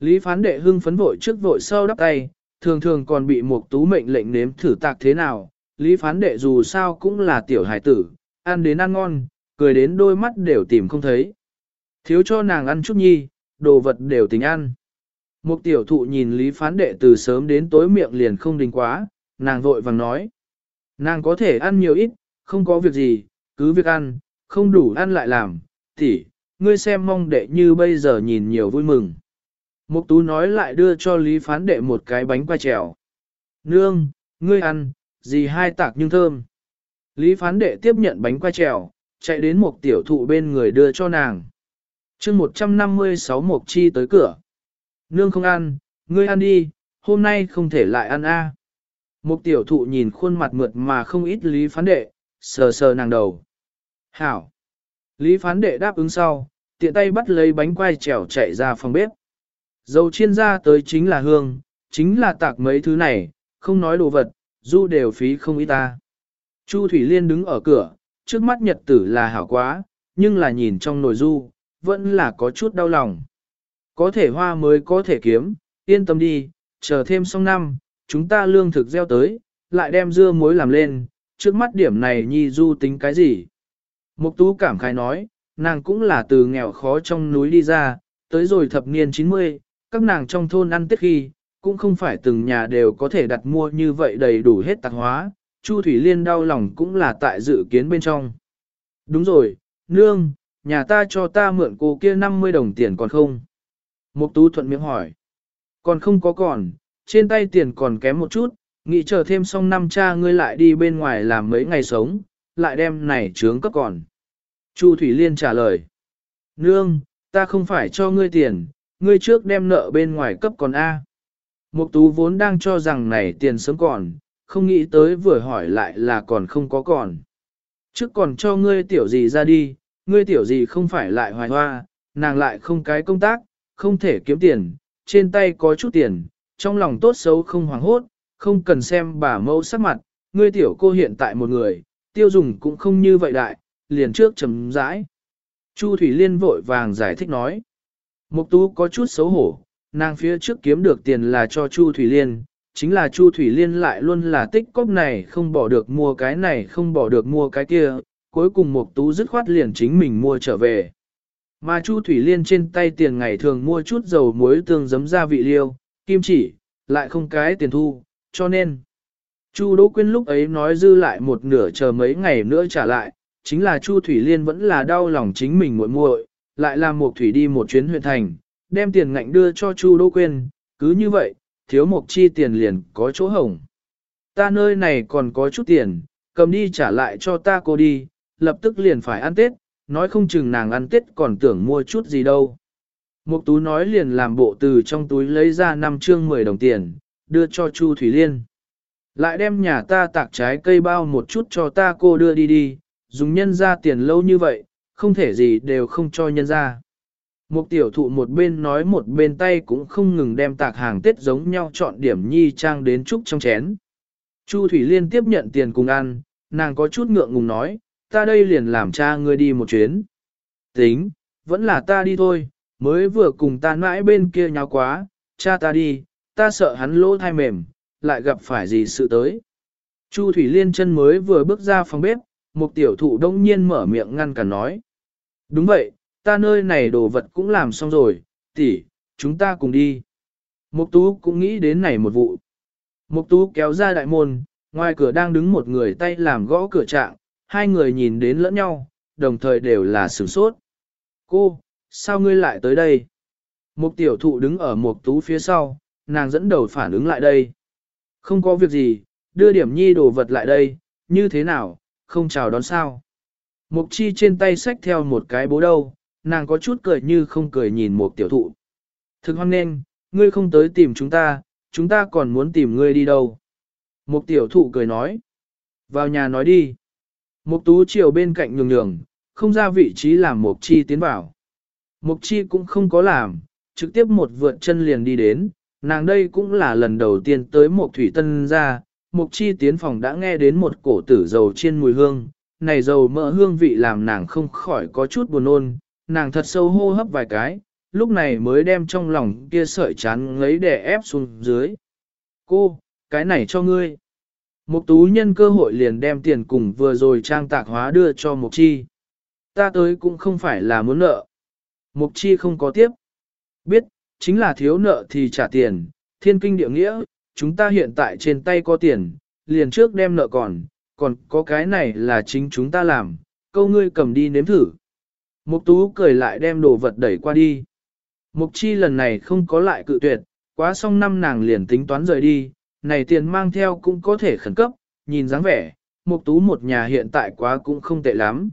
Lý phán đệ hưng phấn vội trước vội sau đắp tay, thường thường còn bị một tú mệnh lệnh nếm thử tạc thế nào. Lý phán đệ dù sao cũng là tiểu hải tử, ăn đến ăn ngon, cười đến đôi mắt đều tìm không thấy. Thiếu cho nàng ăn chút nhi, đồ vật đều tình ăn. Một tiểu thụ nhìn Lý phán đệ từ sớm đến tối miệng liền không đình quá, nàng vội vàng nói. Nàng có thể ăn nhiều ít, không có việc gì, cứ việc ăn, không đủ ăn lại làm, Tỷ, ngươi xem mong đệ như bây giờ nhìn nhiều vui mừng. Mục tú nói lại đưa cho Lý phán đệ một cái bánh qua trèo. Nương, ngươi ăn, gì hai tạc nhưng thơm. Lý phán đệ tiếp nhận bánh quay trèo, chạy đến một tiểu thụ bên người đưa cho nàng. chương 156 Mộc Chi tới cửa. Nương không ăn, ngươi ăn đi, hôm nay không thể lại ăn a. À. Một tiểu thụ nhìn khuôn mặt mượt mà không ít lý phán đệ, sờ sờ nàng đầu. Hảo. Lý phán đệ đáp ứng sau, tiện tay bắt lấy bánh quai trèo chạy ra phòng bếp. Dầu chiên ra tới chính là hương, chính là tạc mấy thứ này, không nói đồ vật, du đều phí không ít ta. Chu Thủy Liên đứng ở cửa, trước mắt nhật tử là hảo quá, nhưng là nhìn trong nồi du, vẫn là có chút đau lòng. Có thể hoa mới có thể kiếm, yên tâm đi, chờ thêm xong năm, chúng ta lương thực gieo tới, lại đem dưa muối làm lên, trước mắt điểm này nhi du tính cái gì. Mục tú cảm khái nói, nàng cũng là từ nghèo khó trong núi đi ra, tới rồi thập niên 90, các nàng trong thôn ăn tết khi, cũng không phải từng nhà đều có thể đặt mua như vậy đầy đủ hết tạc hóa, Chu Thủy Liên đau lòng cũng là tại dự kiến bên trong. Đúng rồi, nương, nhà ta cho ta mượn cô kia 50 đồng tiền còn không? Mục tú thuận miệng hỏi. Còn không có còn, trên tay tiền còn kém một chút, Nghĩ chờ thêm xong năm cha ngươi lại đi bên ngoài làm mấy ngày sống, lại đem này trướng cấp còn. Chu Thủy Liên trả lời. Nương, ta không phải cho ngươi tiền, ngươi trước đem nợ bên ngoài cấp còn A. Mục tú vốn đang cho rằng này tiền sớm còn, không nghĩ tới vừa hỏi lại là còn không có còn. Trước còn cho ngươi tiểu gì ra đi, ngươi tiểu gì không phải lại hoài hoa, nàng lại không cái công tác, không thể kiếm tiền, trên tay có chút tiền, trong lòng tốt xấu không hoảng hốt, không cần xem bà mẫu sắc mặt, ngươi tiểu cô hiện tại một người, tiêu dùng cũng không như vậy đại, liền trước chấm rãi. Chu Thủy Liên vội vàng giải thích nói. Mục tú có chút xấu hổ, nàng phía trước kiếm được tiền là cho Chu Thủy Liên, chính là Chu Thủy Liên lại luôn là tích cóp này không bỏ được mua cái này không bỏ được mua cái kia, cuối cùng Mục tú dứt khoát liền chính mình mua trở về. Mà Chu Thủy Liên trên tay tiền ngày thường mua chút dầu muối tương giấm gia vị liêu, kim chỉ, lại không cái tiền thu, cho nên. Chu Đỗ Quyên lúc ấy nói dư lại một nửa chờ mấy ngày nữa trả lại, chính là Chu Thủy Liên vẫn là đau lòng chính mình muội muội, lại làm một thủy đi một chuyến huyện thành, đem tiền ngạnh đưa cho Chu Đỗ Quyên, cứ như vậy, thiếu một chi tiền liền có chỗ hồng. Ta nơi này còn có chút tiền, cầm đi trả lại cho ta cô đi, lập tức liền phải ăn Tết, nói không chừng nàng ăn Tết còn tưởng mua chút gì đâu. Mục tú nói liền làm bộ từ trong túi lấy ra 5 trương 10 đồng tiền, đưa cho Chu Thủy Liên. Lại đem nhà ta tạc trái cây bao một chút cho ta cô đưa đi đi, dùng nhân ra tiền lâu như vậy, không thể gì đều không cho nhân ra. Một tiểu thụ một bên nói một bên tay cũng không ngừng đem tạc hàng tết giống nhau chọn điểm nhi trang đến trúc trong chén. Chu Thủy Liên tiếp nhận tiền cùng ăn, nàng có chút ngượng ngùng nói, ta đây liền làm cha ngươi đi một chuyến. Tính, vẫn là ta đi thôi, mới vừa cùng ta mãi bên kia nháo quá, cha ta đi, ta sợ hắn lỗ thai mềm, lại gặp phải gì sự tới. Chu Thủy Liên chân mới vừa bước ra phòng bếp, một tiểu thụ đông nhiên mở miệng ngăn cả nói. Đúng vậy, ta nơi này đồ vật cũng làm xong rồi, tỷ, chúng ta cùng đi. Mục tú cũng nghĩ đến này một vụ. Mục tú kéo ra đại môn, ngoài cửa đang đứng một người tay làm gõ cửa trạng, hai người nhìn đến lẫn nhau, đồng thời đều là sửng sốt. Cô, sao ngươi lại tới đây? Mục tiểu thụ đứng ở mục tú phía sau, nàng dẫn đầu phản ứng lại đây. Không có việc gì, đưa điểm nhi đồ vật lại đây, như thế nào, không chào đón sao. Mục chi trên tay xách theo một cái bố đâu, nàng có chút cười như không cười nhìn một tiểu thụ. Thực hoan nên, ngươi không tới tìm chúng ta, chúng ta còn muốn tìm ngươi đi đâu. Một tiểu thụ cười nói. Vào nhà nói đi. Mục tú chiều bên cạnh nhường nhường, không ra vị trí làm mục chi tiến vào. Mục chi cũng không có làm, trực tiếp một vượt chân liền đi đến, nàng đây cũng là lần đầu tiên tới một thủy tân ra, mục chi tiến phòng đã nghe đến một cổ tử dầu chiên mùi hương, này dầu mỡ hương vị làm nàng không khỏi có chút buồn nôn, nàng thật sâu hô hấp vài cái, lúc này mới đem trong lòng kia sợi chán lấy để ép xuống dưới. Cô, cái này cho ngươi. Mục tú nhân cơ hội liền đem tiền cùng vừa rồi trang tạc hóa đưa cho mục chi. Ta tới cũng không phải là muốn nợ. Mục chi không có tiếp. Biết, chính là thiếu nợ thì trả tiền, thiên kinh địa nghĩa, chúng ta hiện tại trên tay có tiền, liền trước đem nợ còn, còn có cái này là chính chúng ta làm, câu ngươi cầm đi nếm thử. Mục tú cười lại đem đồ vật đẩy qua đi. Mục chi lần này không có lại cự tuyệt, quá xong năm nàng liền tính toán rời đi, này tiền mang theo cũng có thể khẩn cấp, nhìn dáng vẻ, mục tú một nhà hiện tại quá cũng không tệ lắm.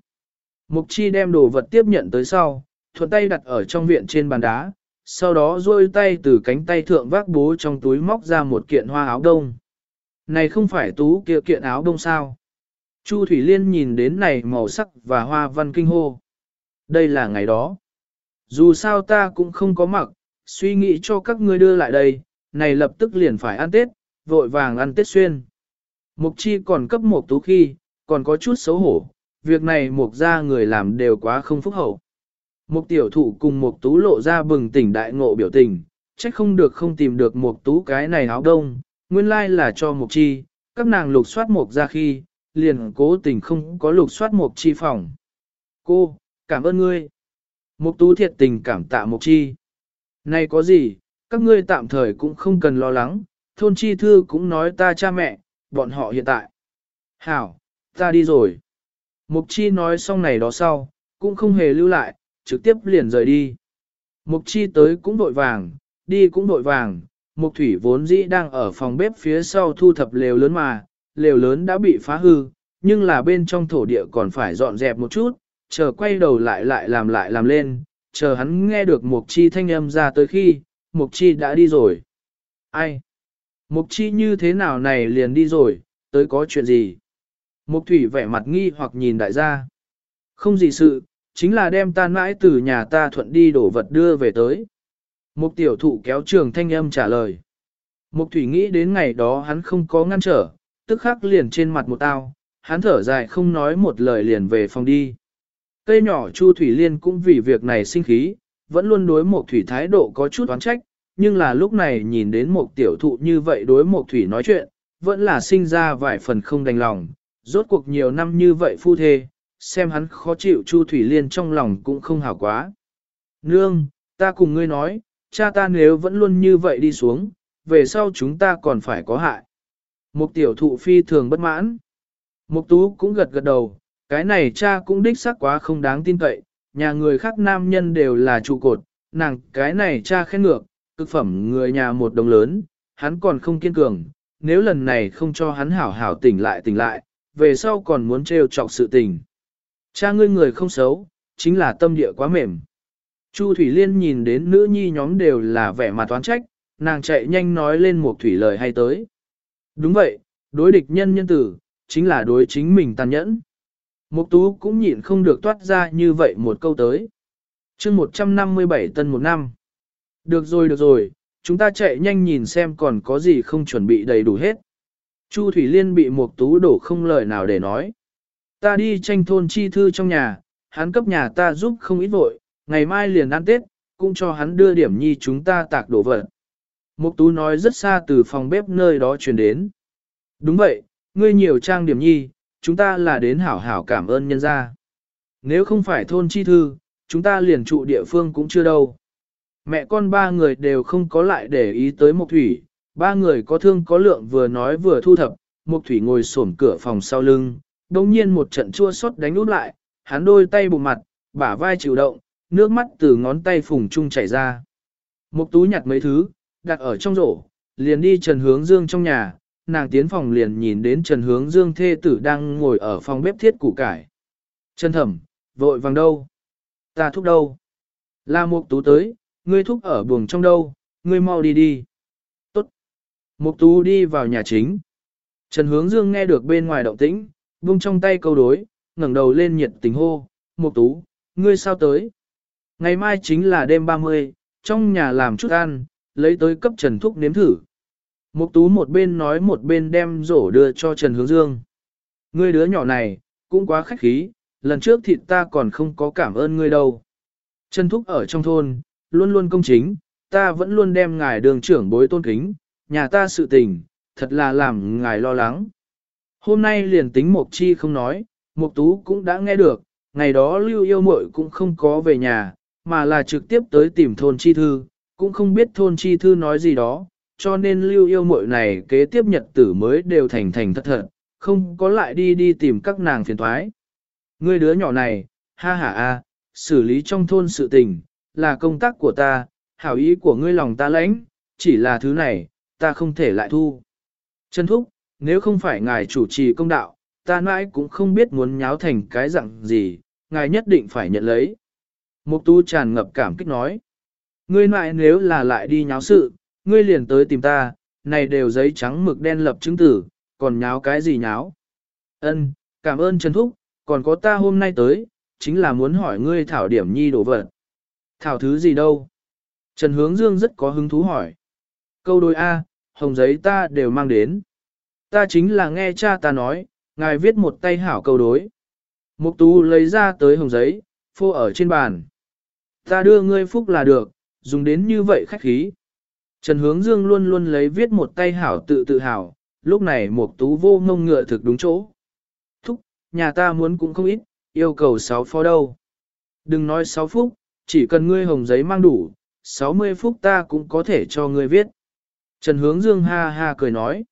Mục chi đem đồ vật tiếp nhận tới sau, thuận tay đặt ở trong viện trên bàn đá, sau đó duỗi tay từ cánh tay thượng vác bố trong túi móc ra một kiện hoa áo đông. Này không phải tú kia kiện áo đông sao? Chu Thủy Liên nhìn đến này màu sắc và hoa văn kinh hô. Đây là ngày đó. Dù sao ta cũng không có mặc, suy nghĩ cho các ngươi đưa lại đây, này lập tức liền phải ăn Tết, vội vàng ăn Tết xuyên. Mục chi còn cấp một tú khi, còn có chút xấu hổ, việc này mục ra người làm đều quá không phúc hậu. Mục tiểu thụ cùng mục tú lộ ra bừng tỉnh đại ngộ biểu tình, trách không được không tìm được mục tú cái này áo đông, nguyên lai là cho mục chi, các nàng lục soát mục ra khi, liền cố tình không có lục soát mục chi phòng. Cô, cảm ơn ngươi. Mục tú thiệt tình cảm tạ mục chi. Này có gì, các ngươi tạm thời cũng không cần lo lắng, thôn chi thư cũng nói ta cha mẹ, bọn họ hiện tại. Hảo, ta đi rồi. Mục chi nói xong này đó sau, cũng không hề lưu lại, trực tiếp liền rời đi. Mục chi tới cũng đội vàng, đi cũng đội vàng, Mục thủy vốn dĩ đang ở phòng bếp phía sau thu thập lều lớn mà, lều lớn đã bị phá hư, nhưng là bên trong thổ địa còn phải dọn dẹp một chút, chờ quay đầu lại lại làm lại làm lên, chờ hắn nghe được Mục Chi thanh âm ra tới khi, Mục Chi đã đi rồi. Ai? Mục Chi như thế nào này liền đi rồi, tới có chuyện gì? Mục Thủy vẻ mặt nghi hoặc nhìn đại gia. Không gì sự, chính là đem tan mãi từ nhà ta thuận đi đổ vật đưa về tới. Mục tiểu thụ kéo trường thanh âm trả lời. Mục Thủy nghĩ đến ngày đó hắn không có ngăn trở, tức khắc liền trên mặt một tao, hắn thở dài không nói một lời liền về phòng đi. Cây nhỏ Chu Thủy Liên cũng vì việc này sinh khí, vẫn luôn đối Mộc Thủy thái độ có chút oán trách, nhưng là lúc này nhìn đến một tiểu thụ như vậy đối Mộc Thủy nói chuyện, vẫn là sinh ra vài phần không đành lòng, rốt cuộc nhiều năm như vậy phu thê, xem hắn khó chịu Chu Thủy Liên trong lòng cũng không hảo quá. Nương, ta cùng ngươi nói, cha ta nếu vẫn luôn như vậy đi xuống, về sau chúng ta còn phải có hại. Mục tiểu thụ phi thường bất mãn. Mục tú cũng gật gật đầu, cái này cha cũng đích xác quá không đáng tin cậy, nhà người khác nam nhân đều là trụ cột, nàng cái này cha khen ngược, cực phẩm người nhà một đồng lớn, hắn còn không kiên cường, nếu lần này không cho hắn hảo hảo tỉnh lại tỉnh lại, về sau còn muốn trêu chọc sự tình. Cha ngươi người không xấu, chính là tâm địa quá mềm. Chu Thủy Liên nhìn đến nữ nhi nhóm đều là vẻ mặt toán trách, nàng chạy nhanh nói lên một thủy lời hay tới. Đúng vậy, đối địch nhân nhân tử, chính là đối chính mình tàn nhẫn. Mục tú cũng nhịn không được toát ra như vậy một câu tới. chương 157 tân một năm. Được rồi được rồi, chúng ta chạy nhanh nhìn xem còn có gì không chuẩn bị đầy đủ hết. Chu Thủy Liên bị Mục tú đổ không lời nào để nói. Ta đi tranh thôn chi thư trong nhà, hắn cấp nhà ta giúp không ít vội, ngày mai liền ăn Tết, cũng cho hắn đưa điểm nhi chúng ta tạc đổ vật. Mục tú nói rất xa từ phòng bếp nơi đó truyền đến. Đúng vậy, ngươi nhiều trang điểm nhi, chúng ta là đến hảo hảo cảm ơn nhân gia. Nếu không phải thôn chi thư, chúng ta liền trụ địa phương cũng chưa đâu. Mẹ con ba người đều không có lại để ý tới Mộc Thủy, ba người có thương có lượng vừa nói vừa thu thập, Mộc Thủy ngồi xổm cửa phòng sau lưng, đồng nhiên một trận chua xót đánh út lại, hắn đôi tay bụng mặt, bả vai chịu động, nước mắt từ ngón tay phùng trung chảy ra. Mộc tú nhặt mấy thứ, đặt ở trong rổ, liền đi trần hướng dương trong nhà, nàng tiến phòng liền nhìn đến Trần Hướng Dương thê tử đang ngồi ở phòng bếp thiết củ cải. Trần thẩm, vội vàng đâu? Ta thúc đâu? La Mục Tú tới, ngươi thúc ở buồng trong đâu, ngươi mau đi đi. Tốt. Mục Tú đi vào nhà chính. Trần Hướng Dương nghe được bên ngoài động tĩnh, buông trong tay câu đối, ngẩng đầu lên nhiệt tình hô, Mục Tú, ngươi sao tới? Ngày mai chính là đêm 30, trong nhà làm chút ăn, lấy tới cấp Trần Thúc nếm thử. Mục tú một bên nói một bên đem rổ đưa cho Trần Hướng Dương. Ngươi đứa nhỏ này, cũng quá khách khí, lần trước thịt ta còn không có cảm ơn ngươi đâu. Trần Thúc ở trong thôn, luôn luôn công chính, ta vẫn luôn đem ngài đường trưởng bối tôn kính, nhà ta sự tình, thật là làm ngài lo lắng. Hôm nay liền tính Mục Chi không nói, Mục Tú cũng đã nghe được, ngày đó Lưu Yêu Muội cũng không có về nhà, mà là trực tiếp tới tìm thôn chi thư, cũng không biết thôn chi thư nói gì đó, cho nên lưu yêu muội này kế tiếp nhật tử mới đều thành thành thật thật, không có lại đi đi tìm các nàng phiền thoái. Ngươi đứa nhỏ này, ha ha a, xử lý trong thôn sự tình, là công tác của ta, hảo ý của ngươi lòng ta lãnh, chỉ là thứ này, ta không thể lại thu. Trần Thúc, nếu không phải ngài chủ trì công đạo, ta mãi cũng không biết muốn nháo thành cái dạng gì, ngài nhất định phải nhận lấy. Mục tu tràn ngập cảm kích nói. Ngươi mãi nếu là lại đi nháo sự, ngươi liền tới tìm ta, này đều giấy trắng mực đen lập chứng tử, còn nháo cái gì nháo. Ân, cảm ơn Trần Thúc, còn có ta hôm nay tới, chính là muốn hỏi ngươi thảo điểm nhi đồ vật. Thảo thứ gì đâu? Trần Hướng Dương rất có hứng thú hỏi. Câu đôi A, hồng giấy ta đều mang đến. Ta chính là nghe cha ta nói, ngài viết một tay hảo câu đối. Mục tú lấy ra tới hồng giấy, phô ở trên bàn. Ta đưa ngươi phúc là được, dùng đến như vậy khách khí. Trần Hướng Dương luôn luôn lấy viết một tay hảo tự tự hào, lúc này một tú vô ngông ngựa thực đúng chỗ. Thúc, nhà ta muốn cũng không ít, yêu cầu 6 phó đâu. Đừng nói 6 phút, chỉ cần ngươi hồng giấy mang đủ, 60 phút ta cũng có thể cho ngươi viết. Trần Hướng Dương ha ha cười nói.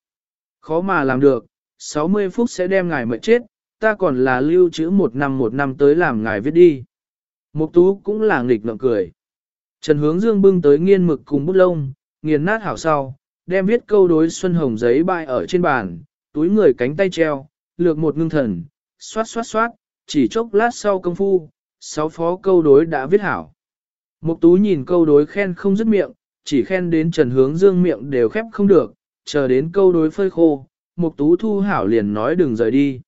Khó mà làm được, 60 phút sẽ đem ngài mệt chết, ta còn là lưu trữ một năm một năm tới làm ngài viết đi. Mục tú cũng là nghịch ngợm cười. Trần Hướng Dương bưng tới nghiên mực cùng bút lông, nghiền nát hảo sau, đem viết câu đối xuân hồng giấy bại ở trên bàn, túi người cánh tay treo, lược một ngưng thần, xoát xoát xoát, chỉ chốc lát sau công phu, sáu phó câu đối đã viết hảo. Mục tú nhìn câu đối khen không dứt miệng, chỉ khen đến Trần Hướng Dương miệng đều khép không được, chờ đến câu đối phơi khô, Mục tú thu hảo liền nói đừng rời đi.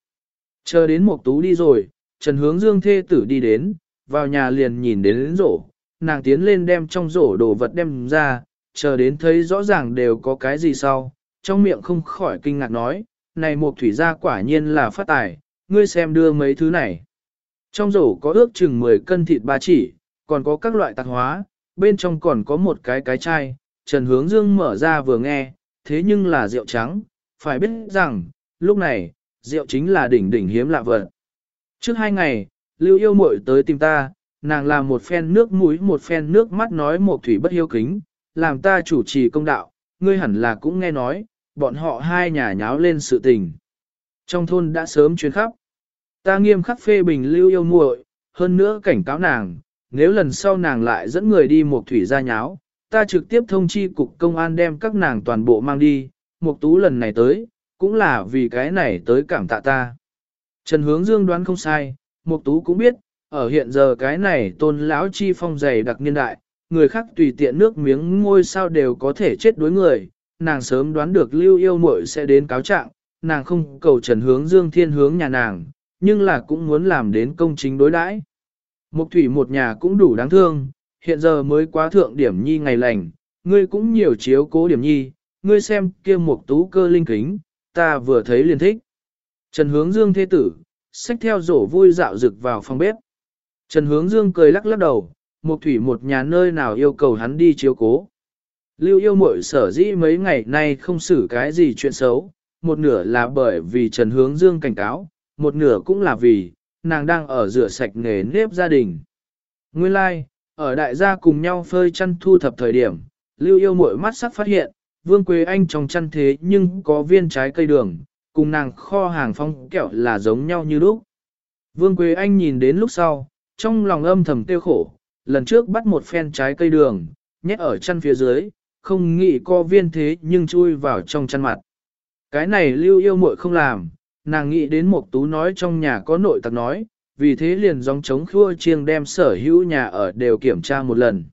Chờ đến Mục tú đi rồi, Trần Hướng Dương thê tử đi đến, vào nhà liền nhìn đến, đến rổ, nàng tiến lên đem trong rổ đồ vật đem ra, chờ đến thấy rõ ràng đều có cái gì sau, trong miệng không khỏi kinh ngạc nói, này một thủy gia quả nhiên là phát tài, ngươi xem đưa mấy thứ này. Trong rổ có ước chừng 10 cân thịt ba chỉ, còn có các loại tạp hóa, bên trong còn có một cái cái chai, Trần Hướng Dương mở ra vừa nghe, thế nhưng là rượu trắng, phải biết rằng, lúc này, rượu chính là đỉnh đỉnh hiếm lạ vật. Trước hai ngày, Lưu yêu muội tới tìm ta, nàng làm một phen nước mũi một phen nước mắt nói một thủy bất hiếu kính, làm ta chủ trì công đạo, ngươi hẳn là cũng nghe nói, bọn họ hai nhà nháo lên sự tình. Trong thôn đã sớm chuyến khắp. Ta nghiêm khắc phê bình lưu yêu muội, hơn nữa cảnh cáo nàng, nếu lần sau nàng lại dẫn người đi một thủy ra nháo, ta trực tiếp thông chi cục công an đem các nàng toàn bộ mang đi, một tú lần này tới, cũng là vì cái này tới cảm tạ ta. Trần Hướng Dương đoán không sai, Mục tú cũng biết, ở hiện giờ cái này tôn lão chi phong dày đặc niên đại, người khác tùy tiện nước miếng ngôi sao đều có thể chết đối người, nàng sớm đoán được lưu yêu muội sẽ đến cáo trạng, nàng không cầu Trần Hướng Dương thiên hướng nhà nàng, nhưng là cũng muốn làm đến công chính đối đãi. Mục thủy một nhà cũng đủ đáng thương, hiện giờ mới quá thượng điểm nhi ngày lành, ngươi cũng nhiều chiếu cố điểm nhi, ngươi xem kia Mục tú cơ linh kính, ta vừa thấy liền thích. Trần hướng dương thế tử, xách theo rổ vui dạo rực vào phòng bếp. Trần hướng dương cười lắc lắc đầu, một thủy một nhà nơi nào yêu cầu hắn đi chiếu cố. Lưu yêu mội sở dĩ mấy ngày nay không xử cái gì chuyện xấu, một nửa là bởi vì Trần Hướng Dương cảnh cáo, một nửa cũng là vì, nàng đang ở rửa sạch nghề nếp gia đình. Nguyên lai, like, ở đại gia cùng nhau phơi chăn thu thập thời điểm, lưu yêu mội mắt sắc phát hiện, Vương Quế Anh trong chăn thế nhưng có viên trái cây đường, cùng nàng kho hàng phong kẹo là giống nhau như lúc. Vương Quế Anh nhìn đến lúc sau, trong lòng âm thầm tiêu khổ, lần trước bắt một phen trái cây đường, nhét ở chân phía dưới, không nghĩ co viên thế nhưng chui vào trong chăn mặt. Cái này lưu yêu muội không làm, nàng nghĩ đến một tú nói trong nhà có nội tặc nói, vì thế liền dòng chống khua chiêng đem sở hữu nhà ở đều kiểm tra một lần.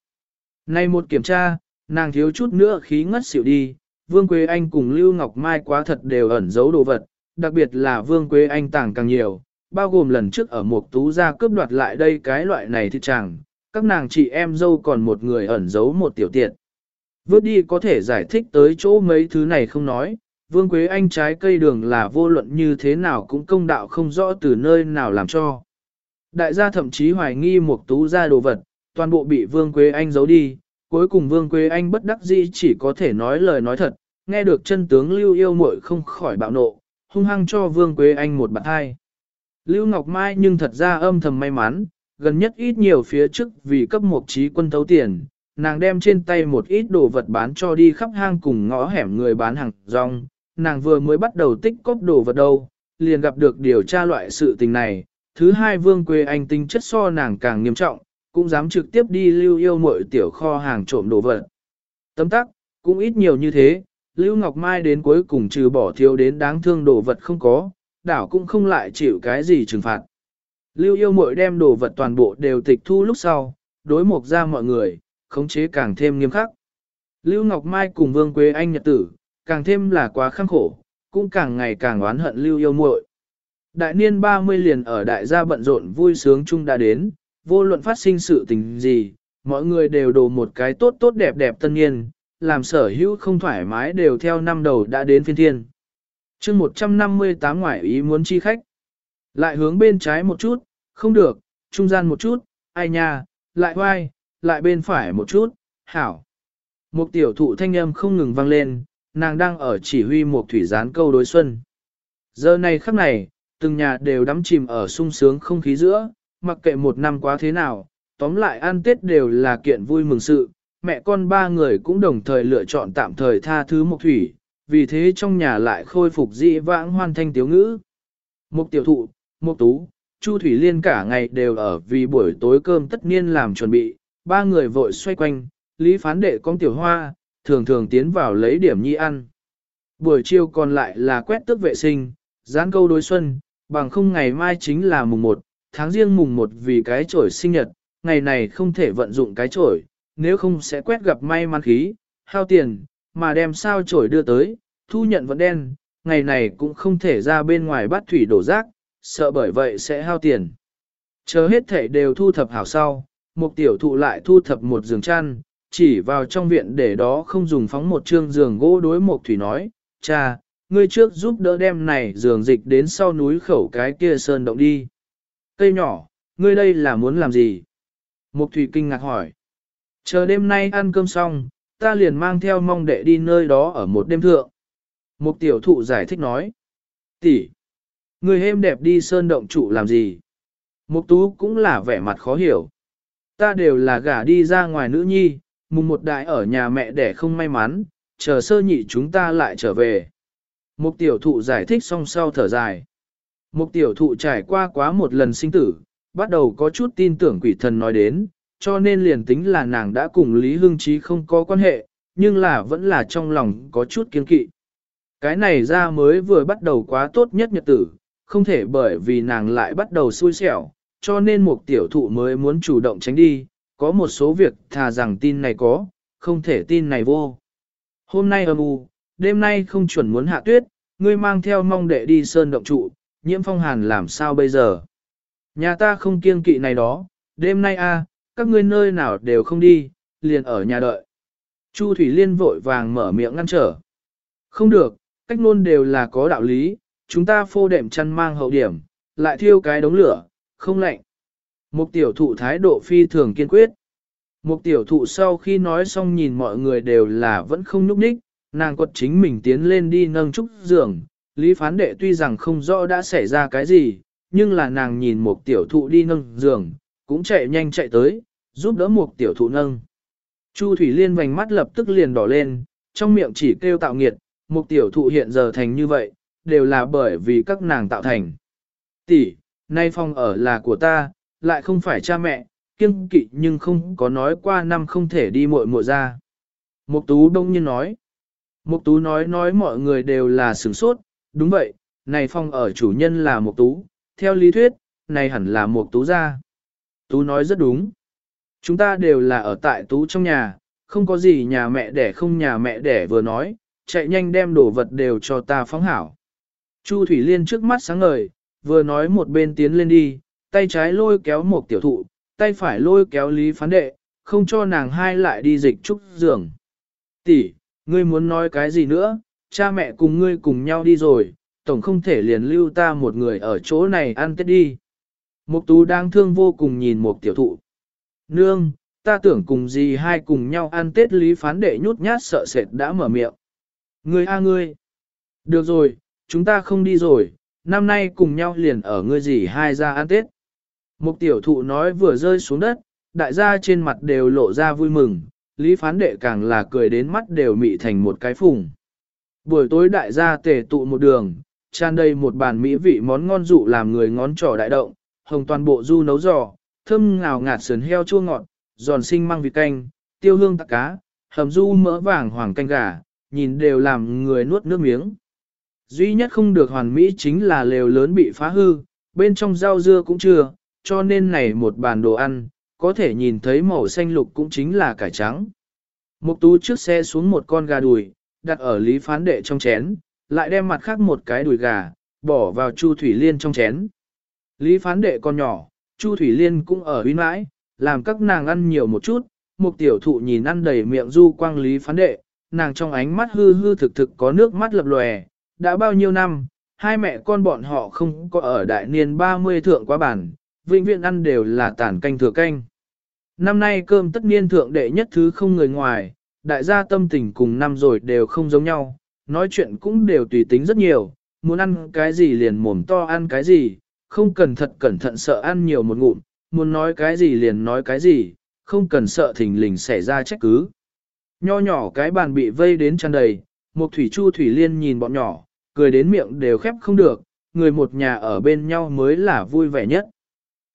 Nay một kiểm tra, nàng thiếu chút nữa khí ngất xỉu đi, Vương Quế Anh cùng Lưu Ngọc Mai quá thật đều ẩn giấu đồ vật, đặc biệt là Vương Quế Anh tàng càng nhiều, bao gồm lần trước ở một tú ra cướp đoạt lại đây cái loại này thì chẳng, các nàng chị em dâu còn một người ẩn giấu một tiểu tiện. Vớt đi có thể giải thích tới chỗ mấy thứ này không nói, Vương Quế Anh trái cây đường là vô luận như thế nào cũng công đạo không rõ từ nơi nào làm cho. Đại gia thậm chí hoài nghi một tú ra đồ vật, toàn bộ bị Vương Quế Anh giấu đi, cuối cùng Vương Quế Anh bất đắc dĩ chỉ có thể nói lời nói thật, nghe được chân tướng Lưu yêu muội không khỏi bạo nộ, hung hăng cho Vương Quế Anh một bạn hai. Lưu Ngọc Mai nhưng thật ra âm thầm may mắn, gần nhất ít nhiều phía trước vì cấp một trí quân thấu tiền, nàng đem trên tay một ít đồ vật bán cho đi khắp hang cùng ngõ hẻm người bán hàng rong, nàng vừa mới bắt đầu tích cóp đồ vật đâu, liền gặp được điều tra loại sự tình này. Thứ hai vương quê anh tinh chất so nàng càng nghiêm trọng, cũng dám trực tiếp đi lưu yêu mọi tiểu kho hàng trộm đồ vật. Tấm tắc, cũng ít nhiều như thế, Lưu Ngọc Mai đến cuối cùng trừ bỏ thiếu đến đáng thương đồ vật không có, đảo cũng không lại chịu cái gì trừng phạt. Lưu yêu mội đem đồ vật toàn bộ đều tịch thu lúc sau, đối mục ra mọi người, khống chế càng thêm nghiêm khắc. Lưu Ngọc Mai cùng Vương Quế Anh nhật tử, càng thêm là quá khăng khổ, cũng càng ngày càng oán hận lưu yêu muội. Đại niên 30 liền ở đại gia bận rộn vui sướng chung đã đến, vô luận phát sinh sự tình gì, mọi người đều đồ một cái tốt tốt đẹp đẹp tân niên, làm sở hữu không thoải mái đều theo năm đầu đã đến phiên thiên. chương 158 ngoại ý muốn chi khách. Lại hướng bên trái một chút, không được, trung gian một chút, ai nha, lại hoai, lại bên phải một chút, hảo. Một tiểu thụ thanh âm không ngừng vang lên, nàng đang ở chỉ huy một thủy gián câu đối xuân. Giờ này khắc này, từng nhà đều đắm chìm ở sung sướng không khí giữa, mặc kệ một năm quá thế nào, tóm lại ăn tết đều là kiện vui mừng sự, mẹ con ba người cũng đồng thời lựa chọn tạm thời tha thứ một thủy, vì thế trong nhà lại khôi phục dị vãng hoan thanh tiếu ngữ. Một tiểu thụ, một tú, Chu Thủy Liên cả ngày đều ở vì buổi tối cơm tất niên làm chuẩn bị, ba người vội xoay quanh, Lý Phán Đệ con tiểu hoa, thường thường tiến vào lấy điểm nhi ăn. Buổi chiều còn lại là quét tước vệ sinh, dán câu đối xuân, bằng không ngày mai chính là mùng 1, tháng riêng mùng 1 vì cái chổi sinh nhật, ngày này không thể vận dụng cái chổi, nếu không sẽ quét gặp may mắn khí, hao tiền, mà đem sao chổi đưa tới, thu nhận vẫn đen, ngày này cũng không thể ra bên ngoài bắt thủy đổ rác, sợ bởi vậy sẽ hao tiền. Chờ hết thể đều thu thập hảo sau, một tiểu thụ lại thu thập một giường chăn, chỉ vào trong viện để đó không dùng phóng một trương giường gỗ đối một thủy nói, cha, ngươi trước giúp đỡ đem này giường dịch đến sau núi khẩu cái kia sơn động đi. Cây nhỏ, ngươi đây là muốn làm gì? Mục thủy kinh ngạc hỏi. Chờ đêm nay ăn cơm xong, ta liền mang theo mong đệ đi nơi đó ở một đêm thượng. Mục tiểu thụ giải thích nói. tỷ, người êm đẹp đi sơn động trụ làm gì? Mục tú cũng là vẻ mặt khó hiểu. Ta đều là gả đi ra ngoài nữ nhi, mùng một đại ở nhà mẹ để không may mắn, chờ sơ nhị chúng ta lại trở về. Mục tiểu thụ giải thích xong sau thở dài. Mục tiểu thụ trải qua quá một lần sinh tử, bắt đầu có chút tin tưởng quỷ thần nói đến, cho nên liền tính là nàng đã cùng Lý Hương Trí không có quan hệ, nhưng là vẫn là trong lòng có chút kiên kỵ. Cái này ra mới vừa bắt đầu quá tốt nhất nhật tử, không thể bởi vì nàng lại bắt đầu xui xẻo, cho nên một tiểu thụ mới muốn chủ động tránh đi, có một số việc thà rằng tin này có, không thể tin này vô. Hôm nay âm u, đêm nay không chuẩn muốn hạ tuyết, ngươi mang theo mong đệ đi sơn động trụ, nhiễm phong hàn làm sao bây giờ. Nhà ta không kiêng kỵ này đó, đêm nay a, các ngươi nơi nào đều không đi, liền ở nhà đợi. Chu Thủy Liên vội vàng mở miệng ngăn trở. Không được, cách luôn đều là có đạo lý, chúng ta phô đệm chăn mang hậu điểm, lại thiêu cái đống lửa, không lạnh. Mục tiểu thụ thái độ phi thường kiên quyết. Mục tiểu thụ sau khi nói xong nhìn mọi người đều là vẫn không nhúc nhích, nàng quật chính mình tiến lên đi nâng trúc giường. Lý phán đệ tuy rằng không rõ đã xảy ra cái gì, nhưng là nàng nhìn một tiểu thụ đi nâng giường, cũng chạy nhanh chạy tới, giúp đỡ một tiểu thụ nâng. Chu Thủy Liên vành mắt lập tức liền đỏ lên, trong miệng chỉ kêu tạo nghiệt, một tiểu thụ hiện giờ thành như vậy, đều là bởi vì các nàng tạo thành. Tỷ, nay phòng ở là của ta, lại không phải cha mẹ, kiêng kỵ nhưng không có nói qua năm không thể đi muội muội ra. Mục tú đông nhiên nói. Mục tú nói nói mọi người đều là sửng sốt, đúng vậy, này phòng ở chủ nhân là mục tú, theo lý thuyết, này hẳn là mục tú ra. Tú nói rất đúng. Chúng ta đều là ở tại tú trong nhà, không có gì nhà mẹ đẻ không nhà mẹ đẻ vừa nói, chạy nhanh đem đồ vật đều cho ta phóng hảo. Chu Thủy Liên trước mắt sáng ngời, vừa nói một bên tiến lên đi, tay trái lôi kéo một tiểu thụ, tay phải lôi kéo lý phán đệ, không cho nàng hai lại đi dịch trúc giường. Tỷ, ngươi muốn nói cái gì nữa, cha mẹ cùng ngươi cùng nhau đi rồi, tổng không thể liền lưu ta một người ở chỗ này ăn tết đi. Mục tú đang thương vô cùng nhìn một tiểu thụ. Nương, ta tưởng cùng gì hai cùng nhau ăn tết lý phán đệ nhút nhát sợ sệt đã mở miệng. Ngươi a ngươi. Được rồi, chúng ta không đi rồi, năm nay cùng nhau liền ở ngươi gì hai ra ăn tết. Mục tiểu thụ nói vừa rơi xuống đất, đại gia trên mặt đều lộ ra vui mừng, lý phán đệ càng là cười đến mắt đều mị thành một cái phùng. Buổi tối đại gia tề tụ một đường, tràn đầy một bàn mỹ vị món ngon dụ làm người ngón trỏ đại động, hồng toàn bộ du nấu giò, thơm ngào ngạt sườn heo chua ngọt, giòn sinh mang vịt canh, tiêu hương tạc cá, hầm du mỡ vàng hoàng canh gà, nhìn đều làm người nuốt nước miếng. Duy nhất không được hoàn mỹ chính là lều lớn bị phá hư, bên trong rau dưa cũng chưa, cho nên này một bàn đồ ăn, có thể nhìn thấy màu xanh lục cũng chính là cải trắng. Mục tú trước xe xuống một con gà đùi, đặt ở lý phán đệ trong chén, lại đem mặt khác một cái đùi gà, bỏ vào chu thủy liên trong chén. Lý phán đệ con nhỏ, chu thủy liên cũng ở uy mãi, làm các nàng ăn nhiều một chút, mục tiểu thụ nhìn ăn đầy miệng du quang lý phán đệ, nàng trong ánh mắt hư hư thực thực có nước mắt lập lòe, đã bao nhiêu năm, hai mẹ con bọn họ không có ở đại niên 30 thượng quá bản, vĩnh viễn ăn đều là tản canh thừa canh. Năm nay cơm tất niên thượng đệ nhất thứ không người ngoài, đại gia tâm tình cùng năm rồi đều không giống nhau, nói chuyện cũng đều tùy tính rất nhiều, muốn ăn cái gì liền mồm to ăn cái gì, không cần thật cẩn thận sợ ăn nhiều một ngụm, muốn nói cái gì liền nói cái gì, không cần sợ thình lình xảy ra trách cứ. Nho nhỏ cái bàn bị vây đến tràn đầy, một thủy chu thủy liên nhìn bọn nhỏ, cười đến miệng đều khép không được, người một nhà ở bên nhau mới là vui vẻ nhất.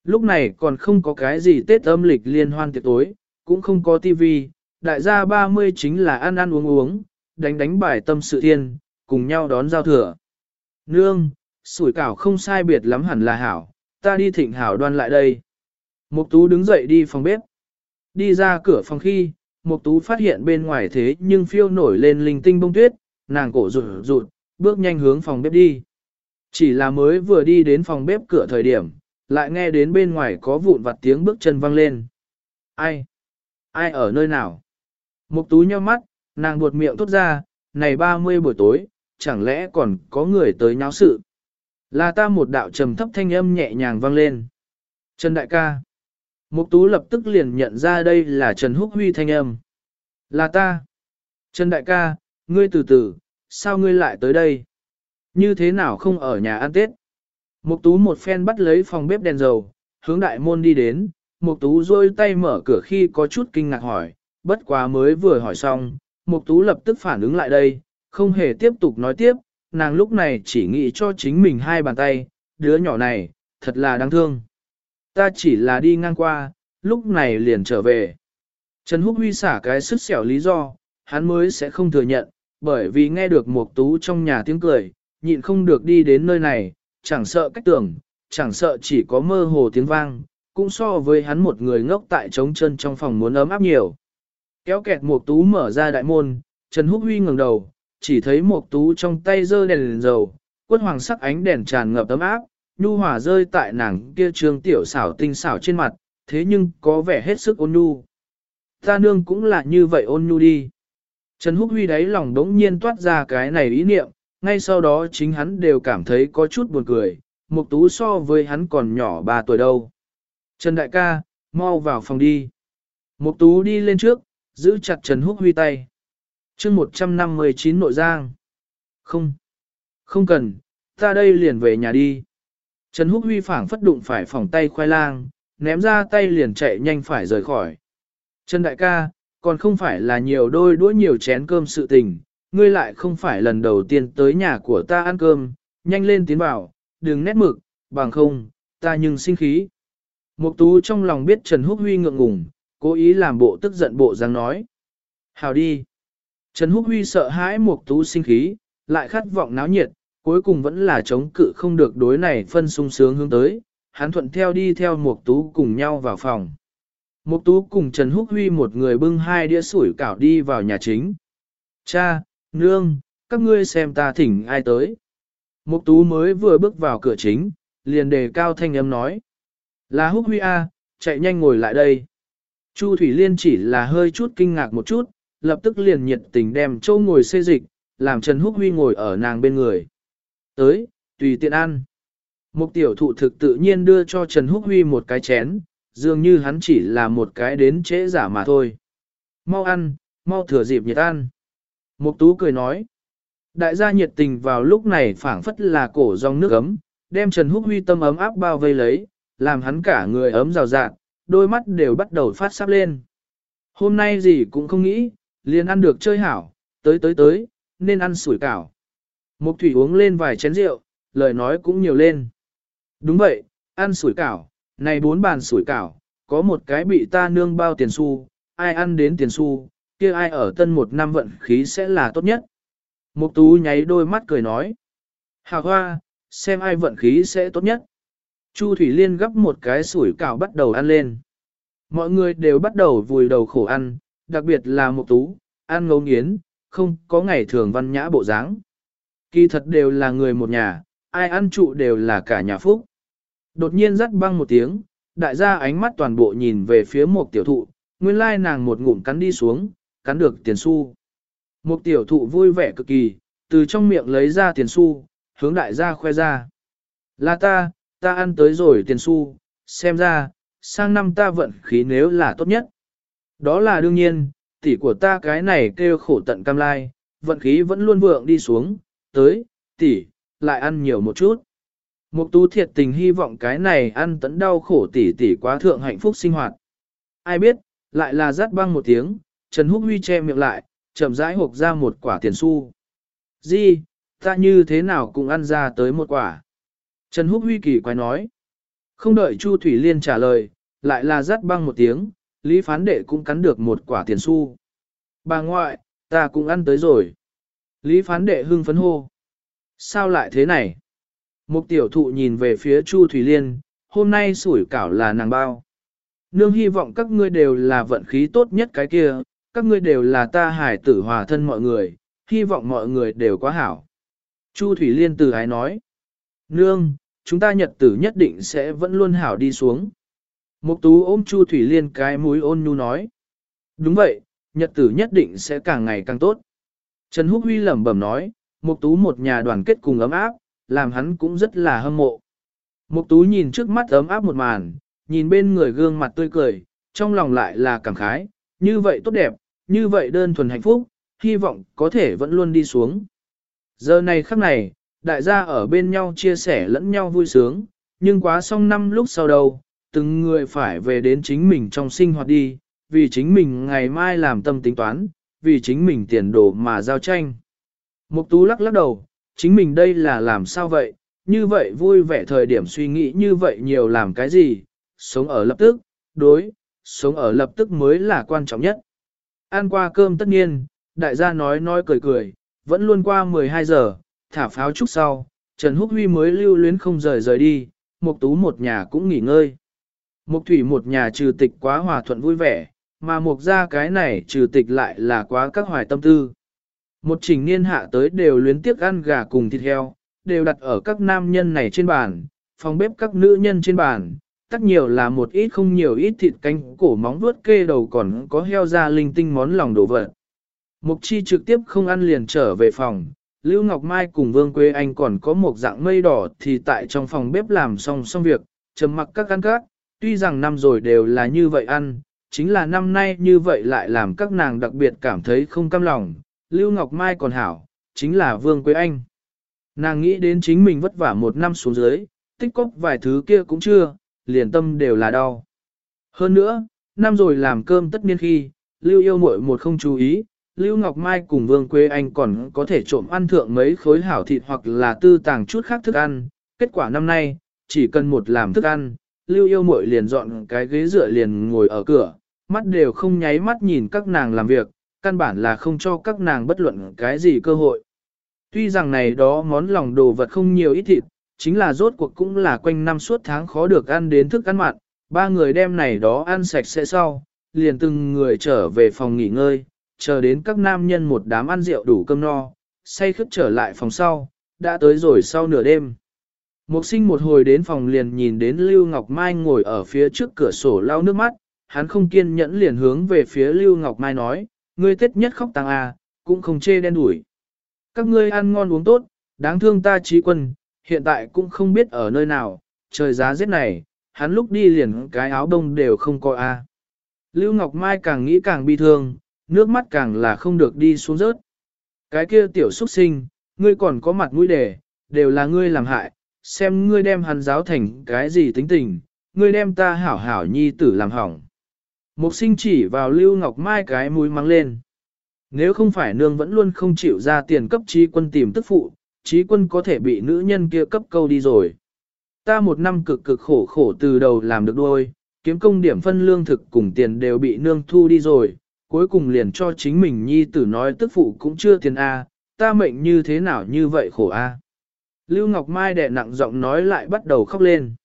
Lúc này còn không có cái gì Tết âm lịch liên hoan tiệc tối, cũng không có tivi, đại gia 30 chính là ăn ăn uống uống, đánh đánh bài tâm sự thiên, cùng nhau đón giao thừa. Nương, sủi cảo không sai biệt lắm hẳn là hảo, ta đi thịnh hảo đoan lại đây. Mục tú đứng dậy đi phòng bếp. Đi ra cửa phòng khi, Mục tú phát hiện bên ngoài thế nhưng phiêu nổi lên linh tinh bông tuyết, nàng cổ rụt rụt, bước nhanh hướng phòng bếp đi. Chỉ là mới vừa đi đến phòng bếp cửa thời điểm, lại nghe đến bên ngoài có vụn vặt tiếng bước chân vang lên. Ai? Ai ở nơi nào? Mục tú nhíu mắt, nàng buột miệng thốt ra, này 30 buổi tối, chẳng lẽ còn có người tới nháo sự? Là ta một đạo trầm thấp thanh âm nhẹ nhàng vang lên. Trần đại ca. Mục tú lập tức liền nhận ra đây là Trần Húc Huy thanh âm. Là ta. Trần đại ca, ngươi từ từ, sao ngươi lại tới đây? Như thế nào không ở nhà ăn Tết? Mục tú một phen bắt lấy phòng bếp đèn dầu, hướng đại môn đi đến, mục tú rôi tay mở cửa khi có chút kinh ngạc hỏi, bất quá mới vừa hỏi xong, mục tú lập tức phản ứng lại đây, không hề tiếp tục nói tiếp, nàng lúc này chỉ nghĩ cho chính mình hai bàn tay, đứa nhỏ này, thật là đáng thương. Ta chỉ là đi ngang qua, lúc này liền trở về. Trần Húc Huy xả cái sức xẻo lý do, hắn mới sẽ không thừa nhận, bởi vì nghe được Mục Tú trong nhà tiếng cười, nhịn không được đi đến nơi này, chẳng sợ cách tưởng, chẳng sợ chỉ có mơ hồ tiếng vang, cũng so với hắn một người ngốc tại trống chân trong phòng muốn ấm áp nhiều. Kéo kẹt Mục Tú mở ra đại môn, Trần Húc Huy ngẩng đầu, chỉ thấy Mục Tú trong tay giơ đèn, đèn dầu, quất hoàng sắc ánh đèn tràn ngập ấm áp, nhu hòa rơi tại nàng kia trương tiểu xảo tinh xảo trên mặt, thế nhưng có vẻ hết sức ôn nhu. Ta nương cũng là như vậy ôn nhu đi. Trần Húc Huy đáy lòng đống nhiên toát ra cái này ý niệm, ngay sau đó chính hắn đều cảm thấy có chút buồn cười, Mục Tú so với hắn còn nhỏ 3 tuổi đâu. Trần Đại ca, mau vào phòng đi. Mục Tú đi lên trước, giữ chặt Trần Húc Huy tay. chương 159 nội giang. Không, không cần, ta đây liền về nhà đi. Trần Húc Huy phảng phất đụng phải phòng tay khoai lang, ném ra tay liền chạy nhanh phải rời khỏi. Trần Đại ca, còn không phải là nhiều đôi đũa nhiều chén cơm sự tình, ngươi lại không phải lần đầu tiên tới nhà của ta ăn cơm, nhanh lên tiến vào, đừng nét mực, bằng không, ta nhưng sinh khí. Mục tú trong lòng biết Trần Húc Huy ngượng ngùng, cố ý làm bộ tức giận bộ dáng nói. Hào đi. Trần Húc Huy sợ hãi Mục tú sinh khí, lại khát vọng náo nhiệt, cuối cùng vẫn là chống cự không được đối này phân sung sướng hướng tới, hắn thuận theo đi theo Mục tú cùng nhau vào phòng. Mục tú cùng Trần Húc Huy một người bưng hai đĩa sủi cảo đi vào nhà chính. Cha, nương, các ngươi xem ta thỉnh ai tới. Mục tú mới vừa bước vào cửa chính, liền đề cao thanh âm nói. Là Húc Huy A, chạy nhanh ngồi lại đây. Chu Thủy Liên chỉ là hơi chút kinh ngạc một chút, lập tức liền nhiệt tình đem châu ngồi xê dịch, làm Trần Húc Huy ngồi ở nàng bên người. Tới, tùy tiện ăn. Mục tiểu thụ thực tự nhiên đưa cho Trần Húc Huy một cái chén, dường như hắn chỉ là một cái đến trễ giả mà thôi. Mau ăn, mau thừa dịp nhiệt ăn. Mục tú cười nói. Đại gia nhiệt tình vào lúc này phảng phất là cổ dòng nước ấm, đem Trần Húc Huy tâm ấm áp bao vây lấy, làm hắn cả người ấm rào rạt, đôi mắt đều bắt đầu phát sắp lên. Hôm nay gì cũng không nghĩ, liền ăn được chơi hảo, tới tới tới, nên ăn sủi cảo. Mục thủy uống lên vài chén rượu, lời nói cũng nhiều lên. Đúng vậy, ăn sủi cảo, này bốn bàn sủi cảo, có một cái bị ta nương bao tiền xu, ai ăn đến tiền xu, kia ai ở tân một năm vận khí sẽ là tốt nhất. Mục tú nháy đôi mắt cười nói. Hà hoa, xem ai vận khí sẽ tốt nhất. Chu Thủy Liên gấp một cái sủi cảo bắt đầu ăn lên. Mọi người đều bắt đầu vùi đầu khổ ăn, đặc biệt là mục tú, ăn ngấu nghiến, không có ngày thường văn nhã bộ dáng. Kỳ thật đều là người một nhà, ai ăn trụ đều là cả nhà phúc. Đột nhiên rắt băng một tiếng, đại gia ánh mắt toàn bộ nhìn về phía một tiểu thụ, nguyên lai nàng một ngụm cắn đi xuống, cắn được tiền xu. Một tiểu thụ vui vẻ cực kỳ, từ trong miệng lấy ra tiền xu, hướng đại gia khoe ra. Là ta, ta ăn tới rồi tiền xu, xem ra, sang năm ta vận khí nếu là tốt nhất. Đó là đương nhiên, tỷ của ta cái này kêu khổ tận cam lai, vận khí vẫn luôn vượng đi xuống, tới, tỷ, lại ăn nhiều một chút. Mục tú thiệt tình hy vọng cái này ăn tấn đau khổ tỉ tỉ quá thượng hạnh phúc sinh hoạt. Ai biết, lại là rát băng một tiếng, Trần Húc Huy che miệng lại, chậm rãi hộp ra một quả tiền xu. Di, ta như thế nào cũng ăn ra tới một quả. Trần Húc Huy kỳ quái nói. Không đợi Chu Thủy Liên trả lời, lại là rát băng một tiếng, Lý Phán Đệ cũng cắn được một quả tiền xu. Bà ngoại, ta cũng ăn tới rồi. Lý phán đệ hưng phấn hô. Sao lại thế này? Một tiểu thụ nhìn về phía Chu Thủy Liên, hôm nay sủi cảo là nàng bao. Nương hy vọng các ngươi đều là vận khí tốt nhất cái kia, các ngươi đều là ta hải tử hòa thân mọi người, hy vọng mọi người đều quá hảo. Chu Thủy Liên từ ái nói. Nương, chúng ta nhật tử nhất định sẽ vẫn luôn hảo đi xuống. Mục tú ôm Chu Thủy Liên cái mũi ôn nhu nói. Đúng vậy, nhật tử nhất định sẽ càng ngày càng tốt. Trần Húc Huy lẩm bẩm nói, Mục tú một nhà đoàn kết cùng ấm áp, làm hắn cũng rất là hâm mộ. Mục tú nhìn trước mắt ấm áp một màn, nhìn bên người gương mặt tươi cười, trong lòng lại là cảm khái, như vậy tốt đẹp, như vậy đơn thuần hạnh phúc, hy vọng có thể vẫn luôn đi xuống. Giờ này khắc này, đại gia ở bên nhau chia sẻ lẫn nhau vui sướng, nhưng quá xong năm lúc sau đâu, từng người phải về đến chính mình trong sinh hoạt đi, vì chính mình ngày mai làm tâm tính toán, vì chính mình tiền đồ mà giao tranh. Mục tú lắc lắc đầu, chính mình đây là làm sao vậy, như vậy vui vẻ thời điểm suy nghĩ như vậy nhiều làm cái gì, sống ở lập tức, đối, sống ở lập tức mới là quan trọng nhất. Ăn qua cơm tất nhiên, đại gia nói nói cười cười, vẫn luôn qua 12 giờ, thả pháo chút sau, Trần Húc Huy mới lưu luyến không rời rời đi, Mục Tú một nhà cũng nghỉ ngơi. Mục Thủy một nhà trừ tịch quá hòa thuận vui vẻ, mà Mục gia cái này trừ tịch lại là quá các hoài tâm tư. Một trình niên hạ tới đều luyến tiếc ăn gà cùng thịt heo, đều đặt ở các nam nhân này trên bàn, phòng bếp các nữ nhân trên bàn, tất nhiều là một ít không nhiều ít thịt canh cổ móng vuốt kê đầu còn có heo da linh tinh món lòng đồ vật. Mục chi trực tiếp không ăn liền trở về phòng, Lưu Ngọc Mai cùng Vương Quế Anh còn có một dạng mây đỏ thì tại trong phòng bếp làm xong xong việc, chấm mặc các ăn các, tuy rằng năm rồi đều là như vậy ăn, chính là năm nay như vậy lại làm các nàng đặc biệt cảm thấy không cam lòng, Lưu Ngọc Mai còn hảo, chính là Vương Quế Anh. Nàng nghĩ đến chính mình vất vả một năm xuống dưới, tích cóp vài thứ kia cũng chưa, liền tâm đều là đau. Hơn nữa, năm rồi làm cơm tất niên khi, Lưu yêu muội một không chú ý, Lưu Ngọc Mai cùng Vương Quế Anh còn có thể trộm ăn thượng mấy khối hảo thịt hoặc là tư tàng chút khác thức ăn. Kết quả năm nay, chỉ cần một làm thức ăn, Lưu yêu muội liền dọn cái ghế dựa liền ngồi ở cửa, mắt đều không nháy mắt nhìn các nàng làm việc, căn bản là không cho các nàng bất luận cái gì cơ hội. Tuy rằng này đó món lòng đồ vật không nhiều ít thịt, chính là rốt cuộc cũng là quanh năm suốt tháng khó được ăn đến thức ăn mặn, ba người đem này đó ăn sạch sẽ sau, liền từng người trở về phòng nghỉ ngơi, chờ đến các nam nhân một đám ăn rượu đủ cơm no, say khướt trở lại phòng sau, đã tới rồi sau nửa đêm. Mục sinh một hồi đến phòng liền nhìn đến Lưu Ngọc Mai ngồi ở phía trước cửa sổ lau nước mắt, hắn không kiên nhẫn liền hướng về phía Lưu Ngọc Mai nói, ngươi tết nhất khóc tăng à, cũng không chê đen đuổi. Các ngươi ăn ngon uống tốt, đáng thương ta trí quân, hiện tại cũng không biết ở nơi nào, trời giá rét này, hắn lúc đi liền cái áo đông đều không có a. À. Lưu Ngọc Mai càng nghĩ càng bi thương, nước mắt càng là không được đi xuống rớt. Cái kia tiểu xuất sinh, ngươi còn có mặt mũi đề, đều là ngươi làm hại, xem ngươi đem hắn giáo thành cái gì tính tình, ngươi đem ta hảo hảo nhi tử làm hỏng. Mục sinh chỉ vào Lưu Ngọc Mai cái mũi mắng lên. Nếu không phải nương vẫn luôn không chịu ra tiền cấp trí quân tìm tức phụ, trí quân có thể bị nữ nhân kia cấp câu đi rồi. Ta một năm cực cực khổ khổ từ đầu làm được đôi, kiếm công điểm phân lương thực cùng tiền đều bị nương thu đi rồi, cuối cùng liền cho chính mình nhi tử nói tức phụ cũng chưa tiền A, ta mệnh như thế nào như vậy khổ A. Lưu Ngọc Mai đẻ nặng giọng nói lại bắt đầu khóc lên.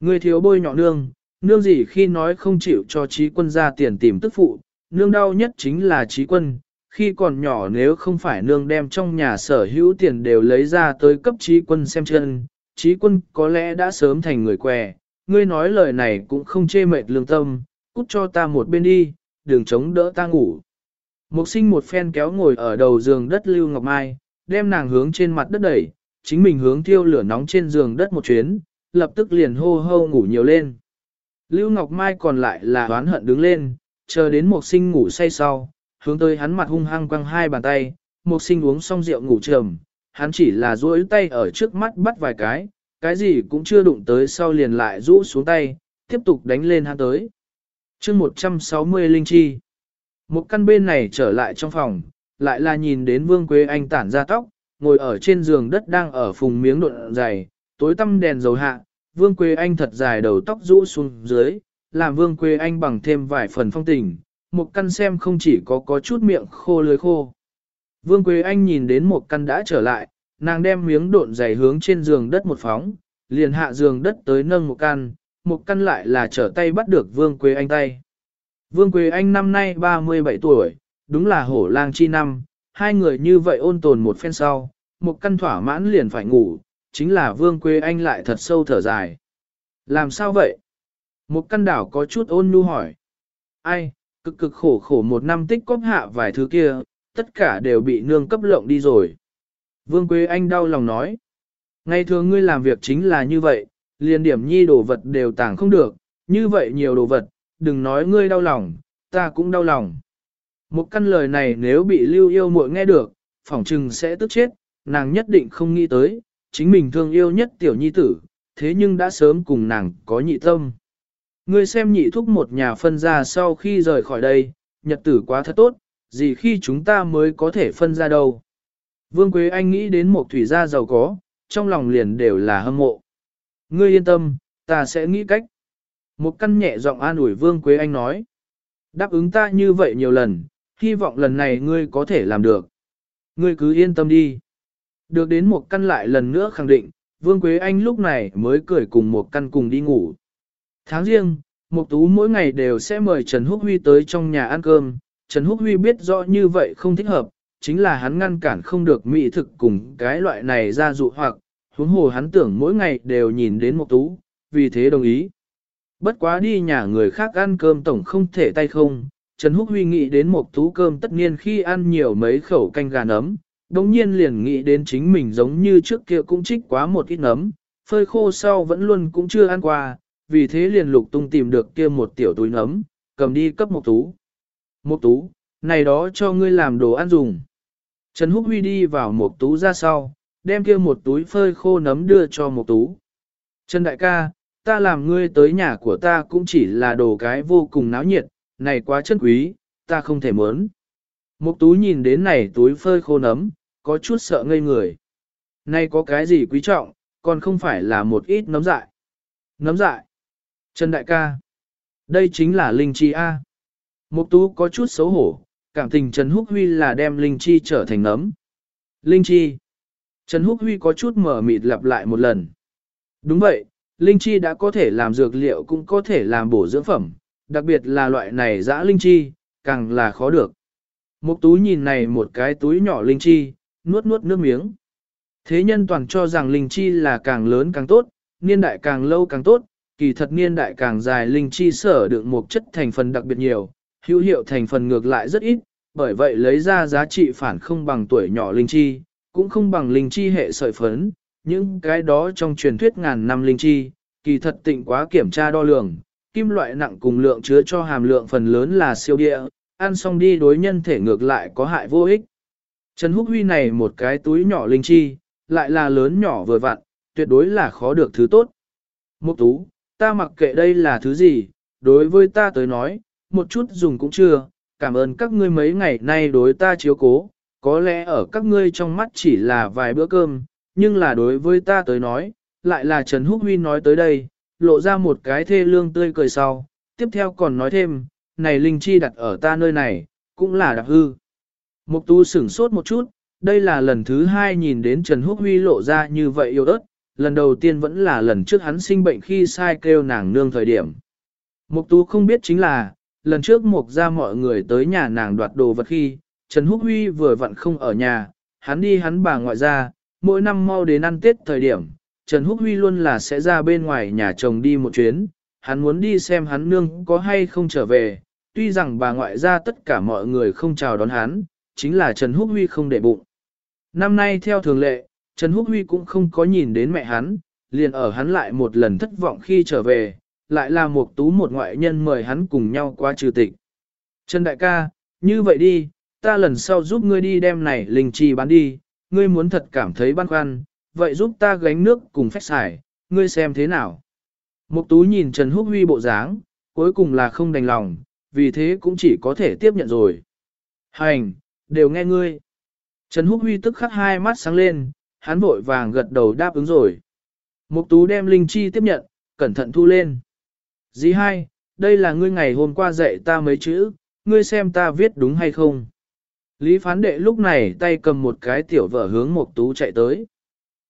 Người thiếu bôi nhọ nương, nương gì khi nói không chịu cho trí quân ra tiền tìm tức phụ, nương đau nhất chính là trí quân, khi còn nhỏ nếu không phải nương đem trong nhà sở hữu tiền đều lấy ra tới cấp trí quân xem chân, trí quân có lẽ đã sớm thành người què, ngươi nói lời này cũng không chê mệt lương tâm, cút cho ta một bên đi, đừng chống đỡ ta ngủ. Mục sinh một phen kéo ngồi ở đầu giường đất Lưu Ngọc Mai, đem nàng hướng trên mặt đất đẩy, chính mình hướng thiêu lửa nóng trên giường đất một chuyến, lập tức liền hô hô ngủ nhiều lên. Lưu Ngọc Mai còn lại là oán hận đứng lên, chờ đến Mộc sinh ngủ say sau, hướng tới hắn mặt hung hăng quăng hai bàn tay, Mộc sinh uống xong rượu ngủ trầm, hắn chỉ là duỗi tay ở trước mắt bắt vài cái, cái gì cũng chưa đụng tới sau liền lại rũ xuống tay, tiếp tục đánh lên hắn tới chương 160 linh chi. Một căn bên này trở lại trong phòng, lại là nhìn đến Vương Quế Anh tản ra tóc, ngồi ở trên giường đất đang ở phùng miếng độn dày, tối tăm đèn dầu hạ, Vương Quế Anh thật dài đầu tóc rũ xuống dưới, làm Vương Quế Anh bằng thêm vài phần phong tình, một căn xem không chỉ có có chút miệng khô lưới khô. Vương Quế Anh nhìn đến một căn đã trở lại, nàng đem miếng độn dày hướng trên giường đất một phóng, liền hạ giường đất tới nâng một căn, một căn lại là trở tay bắt được Vương Quế Anh tay. Vương Quế Anh năm nay 37 tuổi, đúng là hổ lang chi năm, hai người như vậy ôn tồn một phen sau, một căn thỏa mãn liền phải ngủ, chính là Vương Quế Anh lại thật sâu thở dài. Làm sao vậy? Một căn đảo có chút ôn nhu hỏi. Ai, cực cực khổ khổ một năm tích cóp hạ vài thứ kia, tất cả đều bị nương cấp lộng đi rồi. Vương Quế Anh đau lòng nói. Ngày thường ngươi làm việc chính là như vậy, liền điểm nhi đồ vật đều tàng không được, như vậy nhiều đồ vật, đừng nói ngươi đau lòng, ta cũng đau lòng. Một căn lời này nếu bị lưu yêu muội nghe được, phỏng trừng sẽ tức chết, nàng nhất định không nghĩ tới, chính mình thương yêu nhất tiểu nhi tử, thế nhưng đã sớm cùng nàng có nhị tâm. Ngươi xem nhị thúc một nhà phân ra sau khi rời khỏi đây, nhật tử quá thật tốt, gì khi chúng ta mới có thể phân ra đâu. Vương Quế Anh nghĩ đến một thủy gia giàu có, trong lòng liền đều là hâm mộ. Ngươi yên tâm, ta sẽ nghĩ cách. Một căn nhẹ giọng an ủi Vương Quế Anh nói. Đáp ứng ta như vậy nhiều lần, hy vọng lần này ngươi có thể làm được. Ngươi cứ yên tâm đi. Được đến một căn lại lần nữa khẳng định, Vương Quế Anh lúc này mới cười cùng một căn cùng đi ngủ. Tháng riêng, Mục Tú mỗi ngày đều sẽ mời Trần Húc Huy tới trong nhà ăn cơm. Trần Húc Huy biết rõ như vậy không thích hợp, chính là hắn ngăn cản không được mỹ thực cùng cái loại này ra dụ hoặc, huống hồ hắn tưởng mỗi ngày đều nhìn đến Mục Tú, vì thế đồng ý. Bất quá đi nhà người khác ăn cơm tổng không thể tay không, Trần Húc Huy nghĩ đến Mục Tú cơm tất nhiên khi ăn nhiều mấy khẩu canh gà nấm, đồng nhiên liền nghĩ đến chính mình giống như trước kia cũng trích quá một ít nấm, phơi khô sau vẫn luôn cũng chưa ăn qua, vì thế liền lục tung tìm được kia một tiểu túi nấm, cầm đi cấp một tú. Một tú, này đó cho ngươi làm đồ ăn dùng. Trần Húc Huy đi vào một tú ra sau, đem kia một túi phơi khô nấm đưa cho một tú. Trần Đại ca, ta làm ngươi tới nhà của ta cũng chỉ là đồ cái vô cùng náo nhiệt, này quá chân quý, ta không thể mớn. Một tú nhìn đến này túi phơi khô nấm, có chút sợ ngây người. nay có cái gì quý trọng, còn không phải là một ít nấm dại. Nấm dại. Trần Đại ca. Đây chính là Linh Chi A. Mục Tú có chút xấu hổ, cảm tình Trần Húc Huy là đem Linh Chi trở thành nấm. Linh Chi. Trần Húc Huy có chút mở mịt lặp lại một lần. Đúng vậy, Linh Chi đã có thể làm dược liệu cũng có thể làm bổ dưỡng phẩm, đặc biệt là loại này dã Linh Chi, càng là khó được. Mục Tú nhìn này một cái túi nhỏ Linh Chi, nuốt nuốt nước miếng. Thế nhân toàn cho rằng Linh Chi là càng lớn càng tốt, niên đại càng lâu càng tốt, kỳ thật niên đại càng dài linh chi sở đựng một chất thành phần đặc biệt nhiều, hữu hiệu thành phần ngược lại rất ít, bởi vậy lấy ra giá trị phản không bằng tuổi nhỏ linh chi, cũng không bằng linh chi hệ sợi phấn, những cái đó trong truyền thuyết ngàn năm linh chi, kỳ thật tịnh quá kiểm tra đo lường, kim loại nặng cùng lượng chứa cho hàm lượng phần lớn là siêu địa, ăn xong đi đối nhân thể ngược lại có hại vô ích. Trần Húc Huy này một cái túi nhỏ linh chi, lại là lớn nhỏ vừa vặn, tuyệt đối là khó được thứ tốt. Mục tú, ta mặc kệ đây là thứ gì, đối với ta tới nói, một chút dùng cũng chưa, cảm ơn các ngươi mấy ngày nay đối ta chiếu cố, có lẽ ở các ngươi trong mắt chỉ là vài bữa cơm, nhưng là đối với ta tới nói, lại là Trần Húc Huy nói tới đây, lộ ra một cái thê lương tươi cười sau, tiếp theo còn nói thêm, này Linh Chi đặt ở ta nơi này, cũng là đặc hư. Mục tu sửng sốt một chút, đây là lần thứ hai nhìn đến Trần Húc Huy lộ ra như vậy yêu ớt, lần đầu tiên vẫn là lần trước hắn sinh bệnh khi sai kêu nàng nương thời điểm. Mục tú không biết chính là, lần trước mục ra mọi người tới nhà nàng đoạt đồ vật khi, Trần Húc Huy vừa vặn không ở nhà, hắn đi hắn bà ngoại ra, mỗi năm mau đến ăn Tết thời điểm, Trần Húc Huy luôn là sẽ ra bên ngoài nhà chồng đi một chuyến, hắn muốn đi xem hắn nương có hay không trở về, tuy rằng bà ngoại ra tất cả mọi người không chào đón hắn, chính là Trần Húc Huy không để bụng. Năm nay theo thường lệ, Trần Húc Huy cũng không có nhìn đến mẹ hắn, liền ở hắn lại một lần thất vọng khi trở về, lại là một tú một ngoại nhân mời hắn cùng nhau qua trừ tịch. Trần Đại ca, như vậy đi, ta lần sau giúp ngươi đi đem này linh chi bán đi, ngươi muốn thật cảm thấy băn khoăn, vậy giúp ta gánh nước cùng phép xài, ngươi xem thế nào. Mục tú nhìn Trần Húc Huy bộ dáng, cuối cùng là không đành lòng, vì thế cũng chỉ có thể tiếp nhận rồi. Hành, đều nghe ngươi. Trần Húc Huy tức khắc hai mắt sáng lên, hắn vội vàng gật đầu đáp ứng rồi. Mục tú đem linh chi tiếp nhận, cẩn thận thu lên. Dì hai, đây là ngươi ngày hôm qua dạy ta mấy chữ, ngươi xem ta viết đúng hay không? Lý phán đệ lúc này tay cầm một cái tiểu vở hướng Mục Tú chạy tới.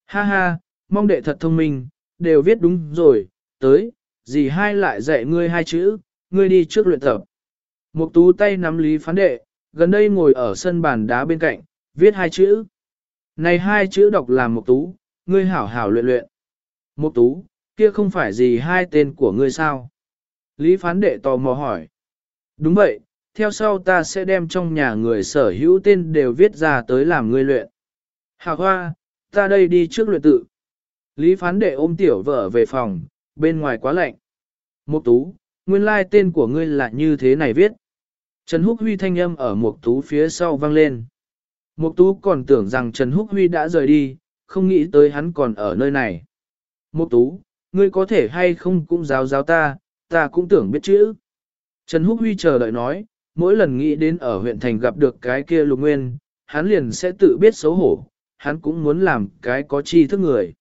Ha ha, mong đệ thật thông minh, đều viết đúng rồi, tới, Dì hai lại dạy ngươi hai chữ, ngươi đi trước luyện tập. Mục Tú tay nắm Lý phán đệ, gần đây ngồi ở sân bàn đá bên cạnh, viết hai chữ. Này hai chữ đọc là Mục Tú, ngươi hảo hảo luyện luyện. Mục Tú, kia không phải gì hai tên của ngươi sao? Lý phán đệ tò mò hỏi. Đúng vậy, theo sau ta sẽ đem trong nhà người sở hữu tên đều viết ra tới làm ngươi luyện. Hào hoa, ta đây đi trước luyện tự. Lý phán đệ ôm tiểu vợ về phòng, bên ngoài quá lạnh. Mục tú, nguyên lai tên của ngươi là như thế này viết. Trần Húc Huy thanh âm ở Mục tú phía sau vang lên. Mục tú còn tưởng rằng Trần Húc Huy đã rời đi, không nghĩ tới hắn còn ở nơi này. Mục tú, ngươi có thể hay không cũng giáo giáo ta, ta cũng tưởng biết chữ. Trần Húc Huy chờ đợi nói, mỗi lần nghĩ đến ở huyện thành gặp được cái kia lục nguyên, hắn liền sẽ tự biết xấu hổ, hắn cũng muốn làm cái có chi thức người.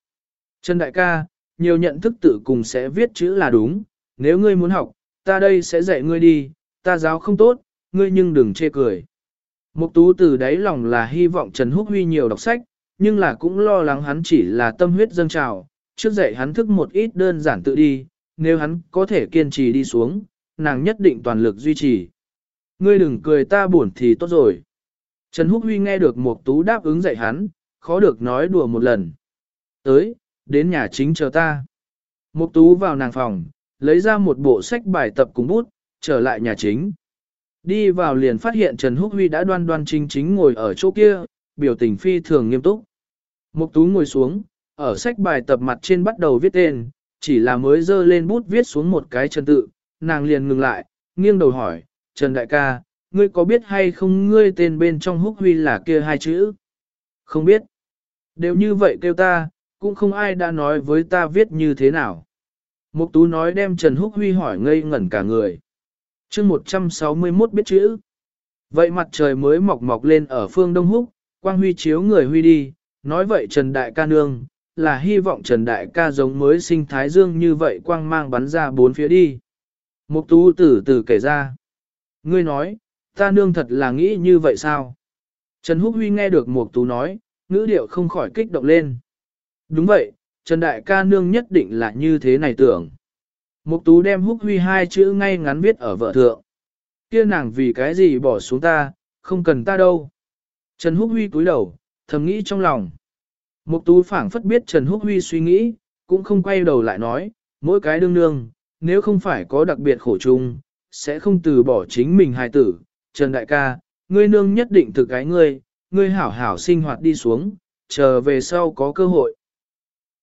Trần Đại ca, nhiều nhận thức tự cùng sẽ viết chữ là đúng, nếu ngươi muốn học, ta đây sẽ dạy ngươi đi, ta giáo không tốt, ngươi nhưng đừng chê cười. Mục tú từ đáy lòng là hy vọng Trần Húc Huy nhiều đọc sách, nhưng là cũng lo lắng hắn chỉ là tâm huyết dâng trào, trước dạy hắn thức một ít đơn giản tự đi, nếu hắn có thể kiên trì đi xuống, nàng nhất định toàn lực duy trì. Ngươi đừng cười ta buồn thì tốt rồi. Trần Húc Huy nghe được Mục Tú đáp ứng dạy hắn, khó được nói đùa một lần. Tới, đến nhà chính chờ ta. Mục Tú vào nàng phòng, lấy ra một bộ sách bài tập cùng bút, trở lại nhà chính. Đi vào liền phát hiện Trần Húc Huy đã đoan đoan chính chính ngồi ở chỗ kia, biểu tình phi thường nghiêm túc. Mục Tú ngồi xuống, ở sách bài tập mặt trên bắt đầu viết tên, chỉ là mới dơ lên bút viết xuống một cái chân tự, nàng liền ngừng lại, nghiêng đầu hỏi, Trần Đại ca, ngươi có biết hay không ngươi tên bên trong húc huy là kia hai chữ? Không biết. Đều như vậy kêu ta, cũng không ai đã nói với ta viết như thế nào. Mục tú nói đem Trần Húc Huy hỏi ngây ngẩn cả người chương 161 biết chữ. Vậy mặt trời mới mọc mọc lên ở phương Đông Húc, quang huy chiếu người huy đi, nói vậy Trần Đại ca nương, là hy vọng Trần Đại ca giống mới sinh Thái Dương như vậy quang mang bắn ra bốn phía đi. Mục tú tử tử kể ra. Ngươi nói, ta nương thật là nghĩ như vậy sao? Trần Húc Huy nghe được Mục tú nói, ngữ điệu không khỏi kích động lên. Đúng vậy, Trần Đại ca nương nhất định là như thế này tưởng. Mục tú đem Húc Huy hai chữ ngay ngắn viết ở vợ thượng. Kia nàng vì cái gì bỏ xuống ta, không cần ta đâu. Trần Húc Huy cúi đầu, thầm nghĩ trong lòng. Mục tú phảng phất biết Trần Húc Huy suy nghĩ, cũng không quay đầu lại nói, mỗi cái đương nương, nếu không phải có đặc biệt khổ chung, sẽ không từ bỏ chính mình hài tử. Trần Đại ca, ngươi nương nhất định thực cái ngươi, ngươi hảo hảo sinh hoạt đi xuống, chờ về sau có cơ hội.